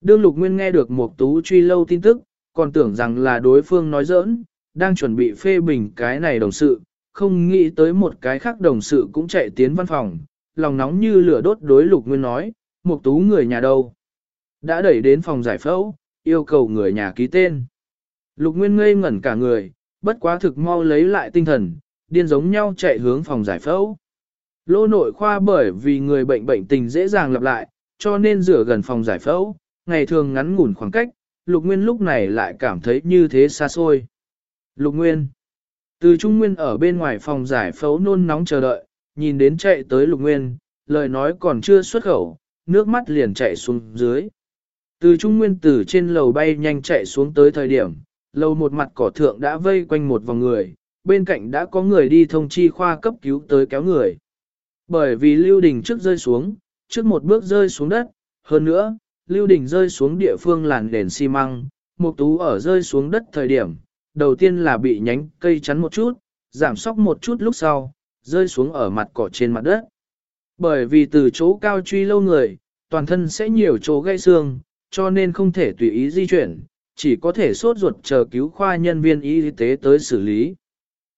Đương Lục Nguyên nghe được một tú truy lâu tin tức, còn tưởng rằng là đối phương nói giỡn, đang chuẩn bị phê bình cái này đồng sự, không nghĩ tới một cái khác đồng sự cũng chạy tiến văn phòng, lòng nóng như lửa đốt đối Lục Nguyên nói, một tú người nhà đâu. Đã đẩy đến phòng giải phẫu, yêu cầu người nhà ký tên. Lục Nguyên ngây ngẩn cả người, bất quá thực mau lấy lại tinh thần, điên giống nhau chạy hướng phòng giải phẫu. Lô nội khoa bởi vì người bệnh bệnh tình dễ dàng lặp lại, cho nên rửa gần phòng giải phẫu, ngày thường ngắn ngủn khoảng cách, Lục Nguyên lúc này lại cảm thấy như thế xa xôi. Lục Nguyên Từ Trung Nguyên ở bên ngoài phòng giải phẫu nôn nóng chờ đợi, nhìn đến chạy tới Lục Nguyên, lời nói còn chưa xuất khẩu, nước mắt liền chạy xuống dưới. Từ Trung Nguyên từ trên lầu bay nhanh chạy xuống tới thời điểm, lầu một mặt cỏ thượng đã vây quanh một vòng người, bên cạnh đã có người đi thông chi khoa cấp cứu tới kéo người. Bởi vì Lưu Đình trước rơi xuống, trước một bước rơi xuống đất, hơn nữa, Lưu Đình rơi xuống địa phương làn đền xi măng, một tú ở rơi xuống đất thời điểm, đầu tiên là bị nhánh cây chắn một chút, giảm sóc một chút lúc sau, rơi xuống ở mặt cỏ trên mặt đất. Bởi vì từ chỗ cao truy lâu người, toàn thân sẽ nhiều chỗ gây xương, cho nên không thể tùy ý di chuyển, chỉ có thể sốt ruột chờ cứu khoa nhân viên y tế tới xử lý.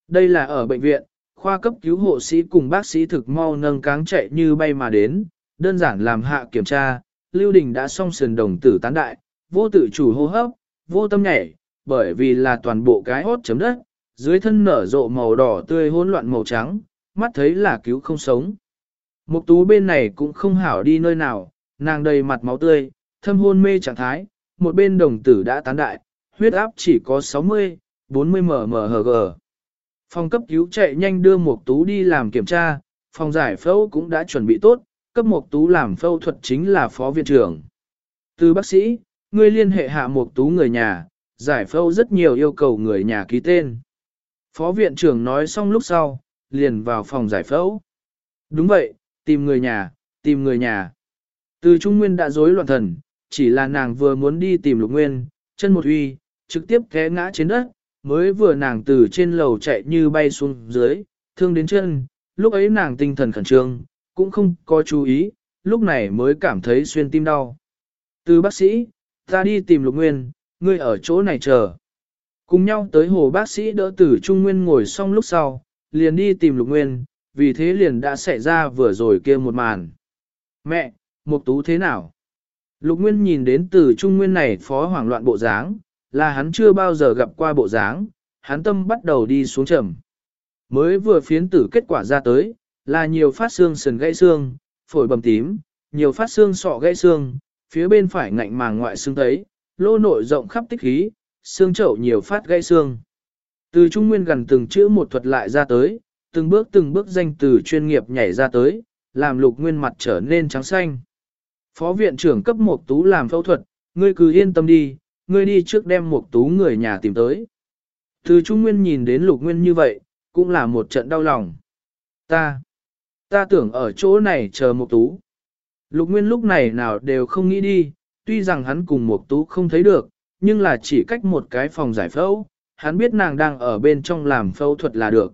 Đây là ở bệnh viện, khoa cấp cứu hộ sĩ cùng bác sĩ thực mau nâng cáng chạy như bay mà đến, đơn giản làm hạ kiểm tra, Lưu Đình đã xong sườn đồng tử tán đại, vô tự chủ hô hấp, vô tâm nhảy, bởi vì là toàn bộ cái hốt chấm đất, dưới thân nở rộ màu đỏ tươi hỗn loạn màu trắng, mắt thấy là cứu không sống. Mục tú bên này cũng không hảo đi nơi nào, nàng đầy mặt máu tươi, thâm hôn mê trạng thái, một bên đồng tử đã tán đại, huyết áp chỉ có 60, 40 mmHg. Phòng cấp cứu chạy nhanh đưa Mục Tú đi làm kiểm tra, phòng giải phẫu cũng đã chuẩn bị tốt, cấp Mục Tú làm phẫu thuật chính là phó viện trưởng. Từ bác sĩ, người liên hệ hạ Mục Tú người nhà, giải phẫu rất nhiều yêu cầu người nhà ký tên. Phó viện trưởng nói xong lúc sau, liền vào phòng giải phẫu. Đúng vậy, tìm người nhà, tìm người nhà. Từ Trung Nguyên đã rối loạn thần, chỉ là nàng vừa muốn đi tìm Lục Nguyên, chân một uy, trực tiếp té ngã trên đất, mới vừa nàng từ trên lầu chạy như bay xuống dưới, thương đến chân, lúc ấy nàng tinh thần khẩn trương, cũng không có chú ý, lúc này mới cảm thấy xuyên tim đau. Từ bác sĩ, ta đi tìm Lục Nguyên, ngươi ở chỗ này chờ. Cùng nhau tới hồ bác sĩ đỡ tử Trung Nguyên ngồi xong lúc sau, liền đi tìm Lục Nguyên, vì thế liền đã xảy ra vừa rồi kia một màn. Mẹ, Mục Tú thế nào? Lục Nguyên nhìn đến từ Trung Nguyên này phó hoảng loạn bộ dáng, là hắn chưa bao giờ gặp qua bộ dáng, hắn tâm bắt đầu đi xuống trầm. Mới vừa phiến tử kết quả ra tới, là nhiều phát xương sườn gãy xương, phổi bầm tím, nhiều phát xương sọ gãy xương, phía bên phải ngạnh màng ngoại xương thấy lô nội rộng khắp tích khí, xương chậu nhiều phát gãy xương. Từ Trung Nguyên gần từng chữ một thuật lại ra tới, từng bước từng bước danh từ chuyên nghiệp nhảy ra tới, làm lục nguyên mặt trở nên trắng xanh. Phó viện trưởng cấp một tú làm phẫu thuật, ngươi cứ yên tâm đi, ngươi đi trước đem một tú người nhà tìm tới. Từ Trung Nguyên nhìn đến lục nguyên như vậy, cũng là một trận đau lòng. Ta, ta tưởng ở chỗ này chờ một tú. Lục nguyên lúc này nào đều không nghĩ đi, tuy rằng hắn cùng một tú không thấy được, nhưng là chỉ cách một cái phòng giải phẫu, hắn biết nàng đang ở bên trong làm phẫu thuật là được.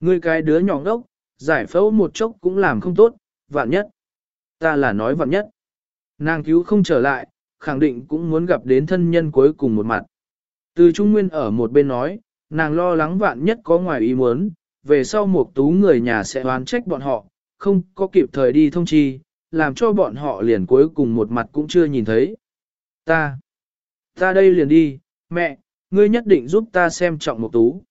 Ngươi cái đứa nhỏ đốc, giải phẫu một chốc cũng làm không tốt, vạn nhất. Ta là nói vạn nhất. Nàng cứu không trở lại, khẳng định cũng muốn gặp đến thân nhân cuối cùng một mặt. Từ Trung Nguyên ở một bên nói, nàng lo lắng vạn nhất có ngoài ý muốn, về sau một tú người nhà sẽ oán trách bọn họ, không có kịp thời đi thông chi, làm cho bọn họ liền cuối cùng một mặt cũng chưa nhìn thấy. Ta, ta đây liền đi, mẹ, ngươi nhất định giúp ta xem trọng một tú.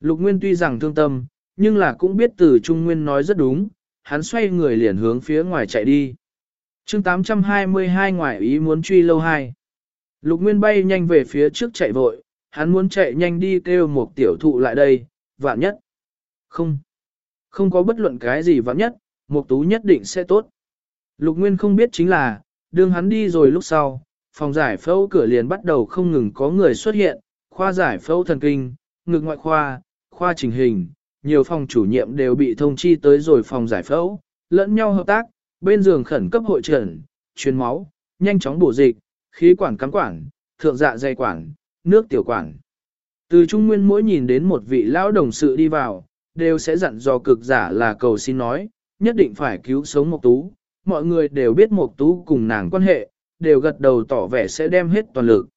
Lục Nguyên tuy rằng thương tâm, nhưng là cũng biết từ Trung Nguyên nói rất đúng, hắn xoay người liền hướng phía ngoài chạy đi chương 822 ngoài ý muốn truy lâu hai. Lục Nguyên bay nhanh về phía trước chạy vội, hắn muốn chạy nhanh đi kêu một tiểu thụ lại đây, vạn nhất. Không, không có bất luận cái gì vạn nhất, một tú nhất định sẽ tốt. Lục Nguyên không biết chính là, đường hắn đi rồi lúc sau, phòng giải phẫu cửa liền bắt đầu không ngừng có người xuất hiện, khoa giải phẫu thần kinh, ngực ngoại khoa, khoa trình hình, nhiều phòng chủ nhiệm đều bị thông chi tới rồi phòng giải phẫu, lẫn nhau hợp tác, bên giường khẩn cấp hội trần, truyền máu, nhanh chóng bổ dịch, khí quản cắm quản, thượng dạ dây quản, nước tiểu quản. Từ Trung Nguyên mỗi nhìn đến một vị lão đồng sự đi vào, đều sẽ dặn dò cực giả là cầu xin nói, nhất định phải cứu sống Mộc Tú. Mọi người đều biết Mộc Tú cùng nàng quan hệ, đều gật đầu tỏ vẻ sẽ đem hết toàn lực.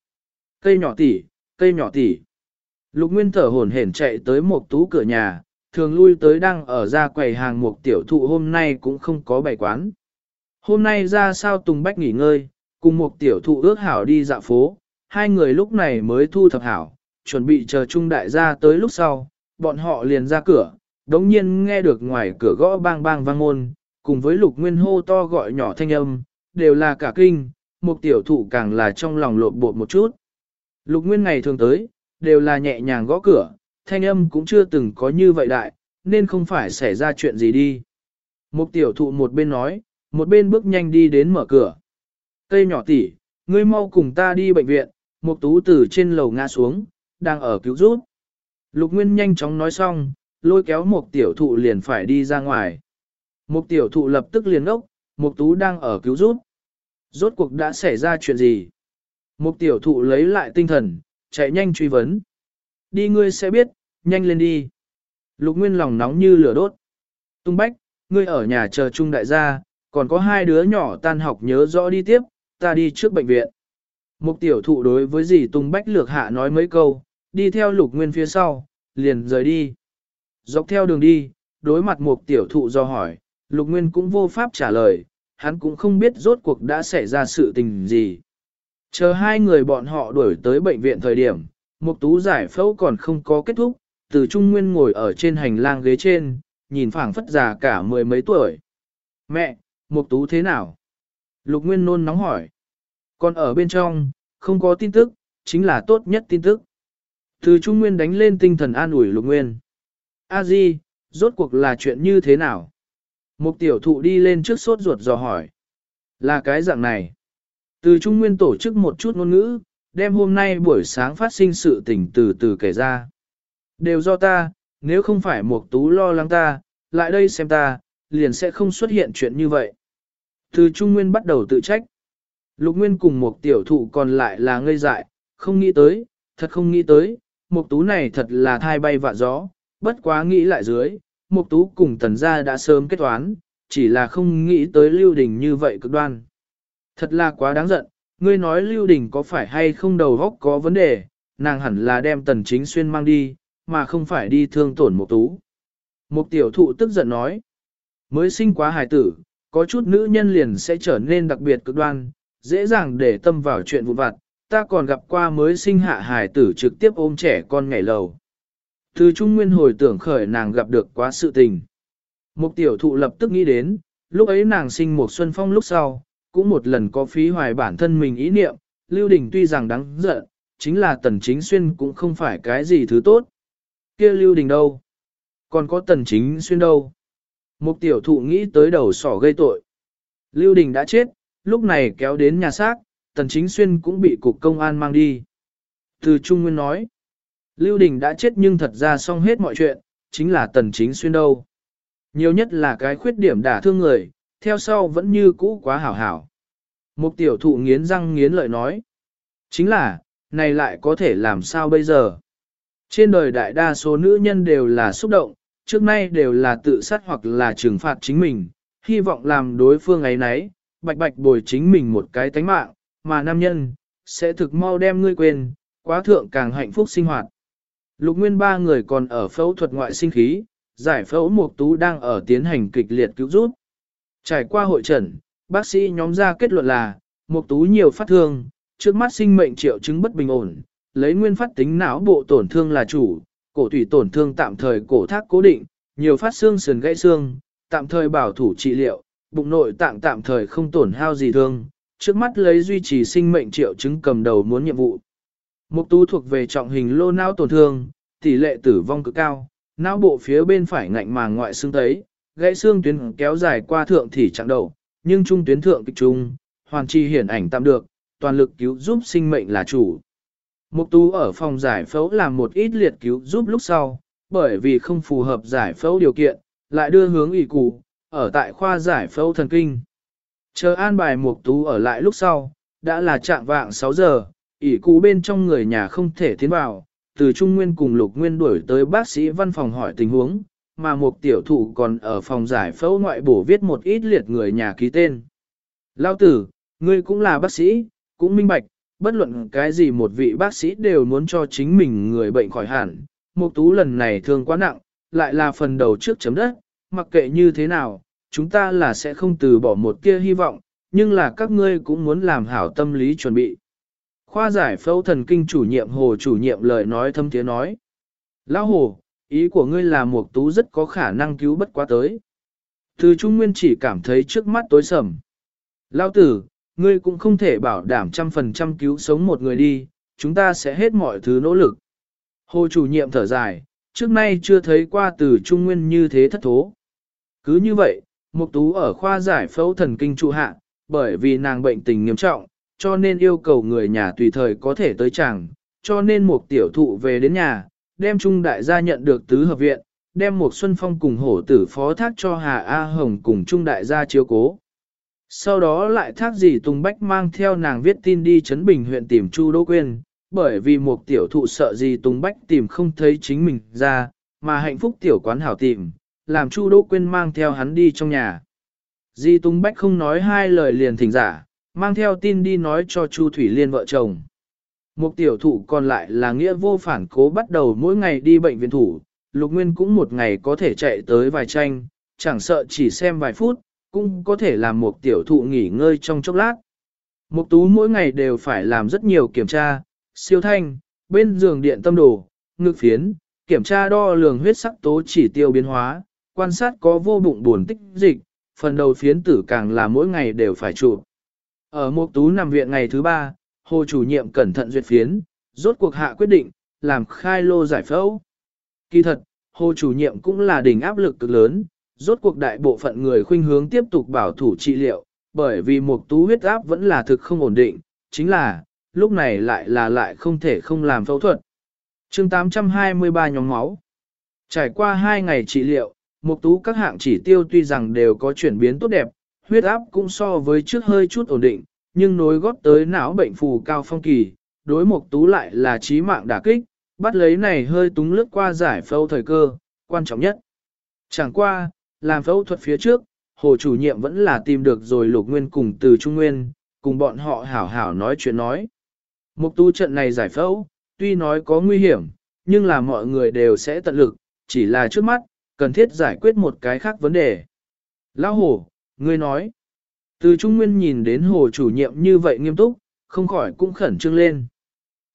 Cây nhỏ tỷ, cây nhỏ tỷ. Lục Nguyên thở hổn hển chạy tới Mộc Tú cửa nhà, thường lui tới đang ở ra quầy hàng mộc tiểu thụ hôm nay cũng không có bày quán. Hôm nay ra sao Tùng Bách nghỉ ngơi, cùng một tiểu thụ ước hảo đi dạo phố, hai người lúc này mới thu thập hảo, chuẩn bị chờ Trung Đại gia tới lúc sau, bọn họ liền ra cửa, đống nhiên nghe được ngoài cửa gõ bang bang vang môn, cùng với lục nguyên hô to gọi nhỏ thanh âm, đều là cả kinh, một tiểu thụ càng là trong lòng lộn bột một chút. Lục nguyên ngày thường tới, đều là nhẹ nhàng gõ cửa, thanh âm cũng chưa từng có như vậy đại, nên không phải xảy ra chuyện gì đi. Một tiểu thụ một bên nói, một bên bước nhanh đi đến mở cửa. Cây nhỏ tỷ, ngươi mau cùng ta đi bệnh viện, một tú từ trên lầu ngã xuống, đang ở cứu rút. Lục Nguyên nhanh chóng nói xong, lôi kéo một tiểu thụ liền phải đi ra ngoài. Một tiểu thụ lập tức liền ốc, một tú đang ở cứu rút. Rốt cuộc đã xảy ra chuyện gì? Một tiểu thụ lấy lại tinh thần, chạy nhanh truy vấn. Đi ngươi sẽ biết, nhanh lên đi. Lục Nguyên lòng nóng như lửa đốt. Tung Bách, ngươi ở nhà chờ Trung đại gia, còn có hai đứa nhỏ tan học nhớ rõ đi tiếp, ta đi trước bệnh viện. Mục tiểu thụ đối với dì Tung Bách lược hạ nói mấy câu, đi theo Lục Nguyên phía sau, liền rời đi. Dọc theo đường đi, đối mặt mục tiểu thụ do hỏi, Lục Nguyên cũng vô pháp trả lời, hắn cũng không biết rốt cuộc đã xảy ra sự tình gì. Chờ hai người bọn họ đuổi tới bệnh viện thời điểm, Mục Tú giải phẫu còn không có kết thúc, từ Trung Nguyên ngồi ở trên hành lang ghế trên, nhìn phảng phất già cả mười mấy tuổi. Mẹ, Mục Tú thế nào? Lục Nguyên nôn nóng hỏi. Còn ở bên trong, không có tin tức, chính là tốt nhất tin tức. Từ Trung Nguyên đánh lên tinh thần an ủi Lục Nguyên. A Di, rốt cuộc là chuyện như thế nào? Mục tiểu thụ đi lên trước sốt ruột dò hỏi. Là cái dạng này. Từ Trung Nguyên tổ chức một chút ngôn ngữ, đem hôm nay buổi sáng phát sinh sự tình từ từ kể ra. Đều do ta, nếu không phải Mục Tú lo lắng ta, lại đây xem ta, liền sẽ không xuất hiện chuyện như vậy. Từ Trung Nguyên bắt đầu tự trách. Lục Nguyên cùng một tiểu thụ còn lại là ngây dại, không nghĩ tới, thật không nghĩ tới, một Tú này thật là thai bay vạ gió, bất quá nghĩ lại dưới, một Tú cùng Tần gia đã sớm kết toán, chỉ là không nghĩ tới Lưu Đình như vậy cực đoan. Thật là quá đáng giận, ngươi nói Lưu Đình có phải hay không đầu góc có vấn đề, nàng hẳn là đem Tần Chính Xuyên mang đi, mà không phải đi thương tổn một Tú. Một tiểu thụ tức giận nói, mới sinh quá hài tử, có chút nữ nhân liền sẽ trở nên đặc biệt cực đoan, dễ dàng để tâm vào chuyện vụn vặt, ta còn gặp qua mới sinh hạ hài tử trực tiếp ôm trẻ con ngày lầu. Từ Trung Nguyên hồi tưởng khởi nàng gặp được quá sự tình. Mục tiểu thụ lập tức nghĩ đến, lúc ấy nàng sinh một xuân phong lúc sau, cũng một lần có phí hoài bản thân mình ý niệm, Lưu Đình tuy rằng đáng giận, chính là tần chính xuyên cũng không phải cái gì thứ tốt. kia Lưu Đình đâu? Còn có tần chính xuyên đâu? Mục tiểu thụ nghĩ tới đầu sỏ gây tội. Lưu Đình đã chết, lúc này kéo đến nhà xác, tần chính xuyên cũng bị cục công an mang đi. Từ Trung Nguyên nói, Lưu Đình đã chết nhưng thật ra xong hết mọi chuyện, chính là tần chính xuyên đâu. Nhiều nhất là cái khuyết điểm đả thương người, theo sau vẫn như cũ quá hảo hảo. Mục tiểu thụ nghiến răng nghiến lợi nói. Chính là, này lại có thể làm sao bây giờ? Trên đời đại đa số nữ nhân đều là xúc động, trước nay đều là tự sát hoặc là trừng phạt chính mình, hy vọng làm đối phương ấy nấy, bạch bạch bồi chính mình một cái tánh mạng, mà nam nhân, sẽ thực mau đem ngươi quên, quá thượng càng hạnh phúc sinh hoạt. Lục nguyên ba người còn ở phẫu thuật ngoại sinh khí, giải phẫu Mục Tú đang ở tiến hành kịch liệt cứu giúp. Trải qua hội trần, bác sĩ nhóm ra kết luận là, Mục Tú nhiều phát thương, trước mắt sinh mệnh triệu chứng bất bình ổn, lấy nguyên phát tính não bộ tổn thương là chủ, cổ thủy tổn thương tạm thời cổ thác cố định, nhiều phát xương sườn gãy xương, tạm thời bảo thủ trị liệu, bụng nội tạng tạm thời không tổn hao gì thương, trước mắt lấy duy trì sinh mệnh triệu chứng cầm đầu muốn nhiệm vụ. Mục tú thuộc về trọng hình lô não tổn thương, tỷ lệ tử vong cực cao, não bộ phía bên phải ngạnh màng ngoại xương tấy, gãy xương tuyến kéo dài qua thượng thì chẳng đầu, nhưng trung tuyến thượng kịch trung, hoàn chi hiển ảnh tạm được, toàn lực cứu giúp sinh mệnh là chủ. Mục tú ở phòng giải phẫu làm một ít liệt cứu giúp lúc sau, bởi vì không phù hợp giải phẫu điều kiện, lại đưa hướng ủy cụ, ở tại khoa giải phẫu thần kinh. Chờ an bài mục tú ở lại lúc sau, đã là trạng vạng 6 giờ, ỷ cụ bên trong người nhà không thể tiến vào, từ Trung Nguyên cùng Lục Nguyên đuổi tới bác sĩ văn phòng hỏi tình huống, mà một tiểu thụ còn ở phòng giải phẫu ngoại bổ viết một ít liệt người nhà ký tên. Lao tử, ngươi cũng là bác sĩ, cũng minh bạch, bất luận cái gì một vị bác sĩ đều muốn cho chính mình người bệnh khỏi hẳn. Mục tú lần này thương quá nặng, lại là phần đầu trước chấm đất, mặc kệ như thế nào, chúng ta là sẽ không từ bỏ một tia hy vọng, nhưng là các ngươi cũng muốn làm hảo tâm lý chuẩn bị. Khoa giải phẫu thần kinh chủ nhiệm hồ chủ nhiệm lời nói thâm tiếng nói. Lão hồ, ý của ngươi là Mục tú rất có khả năng cứu bất quá tới. Từ Trung Nguyên chỉ cảm thấy trước mắt tối sầm. Lão tử, ngươi cũng không thể bảo đảm trăm phần trăm cứu sống một người đi, chúng ta sẽ hết mọi thứ nỗ lực. Hồ chủ nhiệm thở dài, trước nay chưa thấy qua từ Trung Nguyên như thế thất thố. Cứ như vậy, Mục Tú ở khoa giải phẫu thần kinh trụ hạ, bởi vì nàng bệnh tình nghiêm trọng, cho nên yêu cầu người nhà tùy thời có thể tới chẳng, cho nên Mục tiểu thụ về đến nhà, đem Trung đại gia nhận được tứ hợp viện, đem một Xuân Phong cùng hổ tử phó thác cho Hà A Hồng cùng Trung đại gia chiếu cố. Sau đó lại thác gì Tùng Bách mang theo nàng viết tin đi Trấn Bình huyện tìm Chu Đỗ Quyên, bởi vì một tiểu thụ sợ gì Tùng Bách tìm không thấy chính mình ra, mà hạnh phúc tiểu quán hảo tìm, làm Chu Đỗ Quyên mang theo hắn đi trong nhà. Di Tùng Bách không nói hai lời liền thỉnh giả, mang theo tin đi nói cho Chu Thủy Liên vợ chồng. Một tiểu thụ còn lại là nghĩa vô phản cố bắt đầu mỗi ngày đi bệnh viện thủ, Lục Nguyên cũng một ngày có thể chạy tới vài tranh, chẳng sợ chỉ xem vài phút, cũng có thể làm một tiểu thụ nghỉ ngơi trong chốc lát. Mục tú mỗi ngày đều phải làm rất nhiều kiểm tra, siêu thanh, bên giường điện tâm đồ, ngực phiến, kiểm tra đo lường huyết sắc tố chỉ tiêu biến hóa, quan sát có vô bụng buồn tích dịch, phần đầu phiến tử càng là mỗi ngày đều phải chụp. Ở Mục tú nằm viện ngày thứ ba, hồ chủ nhiệm cẩn thận duyệt phiến, rốt cuộc hạ quyết định, làm khai lô giải phẫu. Kỳ thật, hồ chủ nhiệm cũng là đỉnh áp lực cực lớn, rốt cuộc đại bộ phận người khuynh hướng tiếp tục bảo thủ trị liệu, bởi vì một tú huyết áp vẫn là thực không ổn định, chính là, lúc này lại là lại không thể không làm phẫu thuật. chương 823 nhóm máu. Trải qua 2 ngày trị liệu, một tú các hạng chỉ tiêu tuy rằng đều có chuyển biến tốt đẹp, huyết áp cũng so với trước hơi chút ổn định, nhưng nối góp tới não bệnh phù cao phong kỳ, đối một tú lại là chí mạng đả kích, bắt lấy này hơi túng lướt qua giải phẫu thời cơ, quan trọng nhất. Chẳng qua, làm phẫu thuật phía trước, hồ chủ nhiệm vẫn là tìm được rồi lục nguyên cùng từ trung nguyên, cùng bọn họ hảo hảo nói chuyện nói. Mục tu trận này giải phẫu, tuy nói có nguy hiểm, nhưng là mọi người đều sẽ tận lực, chỉ là trước mắt, cần thiết giải quyết một cái khác vấn đề. Lão hồ, ngươi nói. Từ trung nguyên nhìn đến hồ chủ nhiệm như vậy nghiêm túc, không khỏi cũng khẩn trương lên.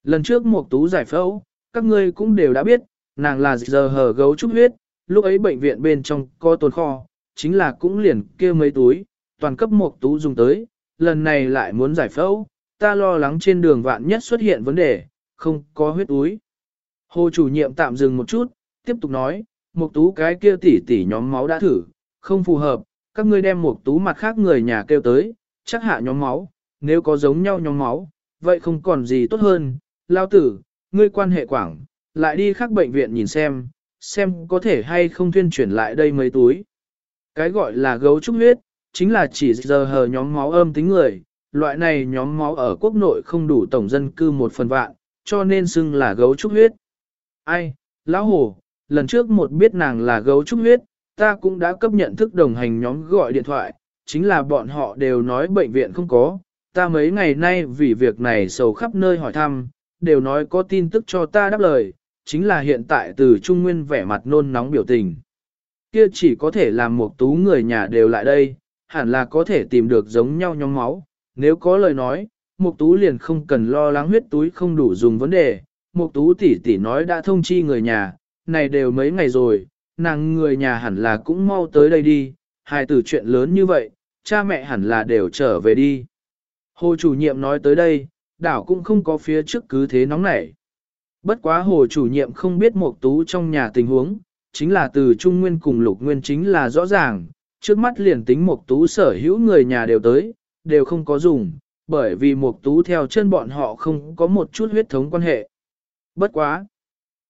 Lần trước mục tú giải phẫu, các ngươi cũng đều đã biết, nàng là giờ hờ gấu trúc huyết, lúc ấy bệnh viện bên trong có tồn kho, chính là cũng liền kia mấy túi, toàn cấp một tú dùng tới, lần này lại muốn giải phẫu, ta lo lắng trên đường vạn nhất xuất hiện vấn đề, không có huyết túi. Hồ chủ nhiệm tạm dừng một chút, tiếp tục nói, một tú cái kia tỉ tỉ nhóm máu đã thử, không phù hợp, các ngươi đem một tú mặt khác người nhà kêu tới, chắc hạ nhóm máu, nếu có giống nhau nhóm máu, vậy không còn gì tốt hơn, lao tử, ngươi quan hệ quảng, lại đi khác bệnh viện nhìn xem, xem có thể hay không thuyên chuyển lại đây mấy túi. Cái gọi là gấu trúc huyết, chính là chỉ giờ hờ nhóm máu âm tính người, loại này nhóm máu ở quốc nội không đủ tổng dân cư một phần vạn, cho nên xưng là gấu trúc huyết. Ai, lão hồ lần trước một biết nàng là gấu trúc huyết, ta cũng đã cấp nhận thức đồng hành nhóm gọi điện thoại, chính là bọn họ đều nói bệnh viện không có, ta mấy ngày nay vì việc này sầu khắp nơi hỏi thăm, đều nói có tin tức cho ta đáp lời, chính là hiện tại từ Trung Nguyên vẻ mặt nôn nóng biểu tình. Kia chỉ có thể làm một tú người nhà đều lại đây, hẳn là có thể tìm được giống nhau nhóm máu, nếu có lời nói, một tú liền không cần lo lắng huyết túi không đủ dùng vấn đề, một tú tỷ tỷ nói đã thông chi người nhà, này đều mấy ngày rồi, nàng người nhà hẳn là cũng mau tới đây đi, hai từ chuyện lớn như vậy, cha mẹ hẳn là đều trở về đi. Hồ chủ nhiệm nói tới đây, đảo cũng không có phía trước cứ thế nóng nảy. Bất quá hồ chủ nhiệm không biết một tú trong nhà tình huống, chính là từ Trung Nguyên cùng Lục Nguyên chính là rõ ràng, trước mắt liền tính một tú sở hữu người nhà đều tới, đều không có dùng, bởi vì một tú theo chân bọn họ không có một chút huyết thống quan hệ. Bất quá!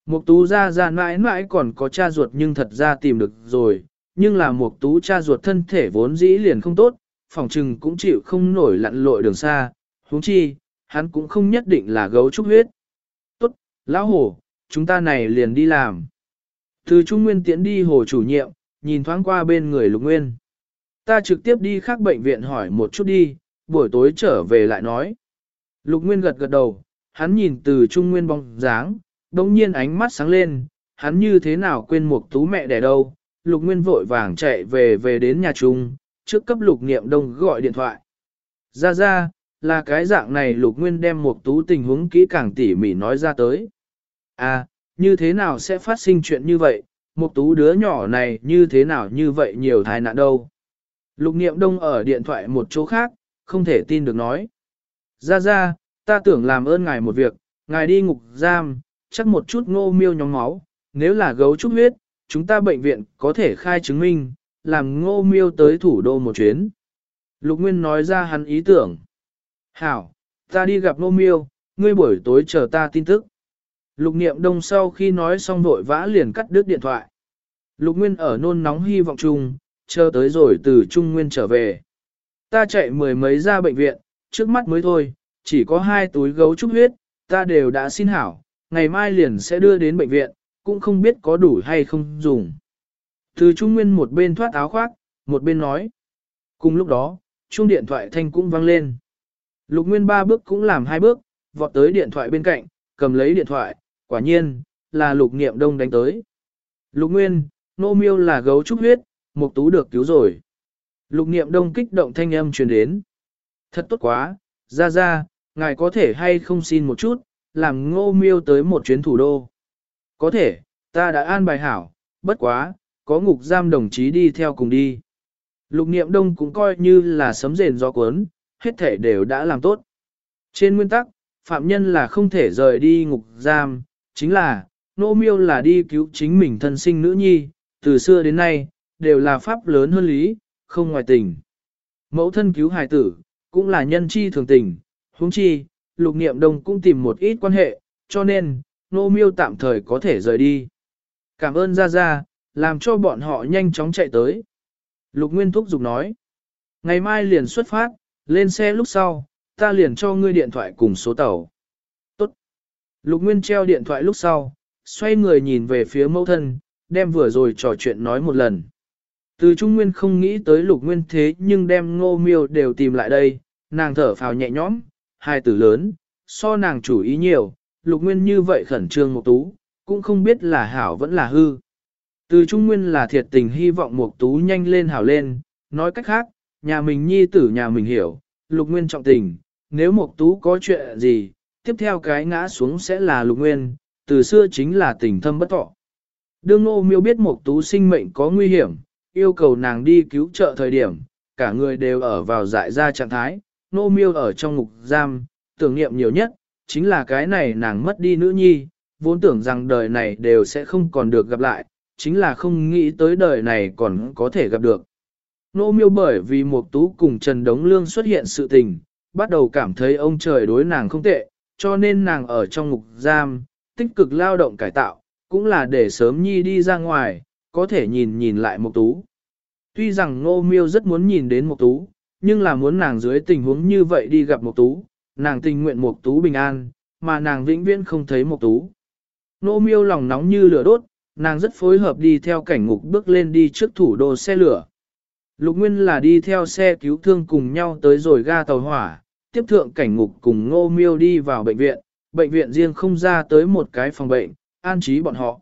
Một tú ra ra mãi mãi còn có cha ruột nhưng thật ra tìm được rồi, nhưng là một tú cha ruột thân thể vốn dĩ liền không tốt, phòng trừng cũng chịu không nổi lặn lội đường xa, huống chi, hắn cũng không nhất định là gấu trúc huyết. Lão hổ, chúng ta này liền đi làm. Từ Trung Nguyên tiễn đi hồ chủ nhiệm, nhìn thoáng qua bên người Lục Nguyên. Ta trực tiếp đi khác bệnh viện hỏi một chút đi, buổi tối trở về lại nói. Lục Nguyên gật gật đầu, hắn nhìn từ Trung Nguyên bóng dáng, đồng nhiên ánh mắt sáng lên, hắn như thế nào quên một tú mẹ đẻ đâu. Lục Nguyên vội vàng chạy về về đến nhà Trung, trước cấp Lục Niệm Đông gọi điện thoại. Ra ra, là cái dạng này Lục Nguyên đem một tú tình huống kỹ càng tỉ mỉ nói ra tới. À, như thế nào sẽ phát sinh chuyện như vậy, một tú đứa nhỏ này như thế nào như vậy nhiều tai nạn đâu. Lục niệm đông ở điện thoại một chỗ khác, không thể tin được nói. Ra ra, ta tưởng làm ơn ngài một việc, ngài đi ngục giam, chắc một chút ngô miêu nhóm máu, nếu là gấu trúc huyết, chúng ta bệnh viện có thể khai chứng minh, làm ngô miêu tới thủ đô một chuyến. Lục Nguyên nói ra hắn ý tưởng. Hảo, ta đi gặp ngô miêu, ngươi buổi tối chờ ta tin tức. Lục niệm đông sau khi nói xong vội vã liền cắt đứt điện thoại. Lục Nguyên ở nôn nóng hy vọng chung, chờ tới rồi từ Trung Nguyên trở về. Ta chạy mười mấy ra bệnh viện, trước mắt mới thôi, chỉ có hai túi gấu trúc huyết, ta đều đã xin hảo, ngày mai liền sẽ đưa đến bệnh viện, cũng không biết có đủ hay không dùng. Từ Trung Nguyên một bên thoát áo khoác, một bên nói. Cùng lúc đó, chuông điện thoại thanh cũng vang lên. Lục Nguyên ba bước cũng làm hai bước, vọt tới điện thoại bên cạnh, cầm lấy điện thoại, quả nhiên, là lục niệm đông đánh tới. Lục Nguyên, nô miêu là gấu trúc huyết, Mục Tú được cứu rồi. Lục Niệm Đông kích động thanh âm truyền đến. Thật tốt quá, ra ra, ngài có thể hay không xin một chút, làm ngô miêu tới một chuyến thủ đô. Có thể, ta đã an bài hảo, bất quá, có ngục giam đồng chí đi theo cùng đi. Lục niệm đông cũng coi như là sấm rền gió cuốn, hết thể đều đã làm tốt. Trên nguyên tắc, phạm nhân là không thể rời đi ngục giam, chính là, nô miêu là đi cứu chính mình thân sinh nữ nhi, từ xưa đến nay, đều là pháp lớn hơn lý, không ngoài tình. Mẫu thân cứu hài tử, cũng là nhân chi thường tình, huống chi, lục niệm đông cũng tìm một ít quan hệ, cho nên, nô miêu tạm thời có thể rời đi. Cảm ơn Gia Gia, làm cho bọn họ nhanh chóng chạy tới. Lục Nguyên Thúc Dục nói, ngày mai liền xuất phát, lên xe lúc sau, ta liền cho ngươi điện thoại cùng số tàu. Lục Nguyên treo điện thoại lúc sau, xoay người nhìn về phía mẫu thân, đem vừa rồi trò chuyện nói một lần. Từ Trung Nguyên không nghĩ tới Lục Nguyên thế nhưng đem ngô miêu đều tìm lại đây, nàng thở phào nhẹ nhõm, hai tử lớn, so nàng chủ ý nhiều, Lục Nguyên như vậy khẩn trương một tú, cũng không biết là hảo vẫn là hư. Từ Trung Nguyên là thiệt tình hy vọng một tú nhanh lên hảo lên, nói cách khác, nhà mình nhi tử nhà mình hiểu, Lục Nguyên trọng tình, nếu một tú có chuyện gì, tiếp theo cái ngã xuống sẽ là Lục Nguyên, từ xưa chính là tình thâm bất thọ. Đương Ngô Miêu biết một tú sinh mệnh có nguy hiểm, yêu cầu nàng đi cứu trợ thời điểm, cả người đều ở vào dại ra trạng thái, Ngô Miêu ở trong ngục giam, tưởng niệm nhiều nhất, chính là cái này nàng mất đi nữ nhi, vốn tưởng rằng đời này đều sẽ không còn được gặp lại, chính là không nghĩ tới đời này còn có thể gặp được. Nô miêu bởi vì một tú cùng Trần Đống Lương xuất hiện sự tình, bắt đầu cảm thấy ông trời đối nàng không tệ, cho nên nàng ở trong ngục giam, tích cực lao động cải tạo, cũng là để sớm nhi đi ra ngoài, có thể nhìn nhìn lại một tú. Tuy rằng Nô miêu rất muốn nhìn đến một tú, nhưng là muốn nàng dưới tình huống như vậy đi gặp một tú, nàng tình nguyện một tú bình an, mà nàng vĩnh viễn không thấy một tú. Nô miêu lòng nóng như lửa đốt, nàng rất phối hợp đi theo cảnh ngục bước lên đi trước thủ đô xe lửa. Lục Nguyên là đi theo xe cứu thương cùng nhau tới rồi ga tàu hỏa, tiếp thượng cảnh ngục cùng ngô miêu đi vào bệnh viện, bệnh viện riêng không ra tới một cái phòng bệnh, an trí bọn họ.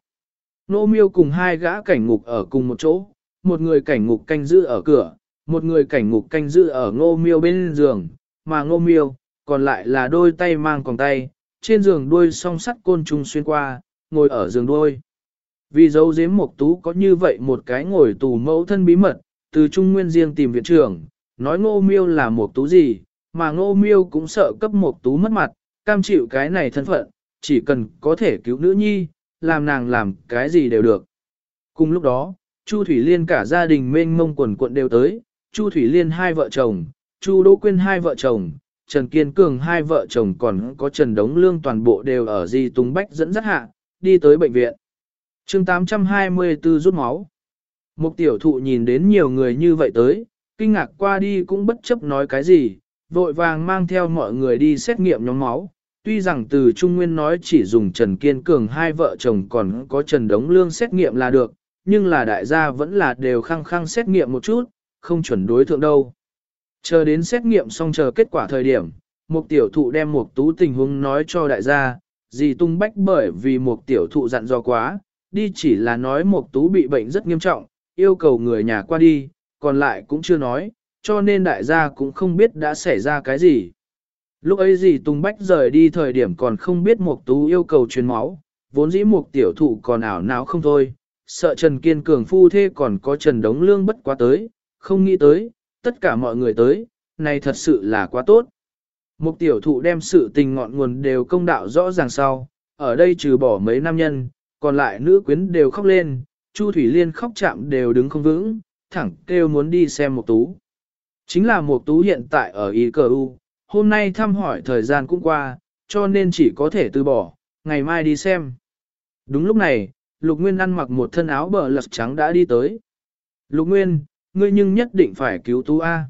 Ngô miêu cùng hai gã cảnh ngục ở cùng một chỗ, một người cảnh ngục canh giữ ở cửa, một người cảnh ngục canh giữ ở ngô miêu bên giường, mà ngô miêu, còn lại là đôi tay mang còng tay, trên giường đuôi song sắt côn trùng xuyên qua, ngồi ở giường đuôi. Vì dấu giếm một tú có như vậy một cái ngồi tù mẫu thân bí mật, từ Trung Nguyên riêng tìm viện trưởng, nói ngô miêu là một tú gì, mà ngô miêu cũng sợ cấp một tú mất mặt, cam chịu cái này thân phận, chỉ cần có thể cứu nữ nhi, làm nàng làm cái gì đều được. Cùng lúc đó, Chu Thủy Liên cả gia đình mênh mông quần quận đều tới, Chu Thủy Liên hai vợ chồng, Chu Đỗ Quyên hai vợ chồng, Trần Kiên Cường hai vợ chồng còn có Trần Đống Lương toàn bộ đều ở Di Tùng Bách dẫn dắt hạ, đi tới bệnh viện. chương 824 rút máu. Một tiểu thụ nhìn đến nhiều người như vậy tới, kinh ngạc qua đi cũng bất chấp nói cái gì, vội vàng mang theo mọi người đi xét nghiệm nhóm máu. Tuy rằng từ Trung Nguyên nói chỉ dùng Trần Kiên Cường hai vợ chồng còn có Trần Đống Lương xét nghiệm là được, nhưng là đại gia vẫn là đều khăng khăng xét nghiệm một chút, không chuẩn đối thượng đâu. Chờ đến xét nghiệm xong chờ kết quả thời điểm, một tiểu thụ đem một tú tình huống nói cho đại gia, dì tung bách bởi vì một tiểu thụ dặn dò quá, đi chỉ là nói một tú bị bệnh rất nghiêm trọng, yêu cầu người nhà qua đi, còn lại cũng chưa nói, cho nên đại gia cũng không biết đã xảy ra cái gì. Lúc ấy dì tung bách rời đi thời điểm còn không biết mục tú yêu cầu truyền máu, vốn dĩ mục tiểu thụ còn ảo não không thôi, sợ Trần Kiên Cường phu thê còn có Trần Đống Lương bất quá tới, không nghĩ tới, tất cả mọi người tới, này thật sự là quá tốt. Mục tiểu thụ đem sự tình ngọn nguồn đều công đạo rõ ràng sau, ở đây trừ bỏ mấy nam nhân, còn lại nữ quyến đều khóc lên, Chu Thủy Liên khóc chạm đều đứng không vững, thẳng kêu muốn đi xem mục tú. Chính là một tú hiện tại ở Y Cờ U, hôm nay thăm hỏi thời gian cũng qua, cho nên chỉ có thể từ bỏ, ngày mai đi xem. Đúng lúc này, Lục Nguyên ăn mặc một thân áo bờ lật trắng đã đi tới. Lục Nguyên, ngươi nhưng nhất định phải cứu tú A.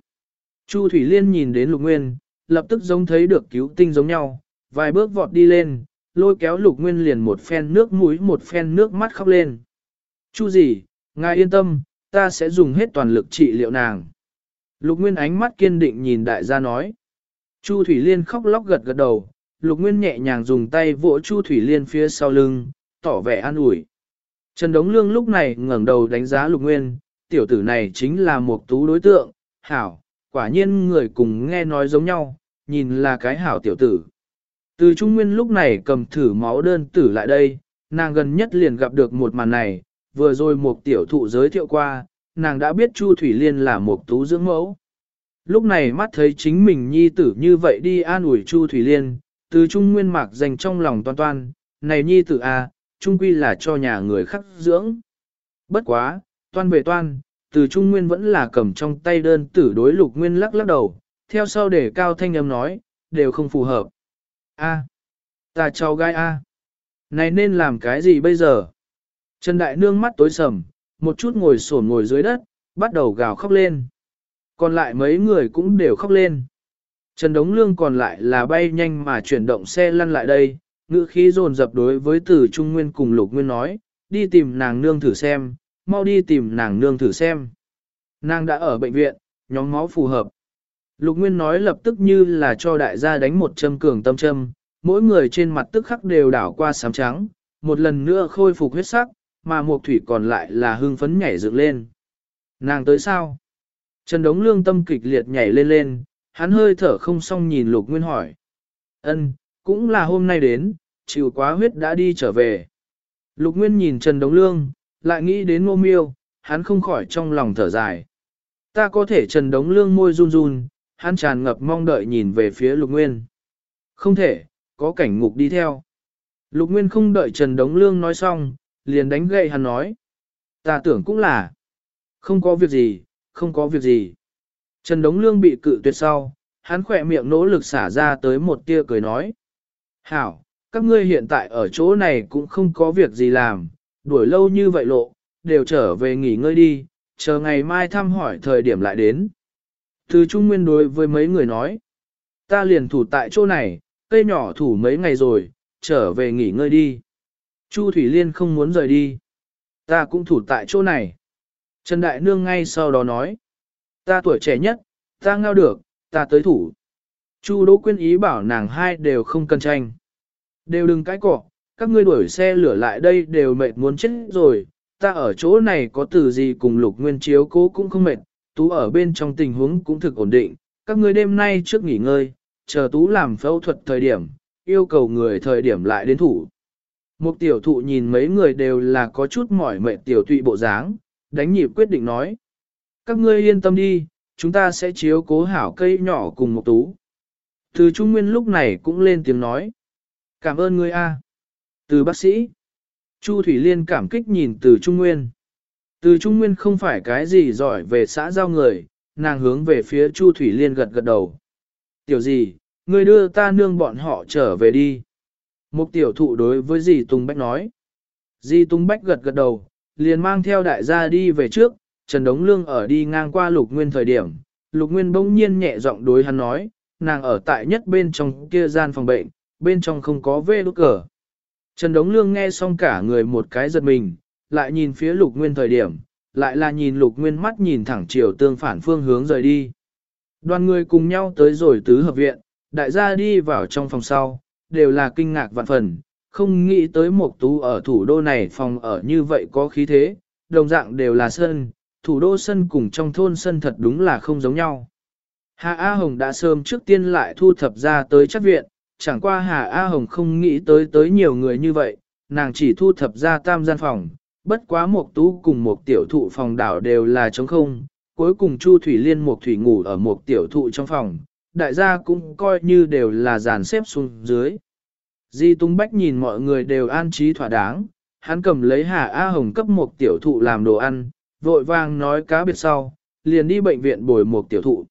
Chu Thủy Liên nhìn đến Lục Nguyên, lập tức giống thấy được cứu tinh giống nhau, vài bước vọt đi lên, lôi kéo Lục Nguyên liền một phen nước mũi một phen nước mắt khóc lên. Chu gì, ngài yên tâm, ta sẽ dùng hết toàn lực trị liệu nàng. Lục Nguyên ánh mắt kiên định nhìn đại gia nói. Chu Thủy Liên khóc lóc gật gật đầu, Lục Nguyên nhẹ nhàng dùng tay vỗ Chu Thủy Liên phía sau lưng, tỏ vẻ an ủi. Trần Đống Lương lúc này ngẩng đầu đánh giá Lục Nguyên, tiểu tử này chính là một tú đối tượng, hảo, quả nhiên người cùng nghe nói giống nhau, nhìn là cái hảo tiểu tử. Từ Trung Nguyên lúc này cầm thử máu đơn tử lại đây, nàng gần nhất liền gặp được một màn này, vừa rồi một tiểu thụ giới thiệu qua, nàng đã biết Chu Thủy Liên là một tú dưỡng mẫu. Lúc này mắt thấy chính mình nhi tử như vậy đi an ủi Chu Thủy Liên, từ Trung Nguyên mạc dành trong lòng toan toan, này nhi tử a, à, Trung Quy là cho nhà người khác dưỡng. Bất quá, toan về toan, từ Trung Nguyên vẫn là cầm trong tay đơn tử đối lục nguyên lắc lắc đầu, theo sau để cao thanh âm nói, đều không phù hợp. A, ta cháu gái A. Này nên làm cái gì bây giờ? Trần Đại Nương mắt tối sầm, một chút ngồi sổn ngồi dưới đất, bắt đầu gào khóc lên. Còn lại mấy người cũng đều khóc lên. Trần Đống Lương còn lại là bay nhanh mà chuyển động xe lăn lại đây, ngữ khí dồn dập đối với Tử Trung Nguyên cùng Lục Nguyên nói, đi tìm nàng nương thử xem, mau đi tìm nàng nương thử xem. Nàng đã ở bệnh viện, nhóm máu phù hợp. Lục Nguyên nói lập tức như là cho đại gia đánh một châm cường tâm châm, mỗi người trên mặt tức khắc đều đảo qua sám trắng, một lần nữa khôi phục huyết sắc, mà một thủy còn lại là hưng phấn nhảy dựng lên. Nàng tới sao? Trần Đống Lương tâm kịch liệt nhảy lên lên, hắn hơi thở không xong nhìn Lục Nguyên hỏi. Ân, cũng là hôm nay đến, chịu quá huyết đã đi trở về. Lục Nguyên nhìn Trần Đống Lương, lại nghĩ đến ngô miêu, hắn không khỏi trong lòng thở dài. Ta có thể Trần Đống Lương môi run run, hắn tràn ngập mong đợi nhìn về phía Lục Nguyên. Không thể, có cảnh ngục đi theo. Lục Nguyên không đợi Trần Đống Lương nói xong, liền đánh gậy hắn nói. Ta tưởng cũng là. Không có việc gì, không có việc gì. Trần Đống Lương bị cự tuyệt sau, hắn khỏe miệng nỗ lực xả ra tới một tia cười nói. Hảo, các ngươi hiện tại ở chỗ này cũng không có việc gì làm, đuổi lâu như vậy lộ, đều trở về nghỉ ngơi đi, chờ ngày mai thăm hỏi thời điểm lại đến. Từ Trung Nguyên đối với mấy người nói, ta liền thủ tại chỗ này, cây nhỏ thủ mấy ngày rồi, trở về nghỉ ngơi đi. Chu Thủy Liên không muốn rời đi. Ta cũng thủ tại chỗ này. Trần Đại Nương ngay sau đó nói, ta tuổi trẻ nhất, ta ngao được, ta tới thủ. Chu Đỗ Quyên ý bảo nàng hai đều không cần tranh. Đều đừng cãi cọ, các ngươi đuổi xe lửa lại đây đều mệt muốn chết rồi, ta ở chỗ này có từ gì cùng lục nguyên chiếu cố cũng không mệt, tú ở bên trong tình huống cũng thực ổn định, các ngươi đêm nay trước nghỉ ngơi, chờ tú làm phẫu thuật thời điểm, yêu cầu người thời điểm lại đến thủ. Một tiểu thụ nhìn mấy người đều là có chút mỏi mệt tiểu tụy bộ dáng, đánh nhịp quyết định nói. Các ngươi yên tâm đi, chúng ta sẽ chiếu cố hảo cây nhỏ cùng một tú. Từ Trung Nguyên lúc này cũng lên tiếng nói. Cảm ơn ngươi a. Từ bác sĩ. Chu Thủy Liên cảm kích nhìn từ Trung Nguyên. Từ Trung Nguyên không phải cái gì giỏi về xã giao người, nàng hướng về phía Chu Thủy Liên gật gật đầu. Tiểu gì, ngươi đưa ta nương bọn họ trở về đi. Mục tiểu thụ đối với dì Tùng Bách nói. Dì Tùng Bách gật gật đầu, liền mang theo đại gia đi về trước, Trần Đống Lương ở đi ngang qua Lục Nguyên thời điểm. Lục Nguyên bỗng nhiên nhẹ giọng đối hắn nói, nàng ở tại nhất bên trong kia gian phòng bệnh, bên trong không có vê đốt cờ. Trần Đống Lương nghe xong cả người một cái giật mình, lại nhìn phía Lục Nguyên thời điểm, lại là nhìn Lục Nguyên mắt nhìn thẳng chiều tương phản phương hướng rời đi. Đoàn người cùng nhau tới rồi tứ hợp viện, đại gia đi vào trong phòng sau, đều là kinh ngạc vạn phần, không nghĩ tới một tú ở thủ đô này phòng ở như vậy có khí thế, đồng dạng đều là sân, thủ đô sân cùng trong thôn sân thật đúng là không giống nhau. Hà A Hồng đã sớm trước tiên lại thu thập ra tới chắc viện, chẳng qua Hà A Hồng không nghĩ tới tới nhiều người như vậy, nàng chỉ thu thập ra tam gian phòng, bất quá một tú cùng một tiểu thụ phòng đảo đều là trống không, cuối cùng Chu Thủy Liên một thủy ngủ ở một tiểu thụ trong phòng, đại gia cũng coi như đều là dàn xếp xuống dưới. Di Tung Bách nhìn mọi người đều an trí thỏa đáng, hắn cầm lấy Hà A Hồng cấp một tiểu thụ làm đồ ăn, vội vàng nói cá biệt sau, liền đi bệnh viện bồi một tiểu thụ.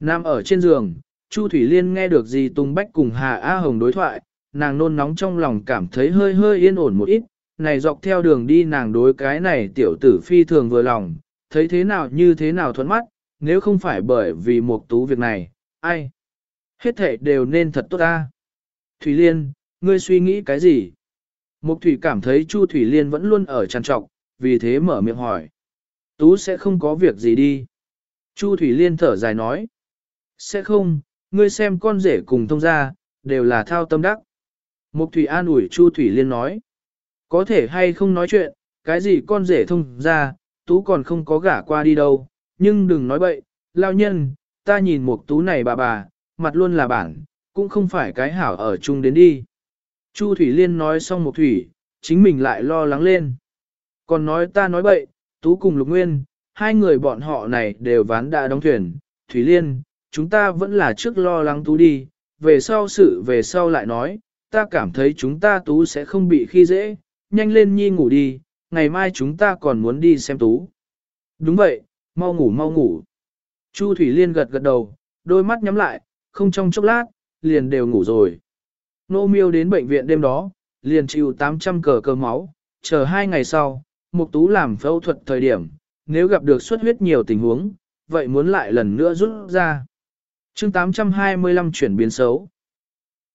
Nam ở trên giường, Chu Thủy Liên nghe được Di Tung Bách cùng Hà A Hồng đối thoại, nàng nôn nóng trong lòng cảm thấy hơi hơi yên ổn một ít, này dọc theo đường đi nàng đối cái này tiểu tử phi thường vừa lòng, thấy thế nào như thế nào thuận mắt, nếu không phải bởi vì một tú việc này, ai? Hết thể đều nên thật tốt ta. Thủy Liên, ngươi suy nghĩ cái gì? Mục Thủy cảm thấy Chu Thủy Liên vẫn luôn ở tràn trọc, vì thế mở miệng hỏi. Tú sẽ không có việc gì đi. Chu Thủy Liên thở dài nói. Sẽ không, ngươi xem con rể cùng thông gia, đều là thao tâm đắc. Mục Thủy an ủi Chu Thủy Liên nói. Có thể hay không nói chuyện, cái gì con rể thông gia, Tú còn không có gả qua đi đâu, nhưng đừng nói bậy, lao nhân, ta nhìn một tú này bà bà, mặt luôn là bản, cũng không phải cái hảo ở chung đến đi. Chu Thủy Liên nói xong một thủy, chính mình lại lo lắng lên. Còn nói ta nói bậy, Tú cùng Lục Nguyên, hai người bọn họ này đều ván đã đóng thuyền. Thủy Liên, chúng ta vẫn là trước lo lắng Tú đi, về sau sự về sau lại nói, ta cảm thấy chúng ta Tú sẽ không bị khi dễ, nhanh lên nhi ngủ đi, ngày mai chúng ta còn muốn đi xem Tú. Đúng vậy, mau ngủ mau ngủ. Chu Thủy Liên gật gật đầu, đôi mắt nhắm lại, không trong chốc lát, liền đều ngủ rồi. Nô miêu đến bệnh viện đêm đó, liền chịu 800 cờ cơ máu, chờ hai ngày sau, Mục Tú làm phẫu thuật thời điểm, nếu gặp được xuất huyết nhiều tình huống, vậy muốn lại lần nữa rút ra. Chương 825 chuyển biến xấu.